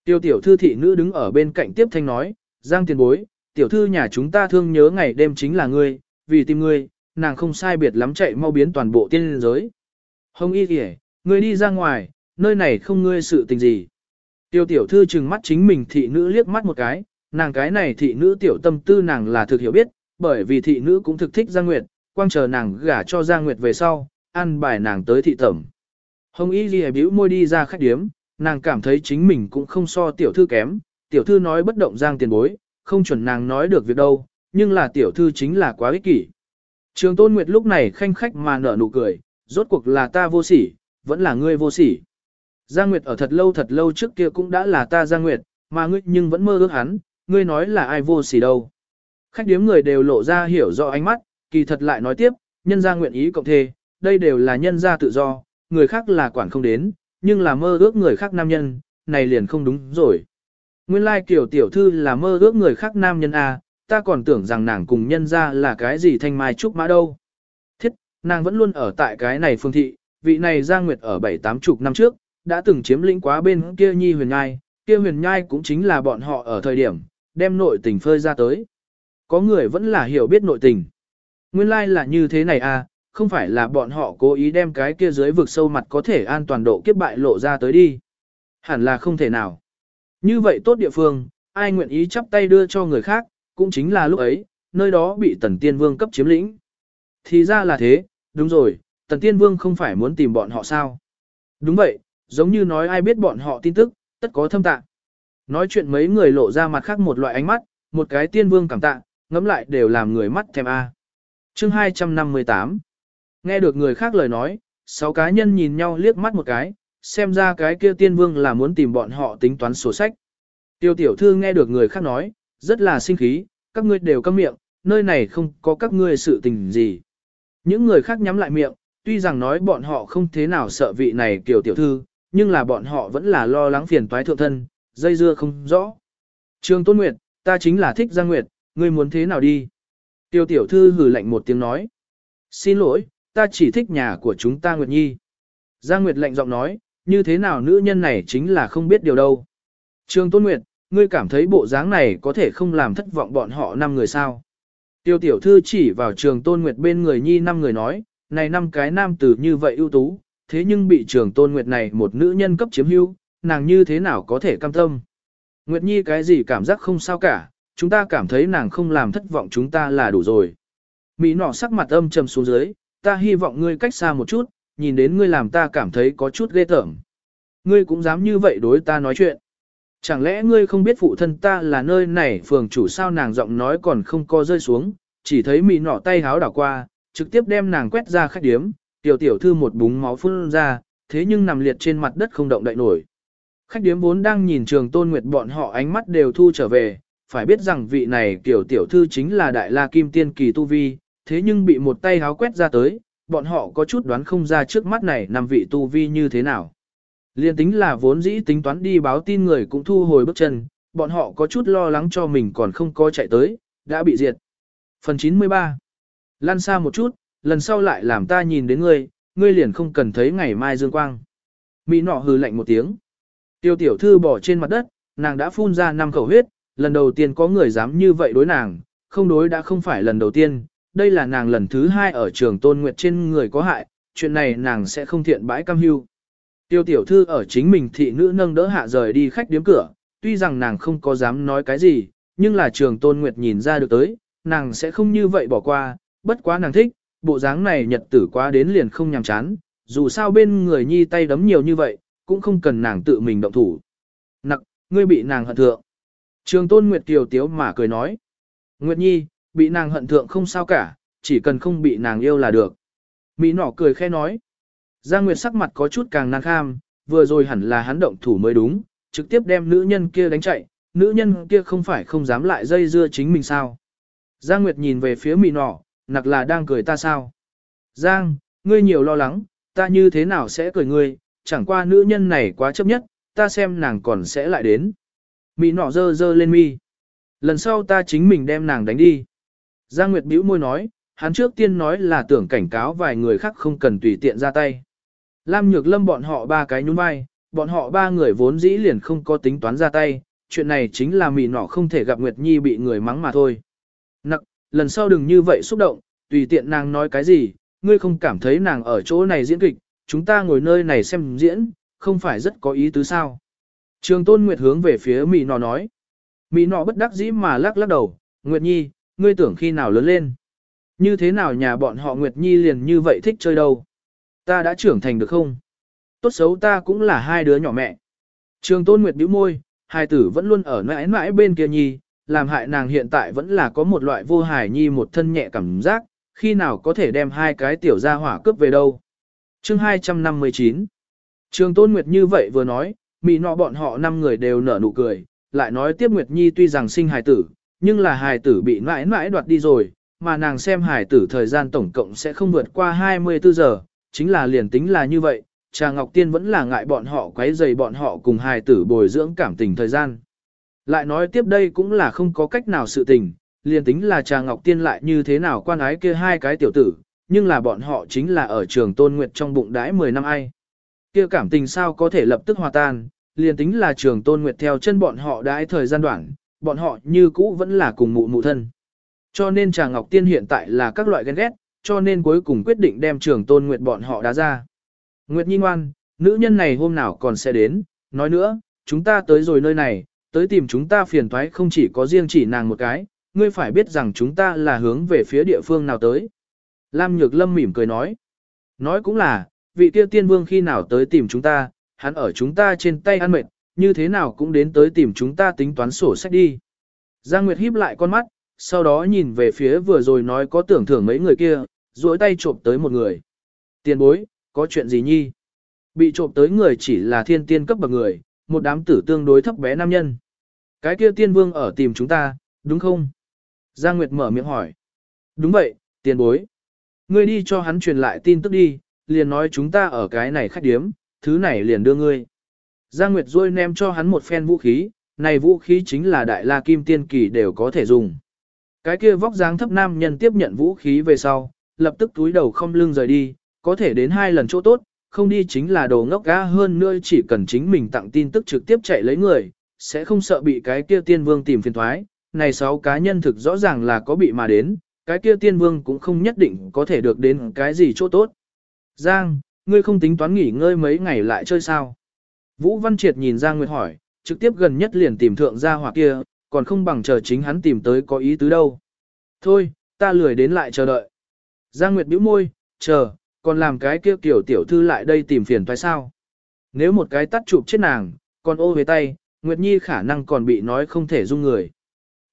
Tiêu tiểu thư thị nữ đứng ở bên cạnh tiếp thanh nói, Giang tiền bối, tiểu thư nhà chúng ta thương nhớ ngày đêm chính là ngươi, vì tìm ngươi, nàng không sai biệt lắm chạy mau biến toàn bộ tiên giới. Hồng y kìa, ngươi đi ra ngoài, nơi này không ngươi sự tình gì. Tiêu tiểu thư trừng mắt chính mình thị nữ liếc mắt một cái, nàng cái này thị nữ tiểu tâm tư nàng là thực hiểu biết, bởi vì thị nữ cũng thực thích Giang Nguyệt, quang chờ nàng gả cho Giang Nguyệt về sau, ăn bài nàng tới thị tẩm. Hồng Y Ghi bĩu môi đi ra khách điếm, nàng cảm thấy chính mình cũng không so tiểu thư kém, tiểu thư nói bất động Giang tiền bối, không chuẩn nàng nói được việc đâu, nhưng là tiểu thư chính là quá ích kỷ. Trường Tôn Nguyệt lúc này khanh khách mà nở nụ cười, rốt cuộc là ta vô sỉ, vẫn là ngươi vô sỉ. Giang Nguyệt ở thật lâu thật lâu trước kia cũng đã là ta Giang Nguyệt, mà ngươi nhưng vẫn mơ ước hắn, ngươi nói là ai vô sỉ đâu. Khách điếm người đều lộ ra hiểu rõ ánh mắt, kỳ thật lại nói tiếp, nhân gia nguyện ý cộng thề, đây đều là nhân gia tự do, người khác là quản không đến, nhưng là mơ ước người khác nam nhân, này liền không đúng rồi. Nguyên lai like kiểu tiểu thư là mơ ước người khác nam nhân A, ta còn tưởng rằng nàng cùng nhân gia là cái gì thanh mai trúc mã đâu. Thiết, nàng vẫn luôn ở tại cái này phương thị, vị này Giang Nguyệt ở bảy tám chục năm trước, đã từng chiếm lĩnh quá bên kia nhi huyền nhai, kia huyền nhai cũng chính là bọn họ ở thời điểm, đem nội tình phơi ra tới. Có người vẫn là hiểu biết nội tình. Nguyên lai like là như thế này à, không phải là bọn họ cố ý đem cái kia dưới vực sâu mặt có thể an toàn độ kiếp bại lộ ra tới đi. Hẳn là không thể nào. Như vậy tốt địa phương, ai nguyện ý chắp tay đưa cho người khác, cũng chính là lúc ấy, nơi đó bị tần tiên vương cấp chiếm lĩnh. Thì ra là thế, đúng rồi, tần tiên vương không phải muốn tìm bọn họ sao. Đúng vậy, giống như nói ai biết bọn họ tin tức, tất có thâm tạng. Nói chuyện mấy người lộ ra mặt khác một loại ánh mắt, một cái tiên vương cảm tạ, ngẫm lại đều làm người mắt thèm A. Chương 258 Nghe được người khác lời nói, sáu cá nhân nhìn nhau liếc mắt một cái, xem ra cái kia tiên vương là muốn tìm bọn họ tính toán sổ sách. Tiêu tiểu thư nghe được người khác nói, rất là sinh khí, các ngươi đều câm miệng, nơi này không có các ngươi sự tình gì. Những người khác nhắm lại miệng, tuy rằng nói bọn họ không thế nào sợ vị này kiểu tiểu thư, nhưng là bọn họ vẫn là lo lắng phiền toái thượng thân, dây dưa không rõ. Trường Tôn Nguyệt, ta chính là thích Giang Nguyệt, ngươi muốn thế nào đi? Tiêu tiểu thư hừ lạnh một tiếng nói. Xin lỗi, ta chỉ thích nhà của chúng ta Nguyệt Nhi. Giang Nguyệt lạnh giọng nói, như thế nào nữ nhân này chính là không biết điều đâu. Trường Tôn Nguyệt, ngươi cảm thấy bộ dáng này có thể không làm thất vọng bọn họ năm người sao? Tiêu tiểu thư chỉ vào trường Tôn Nguyệt bên người nhi năm người nói, này năm cái nam tử như vậy ưu tú, thế nhưng bị trường Tôn Nguyệt này một nữ nhân cấp chiếm hữu, nàng như thế nào có thể cam tâm? Nguyệt Nhi cái gì cảm giác không sao cả, chúng ta cảm thấy nàng không làm thất vọng chúng ta là đủ rồi. Mỹ nọ sắc mặt âm trầm xuống dưới, ta hy vọng ngươi cách xa một chút, nhìn đến ngươi làm ta cảm thấy có chút ghê tởm. Ngươi cũng dám như vậy đối ta nói chuyện. Chẳng lẽ ngươi không biết phụ thân ta là nơi này phường chủ sao nàng giọng nói còn không co rơi xuống, chỉ thấy Mỹ nọ tay háo đảo qua, trực tiếp đem nàng quét ra khách điếm, tiểu tiểu thư một búng máu phun ra, thế nhưng nằm liệt trên mặt đất không động đậy nổi. Khách điếm vốn đang nhìn trường tôn nguyệt bọn họ ánh mắt đều thu trở về, phải biết rằng vị này tiểu tiểu thư chính là đại la kim tiên kỳ tu vi, thế nhưng bị một tay háo quét ra tới, bọn họ có chút đoán không ra trước mắt này năm vị tu vi như thế nào. Liên tính là vốn dĩ tính toán đi báo tin người cũng thu hồi bước chân, bọn họ có chút lo lắng cho mình còn không có chạy tới, đã bị diệt. Phần 93 Lăn xa một chút, lần sau lại làm ta nhìn đến ngươi, ngươi liền không cần thấy ngày mai dương quang. Mỹ nọ hừ lạnh một tiếng. Tiêu tiểu thư bỏ trên mặt đất, nàng đã phun ra năm khẩu huyết, lần đầu tiên có người dám như vậy đối nàng, không đối đã không phải lần đầu tiên, đây là nàng lần thứ hai ở trường tôn nguyệt trên người có hại, chuyện này nàng sẽ không thiện bãi cam hưu. Tiêu tiểu thư ở chính mình thị nữ nâng đỡ hạ rời đi khách điếm cửa, tuy rằng nàng không có dám nói cái gì, nhưng là trường tôn nguyệt nhìn ra được tới, nàng sẽ không như vậy bỏ qua, bất quá nàng thích, bộ dáng này nhật tử quá đến liền không nhàm chán, dù sao bên người nhi tay đấm nhiều như vậy, cũng không cần nàng tự mình động thủ. Nặc, ngươi bị nàng hận thượng. Trường tôn Nguyệt Kiều tiếu mà cười nói. Nguyệt Nhi, bị nàng hận thượng không sao cả, chỉ cần không bị nàng yêu là được. Mỹ nỏ cười khe nói. Giang Nguyệt sắc mặt có chút càng nàng kham, vừa rồi hẳn là hắn động thủ mới đúng, trực tiếp đem nữ nhân kia đánh chạy, nữ nhân kia không phải không dám lại dây dưa chính mình sao. Giang Nguyệt nhìn về phía Mỹ nỏ, nặc là đang cười ta sao. Giang, ngươi nhiều lo lắng, ta như thế nào sẽ cười ngươi, chẳng qua nữ nhân này quá chấp nhất, ta xem nàng còn sẽ lại đến. Mỹ nọ dơ dơ lên mi. Lần sau ta chính mình đem nàng đánh đi. Giang Nguyệt bĩu môi nói, hắn trước tiên nói là tưởng cảnh cáo vài người khác không cần tùy tiện ra tay. Lam Nhược Lâm bọn họ ba cái nhún vai, bọn họ ba người vốn dĩ liền không có tính toán ra tay, chuyện này chính là Mỹ nọ không thể gặp Nguyệt Nhi bị người mắng mà thôi. Nặng, lần sau đừng như vậy xúc động, tùy tiện nàng nói cái gì, ngươi không cảm thấy nàng ở chỗ này diễn kịch, chúng ta ngồi nơi này xem diễn, không phải rất có ý tứ sao. Trường Tôn Nguyệt hướng về phía Mỹ nọ nói. Mỹ nọ bất đắc dĩ mà lắc lắc đầu, Nguyệt Nhi, ngươi tưởng khi nào lớn lên. Như thế nào nhà bọn họ Nguyệt Nhi liền như vậy thích chơi đâu. Ta đã trưởng thành được không? Tốt xấu ta cũng là hai đứa nhỏ mẹ. Trường Tôn Nguyệt bĩu môi, hai tử vẫn luôn ở mãi mãi bên kia Nhi, làm hại nàng hiện tại vẫn là có một loại vô hài Nhi một thân nhẹ cảm giác, khi nào có thể đem hai cái tiểu gia hỏa cướp về đâu. Chương 259 Trường Tôn Nguyệt như vậy vừa nói, mị nọ bọn họ năm người đều nở nụ cười, lại nói tiếp Nguyệt Nhi tuy rằng sinh hài tử, nhưng là hài tử bị mãi mãi đoạt đi rồi, mà nàng xem hài tử thời gian tổng cộng sẽ không vượt qua 24 giờ, chính là liền tính là như vậy, Trà Ngọc Tiên vẫn là ngại bọn họ quấy rầy bọn họ cùng hài tử bồi dưỡng cảm tình thời gian. Lại nói tiếp đây cũng là không có cách nào sự tình, liền tính là Trà Ngọc Tiên lại như thế nào quan ái kia hai cái tiểu tử, nhưng là bọn họ chính là ở trường Tôn Nguyệt trong bụng đãi 10 năm ai. Kia cảm tình sao có thể lập tức hòa tan, liền tính là trường tôn nguyệt theo chân bọn họ đãi thời gian đoạn, bọn họ như cũ vẫn là cùng mụ mụ thân. Cho nên Trà Ngọc Tiên hiện tại là các loại ghen ghét, cho nên cuối cùng quyết định đem trường tôn nguyệt bọn họ đá ra. Nguyệt Nhi ngoan, nữ nhân này hôm nào còn sẽ đến, nói nữa, chúng ta tới rồi nơi này, tới tìm chúng ta phiền toái không chỉ có riêng chỉ nàng một cái, ngươi phải biết rằng chúng ta là hướng về phía địa phương nào tới. Lam Nhược Lâm mỉm cười nói. Nói cũng là, vị kia tiên vương khi nào tới tìm chúng ta, hắn ở chúng ta trên tay ăn mệt, như thế nào cũng đến tới tìm chúng ta tính toán sổ sách đi. Giang Nguyệt híp lại con mắt, sau đó nhìn về phía vừa rồi nói có tưởng thưởng mấy người kia, duỗi tay trộm tới một người. Tiền bối, có chuyện gì nhi? Bị trộm tới người chỉ là thiên tiên cấp bậc người, một đám tử tương đối thấp bé nam nhân. Cái kia tiên vương ở tìm chúng ta, đúng không? Giang Nguyệt mở miệng hỏi. Đúng vậy, tiền bối. Ngươi đi cho hắn truyền lại tin tức đi, liền nói chúng ta ở cái này khách điếm, thứ này liền đưa ngươi. Giang Nguyệt Duôi ném cho hắn một phen vũ khí, này vũ khí chính là đại la kim tiên kỳ đều có thể dùng. Cái kia vóc dáng thấp nam nhân tiếp nhận vũ khí về sau, lập tức túi đầu không lưng rời đi, có thể đến hai lần chỗ tốt, không đi chính là đồ ngốc gã hơn nữa chỉ cần chính mình tặng tin tức trực tiếp chạy lấy người, sẽ không sợ bị cái kia tiên vương tìm phiền thoái, này sáu cá nhân thực rõ ràng là có bị mà đến, cái kia tiên vương cũng không nhất định có thể được đến cái gì chỗ tốt. Giang, ngươi không tính toán nghỉ ngơi mấy ngày lại chơi sao? Vũ Văn Triệt nhìn Giang Nguyệt hỏi, trực tiếp gần nhất liền tìm thượng gia hỏa kia, còn không bằng chờ chính hắn tìm tới có ý tứ đâu. Thôi, ta lười đến lại chờ đợi. Giang Nguyệt bĩu môi, chờ, còn làm cái kia kiểu tiểu thư lại đây tìm phiền toái sao? Nếu một cái tắt chụp chết nàng, còn ô về tay, Nguyệt Nhi khả năng còn bị nói không thể dung người.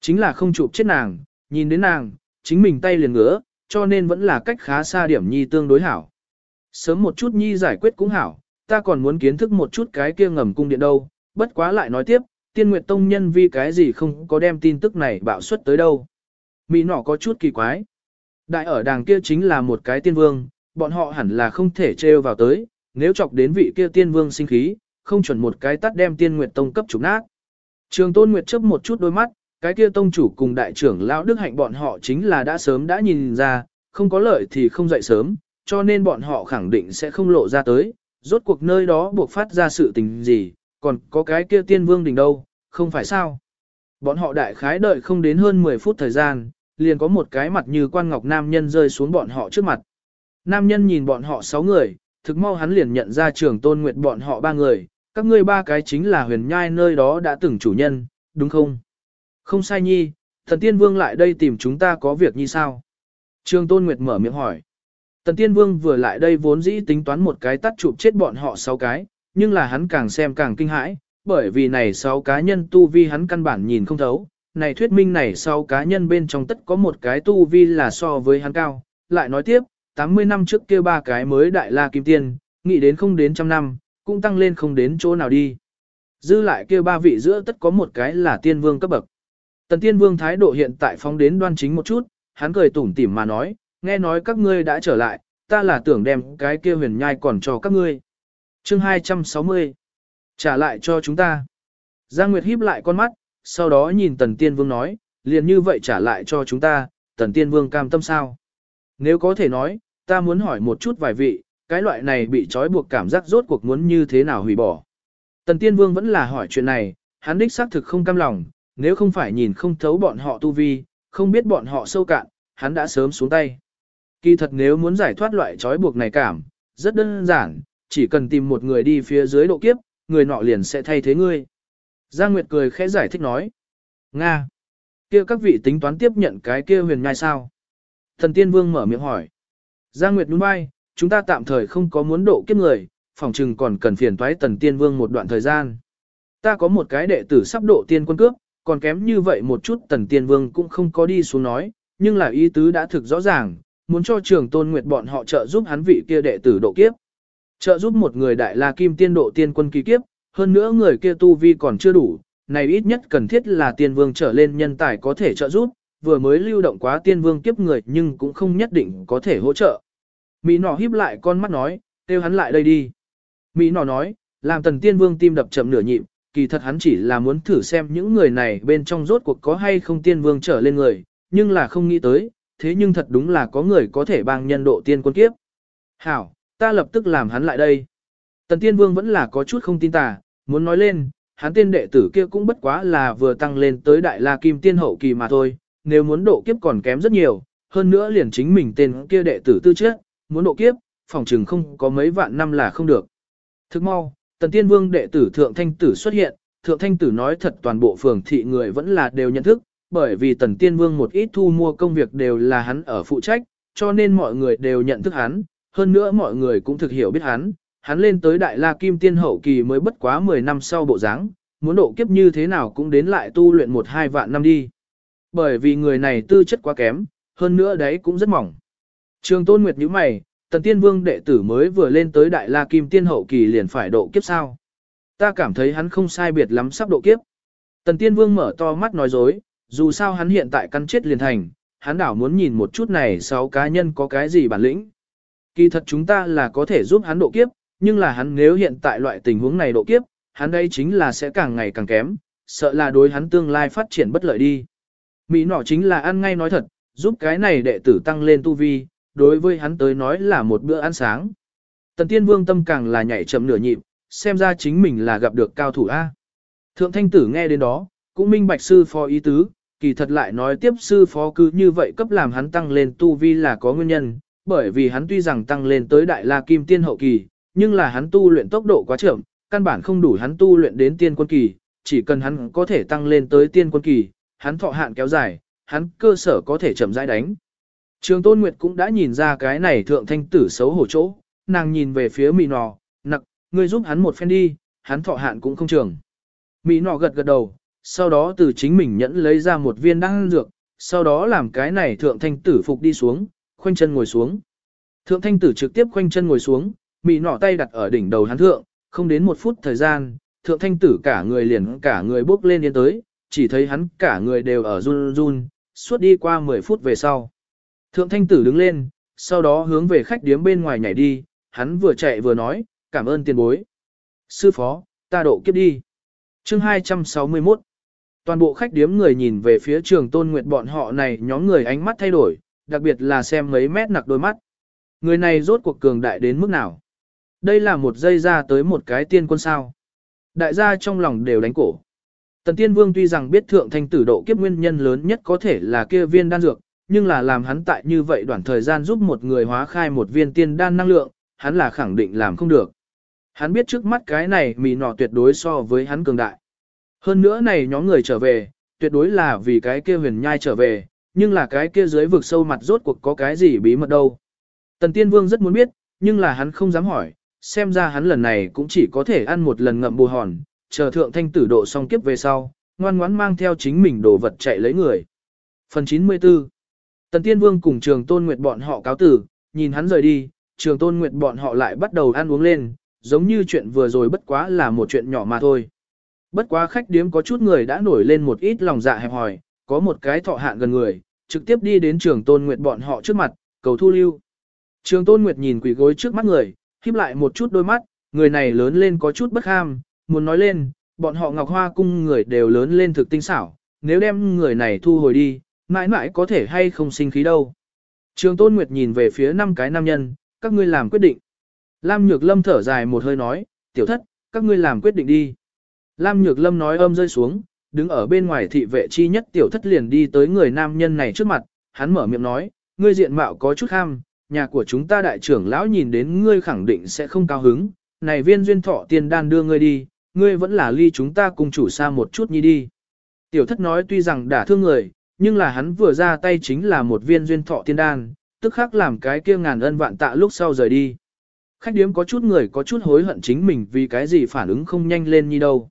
Chính là không chụp chết nàng, nhìn đến nàng, chính mình tay liền ngứa, cho nên vẫn là cách khá xa điểm Nhi tương đối hảo. Sớm một chút Nhi giải quyết cũng hảo, ta còn muốn kiến thức một chút cái kia ngầm cung điện đâu, bất quá lại nói tiếp, tiên nguyệt tông nhân vì cái gì không có đem tin tức này bạo xuất tới đâu. Mỹ nọ có chút kỳ quái. Đại ở đàng kia chính là một cái tiên vương, bọn họ hẳn là không thể trêu vào tới, nếu chọc đến vị kia tiên vương sinh khí, không chuẩn một cái tắt đem tiên nguyệt tông cấp trục nát. Trường tôn nguyệt chớp một chút đôi mắt, cái kia tông chủ cùng đại trưởng lão đức hạnh bọn họ chính là đã sớm đã nhìn ra, không có lợi thì không dậy sớm, cho nên bọn họ khẳng định sẽ không lộ ra tới, rốt cuộc nơi đó buộc phát ra sự tình gì, còn có cái kia tiên vương đỉnh đâu, không phải sao. Bọn họ đại khái đợi không đến hơn 10 phút thời gian, liền có một cái mặt như quan ngọc nam nhân rơi xuống bọn họ trước mặt. Nam nhân nhìn bọn họ 6 người, thực mau hắn liền nhận ra trường tôn nguyệt bọn họ ba người, các ngươi ba cái chính là huyền nhai nơi đó đã từng chủ nhân, đúng không? Không sai nhi, thần tiên vương lại đây tìm chúng ta có việc như sao? Trương tôn nguyệt mở miệng hỏi. Tần Tiên Vương vừa lại đây vốn dĩ tính toán một cái tắt chụp chết bọn họ sáu cái, nhưng là hắn càng xem càng kinh hãi, bởi vì này sáu cá nhân tu vi hắn căn bản nhìn không thấu. Này thuyết minh này sáu cá nhân bên trong tất có một cái tu vi là so với hắn cao. Lại nói tiếp, 80 năm trước kia ba cái mới đại la kim tiên, nghĩ đến không đến trăm năm, cũng tăng lên không đến chỗ nào đi. Dư lại kia ba vị giữa tất có một cái là tiên vương cấp bậc. Tần tiên vương thái độ hiện tại phóng đến đoan chính một chút, hắn cười tủm tỉm mà nói, nghe nói các ngươi đã trở lại, ta là tưởng đem cái kia huyền nhai còn cho các ngươi. Chương 260. Trả lại cho chúng ta. Giang Nguyệt híp lại con mắt, sau đó nhìn Tần Tiên Vương nói, liền như vậy trả lại cho chúng ta, Tần Tiên Vương cam tâm sao? Nếu có thể nói, ta muốn hỏi một chút vài vị, cái loại này bị trói buộc cảm giác rốt cuộc muốn như thế nào hủy bỏ. Tần Tiên Vương vẫn là hỏi chuyện này, hắn đích xác thực không cam lòng, nếu không phải nhìn không thấu bọn họ tu vi, không biết bọn họ sâu cạn, hắn đã sớm xuống tay. Kỳ thật nếu muốn giải thoát loại trói buộc này cảm, rất đơn giản, chỉ cần tìm một người đi phía dưới độ kiếp, người nọ liền sẽ thay thế ngươi. Giang Nguyệt cười khẽ giải thích nói. Nga! kia các vị tính toán tiếp nhận cái kia huyền nhai sao? Thần Tiên Vương mở miệng hỏi. Giang Nguyệt nhún vai, chúng ta tạm thời không có muốn độ kiếp người, phòng trừng còn cần phiền toái Tần Tiên Vương một đoạn thời gian. Ta có một cái đệ tử sắp độ tiên quân cướp, còn kém như vậy một chút Tần Tiên Vương cũng không có đi xuống nói, nhưng là ý tứ đã thực rõ ràng, muốn cho trường tôn nguyệt bọn họ trợ giúp hắn vị kia đệ tử độ kiếp. Trợ giúp một người đại la kim tiên độ tiên quân kỳ kiếp, hơn nữa người kia tu vi còn chưa đủ, này ít nhất cần thiết là tiên vương trở lên nhân tài có thể trợ giúp, vừa mới lưu động quá tiên vương kiếp người nhưng cũng không nhất định có thể hỗ trợ. Mỹ nọ híp lại con mắt nói, kêu hắn lại đây đi. Mỹ nọ nói, làm tần tiên vương tim đập chậm nửa nhịp, kỳ thật hắn chỉ là muốn thử xem những người này bên trong rốt cuộc có hay không tiên vương trở lên người, nhưng là không nghĩ tới, thế nhưng thật đúng là có người có thể bang nhân độ tiên quân kiếp. Hảo, ta lập tức làm hắn lại đây. Tần tiên vương vẫn là có chút không tin tà, muốn nói lên, hắn tiên đệ tử kia cũng bất quá là vừa tăng lên tới đại la kim tiên hậu kỳ mà thôi, nếu muốn độ kiếp còn kém rất nhiều, hơn nữa liền chính mình tên kia đệ tử tư trước, muốn độ kiếp, phòng trừng không có mấy vạn năm là không được. Thức mau, tần tiên vương đệ tử thượng thanh tử xuất hiện, thượng thanh tử nói thật toàn bộ phường thị người vẫn là đều nhận thức, bởi vì tần tiên vương một ít thu mua công việc đều là hắn ở phụ trách, cho nên mọi người đều nhận thức hắn, hơn nữa mọi người cũng thực hiểu biết hắn, hắn lên tới đại la kim tiên hậu kỳ mới bất quá 10 năm sau bộ dáng, muốn độ kiếp như thế nào cũng đến lại tu luyện một hai vạn năm đi. Bởi vì người này tư chất quá kém, hơn nữa đấy cũng rất mỏng. Trường tôn nguyệt như mày, tần tiên vương đệ tử mới vừa lên tới đại la kim tiên hậu kỳ liền phải độ kiếp sao. Ta cảm thấy hắn không sai biệt lắm sắp độ kiếp. Tần tiên vương mở to mắt nói dối, dù sao hắn hiện tại căn chết liền thành, hắn đảo muốn nhìn một chút này sáu cá nhân có cái gì bản lĩnh. Kỳ thật chúng ta là có thể giúp hắn độ kiếp, nhưng là hắn nếu hiện tại loại tình huống này độ kiếp, hắn đây chính là sẽ càng ngày càng kém, sợ là đối hắn tương lai phát triển bất lợi đi. Mỹ nọ chính là ăn ngay nói thật, giúp cái này đệ tử tăng lên tu vi, đối với hắn tới nói là một bữa ăn sáng. Tần tiên vương tâm càng là nhảy chậm nửa nhịp, xem ra chính mình là gặp được cao thủ A. Thượng thanh tử nghe đến đó, cũng minh bạch sư phó ý tứ, kỳ thật lại nói tiếp sư phó cứ như vậy cấp làm hắn tăng lên tu vi là có nguyên nhân, bởi vì hắn tuy rằng tăng lên tới đại la kim tiên hậu kỳ, nhưng là hắn tu luyện tốc độ quá chậm, căn bản không đủ hắn tu luyện đến tiên quân kỳ, chỉ cần hắn có thể tăng lên tới tiên quân kỳ, hắn thọ hạn kéo dài, hắn cơ sở có thể chậm rãi đánh. Trường Tôn Nguyệt cũng đã nhìn ra cái này thượng thanh tử xấu hổ chỗ, nàng nhìn về phía mì nò, nặc, ngươi giúp hắn một phen đi, hắn thọ hạn cũng không trường. Mỹ nọ gật gật đầu, sau đó từ chính mình nhẫn lấy ra một viên đan dược, sau đó làm cái này thượng thanh tử phục đi xuống, khoanh chân ngồi xuống. Thượng thanh tử trực tiếp khoanh chân ngồi xuống, Mỹ nọ tay đặt ở đỉnh đầu hắn thượng, không đến một phút thời gian, thượng thanh tử cả người liền cả người bước lên đi tới, chỉ thấy hắn cả người đều ở run run, suốt đi qua 10 phút về sau. Thượng thanh tử đứng lên, sau đó hướng về khách điếm bên ngoài nhảy đi, hắn vừa chạy vừa nói, cảm ơn tiền bối. Sư phó, ta độ kiếp đi. Chương 261 Toàn bộ khách điếm người nhìn về phía trường tôn nguyệt bọn họ này nhóm người ánh mắt thay đổi, đặc biệt là xem mấy mét nặc đôi mắt. Người này rốt cuộc cường đại đến mức nào? Đây là một dây ra tới một cái tiên quân sao. Đại gia trong lòng đều đánh cổ. Tần Tiên Vương tuy rằng biết thượng thanh tử độ kiếp nguyên nhân lớn nhất có thể là kia viên đan dược, nhưng là làm hắn tại như vậy đoạn thời gian giúp một người hóa khai một viên tiên đan năng lượng, hắn là khẳng định làm không được. Hắn biết trước mắt cái này mì nọ tuyệt đối so với hắn cường đại. Hơn nữa này nhóm người trở về, tuyệt đối là vì cái kia huyền nhai trở về, nhưng là cái kia dưới vực sâu mặt rốt cuộc có cái gì bí mật đâu. Tần Tiên Vương rất muốn biết, nhưng là hắn không dám hỏi, xem ra hắn lần này cũng chỉ có thể ăn một lần ngậm bù hòn, chờ thượng thanh tử độ xong kiếp về sau, ngoan ngoãn mang theo chính mình đồ vật chạy lấy người. Phần 94 Tần Tiên Vương cùng Trường Tôn Nguyệt bọn họ cáo tử, nhìn hắn rời đi, Trường Tôn Nguyệt bọn họ lại bắt đầu ăn uống lên, giống như chuyện vừa rồi bất quá là một chuyện nhỏ mà thôi. Bất quá khách điếm có chút người đã nổi lên một ít lòng dạ hẹp hòi, có một cái thọ hạn gần người, trực tiếp đi đến Trường Tôn Nguyệt bọn họ trước mặt, cầu thu lưu. Trường Tôn Nguyệt nhìn quỷ gối trước mắt người, khép lại một chút đôi mắt, người này lớn lên có chút bất ham, muốn nói lên, bọn họ Ngọc Hoa cung người đều lớn lên thực tinh xảo, nếu đem người này thu hồi đi, mãi mãi có thể hay không sinh khí đâu. Trường Tôn Nguyệt nhìn về phía năm cái nam nhân, các ngươi làm quyết định. Lam Nhược Lâm thở dài một hơi nói, tiểu thất, các ngươi làm quyết định đi. Lam Nhược Lâm nói âm rơi xuống, đứng ở bên ngoài thị vệ chi nhất tiểu thất liền đi tới người nam nhân này trước mặt, hắn mở miệng nói, ngươi diện mạo có chút ham, nhà của chúng ta đại trưởng lão nhìn đến ngươi khẳng định sẽ không cao hứng, này viên duyên thọ tiền đan đưa ngươi đi, ngươi vẫn là ly chúng ta cùng chủ xa một chút nhi đi. Tiểu thất nói tuy rằng đã thương người, nhưng là hắn vừa ra tay chính là một viên duyên thọ tiên đan, tức khắc làm cái kia ngàn ân vạn tạ lúc sau rời đi. Khách điếm có chút người có chút hối hận chính mình vì cái gì phản ứng không nhanh lên như đâu.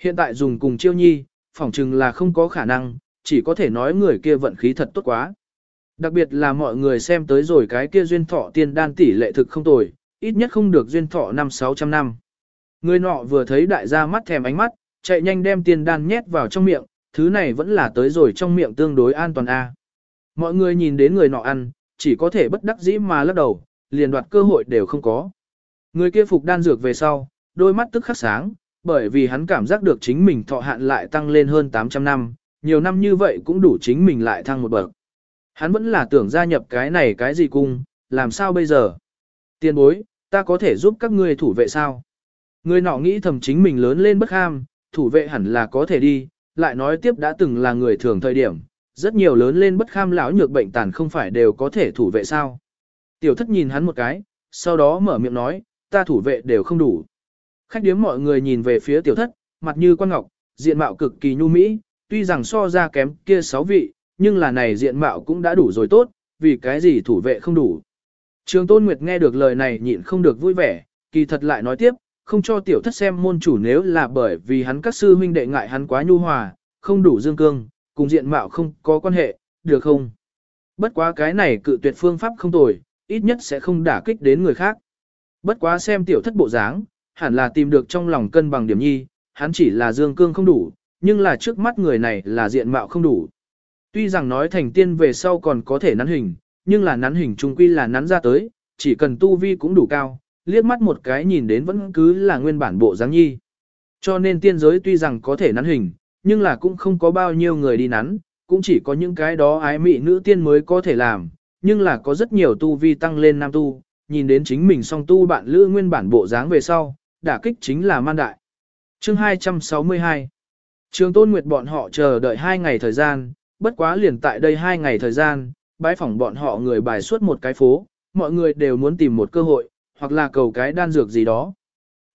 Hiện tại dùng cùng chiêu nhi, phỏng chừng là không có khả năng, chỉ có thể nói người kia vận khí thật tốt quá. Đặc biệt là mọi người xem tới rồi cái kia duyên thọ tiên đan tỷ lệ thực không tồi, ít nhất không được duyên thọ năm sáu trăm năm. Người nọ vừa thấy đại gia mắt thèm ánh mắt, chạy nhanh đem tiên đan nhét vào trong miệng, thứ này vẫn là tới rồi trong miệng tương đối an toàn a. Mọi người nhìn đến người nọ ăn, chỉ có thể bất đắc dĩ mà lắc đầu, liền đoạt cơ hội đều không có. Người kia phục đan dược về sau, đôi mắt tức khắc sáng, bởi vì hắn cảm giác được chính mình thọ hạn lại tăng lên hơn 800 năm, nhiều năm như vậy cũng đủ chính mình lại thăng một bậc. Hắn vẫn là tưởng gia nhập cái này cái gì cung, làm sao bây giờ? Tiên bối, ta có thể giúp các ngươi thủ vệ sao? Người nọ nghĩ thầm chính mình lớn lên bất ham, thủ vệ hẳn là có thể đi, lại nói tiếp đã từng là người thường thời điểm, rất nhiều lớn lên bất kham lão nhược bệnh tàn không phải đều có thể thủ vệ sao. Tiểu thất nhìn hắn một cái, sau đó mở miệng nói, ta thủ vệ đều không đủ. Khách điếm mọi người nhìn về phía tiểu thất, mặt như quan ngọc, diện mạo cực kỳ nhu mỹ, tuy rằng so ra kém kia sáu vị, nhưng là này diện mạo cũng đã đủ rồi tốt, vì cái gì thủ vệ không đủ. Trường Tôn Nguyệt nghe được lời này nhịn không được vui vẻ, kỳ thật lại nói tiếp, không cho tiểu thất xem môn chủ nếu là bởi vì hắn các sư huynh đệ ngại hắn quá nhu hòa, không đủ dương cương, cùng diện mạo không có quan hệ, được không? Bất quá cái này cự tuyệt phương pháp không tồi, ít nhất sẽ không đả kích đến người khác. Bất quá xem tiểu thất bộ dáng, hẳn là tìm được trong lòng cân bằng điểm nhi, hắn chỉ là dương cương không đủ, nhưng là trước mắt người này là diện mạo không đủ. Tuy rằng nói thành tiên về sau còn có thể nắn hình, nhưng là nắn hình trung quy là nắn ra tới, chỉ cần tu vi cũng đủ cao, liếc mắt một cái nhìn đến vẫn cứ là nguyên bản bộ dáng nhi. Cho nên tiên giới tuy rằng có thể nắn hình, nhưng là cũng không có bao nhiêu người đi nắn, cũng chỉ có những cái đó ái mị nữ tiên mới có thể làm, nhưng là có rất nhiều tu vi tăng lên nam tu, nhìn đến chính mình song tu bạn lữ nguyên bản bộ dáng về sau, đả kích chính là man đại. Chương 262 Trường Tôn Nguyệt bọn họ chờ đợi hai ngày thời gian, bất quá liền tại đây hai ngày thời gian, bãi phỏng bọn họ người bài suốt một cái phố, mọi người đều muốn tìm một cơ hội, hoặc là cầu cái đan dược gì đó.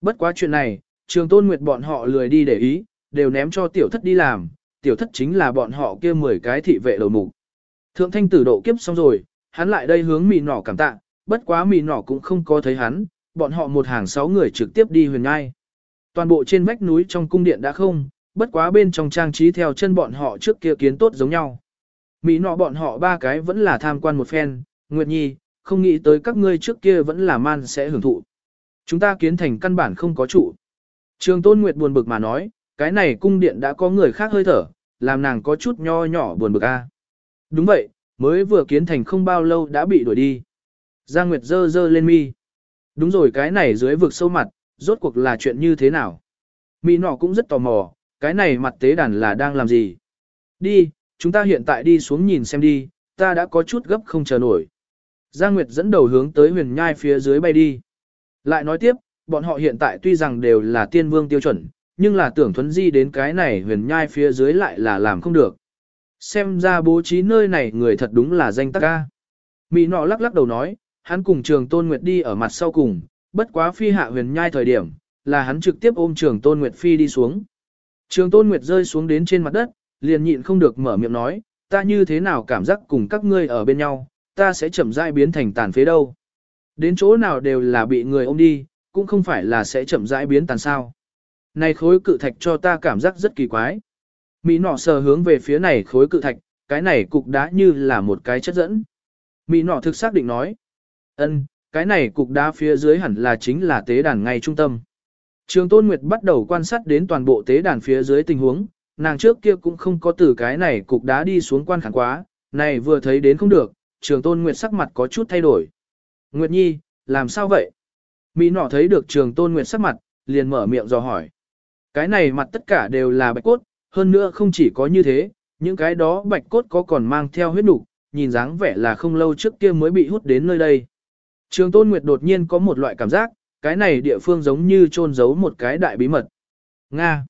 Bất quá chuyện này, Trường Tôn Nguyệt bọn họ lười đi để ý, đều ném cho tiểu thất đi làm, tiểu thất chính là bọn họ kia 10 cái thị vệ đầu mục. Thượng thanh tử độ kiếp xong rồi, hắn lại đây hướng mì nỏ cảm tạ, bất quá mì nỏ cũng không có thấy hắn, bọn họ một hàng sáu người trực tiếp đi huyền ngai. Toàn bộ trên vách núi trong cung điện đã không, bất quá bên trong trang trí theo chân bọn họ trước kia kiến tốt giống nhau. Mỹ nọ bọn họ ba cái vẫn là tham quan một phen, Nguyệt Nhi, không nghĩ tới các ngươi trước kia vẫn là man sẽ hưởng thụ. Chúng ta kiến thành căn bản không có trụ. Trường Tôn Nguyệt buồn bực mà nói, cái này cung điện đã có người khác hơi thở, làm nàng có chút nho nhỏ buồn bực a. Đúng vậy, mới vừa kiến thành không bao lâu đã bị đuổi đi. Giang Nguyệt dơ dơ lên mi. Đúng rồi cái này dưới vực sâu mặt, rốt cuộc là chuyện như thế nào? Mỹ nọ cũng rất tò mò, cái này mặt tế đàn là đang làm gì? Đi, chúng ta hiện tại đi xuống nhìn xem đi, ta đã có chút gấp không chờ nổi. Giang Nguyệt dẫn đầu hướng tới huyền nhai phía dưới bay đi. Lại nói tiếp, bọn họ hiện tại tuy rằng đều là tiên vương tiêu chuẩn, nhưng là tưởng thuấn di đến cái này huyền nhai phía dưới lại là làm không được. Xem ra bố trí nơi này người thật đúng là danh tắc ca. Mỹ nọ lắc lắc đầu nói, hắn cùng trường Tôn Nguyệt đi ở mặt sau cùng, bất quá phi hạ huyền nhai thời điểm, là hắn trực tiếp ôm trường Tôn Nguyệt phi đi xuống. Trường Tôn Nguyệt rơi xuống đến trên mặt đất, liền nhịn không được mở miệng nói, ta như thế nào cảm giác cùng các ngươi ở bên nhau, ta sẽ chậm rãi biến thành tàn phế đâu. Đến chỗ nào đều là bị người ôm đi, cũng không phải là sẽ chậm rãi biến tàn sao. Này khối cự thạch cho ta cảm giác rất kỳ quái. Mỹ nọ sờ hướng về phía này khối cự thạch, cái này cục đá như là một cái chất dẫn. Mỹ nọ thực xác định nói. ân, cái này cục đá phía dưới hẳn là chính là tế đàn ngay trung tâm. Trường Tôn Nguyệt bắt đầu quan sát đến toàn bộ tế đàn phía dưới tình huống, nàng trước kia cũng không có từ cái này cục đá đi xuống quan khẳng quá, này vừa thấy đến không được, Trường Tôn Nguyệt sắc mặt có chút thay đổi. Nguyệt Nhi, làm sao vậy? Mỹ nọ thấy được Trường Tôn Nguyệt sắc mặt, liền mở miệng dò hỏi. Cái này mặt tất cả đều là bạch cốt, hơn nữa không chỉ có như thế, những cái đó bạch cốt có còn mang theo huyết nục, nhìn dáng vẻ là không lâu trước kia mới bị hút đến nơi đây. Trường Tôn Nguyệt đột nhiên có một loại cảm giác, cái này địa phương giống như trôn giấu một cái đại bí mật. Nga.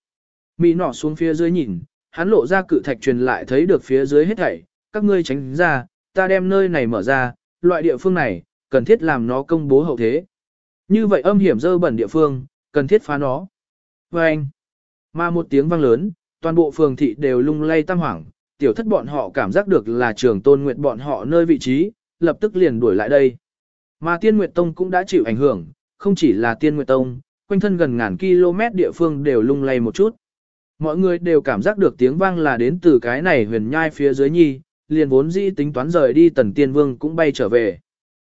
Mỹ nọ xuống phía dưới nhìn, hắn lộ ra cự thạch truyền lại thấy được phía dưới hết thảy, các ngươi tránh ra, ta đem nơi này mở ra, loại địa phương này, cần thiết làm nó công bố hậu thế. Như vậy âm hiểm dơ bẩn địa phương, cần thiết phá nó. Và anh, mà một tiếng vang lớn, toàn bộ phường thị đều lung lay tam hoảng, tiểu thất bọn họ cảm giác được là trường tôn nguyệt bọn họ nơi vị trí, lập tức liền đuổi lại đây. Mà tiên nguyệt tông cũng đã chịu ảnh hưởng, không chỉ là tiên nguyệt tông, quanh thân gần ngàn km địa phương đều lung lay một chút. Mọi người đều cảm giác được tiếng vang là đến từ cái này huyền nhai phía dưới nhi, liền vốn dĩ tính toán rời đi tần tiên vương cũng bay trở về.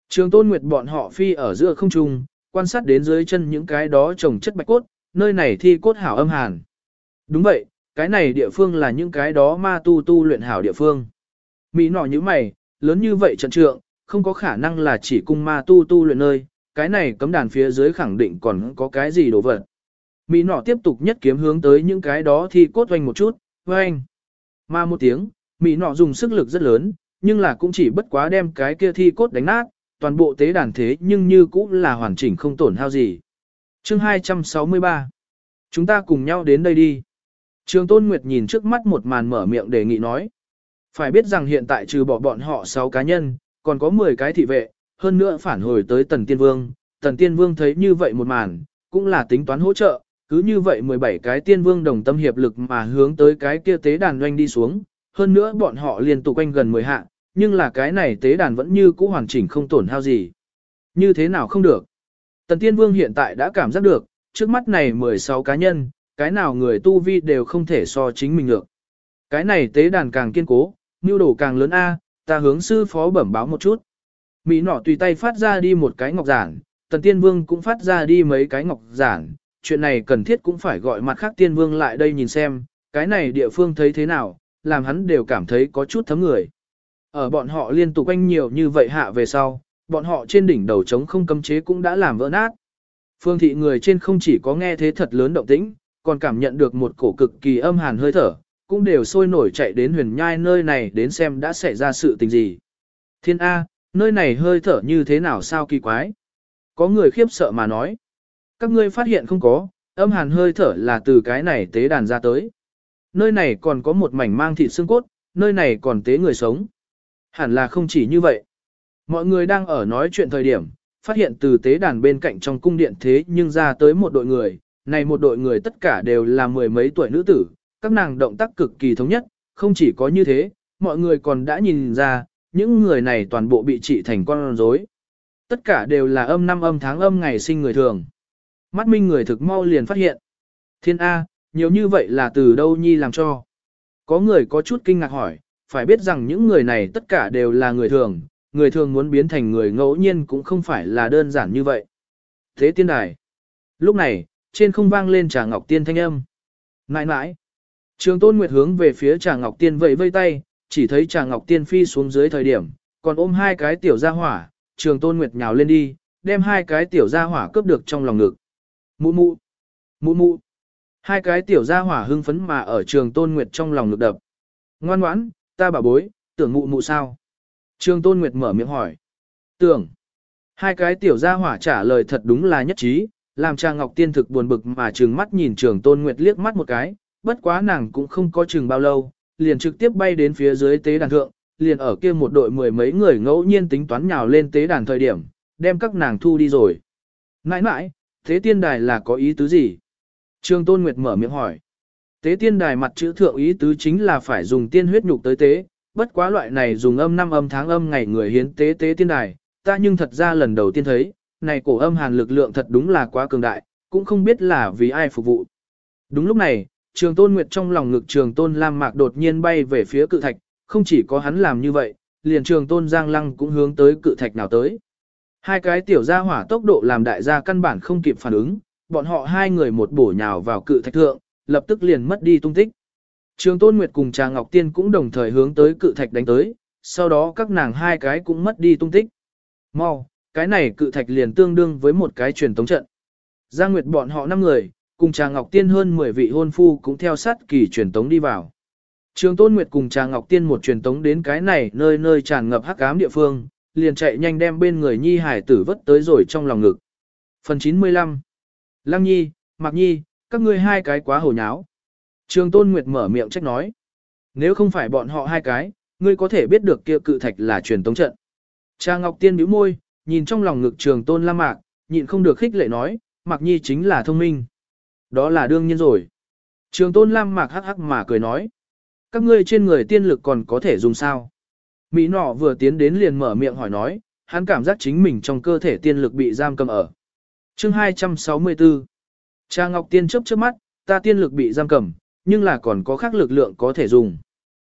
Trường tôn nguyệt bọn họ phi ở giữa không trung, quan sát đến dưới chân những cái đó trồng chất bạch cốt, nơi này thi cốt hảo âm hàn. Đúng vậy, cái này địa phương là những cái đó ma tu tu luyện hảo địa phương. Mỹ nọ như mày, lớn như vậy trận trượng, không có khả năng là chỉ cung ma tu tu luyện nơi, cái này cấm đàn phía dưới khẳng định còn có cái gì đồ vật. Mỹ nọ tiếp tục nhất kiếm hướng tới những cái đó thì cốt oanh một chút, oanh. Ma một tiếng, Mỹ nọ dùng sức lực rất lớn, nhưng là cũng chỉ bất quá đem cái kia thi cốt đánh nát, toàn bộ tế đàn thế nhưng như cũng là hoàn chỉnh không tổn hao gì. Chương 263 Chúng ta cùng nhau đến đây đi. Trường Tôn Nguyệt nhìn trước mắt một màn mở miệng đề nghị nói. Phải biết rằng hiện tại trừ bỏ bọn họ 6 cá nhân, còn có 10 cái thị vệ, hơn nữa phản hồi tới Tần Tiên Vương. Tần Tiên Vương thấy như vậy một màn, cũng là tính toán hỗ trợ, cứ như vậy 17 cái Tiên Vương đồng tâm hiệp lực mà hướng tới cái kia tế đàn doanh đi xuống. Hơn nữa bọn họ liên tục quanh gần 10 hạ, nhưng là cái này tế đàn vẫn như cũ hoàn chỉnh không tổn hao gì. Như thế nào không được? Tần Tiên Vương hiện tại đã cảm giác được, trước mắt này 16 cá nhân, cái nào người tu vi đều không thể so chính mình được. Cái này tế đàn càng kiên cố, nhu đồ càng lớn A, ta hướng sư phó bẩm báo một chút. Mỹ nỏ tùy tay phát ra đi một cái ngọc giản, tần tiên vương cũng phát ra đi mấy cái ngọc giản, chuyện này cần thiết cũng phải gọi mặt khác tiên vương lại đây nhìn xem, cái này địa phương thấy thế nào, làm hắn đều cảm thấy có chút thấm người. Ở bọn họ liên tục quanh nhiều như vậy hạ về sau, bọn họ trên đỉnh đầu trống không cấm chế cũng đã làm vỡ nát. Phương thị người trên không chỉ có nghe thế thật lớn động tĩnh, còn cảm nhận được một cổ cực kỳ âm hàn hơi thở, cũng đều sôi nổi chạy đến huyền nhai nơi này đến xem đã xảy ra sự tình gì. Thiên A, nơi này hơi thở như thế nào sao kỳ quái? Có người khiếp sợ mà nói. Các ngươi phát hiện không có, âm hàn hơi thở là từ cái này tế đàn ra tới. Nơi này còn có một mảnh mang thịt xương cốt, nơi này còn tế người sống. Hẳn là không chỉ như vậy. Mọi người đang ở nói chuyện thời điểm, phát hiện từ tế đàn bên cạnh trong cung điện thế nhưng ra tới một đội người, này một đội người tất cả đều là mười mấy tuổi nữ tử, các nàng động tác cực kỳ thống nhất, không chỉ có như thế, mọi người còn đã nhìn ra, những người này toàn bộ bị trị thành con rối. Tất cả đều là âm năm âm tháng âm ngày sinh người thường. Mắt minh người thực mau liền phát hiện. Thiên A, nhiều như vậy là từ đâu nhi làm cho. Có người có chút kinh ngạc hỏi, phải biết rằng những người này tất cả đều là người thường, người thường muốn biến thành người ngẫu nhiên cũng không phải là đơn giản như vậy. Thế tiên đài. Lúc này, trên không vang lên trà ngọc tiên thanh âm. Nãi nãi. Trường tôn nguyệt hướng về phía trà ngọc tiên vẫy vây tay, chỉ thấy trà ngọc tiên phi xuống dưới thời điểm, còn ôm hai cái tiểu gia hỏa, trường tôn nguyệt nhào lên đi, đem hai cái tiểu gia hỏa cướp được trong lòng ngực. Mụ mụ. Mụ mụ. Hai cái tiểu gia hỏa hưng phấn mà ở trường tôn nguyệt trong lòng ngực đập. Ngoan ngoãn, ta bảo bối, tưởng mụ mụ sao? Trường tôn nguyệt mở miệng hỏi. Tưởng. Hai cái tiểu gia hỏa trả lời thật đúng là nhất trí, làm cha Ngọc Tiên thực buồn bực mà trừng mắt nhìn trường tôn nguyệt liếc mắt một cái, bất quá nàng cũng không có chừng bao lâu, liền trực tiếp bay đến phía dưới tế đàn thượng, liền ở kia một đội mười mấy người ngẫu nhiên tính toán nhào lên tế đàn thời điểm, đem các nàng thu đi rồi. Nãi nãi, thế tiên đài là có ý tứ gì? Trường Tôn Nguyệt mở miệng hỏi. Tế tiên đài mặt chữ thượng ý tứ chính là phải dùng tiên huyết nhục tới tế, bất quá loại này dùng âm năm âm tháng âm ngày người hiến tế tế tiên đài, ta nhưng thật ra lần đầu tiên thấy, này cổ âm hàn lực lượng thật đúng là quá cường đại, cũng không biết là vì ai phục vụ. Đúng lúc này, trường tôn nguyệt trong lòng ngực trường tôn lam mạc đột nhiên bay về phía cự thạch, không chỉ có hắn làm như vậy, liền trường tôn giang lăng cũng hướng tới cự thạch nào tới. Hai cái tiểu gia hỏa tốc độ làm đại gia căn bản không kịp phản ứng, bọn họ hai người một bổ nhào vào cự thạch thượng, lập tức liền mất đi tung tích. Trường Tôn Nguyệt cùng Trà Ngọc Tiên cũng đồng thời hướng tới cự thạch đánh tới, sau đó các nàng hai cái cũng mất đi tung tích. Mau, cái này cự thạch liền tương đương với một cái truyền tống trận. Giang Nguyệt bọn họ năm người, cùng Trà Ngọc Tiên hơn 10 vị hôn phu cũng theo sát kỳ truyền tống đi vào. Trường Tôn Nguyệt cùng Trà Ngọc Tiên một truyền tống đến cái này nơi nơi tràn ngập hắc ám địa phương, liền chạy nhanh đem bên người Nhi Hải tử vất tới rồi trong lòng ngực. Phần 95 Lăng Nhi, Mạc Nhi, các ngươi hai cái quá hồ nháo. Trường Tôn Nguyệt mở miệng trách nói. Nếu không phải bọn họ hai cái, ngươi có thể biết được kia cự thạch là truyền tống trận. Cha Ngọc Tiên bĩu môi, nhìn trong lòng ngực trường Tôn Lam Mạc, nhịn không được khích lệ nói, Mạc Nhi chính là thông minh. Đó là đương nhiên rồi. Trường Tôn Lam Mạc hắc hắc mà cười nói. Các ngươi trên người tiên lực còn có thể dùng sao? Mỹ nọ vừa tiến đến liền mở miệng hỏi nói, hắn cảm giác chính mình trong cơ thể tiên lực bị giam cầm ở. Chương 264 Cha Ngọc Tiên chớp chớp mắt, ta tiên lực bị giam cầm, nhưng là còn có khác lực lượng có thể dùng.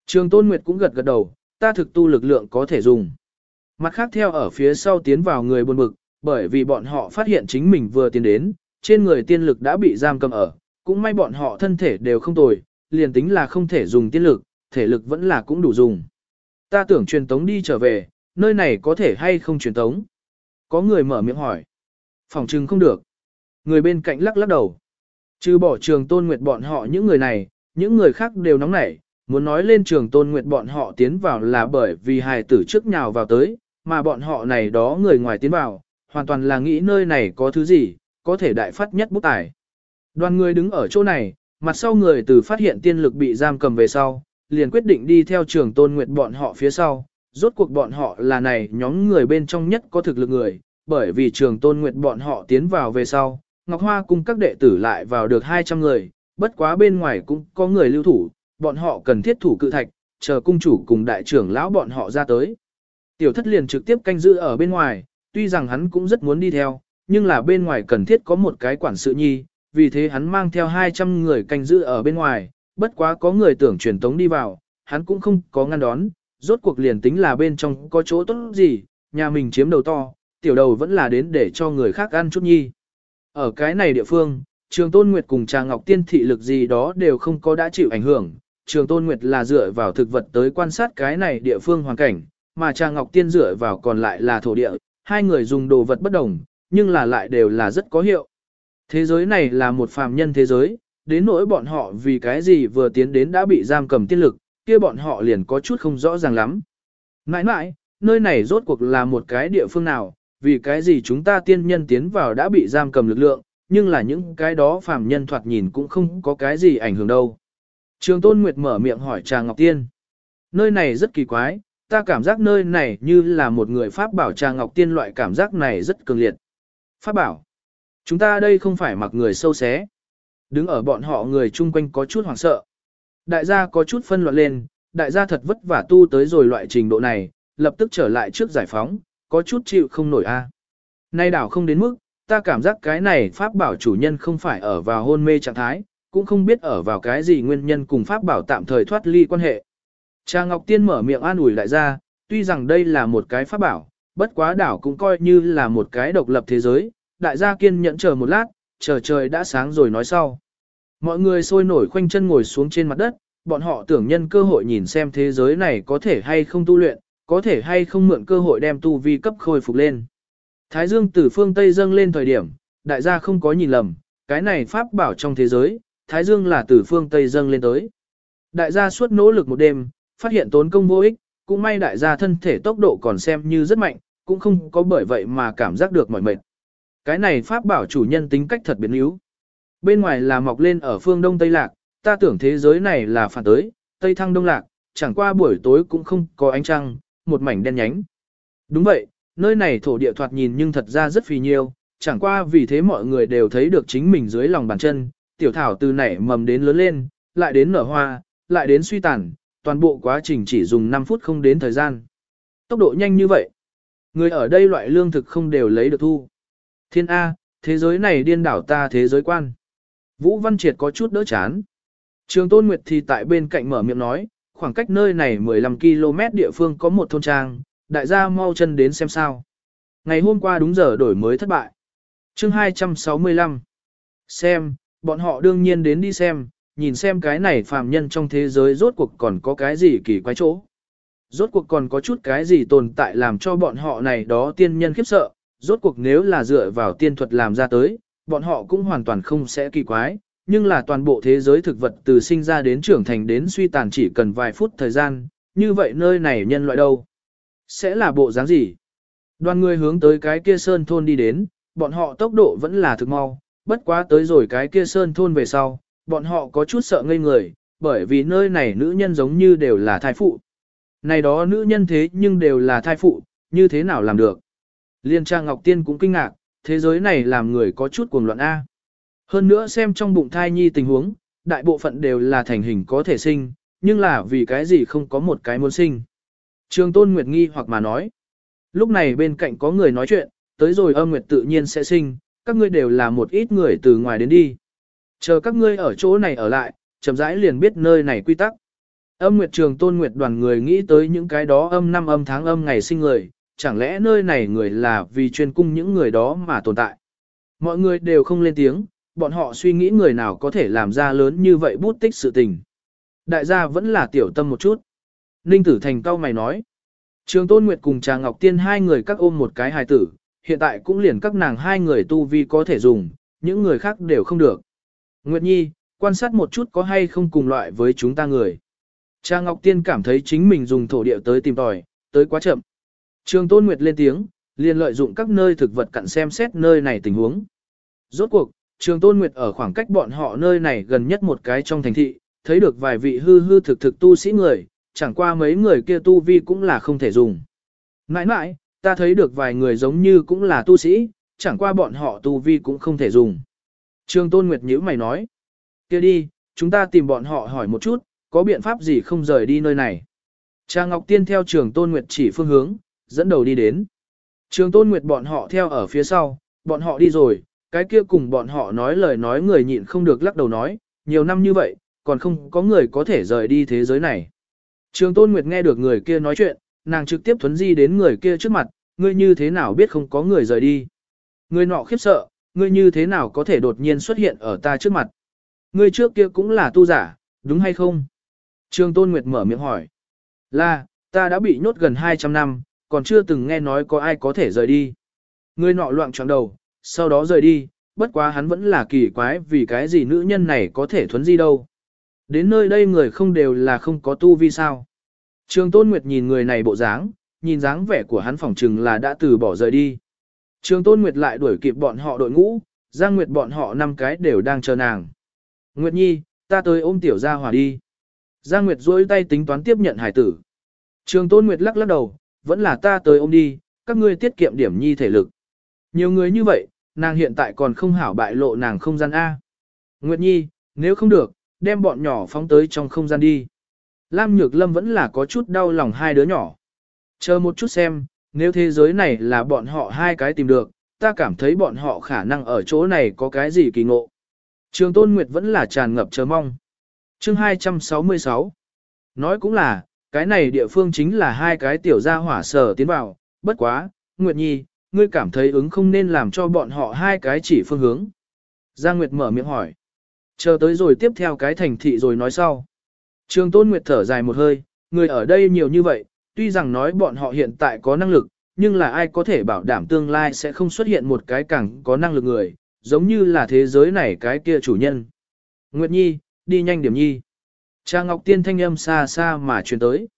Trường Tôn Nguyệt cũng gật gật đầu, ta thực tu lực lượng có thể dùng. Mặt khác theo ở phía sau tiến vào người buồn bực, bởi vì bọn họ phát hiện chính mình vừa tiến đến, trên người tiên lực đã bị giam cầm ở, cũng may bọn họ thân thể đều không tồi, liền tính là không thể dùng tiên lực, thể lực vẫn là cũng đủ dùng. Ta tưởng truyền tống đi trở về, nơi này có thể hay không truyền tống? Có người mở miệng hỏi. Phòng trừng không được. Người bên cạnh lắc lắc đầu. Trừ bỏ trường tôn nguyệt bọn họ những người này, những người khác đều nóng nảy, muốn nói lên trường tôn nguyệt bọn họ tiến vào là bởi vì hài tử trước nhào vào tới, mà bọn họ này đó người ngoài tiến vào, hoàn toàn là nghĩ nơi này có thứ gì, có thể đại phát nhất bút tài. Đoàn người đứng ở chỗ này, mặt sau người từ phát hiện tiên lực bị giam cầm về sau, liền quyết định đi theo trường tôn nguyệt bọn họ phía sau, rốt cuộc bọn họ là này nhóm người bên trong nhất có thực lực người, bởi vì trường tôn nguyệt bọn họ tiến vào về sau, Ngọc Hoa cùng các đệ tử lại vào được 200 người, bất quá bên ngoài cũng có người lưu thủ, bọn họ cần thiết thủ cự thạch, chờ cung chủ cùng đại trưởng lão bọn họ ra tới. Tiểu thất liền trực tiếp canh giữ ở bên ngoài, tuy rằng hắn cũng rất muốn đi theo, nhưng là bên ngoài cần thiết có một cái quản sự nhi, vì thế hắn mang theo 200 người canh giữ ở bên ngoài, bất quá có người tưởng truyền tống đi vào, hắn cũng không có ngăn đón, rốt cuộc liền tính là bên trong có chỗ tốt gì, nhà mình chiếm đầu to, tiểu đầu vẫn là đến để cho người khác ăn chút nhi. Ở cái này địa phương, Trường Tôn Nguyệt cùng Trà Ngọc Tiên thị lực gì đó đều không có đã chịu ảnh hưởng. Trường Tôn Nguyệt là dựa vào thực vật tới quan sát cái này địa phương hoàn cảnh, mà Trà Ngọc Tiên dựa vào còn lại là thổ địa. Hai người dùng đồ vật bất đồng, nhưng là lại đều là rất có hiệu. Thế giới này là một phàm nhân thế giới, đến nỗi bọn họ vì cái gì vừa tiến đến đã bị giam cầm tiên lực, kia bọn họ liền có chút không rõ ràng lắm. Nãi nãi, nơi này rốt cuộc là một cái địa phương nào, vì cái gì chúng ta tiên nhân tiến vào đã bị giam cầm lực lượng, nhưng là những cái đó phàm nhân thoạt nhìn cũng không có cái gì ảnh hưởng đâu. Trường Tôn Nguyệt mở miệng hỏi Trà Ngọc Tiên. Nơi này rất kỳ quái, ta cảm giác nơi này như là một người Pháp bảo Trà Ngọc Tiên loại cảm giác này rất cường liệt. Pháp bảo. Chúng ta đây không phải mặc người sâu xé. Đứng ở bọn họ người chung quanh có chút hoảng sợ. Đại gia có chút phân loạn lên, đại gia thật vất vả tu tới rồi loại trình độ này, lập tức trở lại trước giải phóng, có chút chịu không nổi a. Nay đảo không đến mức, ta cảm giác cái này pháp bảo chủ nhân không phải ở vào hôn mê trạng thái, cũng không biết ở vào cái gì nguyên nhân cùng pháp bảo tạm thời thoát ly quan hệ. Cha Ngọc Tiên mở miệng an ủi đại gia, tuy rằng đây là một cái pháp bảo, bất quá đảo cũng coi như là một cái độc lập thế giới, đại gia kiên nhẫn chờ một lát, chờ trời đã sáng rồi nói sau. Mọi người sôi nổi khoanh chân ngồi xuống trên mặt đất, bọn họ tưởng nhân cơ hội nhìn xem thế giới này có thể hay không tu luyện, có thể hay không mượn cơ hội đem tu vi cấp khôi phục lên. Thái dương từ phương Tây dâng lên thời điểm, đại gia không có nhìn lầm, cái này pháp bảo trong thế giới, Thái dương là từ phương Tây dâng lên tới. Đại gia suốt nỗ lực một đêm, phát hiện tốn công vô ích, cũng may đại gia thân thể tốc độ còn xem như rất mạnh, cũng không có bởi vậy mà cảm giác được mỏi mệt. Cái này pháp bảo chủ nhân tính cách thật biến yếu. Bên ngoài là mọc lên ở phương Đông Tây Lạc, ta tưởng thế giới này là phản tới, Tây Thăng Đông Lạc, chẳng qua buổi tối cũng không có ánh trăng, một mảnh đen nhánh. Đúng vậy, nơi này thổ địa thoạt nhìn nhưng thật ra rất phì nhiêu, chẳng qua vì thế mọi người đều thấy được chính mình dưới lòng bàn chân, tiểu thảo từ nảy mầm đến lớn lên, lại đến nở hoa, lại đến suy tàn, toàn bộ quá trình chỉ dùng 5 phút không đến thời gian. Tốc độ nhanh như vậy. Người ở đây loại lương thực không đều lấy được thu. Thiên A, thế giới này điên đảo ta thế giới quan. Vũ Văn Triệt có chút đỡ chán. Trường Tôn Nguyệt thì tại bên cạnh mở miệng nói, khoảng cách nơi này 15 km địa phương có một thôn trang, đại gia mau chân đến xem sao. Ngày hôm qua đúng giờ đổi mới thất bại. chương 265. Xem, bọn họ đương nhiên đến đi xem, nhìn xem cái này phàm nhân trong thế giới rốt cuộc còn có cái gì kỳ quái chỗ. Rốt cuộc còn có chút cái gì tồn tại làm cho bọn họ này đó tiên nhân khiếp sợ, rốt cuộc nếu là dựa vào tiên thuật làm ra tới, bọn họ cũng hoàn toàn không sẽ kỳ quái, nhưng là toàn bộ thế giới thực vật từ sinh ra đến trưởng thành đến suy tàn chỉ cần vài phút thời gian, như vậy nơi này nhân loại đâu? Sẽ là bộ dáng gì? Đoàn người hướng tới cái kia sơn thôn đi đến, bọn họ tốc độ vẫn là thực mau, bất quá tới rồi cái kia sơn thôn về sau, bọn họ có chút sợ ngây người, bởi vì nơi này nữ nhân giống như đều là thai phụ. Này đó nữ nhân thế nhưng đều là thai phụ, như thế nào làm được? Liên trang Ngọc Tiên cũng kinh ngạc, thế giới này làm người có chút cuồng loạn A. Hơn nữa xem trong bụng thai nhi tình huống, đại bộ phận đều là thành hình có thể sinh, nhưng là vì cái gì không có một cái muốn sinh. Trường Tôn Nguyệt nghi hoặc mà nói. Lúc này bên cạnh có người nói chuyện, tới rồi âm Nguyệt tự nhiên sẽ sinh, các ngươi đều là một ít người từ ngoài đến đi. Chờ các ngươi ở chỗ này ở lại, chậm rãi liền biết nơi này quy tắc. Âm Nguyệt Trường Tôn Nguyệt đoàn người nghĩ tới những cái đó âm năm âm tháng âm ngày sinh người, chẳng lẽ nơi này người là vì chuyên cung những người đó mà tồn tại. Mọi người đều không lên tiếng, bọn họ suy nghĩ người nào có thể làm ra lớn như vậy bút tích sự tình. Đại gia vẫn là tiểu tâm một chút. Ninh tử thành cao mày nói. Trường Tôn Nguyệt cùng Trà Ngọc Tiên hai người các ôm một cái hài tử, hiện tại cũng liền các nàng hai người tu vi có thể dùng, những người khác đều không được. Nguyệt Nhi, quan sát một chút có hay không cùng loại với chúng ta người. Trà Ngọc Tiên cảm thấy chính mình dùng thổ địa tới tìm tòi, tới quá chậm. Trường Tôn Nguyệt lên tiếng, liền lợi dụng các nơi thực vật cặn xem xét nơi này tình huống. Rốt cuộc, Trường Tôn Nguyệt ở khoảng cách bọn họ nơi này gần nhất một cái trong thành thị, thấy được vài vị hư hư thực thực tu sĩ người, chẳng qua mấy người kia tu vi cũng là không thể dùng. Mãi mãi, ta thấy được vài người giống như cũng là tu sĩ, chẳng qua bọn họ tu vi cũng không thể dùng. Trường Tôn Nguyệt nhíu mày nói, kia đi, chúng ta tìm bọn họ hỏi một chút, có biện pháp gì không rời đi nơi này. Trang Ngọc Tiên theo trường Tôn Nguyệt chỉ phương hướng, dẫn đầu đi đến. Trường Tôn Nguyệt bọn họ theo ở phía sau, bọn họ đi rồi, cái kia cùng bọn họ nói lời nói người nhịn không được lắc đầu nói, nhiều năm như vậy, còn không có người có thể rời đi thế giới này. Trường Tôn Nguyệt nghe được người kia nói chuyện, nàng trực tiếp thuấn di đến người kia trước mặt, ngươi như thế nào biết không có người rời đi. Người nọ khiếp sợ, ngươi như thế nào có thể đột nhiên xuất hiện ở ta trước mặt. Ngươi trước kia cũng là tu giả, đúng hay không? Trường Tôn Nguyệt mở miệng hỏi. Là, ta đã bị nhốt gần 200 năm, còn chưa từng nghe nói có ai có thể rời đi. ngươi nọ loạn trọng đầu, sau đó rời đi, bất quá hắn vẫn là kỳ quái vì cái gì nữ nhân này có thể thuấn di đâu. Đến nơi đây người không đều là không có tu vi sao. Trường Tôn Nguyệt nhìn người này bộ dáng, nhìn dáng vẻ của hắn phỏng chừng là đã từ bỏ rời đi. Trường Tôn Nguyệt lại đuổi kịp bọn họ đội ngũ, Giang Nguyệt bọn họ năm cái đều đang chờ nàng. Nguyệt Nhi, ta tới ôm tiểu gia hòa đi. Giang Nguyệt duỗi tay tính toán tiếp nhận hải tử. Trường Tôn Nguyệt lắc lắc đầu, vẫn là ta tới ôm đi, các ngươi tiết kiệm điểm nhi thể lực. Nhiều người như vậy, nàng hiện tại còn không hảo bại lộ nàng không gian A. Nguyệt Nhi, nếu không được, đem bọn nhỏ phóng tới trong không gian đi. Lam Nhược Lâm vẫn là có chút đau lòng hai đứa nhỏ. Chờ một chút xem, nếu thế giới này là bọn họ hai cái tìm được, ta cảm thấy bọn họ khả năng ở chỗ này có cái gì kỳ ngộ. Trường Tôn Nguyệt vẫn là tràn ngập chờ mong. Chương 266 Nói cũng là, cái này địa phương chính là hai cái tiểu gia hỏa sở tiến vào, bất quá, Nguyệt Nhi, ngươi cảm thấy ứng không nên làm cho bọn họ hai cái chỉ phương hướng. Giang Nguyệt mở miệng hỏi. Chờ tới rồi tiếp theo cái thành thị rồi nói sau. Trường Tôn Nguyệt thở dài một hơi, người ở đây nhiều như vậy, tuy rằng nói bọn họ hiện tại có năng lực, nhưng là ai có thể bảo đảm tương lai sẽ không xuất hiện một cái càng có năng lực người, giống như là thế giới này cái kia chủ nhân. Nguyệt Nhi, đi nhanh điểm nhi. Cha Ngọc Tiên thanh âm xa xa mà truyền tới.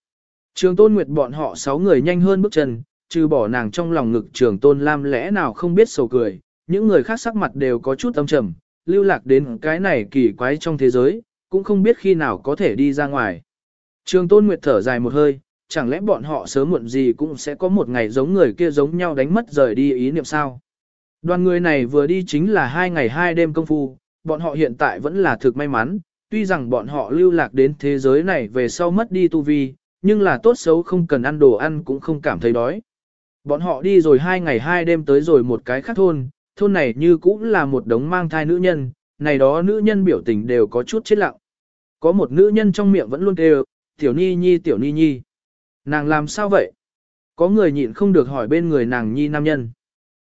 Trường Tôn Nguyệt bọn họ sáu người nhanh hơn bước chân, trừ bỏ nàng trong lòng ngực Trường Tôn Lam lẽ nào không biết sầu cười, những người khác sắc mặt đều có chút âm trầm, lưu lạc đến cái này kỳ quái trong thế giới, cũng không biết khi nào có thể đi ra ngoài. Trường Tôn Nguyệt thở dài một hơi, chẳng lẽ bọn họ sớm muộn gì cũng sẽ có một ngày giống người kia giống nhau đánh mất rời đi ý niệm sao? Đoàn người này vừa đi chính là hai ngày hai đêm công phu, bọn họ hiện tại vẫn là thực may mắn, tuy rằng bọn họ lưu lạc đến thế giới này về sau mất đi tu vi, nhưng là tốt xấu không cần ăn đồ ăn cũng không cảm thấy đói. Bọn họ đi rồi hai ngày hai đêm tới rồi một cái khác thôn, thôn này như cũng là một đống mang thai nữ nhân, này đó nữ nhân biểu tình đều có chút chết lặng. Có một nữ nhân trong miệng vẫn luôn kêu, tiểu ni nhi tiểu ni nhi. Nàng làm sao vậy? Có người nhịn không được hỏi bên người nàng nhi nam nhân.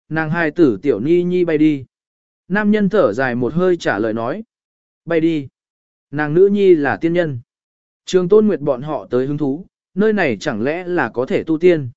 Nàng hai tử tiểu ni nhi bay đi. Nam nhân thở dài một hơi trả lời nói. Bay đi. Nàng nữ nhi là tiên nhân. Trường tôn nguyệt bọn họ tới hứng thú, nơi này chẳng lẽ là có thể tu tiên.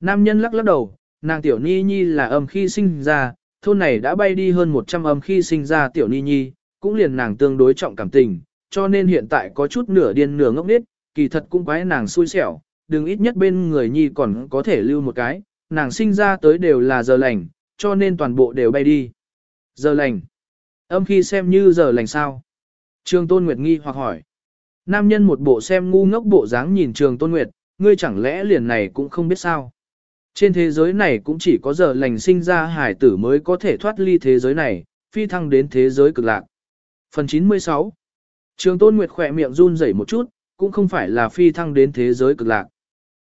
Nam nhân lắc lắc đầu, nàng tiểu ni nhi là âm khi sinh ra, thôn này đã bay đi hơn 100 âm khi sinh ra tiểu ni nhi, cũng liền nàng tương đối trọng cảm tình, cho nên hiện tại có chút nửa điên nửa ngốc nết, kỳ thật cũng quái nàng xui xẻo, đừng ít nhất bên người nhi còn có thể lưu một cái, nàng sinh ra tới đều là giờ lành, cho nên toàn bộ đều bay đi. Giờ lành. Âm khi xem như giờ lành sao? Trường Tôn Nguyệt nghi hoặc hỏi. Nam nhân một bộ xem ngu ngốc bộ dáng nhìn Trường Tôn Nguyệt, ngươi chẳng lẽ liền này cũng không biết sao? Trên thế giới này cũng chỉ có giờ lành sinh ra hải tử mới có thể thoát ly thế giới này, phi thăng đến thế giới cực lạc. Phần 96 Trường Tôn Nguyệt khỏe miệng run rẩy một chút, cũng không phải là phi thăng đến thế giới cực lạc.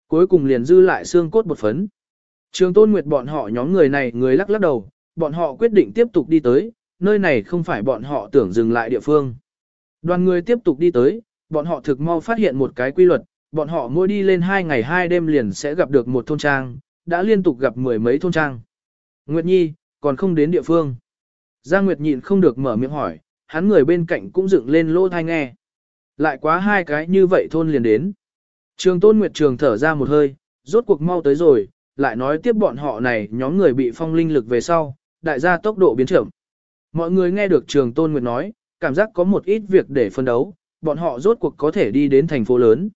Cuối cùng liền dư lại xương cốt một phấn. Trường Tôn Nguyệt bọn họ nhóm người này người lắc lắc đầu, bọn họ quyết định tiếp tục đi tới, nơi này không phải bọn họ tưởng dừng lại địa phương. Đoàn người tiếp tục đi tới, bọn họ thực mau phát hiện một cái quy luật, bọn họ mỗi đi lên hai ngày hai đêm liền sẽ gặp được một thôn trang, đã liên tục gặp mười mấy thôn trang. Nguyệt Nhi, còn không đến địa phương. Giang Nguyệt nhịn không được mở miệng hỏi, hắn người bên cạnh cũng dựng lên lỗ thai nghe. Lại quá hai cái như vậy thôn liền đến. Trường Tôn Nguyệt Trường thở ra một hơi, rốt cuộc mau tới rồi, lại nói tiếp bọn họ này nhóm người bị phong linh lực về sau, đại gia tốc độ biến trưởng. Mọi người nghe được Trường Tôn Nguyệt nói, cảm giác có một ít việc để phân đấu, bọn họ rốt cuộc có thể đi đến thành phố lớn.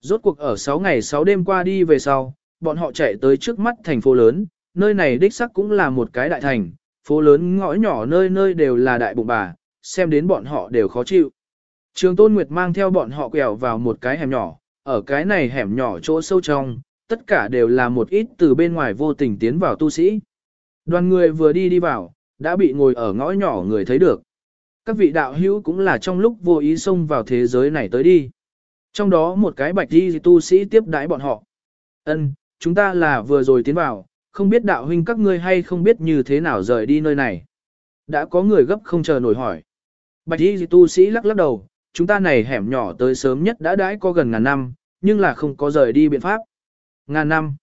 Rốt cuộc ở 6 ngày 6 đêm qua đi về sau, bọn họ chạy tới trước mắt thành phố lớn, nơi này đích sắc cũng là một cái đại thành, phố lớn ngõ nhỏ nơi nơi đều là đại bụng bà, xem đến bọn họ đều khó chịu. Trường Tôn Nguyệt mang theo bọn họ quẹo vào một cái hẻm nhỏ, ở cái này hẻm nhỏ chỗ sâu trong, tất cả đều là một ít từ bên ngoài vô tình tiến vào tu sĩ. Đoàn người vừa đi đi vào, đã bị ngồi ở ngõ nhỏ người thấy được. Các vị đạo hữu cũng là trong lúc vô ý xông vào thế giới này tới đi. Trong đó một cái bạch đi tu sĩ tiếp đãi bọn họ. Ân, chúng ta là vừa rồi tiến vào, không biết đạo huynh các ngươi hay không biết như thế nào rời đi nơi này. Đã có người gấp không chờ nổi hỏi. Bạch y tu sĩ lắc lắc đầu, chúng ta này hẻm nhỏ tới sớm nhất đã đãi có gần ngàn năm, nhưng là không có rời đi biện pháp. Ngàn năm.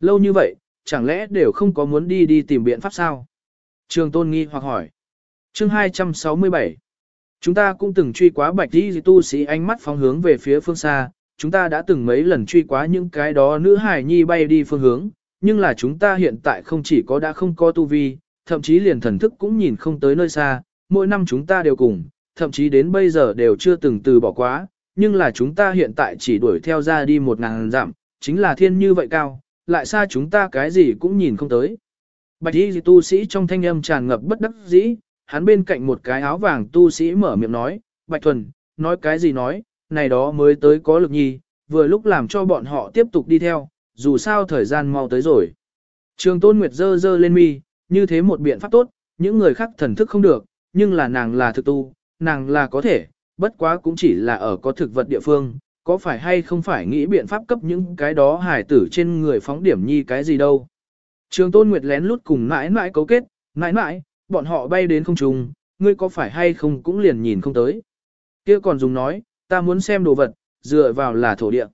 Lâu như vậy, chẳng lẽ đều không có muốn đi đi tìm biện pháp sao? Trường tôn nghi hoặc hỏi. Chương 267 Chúng ta cũng từng truy quá bạch đi tu sĩ ánh mắt phóng hướng về phía phương xa, chúng ta đã từng mấy lần truy quá những cái đó nữ hải nhi bay đi phương hướng, nhưng là chúng ta hiện tại không chỉ có đã không có tu vi, thậm chí liền thần thức cũng nhìn không tới nơi xa, mỗi năm chúng ta đều cùng, thậm chí đến bây giờ đều chưa từng từ bỏ quá, nhưng là chúng ta hiện tại chỉ đuổi theo ra đi một ngàn dặm, chính là thiên như vậy cao, lại xa chúng ta cái gì cũng nhìn không tới. Bạch y tu sĩ trong thanh âm tràn ngập bất đắc dĩ, hắn bên cạnh một cái áo vàng tu sĩ mở miệng nói, Bạch Thuần, nói cái gì nói, này đó mới tới có lực nhi, vừa lúc làm cho bọn họ tiếp tục đi theo, dù sao thời gian mau tới rồi. Trường Tôn Nguyệt dơ dơ lên mi, như thế một biện pháp tốt, những người khác thần thức không được, nhưng là nàng là thực tu, nàng là có thể, bất quá cũng chỉ là ở có thực vật địa phương, có phải hay không phải nghĩ biện pháp cấp những cái đó hải tử trên người phóng điểm nhi cái gì đâu. Trường Tôn Nguyệt lén lút cùng mãi mãi cấu kết, mãi mãi, bọn họ bay đến không trùng ngươi có phải hay không cũng liền nhìn không tới. Kia còn dùng nói, ta muốn xem đồ vật, dựa vào là thổ địa.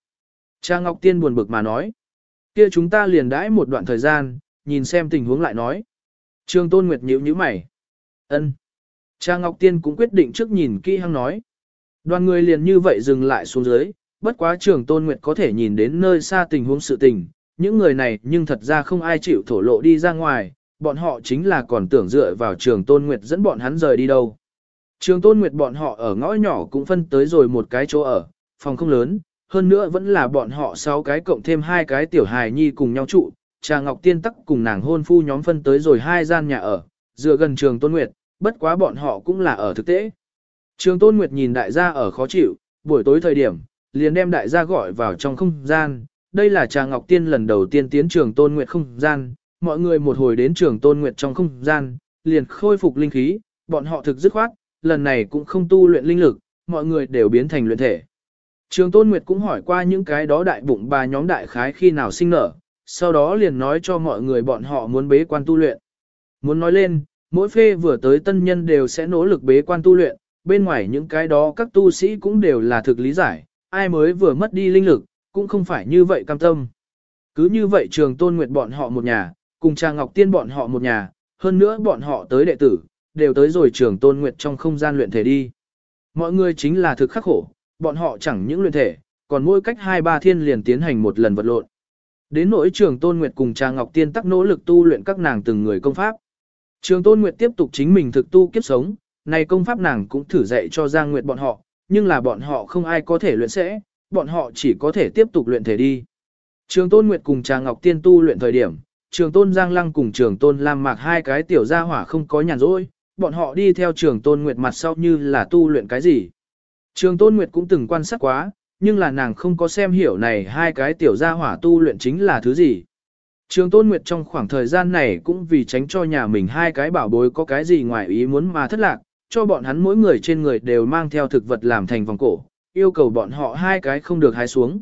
Cha Ngọc Tiên buồn bực mà nói. Kia chúng ta liền đãi một đoạn thời gian, nhìn xem tình huống lại nói. Trường Tôn Nguyệt nhíu nhíu mày. Ân. Cha Ngọc Tiên cũng quyết định trước nhìn kỹ hăng nói. Đoàn người liền như vậy dừng lại xuống dưới, bất quá trường Tôn Nguyệt có thể nhìn đến nơi xa tình huống sự tình, những người này nhưng thật ra không ai chịu thổ lộ đi ra ngoài, bọn họ chính là còn tưởng dựa vào trường Tôn Nguyệt dẫn bọn hắn rời đi đâu. Trường Tôn Nguyệt bọn họ ở ngõ nhỏ cũng phân tới rồi một cái chỗ ở, phòng không lớn, hơn nữa vẫn là bọn họ sáu cái cộng thêm hai cái tiểu hài nhi cùng nhau trụ, Trà Ngọc Tiên tắc cùng nàng hôn phu nhóm phân tới rồi hai gian nhà ở, dựa gần trường Tôn Nguyệt, bất quá bọn họ cũng là ở thực tế. Trường Tôn Nguyệt nhìn đại gia ở khó chịu, buổi tối thời điểm, liền đem đại gia gọi vào trong không gian. Đây là Trà Ngọc Tiên lần đầu tiên tiến trường Tôn Nguyệt không gian, mọi người một hồi đến trường Tôn Nguyệt trong không gian, liền khôi phục linh khí, bọn họ thực dứt khoát, lần này cũng không tu luyện linh lực, mọi người đều biến thành luyện thể. Trường Tôn Nguyệt cũng hỏi qua những cái đó đại bụng bà nhóm đại khái khi nào sinh nở, sau đó liền nói cho mọi người bọn họ muốn bế quan tu luyện. Muốn nói lên, mỗi phê vừa tới tân nhân đều sẽ nỗ lực bế quan tu luyện, bên ngoài những cái đó các tu sĩ cũng đều là thực lý giải, ai mới vừa mất đi linh lực, cũng không phải như vậy cam tâm. Cứ như vậy trường tôn nguyệt bọn họ một nhà, cùng cha ngọc tiên bọn họ một nhà, hơn nữa bọn họ tới đệ tử, đều tới rồi trường tôn nguyệt trong không gian luyện thể đi. Mọi người chính là thực khắc khổ, bọn họ chẳng những luyện thể, còn mỗi cách hai ba thiên liền tiến hành một lần vật lộn. Đến nỗi trường Tôn Nguyệt cùng Trà Ngọc Tiên tắc nỗ lực tu luyện các nàng từng người công pháp. Trường Tôn Nguyệt tiếp tục chính mình thực tu kiếp sống, này công pháp nàng cũng thử dạy cho Giang Nguyệt bọn họ, nhưng là bọn họ không ai có thể luyện sẽ, bọn họ chỉ có thể tiếp tục luyện thể đi. Trường Tôn Nguyệt cùng Trà Ngọc Tiên tu luyện thời điểm, Trường Tôn Giang Lăng cùng Trường Tôn Lam Mạc hai cái tiểu gia hỏa không có nhàn rỗi, bọn họ đi theo Trường Tôn Nguyệt mặt sau như là tu luyện cái gì. Trường Tôn Nguyệt cũng từng quan sát quá, nhưng là nàng không có xem hiểu này hai cái tiểu gia hỏa tu luyện chính là thứ gì. Trường Tôn Nguyệt trong khoảng thời gian này cũng vì tránh cho nhà mình hai cái bảo bối có cái gì ngoài ý muốn mà thất lạc, cho bọn hắn mỗi người trên người đều mang theo thực vật làm thành vòng cổ, yêu cầu bọn họ hai cái không được hái xuống.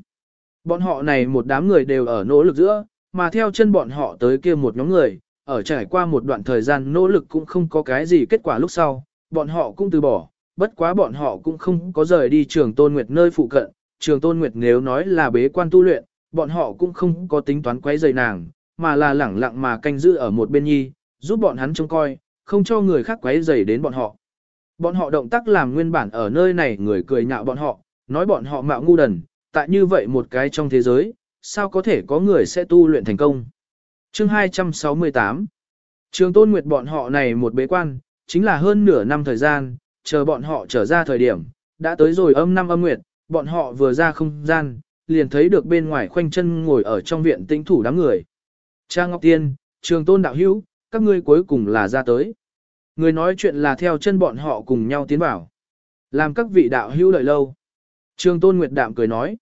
Bọn họ này một đám người đều ở nỗ lực giữa, mà theo chân bọn họ tới kia một nhóm người, ở trải qua một đoạn thời gian nỗ lực cũng không có cái gì kết quả lúc sau, bọn họ cũng từ bỏ, bất quá bọn họ cũng không có rời đi trường Tôn Nguyệt nơi phụ cận, trường tôn nguyệt nếu nói là bế quan tu luyện, bọn họ cũng không có tính toán quấy rầy nàng, mà là lẳng lặng mà canh giữ ở một bên nhi, giúp bọn hắn trông coi, không cho người khác quấy rầy đến bọn họ. Bọn họ động tác làm nguyên bản ở nơi này người cười nhạo bọn họ, nói bọn họ mạo ngu đần, tại như vậy một cái trong thế giới, sao có thể có người sẽ tu luyện thành công. Chương 268 Trường tôn nguyệt bọn họ này một bế quan, chính là hơn nửa năm thời gian, chờ bọn họ trở ra thời điểm, đã tới rồi âm năm âm nguyệt, bọn họ vừa ra không gian, liền thấy được bên ngoài khoanh chân ngồi ở trong viện tĩnh thủ đám người. Cha Ngọc Tiên, Trường Tôn Đạo Hữu, các ngươi cuối cùng là ra tới. Người nói chuyện là theo chân bọn họ cùng nhau tiến vào. Làm các vị đạo hữu đợi lâu. Trường Tôn Nguyệt đạm cười nói.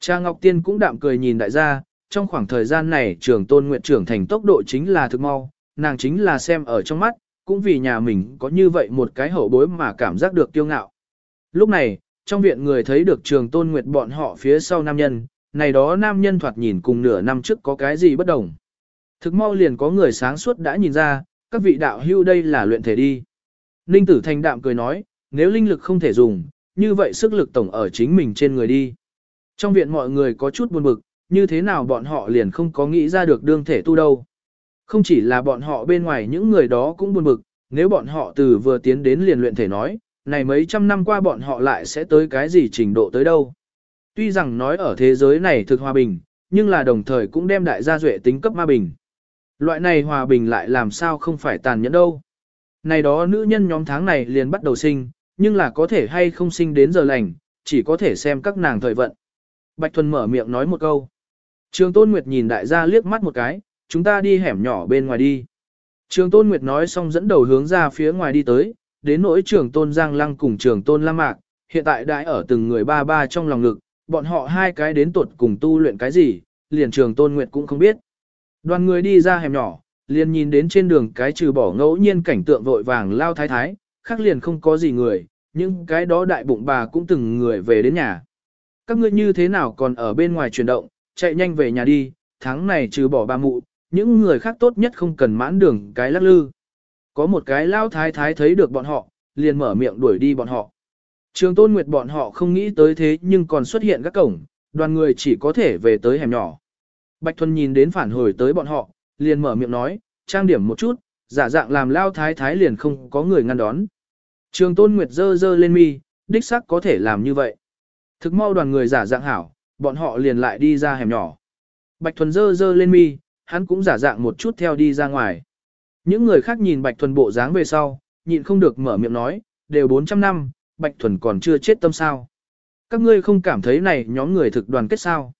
Cha Ngọc Tiên cũng đạm cười nhìn đại gia, trong khoảng thời gian này Trường Tôn Nguyệt trưởng thành tốc độ chính là thực mau, nàng chính là xem ở trong mắt, cũng vì nhà mình có như vậy một cái hậu bối mà cảm giác được kiêu ngạo. Lúc này, trong viện người thấy được trường tôn nguyệt bọn họ phía sau nam nhân, này đó nam nhân thoạt nhìn cùng nửa năm trước có cái gì bất đồng. Thực mau liền có người sáng suốt đã nhìn ra, các vị đạo hưu đây là luyện thể đi. Ninh tử thành đạm cười nói, nếu linh lực không thể dùng, như vậy sức lực tổng ở chính mình trên người đi. Trong viện mọi người có chút buồn bực, như thế nào bọn họ liền không có nghĩ ra được đương thể tu đâu. Không chỉ là bọn họ bên ngoài những người đó cũng buồn bực, nếu bọn họ từ vừa tiến đến liền luyện thể nói, này mấy trăm năm qua bọn họ lại sẽ tới cái gì trình độ tới đâu. Tuy rằng nói ở thế giới này thực hòa bình, nhưng là đồng thời cũng đem đại gia duệ tính cấp ma bình. Loại này hòa bình lại làm sao không phải tàn nhẫn đâu. Này đó nữ nhân nhóm tháng này liền bắt đầu sinh, nhưng là có thể hay không sinh đến giờ lành, chỉ có thể xem các nàng thời vận. Bạch Thuần mở miệng nói một câu. Trường Tôn Nguyệt nhìn đại gia liếc mắt một cái, chúng ta đi hẻm nhỏ bên ngoài đi. Trường Tôn Nguyệt nói xong dẫn đầu hướng ra phía ngoài đi tới, đến nỗi trường Tôn Giang Lăng cùng trường Tôn Lam Mạc, hiện tại đại ở từng người ba ba trong lòng ngực, bọn họ hai cái đến tuột cùng tu luyện cái gì, liền trường Tôn Nguyệt cũng không biết. Đoàn người đi ra hẻm nhỏ, liền nhìn đến trên đường cái trừ bỏ ngẫu nhiên cảnh tượng vội vàng lao thái thái, khác liền không có gì người, nhưng cái đó đại bụng bà cũng từng người về đến nhà. Các ngươi như thế nào còn ở bên ngoài chuyển động, chạy nhanh về nhà đi, tháng này trừ bỏ ba mụ, những người khác tốt nhất không cần mãn đường cái lắc lư. Có một cái lao thái thái thấy được bọn họ, liền mở miệng đuổi đi bọn họ. Trường tôn nguyệt bọn họ không nghĩ tới thế nhưng còn xuất hiện các cổng, đoàn người chỉ có thể về tới hẻm nhỏ. Bạch Thuần nhìn đến phản hồi tới bọn họ, liền mở miệng nói, trang điểm một chút, giả dạng làm lao thái thái liền không có người ngăn đón. Trường tôn nguyệt dơ dơ lên mi, đích xác có thể làm như vậy. Thực mau đoàn người giả dạng hảo, bọn họ liền lại đi ra hẻm nhỏ. Bạch Thuần dơ dơ lên mi, hắn cũng giả dạng một chút theo đi ra ngoài. Những người khác nhìn Bạch Thuần bộ dáng về sau, nhịn không được mở miệng nói, đều 400 năm, Bạch Thuần còn chưa chết tâm sao. Các ngươi không cảm thấy này nhóm người thực đoàn kết sao.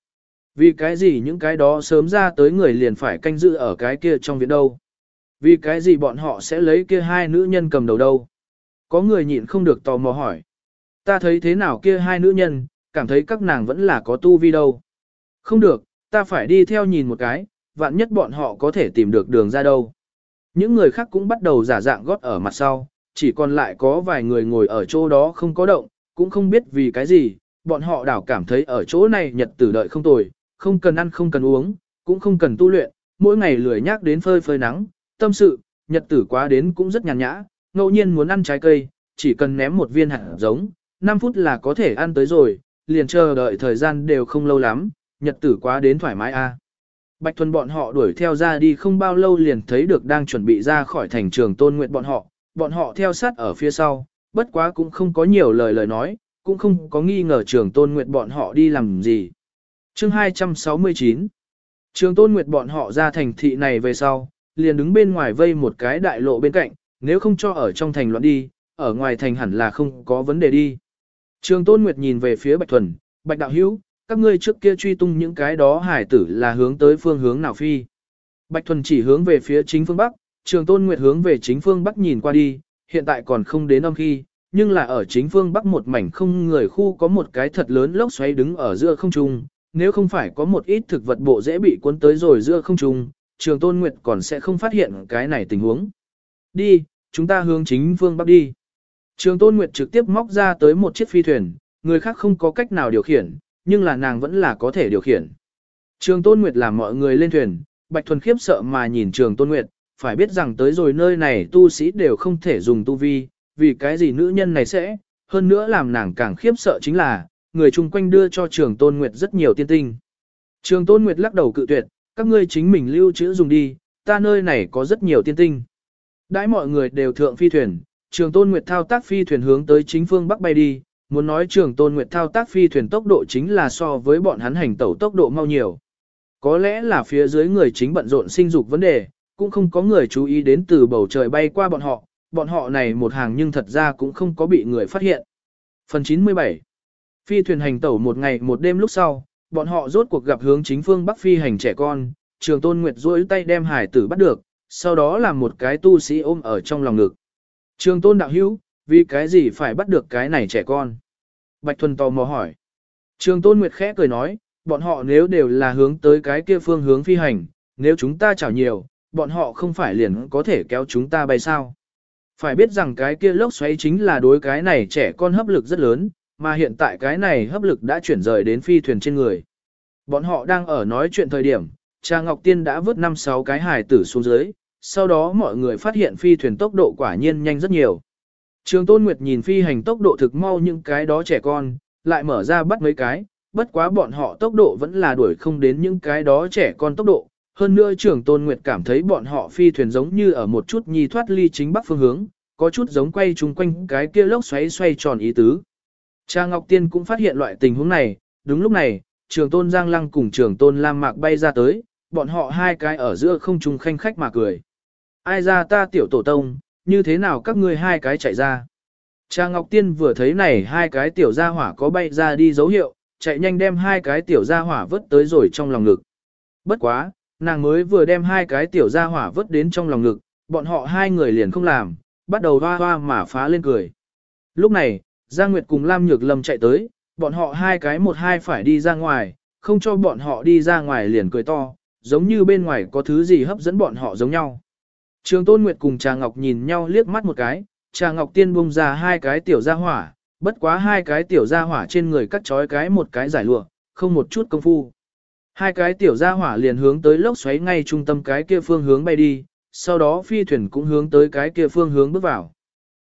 Vì cái gì những cái đó sớm ra tới người liền phải canh giữ ở cái kia trong viện đâu. Vì cái gì bọn họ sẽ lấy kia hai nữ nhân cầm đầu đâu. Có người nhịn không được tò mò hỏi. Ta thấy thế nào kia hai nữ nhân, cảm thấy các nàng vẫn là có tu vi đâu. Không được, ta phải đi theo nhìn một cái, vạn nhất bọn họ có thể tìm được đường ra đâu. Những người khác cũng bắt đầu giả dạng gót ở mặt sau, chỉ còn lại có vài người ngồi ở chỗ đó không có động, cũng không biết vì cái gì, bọn họ đảo cảm thấy ở chỗ này nhật tử đợi không tồi, không cần ăn không cần uống, cũng không cần tu luyện, mỗi ngày lười nhác đến phơi phơi nắng, tâm sự, nhật tử quá đến cũng rất nhàn nhã, ngẫu nhiên muốn ăn trái cây, chỉ cần ném một viên hạt giống, 5 phút là có thể ăn tới rồi, liền chờ đợi thời gian đều không lâu lắm, nhật tử quá đến thoải mái a. Bạch Thuần bọn họ đuổi theo ra đi không bao lâu liền thấy được đang chuẩn bị ra khỏi thành trường tôn nguyệt bọn họ, bọn họ theo sát ở phía sau, bất quá cũng không có nhiều lời lời nói, cũng không có nghi ngờ trường tôn nguyệt bọn họ đi làm gì. Chương 269 Trường tôn nguyệt bọn họ ra thành thị này về sau, liền đứng bên ngoài vây một cái đại lộ bên cạnh, nếu không cho ở trong thành loạn đi, ở ngoài thành hẳn là không có vấn đề đi. Trường tôn nguyệt nhìn về phía Bạch Thuần, Bạch Đạo Hữu các ngươi trước kia truy tung những cái đó hải tử là hướng tới phương hướng nào phi. Bạch Thuần chỉ hướng về phía chính phương Bắc, trường tôn nguyệt hướng về chính phương Bắc nhìn qua đi, hiện tại còn không đến âm khi, nhưng là ở chính phương Bắc một mảnh không người khu có một cái thật lớn lốc xoáy đứng ở giữa không trung, nếu không phải có một ít thực vật bộ dễ bị cuốn tới rồi giữa không trung, trường tôn nguyệt còn sẽ không phát hiện cái này tình huống. Đi, chúng ta hướng chính phương Bắc đi. Trường tôn nguyệt trực tiếp móc ra tới một chiếc phi thuyền, người khác không có cách nào điều khiển, nhưng là nàng vẫn là có thể điều khiển. Trường Tôn Nguyệt làm mọi người lên thuyền, Bạch Thuần khiếp sợ mà nhìn Trường Tôn Nguyệt, phải biết rằng tới rồi nơi này tu sĩ đều không thể dùng tu vi, vì cái gì nữ nhân này sẽ, hơn nữa làm nàng càng khiếp sợ chính là, người chung quanh đưa cho Trường Tôn Nguyệt rất nhiều tiên tinh. Trường Tôn Nguyệt lắc đầu cự tuyệt, các ngươi chính mình lưu trữ dùng đi, ta nơi này có rất nhiều tiên tinh. Đãi mọi người đều thượng phi thuyền, Trường Tôn Nguyệt thao tác phi thuyền hướng tới chính phương Bắc bay đi, muốn nói trường tôn nguyệt thao tác phi thuyền tốc độ chính là so với bọn hắn hành tẩu tốc độ mau nhiều. Có lẽ là phía dưới người chính bận rộn sinh dục vấn đề, cũng không có người chú ý đến từ bầu trời bay qua bọn họ, bọn họ này một hàng nhưng thật ra cũng không có bị người phát hiện. Phần 97 Phi thuyền hành tẩu một ngày một đêm lúc sau, bọn họ rốt cuộc gặp hướng chính phương Bắc phi hành trẻ con, trường tôn nguyệt duỗi tay đem hải tử bắt được, sau đó làm một cái tu sĩ ôm ở trong lòng ngực. Trường tôn đạo hữu, vì cái gì phải bắt được cái này trẻ con? Bạch Thuần tò mò hỏi. Trường Tôn Nguyệt khẽ cười nói, bọn họ nếu đều là hướng tới cái kia phương hướng phi hành, nếu chúng ta chảo nhiều, bọn họ không phải liền có thể kéo chúng ta bay sao. Phải biết rằng cái kia lốc xoáy chính là đối cái này trẻ con hấp lực rất lớn, mà hiện tại cái này hấp lực đã chuyển rời đến phi thuyền trên người. Bọn họ đang ở nói chuyện thời điểm, Cha Ngọc Tiên đã vớt 5-6 cái hài tử xuống dưới, sau đó mọi người phát hiện phi thuyền tốc độ quả nhiên nhanh rất nhiều. Trường Tôn Nguyệt nhìn phi hành tốc độ thực mau những cái đó trẻ con, lại mở ra bắt mấy cái, bất quá bọn họ tốc độ vẫn là đuổi không đến những cái đó trẻ con tốc độ. Hơn nữa trường Tôn Nguyệt cảm thấy bọn họ phi thuyền giống như ở một chút nhi thoát ly chính bắc phương hướng, có chút giống quay chung quanh cái kia lốc xoáy xoay tròn ý tứ. Cha Ngọc Tiên cũng phát hiện loại tình huống này, đúng lúc này, trường Tôn Giang Lăng cùng trường Tôn Lam Mạc bay ra tới, bọn họ hai cái ở giữa không trung khanh khách mà cười. Ai ra ta tiểu tổ tông, như thế nào các ngươi hai cái chạy ra. Cha Ngọc Tiên vừa thấy này hai cái tiểu gia hỏa có bay ra đi dấu hiệu, chạy nhanh đem hai cái tiểu gia hỏa vớt tới rồi trong lòng ngực. Bất quá, nàng mới vừa đem hai cái tiểu gia hỏa vớt đến trong lòng ngực, bọn họ hai người liền không làm, bắt đầu hoa hoa mà phá lên cười. Lúc này, Giang Nguyệt cùng Lam Nhược Lâm chạy tới, bọn họ hai cái một hai phải đi ra ngoài, không cho bọn họ đi ra ngoài liền cười to, giống như bên ngoài có thứ gì hấp dẫn bọn họ giống nhau. Trường Tôn Nguyệt cùng Trà Ngọc nhìn nhau liếc mắt một cái, Trà Ngọc Tiên bung ra hai cái tiểu gia hỏa, bất quá hai cái tiểu gia hỏa trên người cắt chói cái một cái giải lụa, không một chút công phu. Hai cái tiểu gia hỏa liền hướng tới lốc xoáy ngay trung tâm cái kia phương hướng bay đi, sau đó phi thuyền cũng hướng tới cái kia phương hướng bước vào.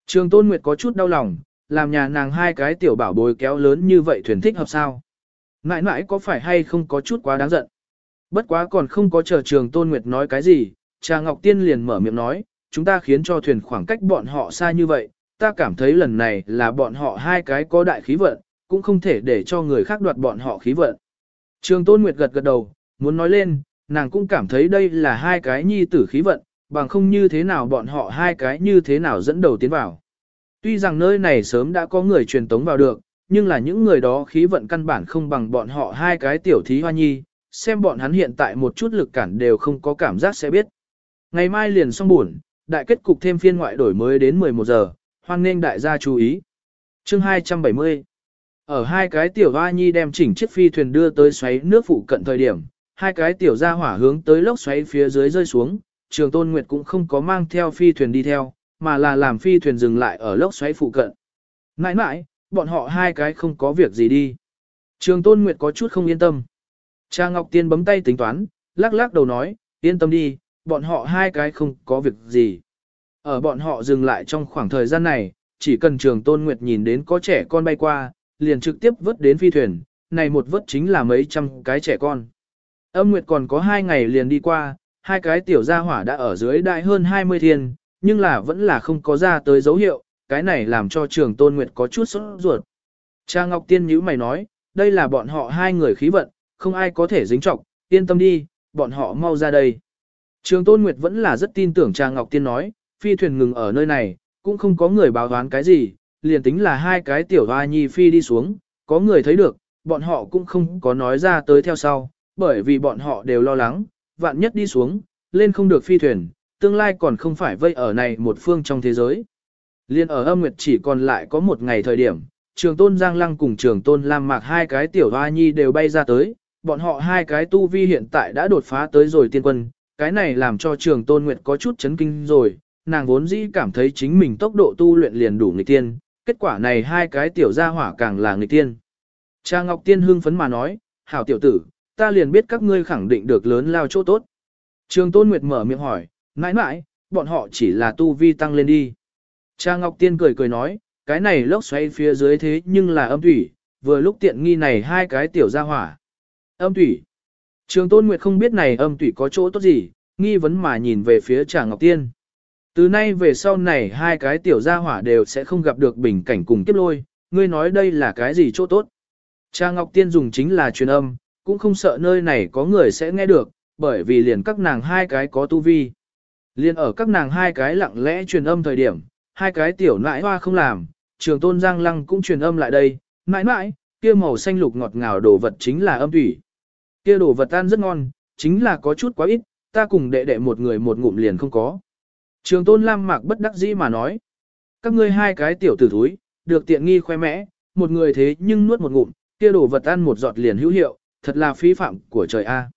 Trường Tôn Nguyệt có chút đau lòng, làm nhà nàng hai cái tiểu bảo bối kéo lớn như vậy thuyền thích hợp sao. Mãi mãi có phải hay không có chút quá đáng giận. Bất quá còn không có chờ trường Tôn Nguyệt nói cái gì, Trà Ngọc Tiên liền mở miệng nói, chúng ta khiến cho thuyền khoảng cách bọn họ xa như vậy, ta cảm thấy lần này là bọn họ hai cái có đại khí vận, cũng không thể để cho người khác đoạt bọn họ khí vận. Trường Tôn Nguyệt gật gật đầu, muốn nói lên, nàng cũng cảm thấy đây là hai cái nhi tử khí vận, bằng không như thế nào bọn họ hai cái như thế nào dẫn đầu tiến vào. Tuy rằng nơi này sớm đã có người truyền tống vào được, nhưng là những người đó khí vận căn bản không bằng bọn họ hai cái tiểu thí hoa nhi, xem bọn hắn hiện tại một chút lực cản đều không có cảm giác sẽ biết. Ngày mai liền xong buồn, đại kết cục thêm phiên ngoại đổi mới đến 11 giờ, hoan nên đại gia chú ý. Chương 270 Ở hai cái tiểu hoa nhi đem chỉnh chiếc phi thuyền đưa tới xoáy nước phụ cận thời điểm, hai cái tiểu gia hỏa hướng tới lốc xoáy phía dưới rơi xuống, trường tôn nguyệt cũng không có mang theo phi thuyền đi theo, mà là làm phi thuyền dừng lại ở lốc xoáy phụ cận. Nãi nãi, bọn họ hai cái không có việc gì đi. Trường tôn nguyệt có chút không yên tâm. Cha Ngọc Tiên bấm tay tính toán, lắc lắc đầu nói, yên tâm đi, bọn họ hai cái không có việc gì. Ở bọn họ dừng lại trong khoảng thời gian này, chỉ cần trường tôn nguyệt nhìn đến có trẻ con bay qua, liền trực tiếp vớt đến phi thuyền, này một vớt chính là mấy trăm cái trẻ con. Âm nguyệt còn có hai ngày liền đi qua, hai cái tiểu gia hỏa đã ở dưới đại hơn 20 thiên, nhưng là vẫn là không có ra tới dấu hiệu, cái này làm cho trường tôn nguyệt có chút sốt ruột. Cha Ngọc Tiên nhữ mày nói, đây là bọn họ hai người khí vận, không ai có thể dính trọng, yên tâm đi, bọn họ mau ra đây. Trường Tôn Nguyệt vẫn là rất tin tưởng Trà Ngọc Tiên nói, phi thuyền ngừng ở nơi này, cũng không có người báo đoán cái gì, liền tính là hai cái tiểu hoa nhi phi đi xuống, có người thấy được, bọn họ cũng không có nói ra tới theo sau, bởi vì bọn họ đều lo lắng, vạn nhất đi xuống, lên không được phi thuyền, tương lai còn không phải vây ở này một phương trong thế giới. Liên ở âm nguyệt chỉ còn lại có một ngày thời điểm, trường tôn Giang Lăng cùng trường tôn Lam Mạc hai cái tiểu hoa nhi đều bay ra tới, bọn họ hai cái tu vi hiện tại đã đột phá tới rồi tiên quân, cái này làm cho trường tôn nguyệt có chút chấn kinh rồi, nàng vốn dĩ cảm thấy chính mình tốc độ tu luyện liền đủ nghịch tiên, kết quả này hai cái tiểu gia hỏa càng là nghịch tiên. Cha Ngọc Tiên hưng phấn mà nói, hảo tiểu tử, ta liền biết các ngươi khẳng định được lớn lao chỗ tốt. Trường Tôn Nguyệt mở miệng hỏi, mãi mãi, bọn họ chỉ là tu vi tăng lên đi. Cha Ngọc Tiên cười cười nói, cái này lốc xoay phía dưới thế nhưng là âm thủy, vừa lúc tiện nghi này hai cái tiểu gia hỏa. Âm thủy. Trường Tôn Nguyệt không biết này âm thủy có chỗ tốt gì, nghi vấn mà nhìn về phía Trà Ngọc Tiên. Từ nay về sau này hai cái tiểu gia hỏa đều sẽ không gặp được bình cảnh cùng kiếp lôi, ngươi nói đây là cái gì chỗ tốt. Trà Ngọc Tiên dùng chính là truyền âm, cũng không sợ nơi này có người sẽ nghe được, bởi vì liền các nàng hai cái có tu vi. Liền ở các nàng hai cái lặng lẽ truyền âm thời điểm, hai cái tiểu nãi hoa không làm, trường tôn giang lăng cũng truyền âm lại đây, Nãi nãi, kia màu xanh lục ngọt ngào đồ vật chính là âm thủy. Kia đồ vật tan rất ngon, chính là có chút quá ít, ta cùng đệ đệ một người một ngụm liền không có. Trường tôn lam mạc bất đắc dĩ mà nói. Các ngươi hai cái tiểu tử thúi, được tiện nghi khoe mẽ, một người thế nhưng nuốt một ngụm, kia đồ vật ăn một giọt liền hữu hiệu, thật là phí phạm của trời A.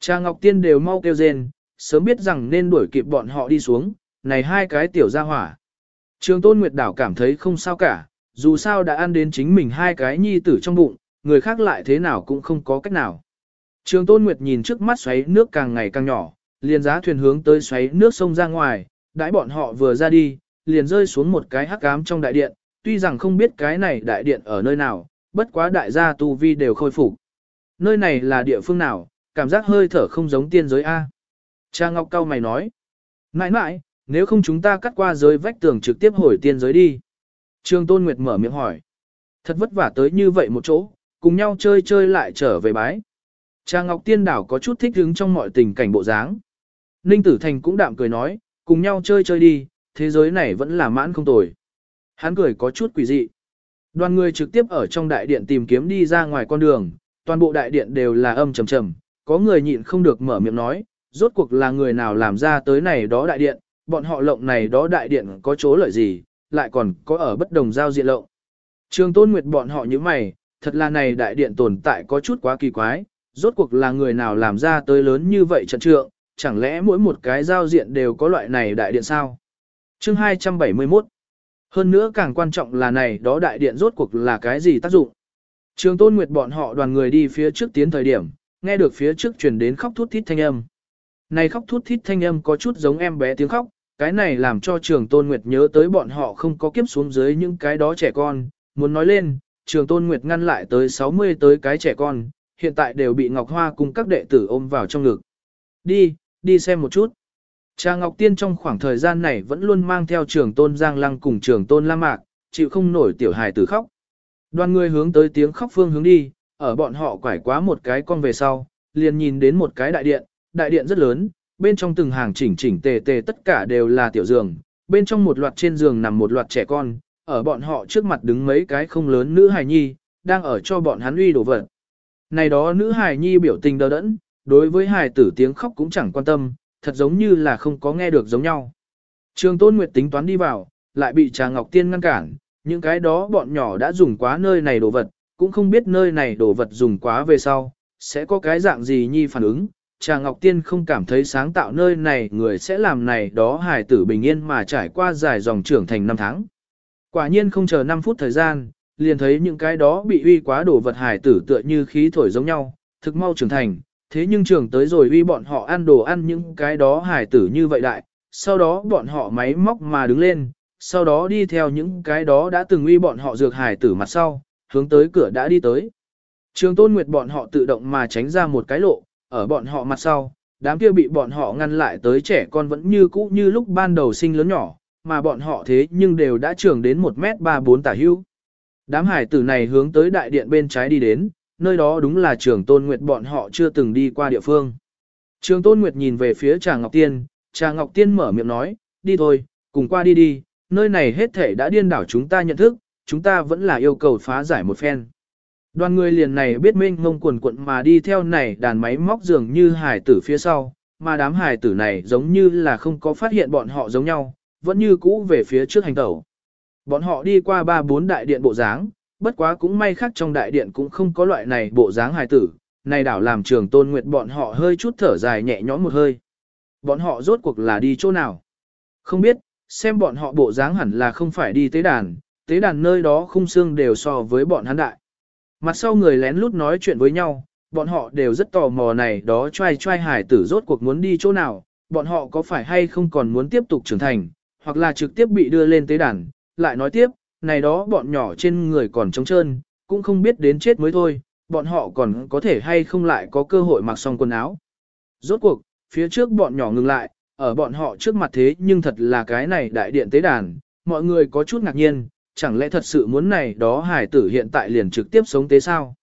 Cha Ngọc Tiên đều mau kêu rên, sớm biết rằng nên đuổi kịp bọn họ đi xuống, này hai cái tiểu gia hỏa. Trường Tôn Nguyệt Đảo cảm thấy không sao cả, dù sao đã ăn đến chính mình hai cái nhi tử trong bụng, người khác lại thế nào cũng không có cách nào. Trường Tôn Nguyệt nhìn trước mắt xoáy nước càng ngày càng nhỏ, liền giá thuyền hướng tới xoáy nước sông ra ngoài, đãi bọn họ vừa ra đi, liền rơi xuống một cái hắc ám trong đại điện, tuy rằng không biết cái này đại điện ở nơi nào, bất quá đại gia tu vi đều khôi phục. Nơi này là địa phương nào, cảm giác hơi thở không giống tiên giới A. Cha Ngọc Cao mày nói, mãi mãi, nếu không chúng ta cắt qua giới vách tường trực tiếp hồi tiên giới đi. Trường Tôn Nguyệt mở miệng hỏi, thật vất vả tới như vậy một chỗ, cùng nhau chơi chơi lại trở về bái. Cha Ngọc Tiên Đảo có chút thích hứng trong mọi tình cảnh bộ dáng. Ninh Tử Thành cũng đạm cười nói, cùng nhau chơi chơi đi, thế giới này vẫn là mãn không tồi. Hắn cười có chút quỷ dị. Đoàn người trực tiếp ở trong đại điện tìm kiếm đi ra ngoài con đường, toàn bộ đại điện đều là âm trầm trầm, có người nhịn không được mở miệng nói, rốt cuộc là người nào làm ra tới này đó đại điện, bọn họ lộng này đó đại điện có chỗ lợi gì, lại còn có ở bất đồng giao diện lộng. Trường tôn nguyệt bọn họ như mày, thật là này đại điện tồn tại có chút quá kỳ quái, rốt cuộc là người nào làm ra tới lớn như vậy trận trượng, chẳng lẽ mỗi một cái giao diện đều có loại này đại điện sao? Chương 271 Hơn nữa càng quan trọng là này đó đại điện rốt cuộc là cái gì tác dụng? Trường tôn nguyệt bọn họ đoàn người đi phía trước tiến thời điểm, nghe được phía trước truyền đến khóc thút thít thanh âm. Này khóc thút thít thanh âm có chút giống em bé tiếng khóc, cái này làm cho trường tôn nguyệt nhớ tới bọn họ không có kiếp xuống dưới những cái đó trẻ con, muốn nói lên, trường tôn nguyệt ngăn lại tới 60 tới cái trẻ con, hiện tại đều bị Ngọc Hoa cùng các đệ tử ôm vào trong ngực. Đi, đi xem một chút. Cha Ngọc Tiên trong khoảng thời gian này vẫn luôn mang theo trường tôn Giang Lăng cùng trường tôn La Mạc, chịu không nổi tiểu hài tử khóc. Đoàn người hướng tới tiếng khóc phương hướng đi, ở bọn họ quải quá một cái con về sau, liền nhìn đến một cái đại điện, đại điện rất lớn, bên trong từng hàng chỉnh chỉnh tề tề tất cả đều là tiểu giường, bên trong một loạt trên giường nằm một loạt trẻ con, ở bọn họ trước mặt đứng mấy cái không lớn nữ hài nhi, đang ở cho bọn hắn uy đổ vật. Này đó nữ hài nhi biểu tình đờ đẫn, đối với hài tử tiếng khóc cũng chẳng quan tâm, thật giống như là không có nghe được giống nhau. Trường Tôn Nguyệt tính toán đi vào, lại bị Trà Ngọc Tiên ngăn cản, những cái đó bọn nhỏ đã dùng quá nơi này đồ vật, cũng không biết nơi này đồ vật dùng quá về sau, sẽ có cái dạng gì nhi phản ứng. Trà Ngọc Tiên không cảm thấy sáng tạo nơi này người sẽ làm này đó hài tử bình yên mà trải qua dài dòng trưởng thành năm tháng. Quả nhiên không chờ 5 phút thời gian, liền thấy những cái đó bị uy quá đồ vật hài tử tựa như khí thổi giống nhau, thực mau trưởng thành, thế nhưng trưởng tới rồi uy bọn họ ăn đồ ăn những cái đó hài tử như vậy đại, sau đó bọn họ máy móc mà đứng lên, sau đó đi theo những cái đó đã từng uy bọn họ dược hài tử mặt sau, hướng tới cửa đã đi tới. Trường tôn nguyệt bọn họ tự động mà tránh ra một cái lộ, ở bọn họ mặt sau, đám kia bị bọn họ ngăn lại tới trẻ con vẫn như cũ như lúc ban đầu sinh lớn nhỏ, mà bọn họ thế nhưng đều đã trưởng đến 1 mét 34 tả hữu. Đám hải tử này hướng tới đại điện bên trái đi đến, nơi đó đúng là trường tôn nguyệt bọn họ chưa từng đi qua địa phương. Trường tôn nguyệt nhìn về phía trà Ngọc Tiên, trà Ngọc Tiên mở miệng nói, đi thôi, cùng qua đi đi, nơi này hết thể đã điên đảo chúng ta nhận thức, chúng ta vẫn là yêu cầu phá giải một phen. Đoàn người liền này biết minh ngông quần quận mà đi theo này đàn máy móc dường như hải tử phía sau, mà đám hải tử này giống như là không có phát hiện bọn họ giống nhau, vẫn như cũ về phía trước hành tẩu. Bọn họ đi qua ba bốn đại điện bộ dáng, bất quá cũng may khác trong đại điện cũng không có loại này bộ dáng hài tử, này đảo làm trường tôn nguyệt bọn họ hơi chút thở dài nhẹ nhõm một hơi. Bọn họ rốt cuộc là đi chỗ nào? Không biết, xem bọn họ bộ dáng hẳn là không phải đi tế đàn, tế đàn nơi đó khung xương đều so với bọn hắn đại. Mặt sau người lén lút nói chuyện với nhau, bọn họ đều rất tò mò này đó trai trai hải tử rốt cuộc muốn đi chỗ nào, bọn họ có phải hay không còn muốn tiếp tục trưởng thành, hoặc là trực tiếp bị đưa lên tế đàn, lại nói tiếp, này đó bọn nhỏ trên người còn trống trơn, cũng không biết đến chết mới thôi, bọn họ còn có thể hay không lại có cơ hội mặc xong quần áo. Rốt cuộc, phía trước bọn nhỏ ngừng lại, ở bọn họ trước mặt thế nhưng thật là cái này đại điện tế đàn, mọi người có chút ngạc nhiên, chẳng lẽ thật sự muốn này đó hải tử hiện tại liền trực tiếp sống tế sao?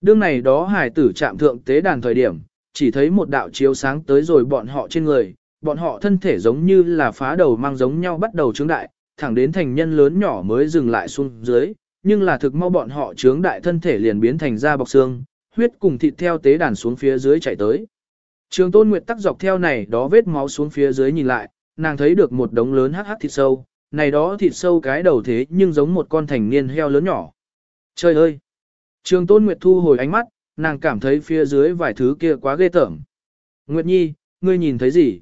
Đương này đó hải tử chạm thượng tế đàn thời điểm, chỉ thấy một đạo chiếu sáng tới rồi bọn họ trên người, bọn họ thân thể giống như là phá đầu mang giống nhau bắt đầu trướng đại, thẳng đến thành nhân lớn nhỏ mới dừng lại xuống dưới, nhưng là thực mau bọn họ trướng đại thân thể liền biến thành da bọc xương, huyết cùng thịt theo tế đàn xuống phía dưới chạy tới. Trường Tôn Nguyệt tắc dọc theo này đó vết máu xuống phía dưới nhìn lại, nàng thấy được một đống lớn hắc hắc thịt sâu, này đó thịt sâu cái đầu thế nhưng giống một con thành niên heo lớn nhỏ. Trời ơi! Trường Tôn Nguyệt thu hồi ánh mắt, nàng cảm thấy phía dưới vài thứ kia quá ghê tởm. Nguyệt Nhi, ngươi nhìn thấy gì?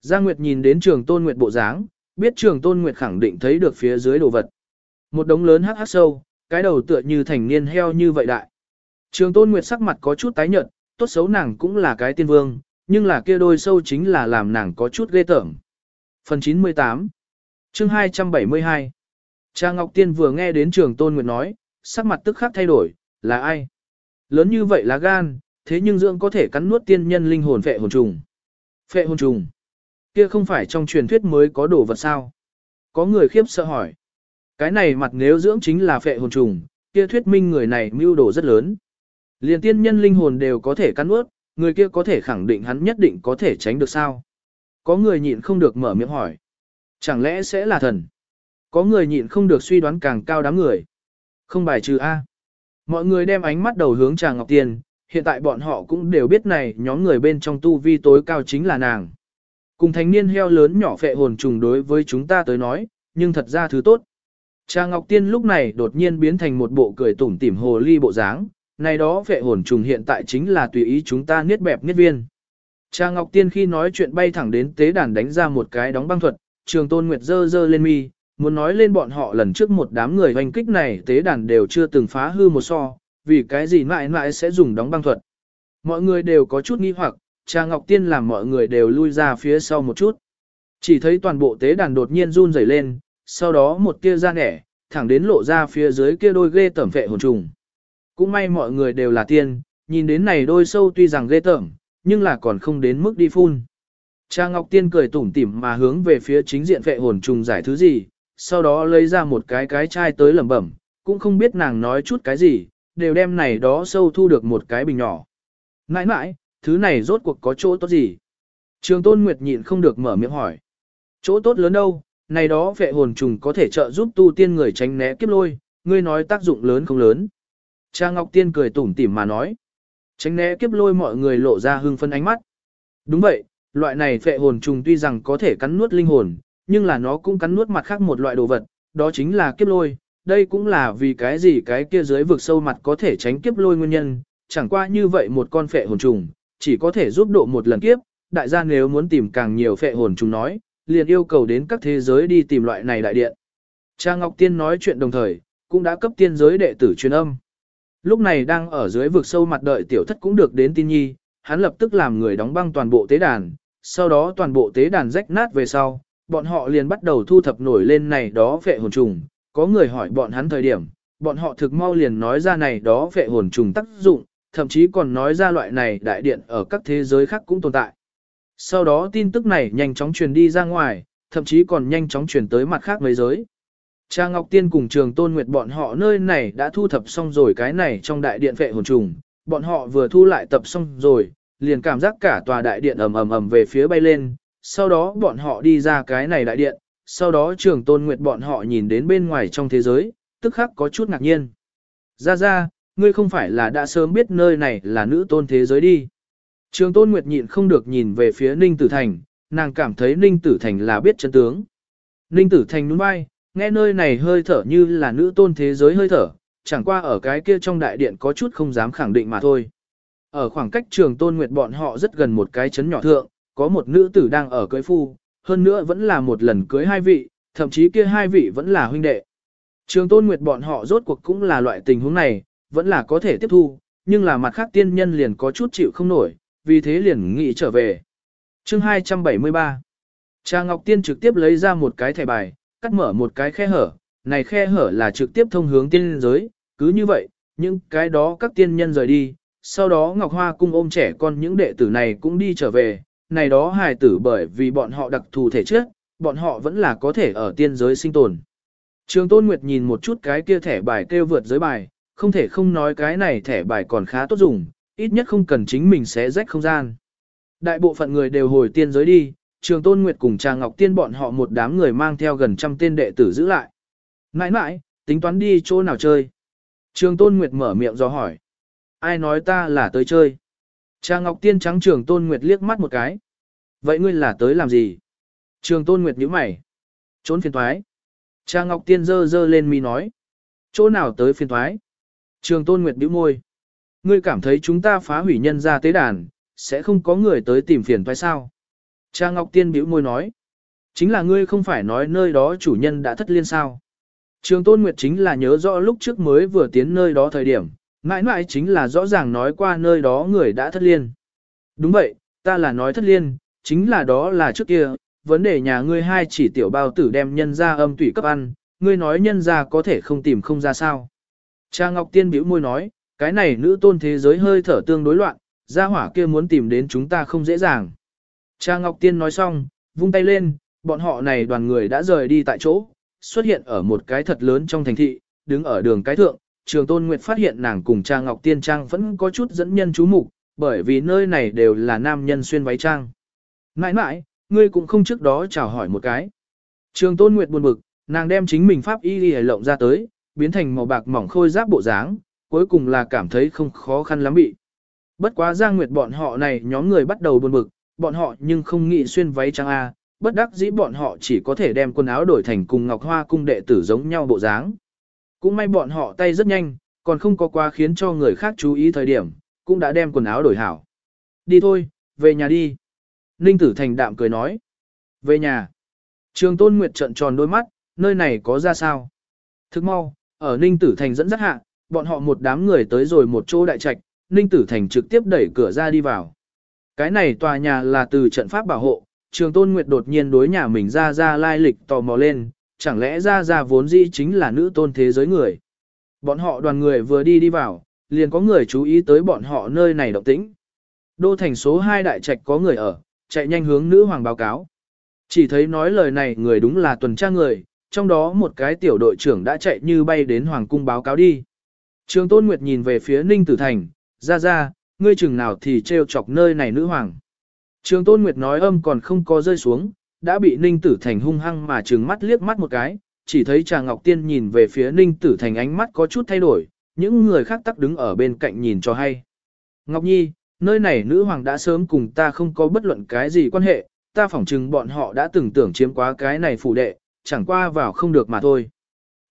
Giang Nguyệt nhìn đến trường Tôn Nguyệt bộ dáng, biết trường Tôn Nguyệt khẳng định thấy được phía dưới đồ vật. Một đống lớn hắc hắc sâu, cái đầu tựa như thành niên heo như vậy đại. Trường Tôn Nguyệt sắc mặt có chút tái nhợt, tốt xấu nàng cũng là cái tiên vương, nhưng là kia đôi sâu chính là làm nàng có chút ghê tởm. Phần 98 chương 272 Cha Ngọc Tiên vừa nghe đến trường Tôn Nguyệt nói, sắc mặt tức khắc thay đổi, là ai? Lớn như vậy là gan, thế nhưng dưỡng có thể cắn nuốt tiên nhân linh hồn phệ hồn trùng. Phệ hồn trùng. Kia không phải trong truyền thuyết mới có đồ vật sao? Có người khiếp sợ hỏi. Cái này mặt nếu dưỡng chính là phệ hồn trùng, kia thuyết minh người này mưu đồ rất lớn. Liền tiên nhân linh hồn đều có thể cắn ướt, người kia có thể khẳng định hắn nhất định có thể tránh được sao? Có người nhịn không được mở miệng hỏi. Chẳng lẽ sẽ là thần? Có người nhịn không được suy đoán càng cao đám người. Không bài trừ A. Mọi người đem ánh mắt đầu hướng Trà Ngọc Tiên, hiện tại bọn họ cũng đều biết này nhóm người bên trong tu vi tối cao chính là nàng. Cùng thanh niên heo lớn nhỏ phệ hồn trùng đối với chúng ta tới nói, nhưng thật ra thứ tốt. Cha Ngọc Tiên lúc này đột nhiên biến thành một bộ cười tủm tỉm hồ ly bộ dáng, này đó phệ hồn trùng hiện tại chính là tùy ý chúng ta niết bẹp niết viên. Cha Ngọc Tiên khi nói chuyện bay thẳng đến tế đàn đánh ra một cái đóng băng thuật, trường tôn nguyệt dơ dơ lên mi, muốn nói lên bọn họ lần trước một đám người hoành kích này tế đàn đều chưa từng phá hư một so, vì cái gì mãi mãi sẽ dùng đóng băng thuật. Mọi người đều có chút nghi hoặc, trà Ngọc Tiên làm mọi người đều lui ra phía sau một chút. Chỉ thấy toàn bộ tế đàn đột nhiên run rẩy lên, sau đó một tia ra nẻ, thẳng đến lộ ra phía dưới kia đôi ghê tẩm vệ hồn trùng. Cũng may mọi người đều là tiên, nhìn đến này đôi sâu tuy rằng ghê tẩm, nhưng là còn không đến mức đi phun. Cha Ngọc Tiên cười tủm tỉm mà hướng về phía chính diện vệ hồn trùng giải thứ gì, sau đó lấy ra một cái cái chai tới lẩm bẩm, cũng không biết nàng nói chút cái gì, đều đem này đó sâu thu được một cái bình nhỏ. Nãi nãi, thứ này rốt cuộc có chỗ tốt gì? Trường Tôn Nguyệt nhịn không được mở miệng hỏi. Chỗ tốt lớn đâu, này đó vệ hồn trùng có thể trợ giúp tu tiên người tránh né kiếp lôi, ngươi nói tác dụng lớn không lớn. Cha Ngọc Tiên cười tủm tỉm mà nói. Tránh né kiếp lôi mọi người lộ ra hưng phân ánh mắt. Đúng vậy, loại này phệ hồn trùng tuy rằng có thể cắn nuốt linh hồn, nhưng là nó cũng cắn nuốt mặt khác một loại đồ vật, đó chính là kiếp lôi. Đây cũng là vì cái gì cái kia dưới vực sâu mặt có thể tránh kiếp lôi nguyên nhân, chẳng qua như vậy một con phệ hồn trùng, chỉ có thể giúp độ một lần kiếp, đại gia nếu muốn tìm càng nhiều phệ hồn trùng nói, liền yêu cầu đến các thế giới đi tìm loại này đại điện. Cha Ngọc Tiên nói chuyện đồng thời, cũng đã cấp tiên giới đệ tử truyền âm. Lúc này đang ở dưới vực sâu mặt đợi tiểu thất cũng được đến tin nhi, hắn lập tức làm người đóng băng toàn bộ tế đàn, sau đó toàn bộ tế đàn rách nát về sau, bọn họ liền bắt đầu thu thập nổi lên này đó phệ hồn trùng, có người hỏi bọn hắn thời điểm, bọn họ thực mau liền nói ra này đó phệ hồn trùng tác dụng, thậm chí còn nói ra loại này đại điện ở các thế giới khác cũng tồn tại. Sau đó tin tức này nhanh chóng truyền đi ra ngoài, thậm chí còn nhanh chóng truyền tới mặt khác mấy giới. Cha Ngọc Tiên cùng trường Tôn Nguyệt bọn họ nơi này đã thu thập xong rồi cái này trong đại điện vệ hồn trùng, bọn họ vừa thu lại tập xong rồi, liền cảm giác cả tòa đại điện ầm ầm ầm về phía bay lên, sau đó bọn họ đi ra cái này đại điện, sau đó trường Tôn Nguyệt bọn họ nhìn đến bên ngoài trong thế giới, tức khắc có chút ngạc nhiên. Ra ra, ngươi không phải là đã sớm biết nơi này là nữ tôn thế giới đi. Trường Tôn Nguyệt nhịn không được nhìn về phía Ninh Tử Thành, nàng cảm thấy Ninh Tử Thành là biết chân tướng. Ninh Tử Thành nhún vai, nghe nơi này hơi thở như là nữ tôn thế giới hơi thở, chẳng qua ở cái kia trong đại điện có chút không dám khẳng định mà thôi. Ở khoảng cách trường Tôn Nguyệt bọn họ rất gần một cái chấn nhỏ thượng, có một nữ tử đang ở cưới phu, hơn nữa vẫn là một lần cưới hai vị, thậm chí kia hai vị vẫn là huynh đệ. Trường Tôn Nguyệt bọn họ rốt cuộc cũng là loại tình huống này, vẫn là có thể tiếp thu, nhưng là mặt khác tiên nhân liền có chút chịu không nổi, vì thế liền nghĩ trở về. Chương 273 Cha Ngọc Tiên trực tiếp lấy ra một cái thẻ bài, cắt mở một cái khe hở, này khe hở là trực tiếp thông hướng tiên giới, cứ như vậy, những cái đó các tiên nhân rời đi, sau đó Ngọc Hoa cung ôm trẻ con những đệ tử này cũng đi trở về, này đó hài tử bởi vì bọn họ đặc thù thể chất, bọn họ vẫn là có thể ở tiên giới sinh tồn. Trường Tôn Nguyệt nhìn một chút cái kia thẻ bài kêu vượt giới bài, không thể không nói cái này thẻ bài còn khá tốt dùng, ít nhất không cần chính mình xé rách không gian. Đại bộ phận người đều hồi tiên giới đi, Trường Tôn Nguyệt cùng Trà Ngọc Tiên bọn họ một đám người mang theo gần trăm tên đệ tử giữ lại. Nãi nãi, tính toán đi chỗ nào chơi? Trường Tôn Nguyệt mở miệng do hỏi. Ai nói ta là tới chơi? Trà Ngọc Tiên trắng Trường Tôn Nguyệt liếc mắt một cái. Vậy ngươi là tới làm gì? Trường Tôn Nguyệt nhíu mày. Trốn phiền thoái. Trà Ngọc Tiên dơ dơ lên mi nói. Chỗ nào tới phiền thoái? Trường Tôn Nguyệt bĩu môi. Ngươi cảm thấy chúng ta phá hủy nhân ra tế đàn, sẽ không có người tới tìm phiền phải sao? Cha Ngọc Tiên bĩu môi nói. Chính là ngươi không phải nói nơi đó chủ nhân đã thất liên sao. Trường Tôn Nguyệt chính là nhớ rõ lúc trước mới vừa tiến nơi đó thời điểm, mãi mãi chính là rõ ràng nói qua nơi đó người đã thất liên. Đúng vậy, ta là nói thất liên, chính là đó là trước kia, vấn đề nhà ngươi hai chỉ tiểu bao tử đem nhân ra âm tủy cấp ăn, ngươi nói nhân ra có thể không tìm không ra sao. Cha Ngọc Tiên bĩu môi nói, cái này nữ tôn thế giới hơi thở tương đối loạn, gia hỏa kia muốn tìm đến chúng ta không dễ dàng. Cha Ngọc Tiên nói xong, vung tay lên, bọn họ này đoàn người đã rời đi tại chỗ, xuất hiện ở một cái thật lớn trong thành thị, đứng ở đường cái thượng, Trường Tôn Nguyệt phát hiện nàng cùng Cha Ngọc Tiên Trang vẫn có chút dẫn nhân chú mục, bởi vì nơi này đều là nam nhân xuyên váy trang. Mãi mãi, ngươi cũng không trước đó chào hỏi một cái. Trường Tôn Nguyệt buồn bực, nàng đem chính mình pháp y lìa lộng ra tới, biến thành màu bạc mỏng khôi giáp bộ dáng, cuối cùng là cảm thấy không khó khăn lắm bị. Bất quá Giang Nguyệt bọn họ này nhóm người bắt đầu buồn bực, bọn họ nhưng không nghĩ xuyên váy trắng A, bất đắc dĩ bọn họ chỉ có thể đem quần áo đổi thành cùng Ngọc Hoa cung đệ tử giống nhau bộ dáng. Cũng may bọn họ tay rất nhanh, còn không có quá khiến cho người khác chú ý thời điểm, cũng đã đem quần áo đổi hảo. Đi thôi, về nhà đi. Ninh Tử Thành đạm cười nói. Về nhà. Trường Tôn Nguyệt trận tròn đôi mắt, nơi này có ra sao? Thức mau, ở Ninh Tử Thành dẫn dắt hạ, bọn họ một đám người tới rồi một chỗ đại trạch, Ninh Tử Thành trực tiếp đẩy cửa ra đi vào. Cái này tòa nhà là từ trận pháp bảo hộ, Trường Tôn Nguyệt đột nhiên đối nhà mình ra ra lai lịch tò mò lên, chẳng lẽ ra ra vốn dĩ chính là nữ tôn thế giới người. Bọn họ đoàn người vừa đi đi vào, liền có người chú ý tới bọn họ nơi này động tĩnh. Đô thành số 2 đại trạch có người ở, chạy nhanh hướng nữ hoàng báo cáo. Chỉ thấy nói lời này người đúng là tuần tra người, trong đó một cái tiểu đội trưởng đã chạy như bay đến hoàng cung báo cáo đi. Trường Tôn Nguyệt nhìn về phía Ninh Tử Thành, ra ra, ngươi chừng nào thì trêu chọc nơi này nữ hoàng. Trường Tôn Nguyệt nói âm còn không có rơi xuống, đã bị Ninh Tử Thành hung hăng mà trừng mắt liếc mắt một cái, chỉ thấy Trà Ngọc Tiên nhìn về phía Ninh Tử Thành ánh mắt có chút thay đổi, những người khác tắc đứng ở bên cạnh nhìn cho hay. Ngọc Nhi, nơi này nữ hoàng đã sớm cùng ta không có bất luận cái gì quan hệ, ta phỏng chừng bọn họ đã từng tưởng chiếm quá cái này phủ đệ, chẳng qua vào không được mà thôi.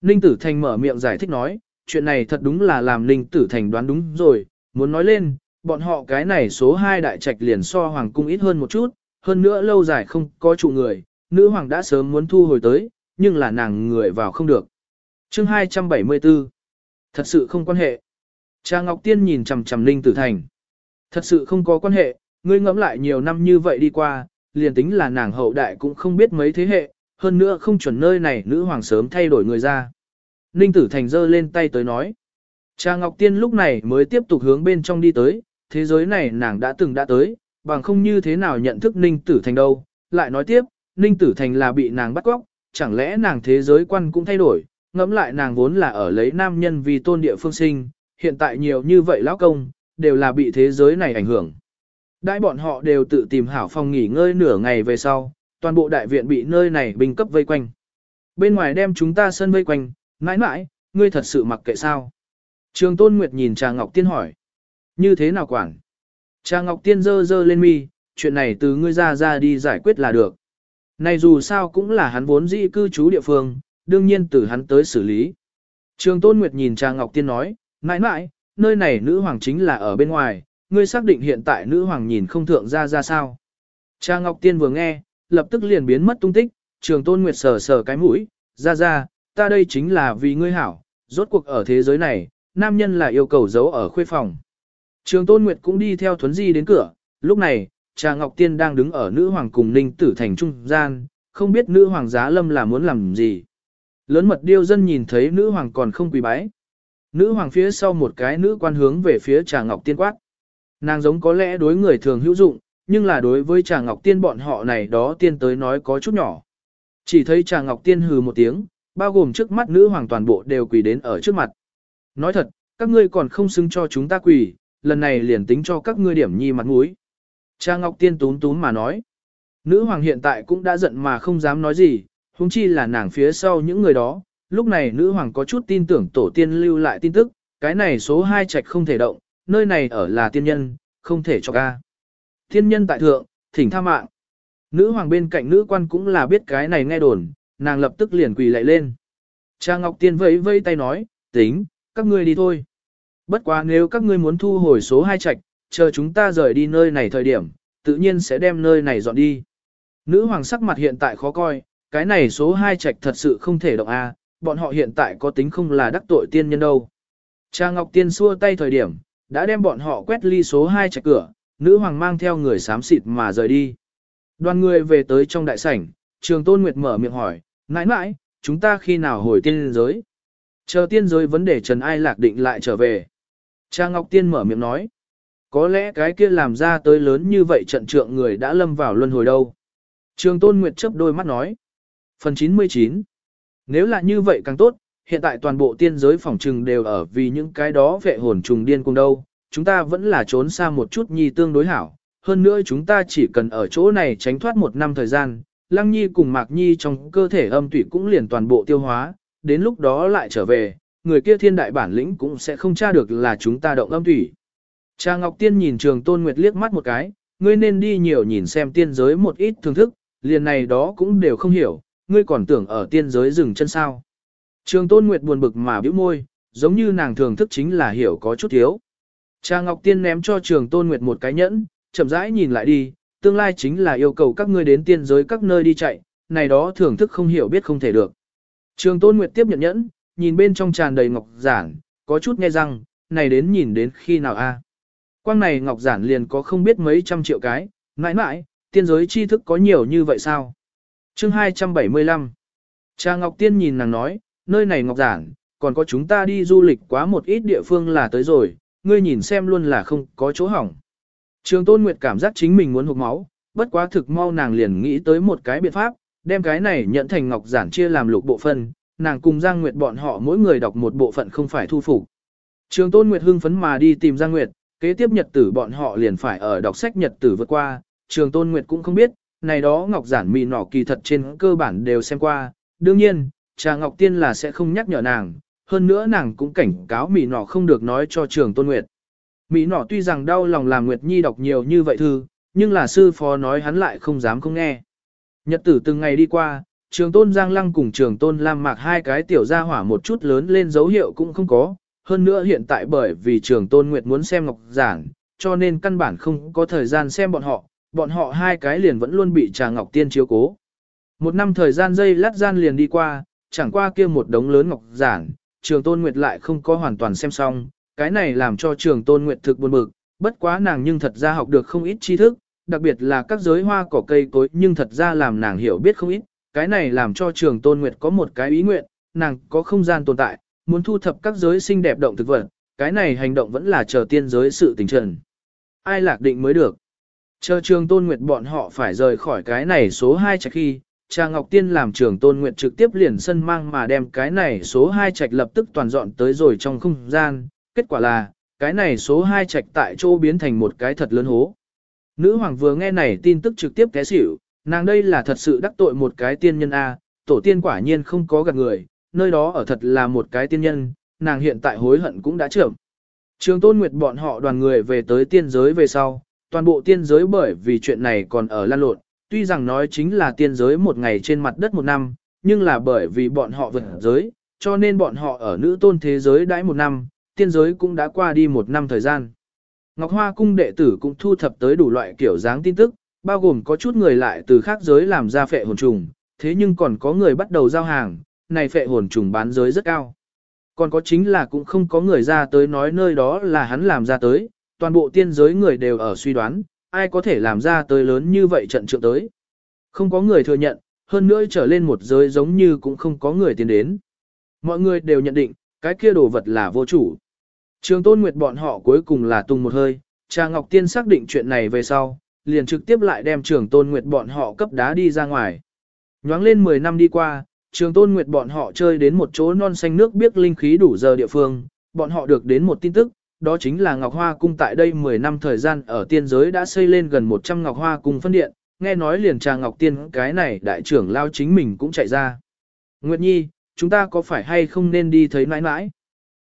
Ninh Tử Thành mở miệng giải thích nói, chuyện này thật đúng là làm Ninh Tử Thành đoán đúng rồi, muốn nói lên, bọn họ cái này số 2 đại trạch liền so hoàng cung ít hơn một chút, hơn nữa lâu dài không có trụ người, nữ hoàng đã sớm muốn thu hồi tới, nhưng là nàng người vào không được. Chương 274 Thật sự không quan hệ. Cha Ngọc Tiên nhìn chằm chằm Ninh Tử Thành. Thật sự không có quan hệ, ngươi ngẫm lại nhiều năm như vậy đi qua, liền tính là nàng hậu đại cũng không biết mấy thế hệ, hơn nữa không chuẩn nơi này nữ hoàng sớm thay đổi người ra. Ninh Tử Thành giơ lên tay tới nói. Cha Ngọc Tiên lúc này mới tiếp tục hướng bên trong đi tới, thế giới này nàng đã từng đã tới, bằng không như thế nào nhận thức Ninh Tử Thành đâu. Lại nói tiếp, Ninh Tử Thành là bị nàng bắt cóc, chẳng lẽ nàng thế giới quan cũng thay đổi, ngẫm lại nàng vốn là ở lấy nam nhân vì tôn địa phương sinh, hiện tại nhiều như vậy lão công, đều là bị thế giới này ảnh hưởng. Đại bọn họ đều tự tìm hảo phòng nghỉ ngơi nửa ngày về sau, toàn bộ đại viện bị nơi này binh cấp vây quanh. Bên ngoài đem chúng ta sân vây quanh, mãi mãi, ngươi thật sự mặc kệ sao? Trường Tôn Nguyệt nhìn Trà Ngọc Tiên hỏi. Như thế nào quản? Trà Ngọc Tiên dơ dơ lên mi, chuyện này từ ngươi ra ra đi giải quyết là được. Này dù sao cũng là hắn vốn dĩ cư trú địa phương, đương nhiên từ hắn tới xử lý. Trường Tôn Nguyệt nhìn Trà Ngọc Tiên nói, mãi mãi, nơi này nữ hoàng chính là ở bên ngoài, ngươi xác định hiện tại nữ hoàng nhìn không thượng ra ra sao. Trà Ngọc Tiên vừa nghe, lập tức liền biến mất tung tích, Trường Tôn Nguyệt sờ sờ cái mũi, ra ra, ta đây chính là vì ngươi hảo, rốt cuộc ở thế giới này, nam nhân là yêu cầu giấu ở khuê phòng. Trường Tôn Nguyệt cũng đi theo Thuấn Di đến cửa, lúc này, Trà Ngọc Tiên đang đứng ở nữ hoàng cùng Ninh Tử Thành trung gian, không biết nữ hoàng giá lâm là muốn làm gì. Lớn mật điêu dân nhìn thấy nữ hoàng còn không quỳ bái. Nữ hoàng phía sau một cái nữ quan hướng về phía Trà Ngọc Tiên quát. Nàng giống có lẽ đối người thường hữu dụng, nhưng là đối với Trà Ngọc Tiên bọn họ này đó tiên tới nói có chút nhỏ. Chỉ thấy Trà Ngọc Tiên hừ một tiếng, bao gồm trước mắt nữ hoàng toàn bộ đều quỳ đến ở trước mặt. Nói thật, các ngươi còn không xứng cho chúng ta quỳ, lần này liền tính cho các ngươi điểm nhi mặt mũi. Cha Ngọc Tiên tún tún mà nói. Nữ hoàng hiện tại cũng đã giận mà không dám nói gì, huống chi là nàng phía sau những người đó. Lúc này nữ hoàng có chút tin tưởng tổ tiên lưu lại tin tức, cái này số 2 trạch không thể động, nơi này ở là tiên nhân, không thể cho ca. Thiên nhân tại thượng, thỉnh tha mạng. Nữ hoàng bên cạnh nữ quan cũng là biết cái này nghe đồn, nàng lập tức liền quỳ lại lên. Cha Ngọc Tiên vẫy vẫy tay nói, tính, các ngươi đi thôi. Bất quá nếu các ngươi muốn thu hồi số hai trạch, chờ chúng ta rời đi nơi này thời điểm, tự nhiên sẽ đem nơi này dọn đi. Nữ hoàng sắc mặt hiện tại khó coi, cái này số hai trạch thật sự không thể động a, bọn họ hiện tại có tính không là đắc tội tiên nhân đâu. Cha Ngọc Tiên xua tay thời điểm, đã đem bọn họ quét ly số hai trạch cửa, nữ hoàng mang theo người xám xịt mà rời đi. Đoàn người về tới trong đại sảnh, trường tôn nguyệt mở miệng hỏi, Nãi nãi, chúng ta khi nào hồi tiên giới? Chờ tiên giới vấn đề Trần Ai Lạc định lại trở về. Cha Ngọc Tiên mở miệng nói. Có lẽ cái kia làm ra tới lớn như vậy trận trượng người đã lâm vào luân hồi đâu. Trường Tôn Nguyệt chớp đôi mắt nói. Phần 99 Nếu là như vậy càng tốt, hiện tại toàn bộ tiên giới phòng trừng đều ở vì những cái đó vệ hồn trùng điên cùng đâu. Chúng ta vẫn là trốn xa một chút nhi tương đối hảo. Hơn nữa chúng ta chỉ cần ở chỗ này tránh thoát một năm thời gian. Lăng Nhi cùng Mạc Nhi trong cơ thể âm tủy cũng liền toàn bộ tiêu hóa, đến lúc đó lại trở về, người kia thiên đại bản lĩnh cũng sẽ không tra được là chúng ta động âm thủy. Cha Ngọc Tiên nhìn trường Tôn Nguyệt liếc mắt một cái, ngươi nên đi nhiều nhìn xem tiên giới một ít thưởng thức, liền này đó cũng đều không hiểu, ngươi còn tưởng ở tiên giới dừng chân sao. Trường Tôn Nguyệt buồn bực mà bĩu môi, giống như nàng thường thức chính là hiểu có chút thiếu. Cha Ngọc Tiên ném cho Trường Tôn Nguyệt một cái nhẫn, chậm rãi nhìn lại đi, tương lai chính là yêu cầu các ngươi đến tiên giới các nơi đi chạy, này đó thưởng thức không hiểu biết không thể được. Trường Tôn Nguyệt tiếp nhận nhẫn, nhìn bên trong tràn đầy ngọc giản, có chút nghe rằng, này đến nhìn đến khi nào a? Quang này ngọc giản liền có không biết mấy trăm triệu cái, mãi mãi, tiên giới tri thức có nhiều như vậy sao? Chương 275 Cha Ngọc Tiên nhìn nàng nói, nơi này ngọc giản, còn có chúng ta đi du lịch quá một ít địa phương là tới rồi, ngươi nhìn xem luôn là không có chỗ hỏng. Trường Tôn Nguyệt cảm giác chính mình muốn hụt máu, bất quá thực mau nàng liền nghĩ tới một cái biện pháp, đem cái này nhận thành ngọc giản chia làm lục bộ phân, nàng cùng Giang Nguyệt bọn họ mỗi người đọc một bộ phận không phải thu phục. Trường Tôn Nguyệt hưng phấn mà đi tìm Giang Nguyệt, kế tiếp nhật tử bọn họ liền phải ở đọc sách nhật tử vượt qua, Trường Tôn Nguyệt cũng không biết, này đó ngọc giản mì nọ kỳ thật trên cơ bản đều xem qua, đương nhiên, Trà Ngọc Tiên là sẽ không nhắc nhở nàng, hơn nữa nàng cũng cảnh cáo mỹ nọ không được nói cho Trường Tôn Nguyệt. Mỹ nọ tuy rằng đau lòng làm Nguyệt Nhi đọc nhiều như vậy thư, nhưng là sư phó nói hắn lại không dám không nghe. Nhật tử từng ngày đi qua, trường tôn Giang Lăng cùng trường tôn Lam Mạc hai cái tiểu gia hỏa một chút lớn lên dấu hiệu cũng không có. Hơn nữa hiện tại bởi vì trường tôn Nguyệt muốn xem ngọc giảng, cho nên căn bản không có thời gian xem bọn họ, bọn họ hai cái liền vẫn luôn bị trà ngọc tiên chiếu cố. Một năm thời gian dây lát gian liền đi qua, chẳng qua kia một đống lớn ngọc giảng, trường tôn Nguyệt lại không có hoàn toàn xem xong, cái này làm cho trường tôn Nguyệt thực buồn bực, bất quá nàng nhưng thật ra học được không ít tri thức, đặc biệt là các giới hoa cỏ cây cối nhưng thật ra làm nàng hiểu biết không ít, cái này làm cho trường tôn nguyệt có một cái ý nguyện, nàng có không gian tồn tại, muốn thu thập các giới xinh đẹp động thực vật, cái này hành động vẫn là chờ tiên giới sự tình trần. Ai lạc định mới được. Chờ trường tôn nguyệt bọn họ phải rời khỏi cái này số 2 trạch khi, cha Ngọc Tiên làm trưởng tôn nguyệt trực tiếp liền sân mang mà đem cái này số 2 trạch lập tức toàn dọn tới rồi trong không gian, kết quả là, cái này số 2 trạch tại chỗ biến thành một cái thật lớn hố. Nữ hoàng vừa nghe này tin tức trực tiếp té xỉu, nàng đây là thật sự đắc tội một cái tiên nhân A, tổ tiên quả nhiên không có gạt người, nơi đó ở thật là một cái tiên nhân, nàng hiện tại hối hận cũng đã trưởng. Trường tôn nguyệt bọn họ đoàn người về tới tiên giới về sau, toàn bộ tiên giới bởi vì chuyện này còn ở lan lộn, tuy rằng nói chính là tiên giới một ngày trên mặt đất một năm, nhưng là bởi vì bọn họ vượt giới, cho nên bọn họ ở nữ tôn thế giới đãi một năm, tiên giới cũng đã qua đi một năm thời gian. Ngọc Hoa cung đệ tử cũng thu thập tới đủ loại kiểu dáng tin tức, bao gồm có chút người lại từ khác giới làm ra phệ hồn trùng, thế nhưng còn có người bắt đầu giao hàng, này phệ hồn trùng bán giới rất cao. Còn có chính là cũng không có người ra tới nói nơi đó là hắn làm ra tới, toàn bộ tiên giới người đều ở suy đoán, ai có thể làm ra tới lớn như vậy trận trượng tới. Không có người thừa nhận, hơn nữa trở lên một giới giống như cũng không có người tiến đến. Mọi người đều nhận định, cái kia đồ vật là vô chủ. Trường Tôn Nguyệt bọn họ cuối cùng là tung một hơi, Trà Ngọc Tiên xác định chuyện này về sau, liền trực tiếp lại đem Trường Tôn Nguyệt bọn họ cấp đá đi ra ngoài. Nhoáng lên 10 năm đi qua, Trường Tôn Nguyệt bọn họ chơi đến một chỗ non xanh nước biếc linh khí đủ giờ địa phương, bọn họ được đến một tin tức, đó chính là Ngọc Hoa Cung tại đây 10 năm thời gian ở tiên giới đã xây lên gần 100 Ngọc Hoa Cung phân điện, nghe nói liền Trà Ngọc Tiên cái này đại trưởng lao chính mình cũng chạy ra. Nguyệt Nhi, chúng ta có phải hay không nên đi thấy nãi nãi?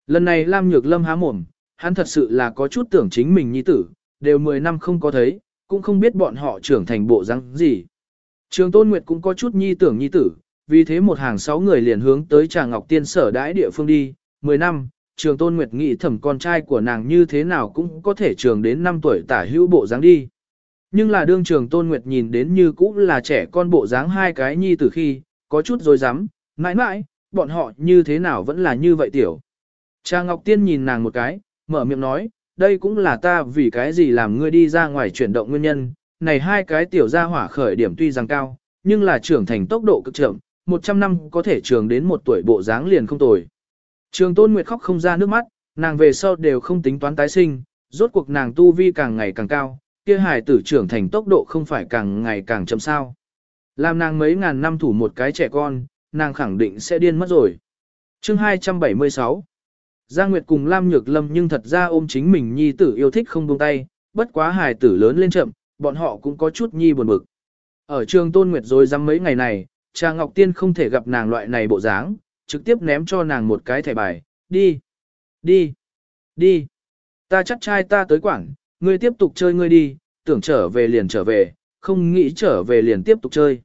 Lần này Lam Nhược Lâm há mồm, hắn thật sự là có chút tưởng chính mình nhi tử, đều 10 năm không có thấy, cũng không biết bọn họ trưởng thành bộ răng gì. Trường Tôn Nguyệt cũng có chút nhi tưởng nhi tử, vì thế một hàng sáu người liền hướng tới Trà Ngọc Tiên sở đãi địa phương đi, 10 năm, Trường Tôn Nguyệt nghĩ thẩm con trai của nàng như thế nào cũng có thể trường đến 5 tuổi tả hữu bộ dáng đi. Nhưng là đương Trường Tôn Nguyệt nhìn đến như cũng là trẻ con bộ dáng hai cái nhi tử khi, có chút rồi dám, mãi mãi, bọn họ như thế nào vẫn là như vậy tiểu. Cha Ngọc Tiên nhìn nàng một cái, mở miệng nói, đây cũng là ta vì cái gì làm ngươi đi ra ngoài chuyển động nguyên nhân, này hai cái tiểu gia hỏa khởi điểm tuy rằng cao, nhưng là trưởng thành tốc độ cực chậm, 100 năm có thể trường đến một tuổi bộ dáng liền không tồi. Trường Tôn Nguyệt khóc không ra nước mắt, nàng về sau đều không tính toán tái sinh, rốt cuộc nàng tu vi càng ngày càng cao, kia hài tử trưởng thành tốc độ không phải càng ngày càng chậm sao. Làm nàng mấy ngàn năm thủ một cái trẻ con, nàng khẳng định sẽ điên mất rồi. Chương 276 Giang Nguyệt cùng Lam Nhược Lâm nhưng thật ra ôm chính mình nhi tử yêu thích không buông tay, bất quá hài tử lớn lên chậm, bọn họ cũng có chút nhi buồn bực. Ở trường Tôn Nguyệt rồi dăm mấy ngày này, cha Ngọc Tiên không thể gặp nàng loại này bộ dáng, trực tiếp ném cho nàng một cái thẻ bài, đi, đi, đi. Ta chắc trai ta tới quảng, ngươi tiếp tục chơi ngươi đi, tưởng trở về liền trở về, không nghĩ trở về liền tiếp tục chơi.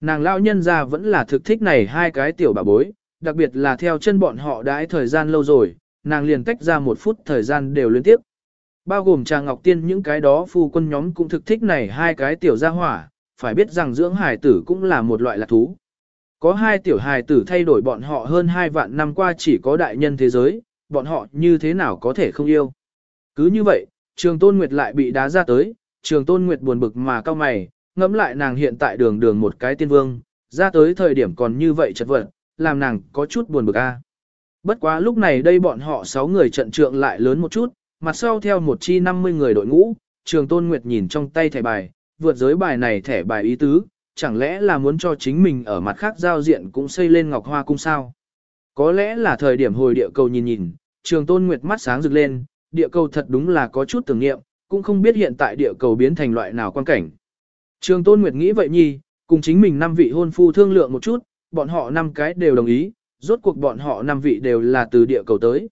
Nàng lão nhân ra vẫn là thực thích này hai cái tiểu bà bối, đặc biệt là theo chân bọn họ đãi thời gian lâu rồi, nàng liền tách ra một phút thời gian đều liên tiếp. Bao gồm trà ngọc tiên những cái đó phu quân nhóm cũng thực thích này hai cái tiểu gia hỏa, phải biết rằng dưỡng hải tử cũng là một loại lạc thú. Có hai tiểu hài tử thay đổi bọn họ hơn hai vạn năm qua chỉ có đại nhân thế giới, bọn họ như thế nào có thể không yêu. Cứ như vậy, trường tôn nguyệt lại bị đá ra tới, trường tôn nguyệt buồn bực mà cao mày, ngẫm lại nàng hiện tại đường đường một cái tiên vương, ra tới thời điểm còn như vậy chật vật, làm nàng có chút buồn bực a. Bất quá lúc này đây bọn họ 6 người trận trượng lại lớn một chút, mặt sau theo một chi 50 người đội ngũ, trường tôn nguyệt nhìn trong tay thẻ bài, vượt giới bài này thẻ bài ý tứ, chẳng lẽ là muốn cho chính mình ở mặt khác giao diện cũng xây lên ngọc hoa cung sao? Có lẽ là thời điểm hồi địa cầu nhìn nhìn, trường tôn nguyệt mắt sáng rực lên, địa cầu thật đúng là có chút tưởng nghiệm, cũng không biết hiện tại địa cầu biến thành loại nào quan cảnh. Trường tôn nguyệt nghĩ vậy nhi, cùng chính mình năm vị hôn phu thương lượng một chút, bọn họ năm cái đều đồng ý, rốt cuộc bọn họ năm vị đều là từ địa cầu tới.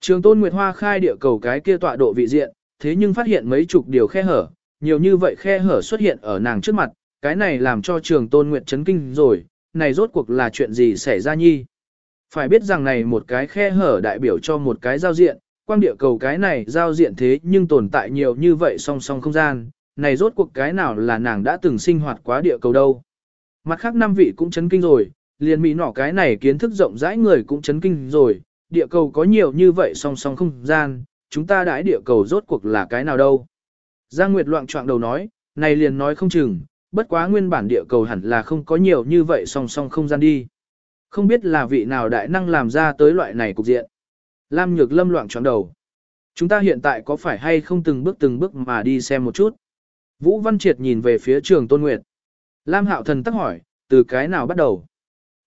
Trường tôn nguyệt hoa khai địa cầu cái kia tọa độ vị diện, thế nhưng phát hiện mấy chục điều khe hở, nhiều như vậy khe hở xuất hiện ở nàng trước mặt, cái này làm cho trường tôn nguyệt chấn kinh rồi, này rốt cuộc là chuyện gì xảy ra nhi. Phải biết rằng này một cái khe hở đại biểu cho một cái giao diện, quang địa cầu cái này giao diện thế nhưng tồn tại nhiều như vậy song song không gian, này rốt cuộc cái nào là nàng đã từng sinh hoạt quá địa cầu đâu. Mặt khác năm vị cũng chấn kinh rồi, liền mỹ nỏ cái này kiến thức rộng rãi người cũng chấn kinh rồi, địa cầu có nhiều như vậy song song không gian, chúng ta đãi địa cầu rốt cuộc là cái nào đâu. Giang Nguyệt loạn trọng đầu nói, này liền nói không chừng, bất quá nguyên bản địa cầu hẳn là không có nhiều như vậy song song không gian đi. Không biết là vị nào đại năng làm ra tới loại này cục diện. Lam Nhược Lâm loạn choáng đầu. Chúng ta hiện tại có phải hay không từng bước từng bước mà đi xem một chút. Vũ Văn Triệt nhìn về phía trường Tôn Nguyệt. Lam Hạo Thần tắc hỏi, từ cái nào bắt đầu?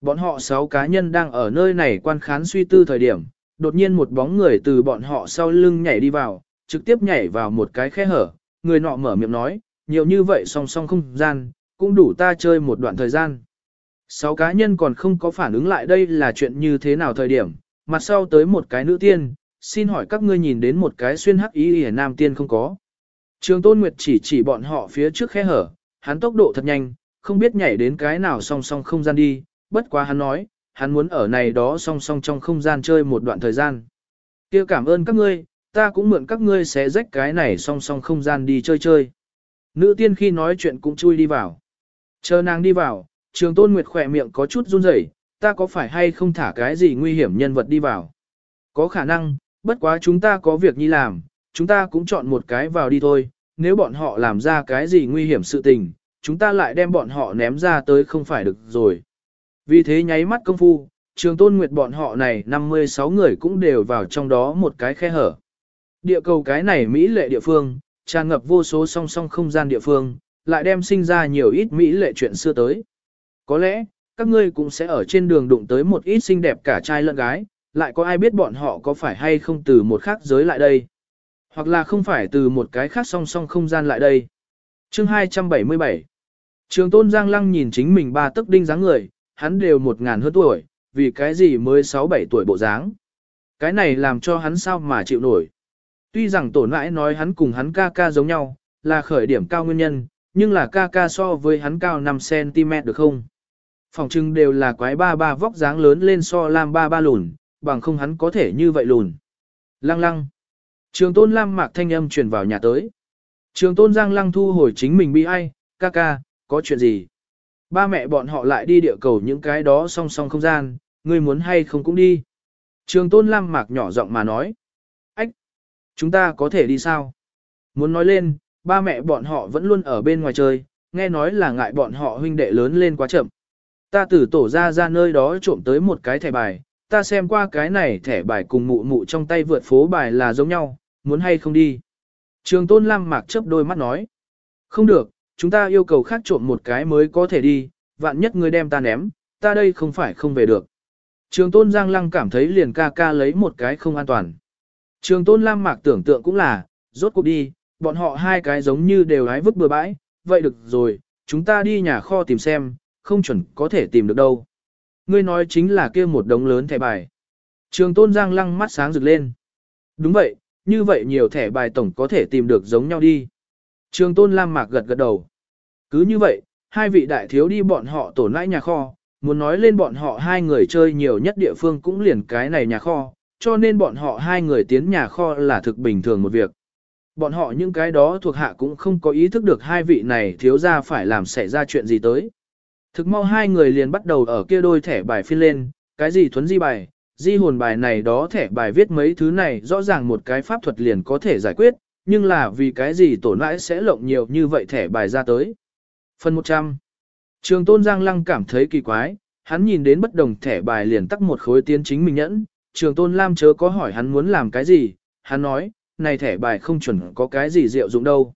Bọn họ sáu cá nhân đang ở nơi này quan khán suy tư thời điểm, đột nhiên một bóng người từ bọn họ sau lưng nhảy đi vào, trực tiếp nhảy vào một cái khe hở, người nọ mở miệng nói, nhiều như vậy song song không gian, cũng đủ ta chơi một đoạn thời gian. Sáu cá nhân còn không có phản ứng lại đây là chuyện như thế nào thời điểm, mặt sau tới một cái nữ tiên, xin hỏi các ngươi nhìn đến một cái xuyên hắc ý hề nam tiên không có. Trường Tôn Nguyệt chỉ chỉ bọn họ phía trước khe hở, hắn tốc độ thật nhanh, không biết nhảy đến cái nào song song không gian đi, bất quá hắn nói, hắn muốn ở này đó song song trong không gian chơi một đoạn thời gian. kia cảm ơn các ngươi, ta cũng mượn các ngươi sẽ rách cái này song song không gian đi chơi chơi. Nữ tiên khi nói chuyện cũng chui đi vào. Chờ nàng đi vào, trường tôn nguyệt khỏe miệng có chút run rẩy, ta có phải hay không thả cái gì nguy hiểm nhân vật đi vào. Có khả năng, bất quá chúng ta có việc nhi làm, chúng ta cũng chọn một cái vào đi thôi, nếu bọn họ làm ra cái gì nguy hiểm sự tình, chúng ta lại đem bọn họ ném ra tới không phải được rồi. Vì thế nháy mắt công phu, trường tôn nguyệt bọn họ này 56 người cũng đều vào trong đó một cái khe hở. Địa cầu cái này Mỹ lệ địa phương, tràn ngập vô số song song không gian địa phương, lại đem sinh ra nhiều ít Mỹ lệ chuyện xưa tới. Có lẽ, các ngươi cũng sẽ ở trên đường đụng tới một ít xinh đẹp cả trai lẫn gái, lại có ai biết bọn họ có phải hay không từ một khác giới lại đây. Hoặc là không phải từ một cái khác song song không gian lại đây. Chương 277 Trường tôn Giang Lăng nhìn chính mình ba tức đinh dáng người, hắn đều một ngàn hơn tuổi, vì cái gì mới 6-7 tuổi bộ dáng. Cái này làm cho hắn sao mà chịu nổi. Tuy rằng tổ nãi nói hắn cùng hắn ca ca giống nhau, là khởi điểm cao nguyên nhân, nhưng là ca ca so với hắn cao 5cm được không? Phòng trưng đều là quái ba ba vóc dáng lớn lên so lam ba ba lùn, bằng không hắn có thể như vậy lùn. Lăng lăng. Trường tôn lam mạc thanh âm truyền vào nhà tới. Trường tôn giang lăng thu hồi chính mình bi ai, ca ca, có chuyện gì? Ba mẹ bọn họ lại đi địa cầu những cái đó song song không gian, ngươi muốn hay không cũng đi. Trường tôn lam mạc nhỏ giọng mà nói. Chúng ta có thể đi sao? Muốn nói lên, ba mẹ bọn họ vẫn luôn ở bên ngoài chơi, nghe nói là ngại bọn họ huynh đệ lớn lên quá chậm. Ta từ tổ ra ra nơi đó trộm tới một cái thẻ bài, ta xem qua cái này thẻ bài cùng mụ mụ trong tay vượt phố bài là giống nhau, muốn hay không đi. Trường tôn lam mạc chớp đôi mắt nói. Không được, chúng ta yêu cầu khác trộm một cái mới có thể đi, vạn nhất ngươi đem ta ném, ta đây không phải không về được. Trường tôn Giang Lăng cảm thấy liền ca ca lấy một cái không an toàn. Trường tôn Lam Mạc tưởng tượng cũng là, rốt cuộc đi, bọn họ hai cái giống như đều hái vứt bừa bãi, vậy được rồi, chúng ta đi nhà kho tìm xem, không chuẩn có thể tìm được đâu. Ngươi nói chính là kia một đống lớn thẻ bài. Trường tôn Giang Lăng mắt sáng rực lên. Đúng vậy, như vậy nhiều thẻ bài tổng có thể tìm được giống nhau đi. Trường tôn Lam Mạc gật gật đầu. Cứ như vậy, hai vị đại thiếu đi bọn họ tổ nãi nhà kho, muốn nói lên bọn họ hai người chơi nhiều nhất địa phương cũng liền cái này nhà kho, cho nên bọn họ hai người tiến nhà kho là thực bình thường một việc. Bọn họ những cái đó thuộc hạ cũng không có ý thức được hai vị này thiếu ra phải làm xảy ra chuyện gì tới. Thực mau hai người liền bắt đầu ở kia đôi thẻ bài phiên lên, cái gì thuấn di bài, di hồn bài này đó thẻ bài viết mấy thứ này rõ ràng một cái pháp thuật liền có thể giải quyết, nhưng là vì cái gì tổn lãi sẽ lộng nhiều như vậy thẻ bài ra tới. Phần 100 Trường tôn Giang Lăng cảm thấy kỳ quái, hắn nhìn đến bất đồng thẻ bài liền tắc một khối tiến chính mình nhẫn, trường tôn Lam chớ có hỏi hắn muốn làm cái gì, hắn nói, này thẻ bài không chuẩn có cái gì diệu dụng đâu.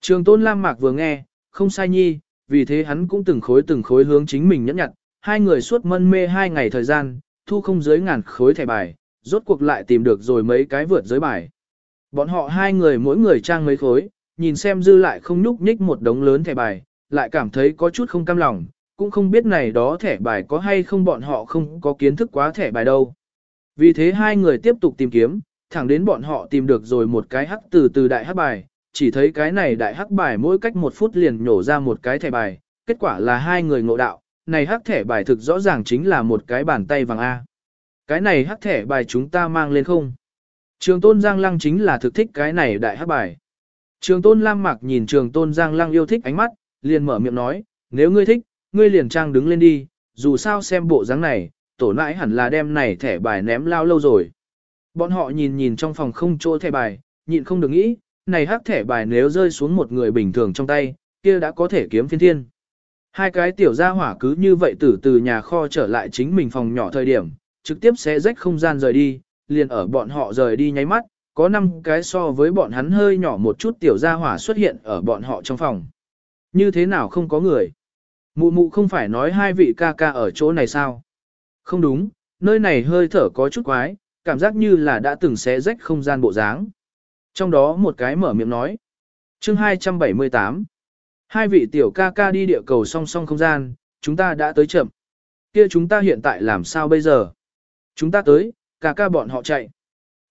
Trường tôn Lam Mạc vừa nghe, không sai nhi, vì thế hắn cũng từng khối từng khối hướng chính mình nhẫn nhặt, hai người suốt mân mê hai ngày thời gian, thu không dưới ngàn khối thẻ bài, rốt cuộc lại tìm được rồi mấy cái vượt giới bài. Bọn họ hai người mỗi người trang mấy khối, nhìn xem dư lại không nhúc nhích một đống lớn thẻ bài, lại cảm thấy có chút không cam lòng, cũng không biết này đó thẻ bài có hay không bọn họ không có kiến thức quá thẻ bài đâu. Vì thế hai người tiếp tục tìm kiếm, thẳng đến bọn họ tìm được rồi một cái hắc từ từ đại hắc bài, chỉ thấy cái này đại hắc bài mỗi cách một phút liền nhổ ra một cái thẻ bài, kết quả là hai người ngộ đạo, này hắc thẻ bài thực rõ ràng chính là một cái bàn tay vàng A. Cái này hắc thẻ bài chúng ta mang lên không? Trường tôn Giang Lăng chính là thực thích cái này đại hắc bài. Trường tôn Lam Mạc nhìn trường tôn Giang Lăng yêu thích ánh mắt, liền mở miệng nói, nếu ngươi thích, ngươi liền trang đứng lên đi, dù sao xem bộ dáng này, tổ nãi hẳn là đem này thẻ bài ném lao lâu rồi. Bọn họ nhìn nhìn trong phòng không chỗ thẻ bài, nhịn không được nghĩ, này hắc thẻ bài nếu rơi xuống một người bình thường trong tay, kia đã có thể kiếm phiên thiên. Hai cái tiểu gia hỏa cứ như vậy từ từ nhà kho trở lại chính mình phòng nhỏ thời điểm, trực tiếp sẽ rách không gian rời đi, liền ở bọn họ rời đi nháy mắt, có năm cái so với bọn hắn hơi nhỏ một chút tiểu gia hỏa xuất hiện ở bọn họ trong phòng. Như thế nào không có người? Mụ mụ không phải nói hai vị ca ca ở chỗ này sao? Không đúng, nơi này hơi thở có chút quái, cảm giác như là đã từng xé rách không gian bộ dáng. Trong đó một cái mở miệng nói. chương 278. Hai vị tiểu ca ca đi địa cầu song song không gian, chúng ta đã tới chậm. Kia chúng ta hiện tại làm sao bây giờ? Chúng ta tới, ca ca bọn họ chạy.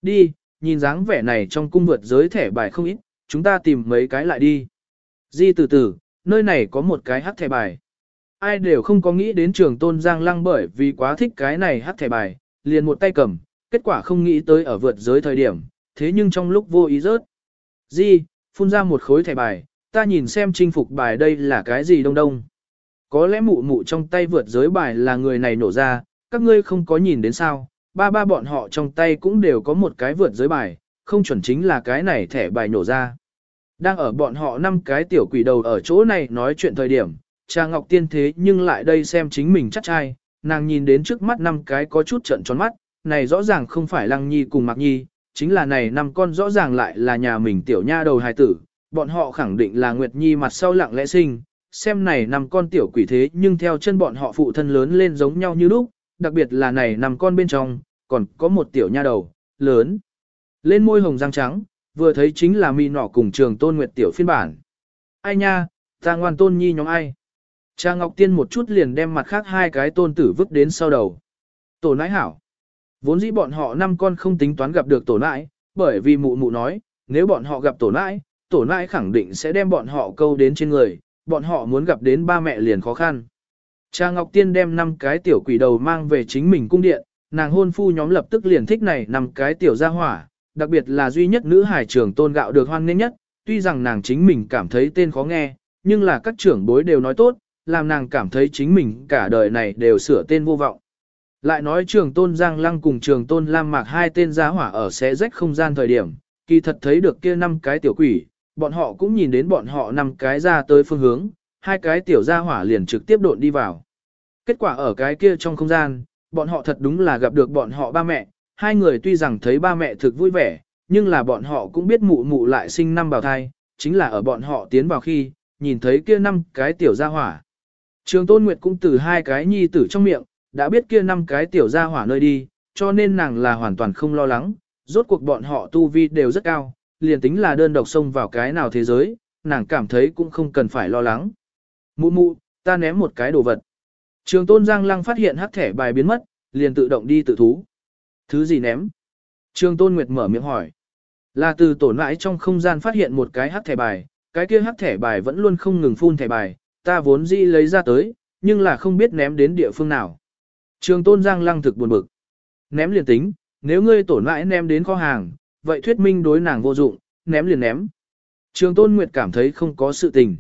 Đi, nhìn dáng vẻ này trong cung vượt giới thẻ bài không ít, chúng ta tìm mấy cái lại đi. Di từ từ, nơi này có một cái hắc thẻ bài. Ai đều không có nghĩ đến trường tôn giang lăng bởi vì quá thích cái này hát thẻ bài, liền một tay cầm, kết quả không nghĩ tới ở vượt giới thời điểm, thế nhưng trong lúc vô ý rớt. Di, phun ra một khối thẻ bài, ta nhìn xem chinh phục bài đây là cái gì đông đông. Có lẽ mụ mụ trong tay vượt giới bài là người này nổ ra, các ngươi không có nhìn đến sao, ba ba bọn họ trong tay cũng đều có một cái vượt giới bài, không chuẩn chính là cái này thẻ bài nổ ra. Đang ở bọn họ năm cái tiểu quỷ đầu ở chỗ này nói chuyện thời điểm, cha Ngọc Tiên thế nhưng lại đây xem chính mình chắc trai, nàng nhìn đến trước mắt năm cái có chút trận tròn mắt, này rõ ràng không phải Lăng Nhi cùng Mạc Nhi, chính là này năm con rõ ràng lại là nhà mình tiểu nha đầu hài tử, bọn họ khẳng định là Nguyệt Nhi mặt sau lặng lẽ sinh, xem này năm con tiểu quỷ thế nhưng theo chân bọn họ phụ thân lớn lên giống nhau như lúc, đặc biệt là này năm con bên trong, còn có một tiểu nha đầu, lớn, lên môi hồng răng trắng, vừa thấy chính là mi nọ cùng trường tôn nguyệt tiểu phiên bản. Ai nha, ta ngoan tôn nhi nhóm ai. Cha Ngọc Tiên một chút liền đem mặt khác hai cái tôn tử vứt đến sau đầu. Tổ nãi hảo. Vốn dĩ bọn họ năm con không tính toán gặp được tổ nãi, bởi vì mụ mụ nói, nếu bọn họ gặp tổ nãi, tổ nãi khẳng định sẽ đem bọn họ câu đến trên người, bọn họ muốn gặp đến ba mẹ liền khó khăn. Cha Ngọc Tiên đem năm cái tiểu quỷ đầu mang về chính mình cung điện, nàng hôn phu nhóm lập tức liền thích này năm cái tiểu gia hỏa, đặc biệt là duy nhất nữ hải trưởng tôn gạo được hoan nghênh nhất, tuy rằng nàng chính mình cảm thấy tên khó nghe, nhưng là các trưởng bối đều nói tốt, làm nàng cảm thấy chính mình cả đời này đều sửa tên vô vọng. Lại nói trường tôn Giang Lăng cùng trường tôn Lam Mạc hai tên giá hỏa ở xé rách không gian thời điểm, kỳ thật thấy được kia năm cái tiểu quỷ, bọn họ cũng nhìn đến bọn họ năm cái ra tới phương hướng, hai cái tiểu gia hỏa liền trực tiếp độn đi vào. Kết quả ở cái kia trong không gian, bọn họ thật đúng là gặp được bọn họ ba mẹ, hai người tuy rằng thấy ba mẹ thực vui vẻ, nhưng là bọn họ cũng biết mụ mụ lại sinh năm bào thai, chính là ở bọn họ tiến vào khi, nhìn thấy kia năm cái tiểu gia hỏa. Trường Tôn Nguyệt cũng từ hai cái nhi tử trong miệng, đã biết kia năm cái tiểu gia hỏa nơi đi, cho nên nàng là hoàn toàn không lo lắng, rốt cuộc bọn họ tu vi đều rất cao, liền tính là đơn độc xông vào cái nào thế giới, nàng cảm thấy cũng không cần phải lo lắng. Mụ mụ, ta ném một cái đồ vật. Trường Tôn Giang Lăng phát hiện hắc thẻ bài biến mất, liền tự động đi tự thú. Thứ gì ném? Trường Tôn Nguyệt mở miệng hỏi. Là từ tổn mãi trong không gian phát hiện một cái hắc thẻ bài, cái kia hắc thẻ bài vẫn luôn không ngừng phun thẻ bài, ta vốn dĩ lấy ra tới, nhưng là không biết ném đến địa phương nào. Trường tôn giang lăng thực buồn bực. Ném liền tính, nếu ngươi tổn mãi ném đến kho hàng, vậy thuyết minh đối nàng vô dụng, ném liền ném. Trường tôn nguyệt cảm thấy không có sự tình.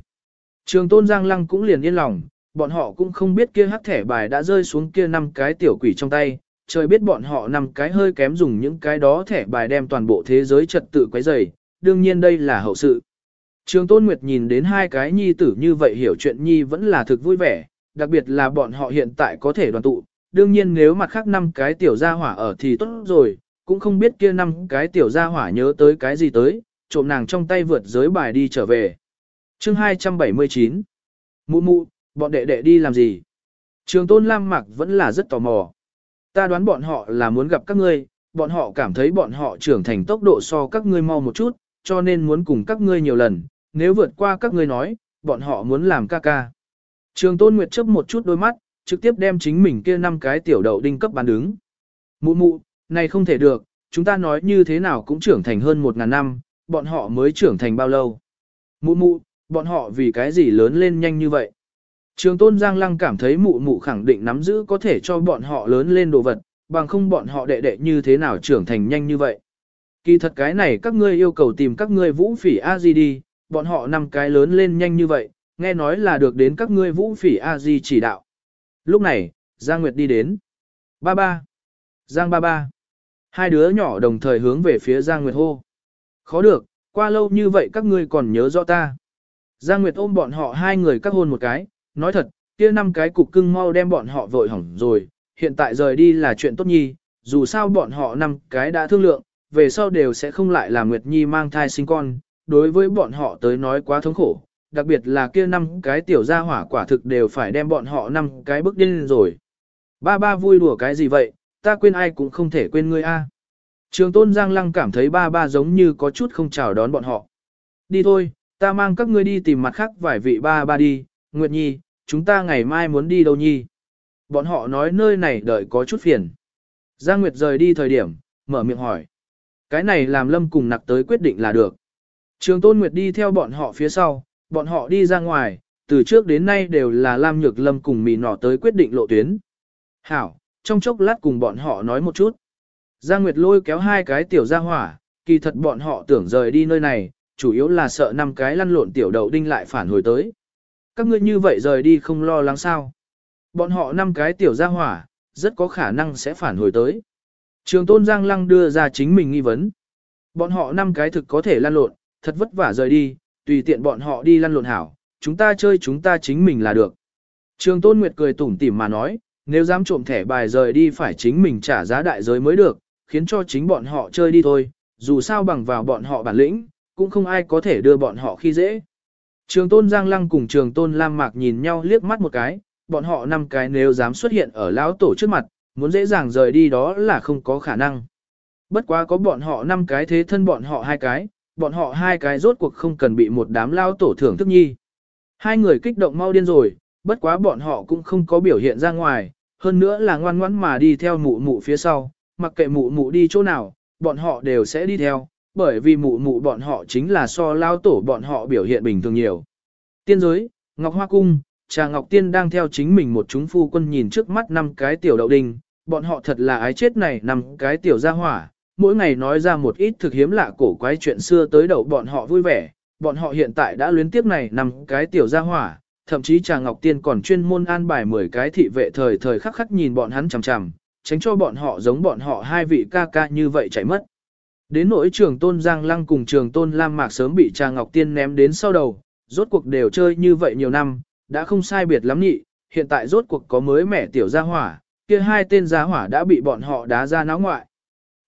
Trường tôn giang lăng cũng liền yên lòng, bọn họ cũng không biết kia hắc thẻ bài đã rơi xuống kia năm cái tiểu quỷ trong tay, trời biết bọn họ năm cái hơi kém dùng những cái đó thẻ bài đem toàn bộ thế giới trật tự quấy rầy, đương nhiên đây là hậu sự. Trường Tôn Nguyệt nhìn đến hai cái nhi tử như vậy hiểu chuyện nhi vẫn là thực vui vẻ, đặc biệt là bọn họ hiện tại có thể đoàn tụ, đương nhiên nếu mặt khác năm cái tiểu gia hỏa ở thì tốt rồi, cũng không biết kia năm cái tiểu gia hỏa nhớ tới cái gì tới, trộm nàng trong tay vượt giới bài đi trở về. Chương 279 Mụ mụ, bọn đệ đệ đi làm gì? Trường Tôn Lam Mạc vẫn là rất tò mò. Ta đoán bọn họ là muốn gặp các ngươi, bọn họ cảm thấy bọn họ trưởng thành tốc độ so các ngươi mau một chút, cho nên muốn cùng các ngươi nhiều lần, nếu vượt qua các ngươi nói, bọn họ muốn làm ca ca. Trường Tôn Nguyệt chấp một chút đôi mắt, trực tiếp đem chính mình kia năm cái tiểu đậu đinh cấp bán đứng. Mụ mụ, này không thể được, chúng ta nói như thế nào cũng trưởng thành hơn một ngàn năm, bọn họ mới trưởng thành bao lâu. Mụ mụ, bọn họ vì cái gì lớn lên nhanh như vậy. Trường tôn Giang Lăng cảm thấy mụ mụ khẳng định nắm giữ có thể cho bọn họ lớn lên đồ vật, bằng không bọn họ đệ đệ như thế nào trưởng thành nhanh như vậy. Kỳ thật cái này các ngươi yêu cầu tìm các ngươi vũ phỉ A-di đi, bọn họ năm cái lớn lên nhanh như vậy, nghe nói là được đến các ngươi vũ phỉ A-di chỉ đạo. Lúc này, Giang Nguyệt đi đến. Ba ba. Giang ba ba. Hai đứa nhỏ đồng thời hướng về phía Giang Nguyệt hô. Khó được, qua lâu như vậy các ngươi còn nhớ rõ ta. Giang Nguyệt ôm bọn họ hai người các hôn một cái, nói thật, kia năm cái cục cưng mau đem bọn họ vội hỏng rồi, hiện tại rời đi là chuyện tốt nhi, dù sao bọn họ năm cái đã thương lượng, về sau đều sẽ không lại làm Nguyệt Nhi mang thai sinh con, đối với bọn họ tới nói quá thống khổ, đặc biệt là kia năm cái tiểu gia hỏa quả thực đều phải đem bọn họ năm cái bước điên rồi. Ba ba vui đùa cái gì vậy, ta quên ai cũng không thể quên ngươi a. Trường tôn Giang Lăng cảm thấy ba ba giống như có chút không chào đón bọn họ. Đi thôi, ta mang các ngươi đi tìm mặt khác vài vị ba ba đi, Nguyệt Nhi, chúng ta ngày mai muốn đi đâu Nhi. Bọn họ nói nơi này đợi có chút phiền. Giang Nguyệt rời đi thời điểm, mở miệng hỏi. Cái này làm Lâm cùng nặc tới quyết định là được. Trường Tôn Nguyệt đi theo bọn họ phía sau, bọn họ đi ra ngoài, từ trước đến nay đều là Lam Nhược Lâm cùng mì nọ tới quyết định lộ tuyến. Hảo, trong chốc lát cùng bọn họ nói một chút. Giang Nguyệt lôi kéo hai cái tiểu ra hỏa, kỳ thật bọn họ tưởng rời đi nơi này, chủ yếu là sợ năm cái lăn lộn tiểu đầu đinh lại phản hồi tới. Các ngươi như vậy rời đi không lo lắng sao. Bọn họ năm cái tiểu ra hỏa, rất có khả năng sẽ phản hồi tới. Trường tôn Giang Lăng đưa ra chính mình nghi vấn. Bọn họ năm cái thực có thể lăn lộn, thật vất vả rời đi, tùy tiện bọn họ đi lăn lộn hảo, chúng ta chơi chúng ta chính mình là được. Trường tôn Nguyệt cười tủm tỉm mà nói, nếu dám trộm thẻ bài rời đi phải chính mình trả giá đại giới mới được, khiến cho chính bọn họ chơi đi thôi, dù sao bằng vào bọn họ bản lĩnh, cũng không ai có thể đưa bọn họ khi dễ. Trường tôn Giang Lăng cùng trường tôn Lam Mạc nhìn nhau liếc mắt một cái, bọn họ năm cái nếu dám xuất hiện ở lão tổ trước mặt, muốn dễ dàng rời đi đó là không có khả năng. Bất quá có bọn họ năm cái thế thân bọn họ hai cái, bọn họ hai cái rốt cuộc không cần bị một đám lao tổ thưởng thức nhi. Hai người kích động mau điên rồi, bất quá bọn họ cũng không có biểu hiện ra ngoài, hơn nữa là ngoan ngoãn mà đi theo mụ mụ phía sau, mặc kệ mụ mụ đi chỗ nào, bọn họ đều sẽ đi theo, bởi vì mụ mụ bọn họ chính là so lao tổ bọn họ biểu hiện bình thường nhiều. Tiên giới, Ngọc Hoa Cung, Trà Ngọc Tiên đang theo chính mình một chúng phu quân nhìn trước mắt năm cái tiểu đậu đình, bọn họ thật là ái chết này năm cái tiểu gia hỏa, mỗi ngày nói ra một ít thực hiếm lạ cổ quái chuyện xưa tới đầu bọn họ vui vẻ, bọn họ hiện tại đã luyến tiếp này năm cái tiểu gia hỏa, thậm chí Trà Ngọc Tiên còn chuyên môn an bài 10 cái thị vệ thời thời khắc khắc nhìn bọn hắn chằm chằm, tránh cho bọn họ giống bọn họ hai vị ca ca như vậy chạy mất. Đến nỗi trường tôn Giang Lăng cùng trường tôn Lam Mạc sớm bị Trà Ngọc Tiên ném đến sau đầu, rốt cuộc đều chơi như vậy nhiều năm, đã không sai biệt lắm nhị, hiện tại rốt cuộc có mới mẻ tiểu gia hỏa, kia hai tên gia hỏa đã bị bọn họ đá ra náo ngoại.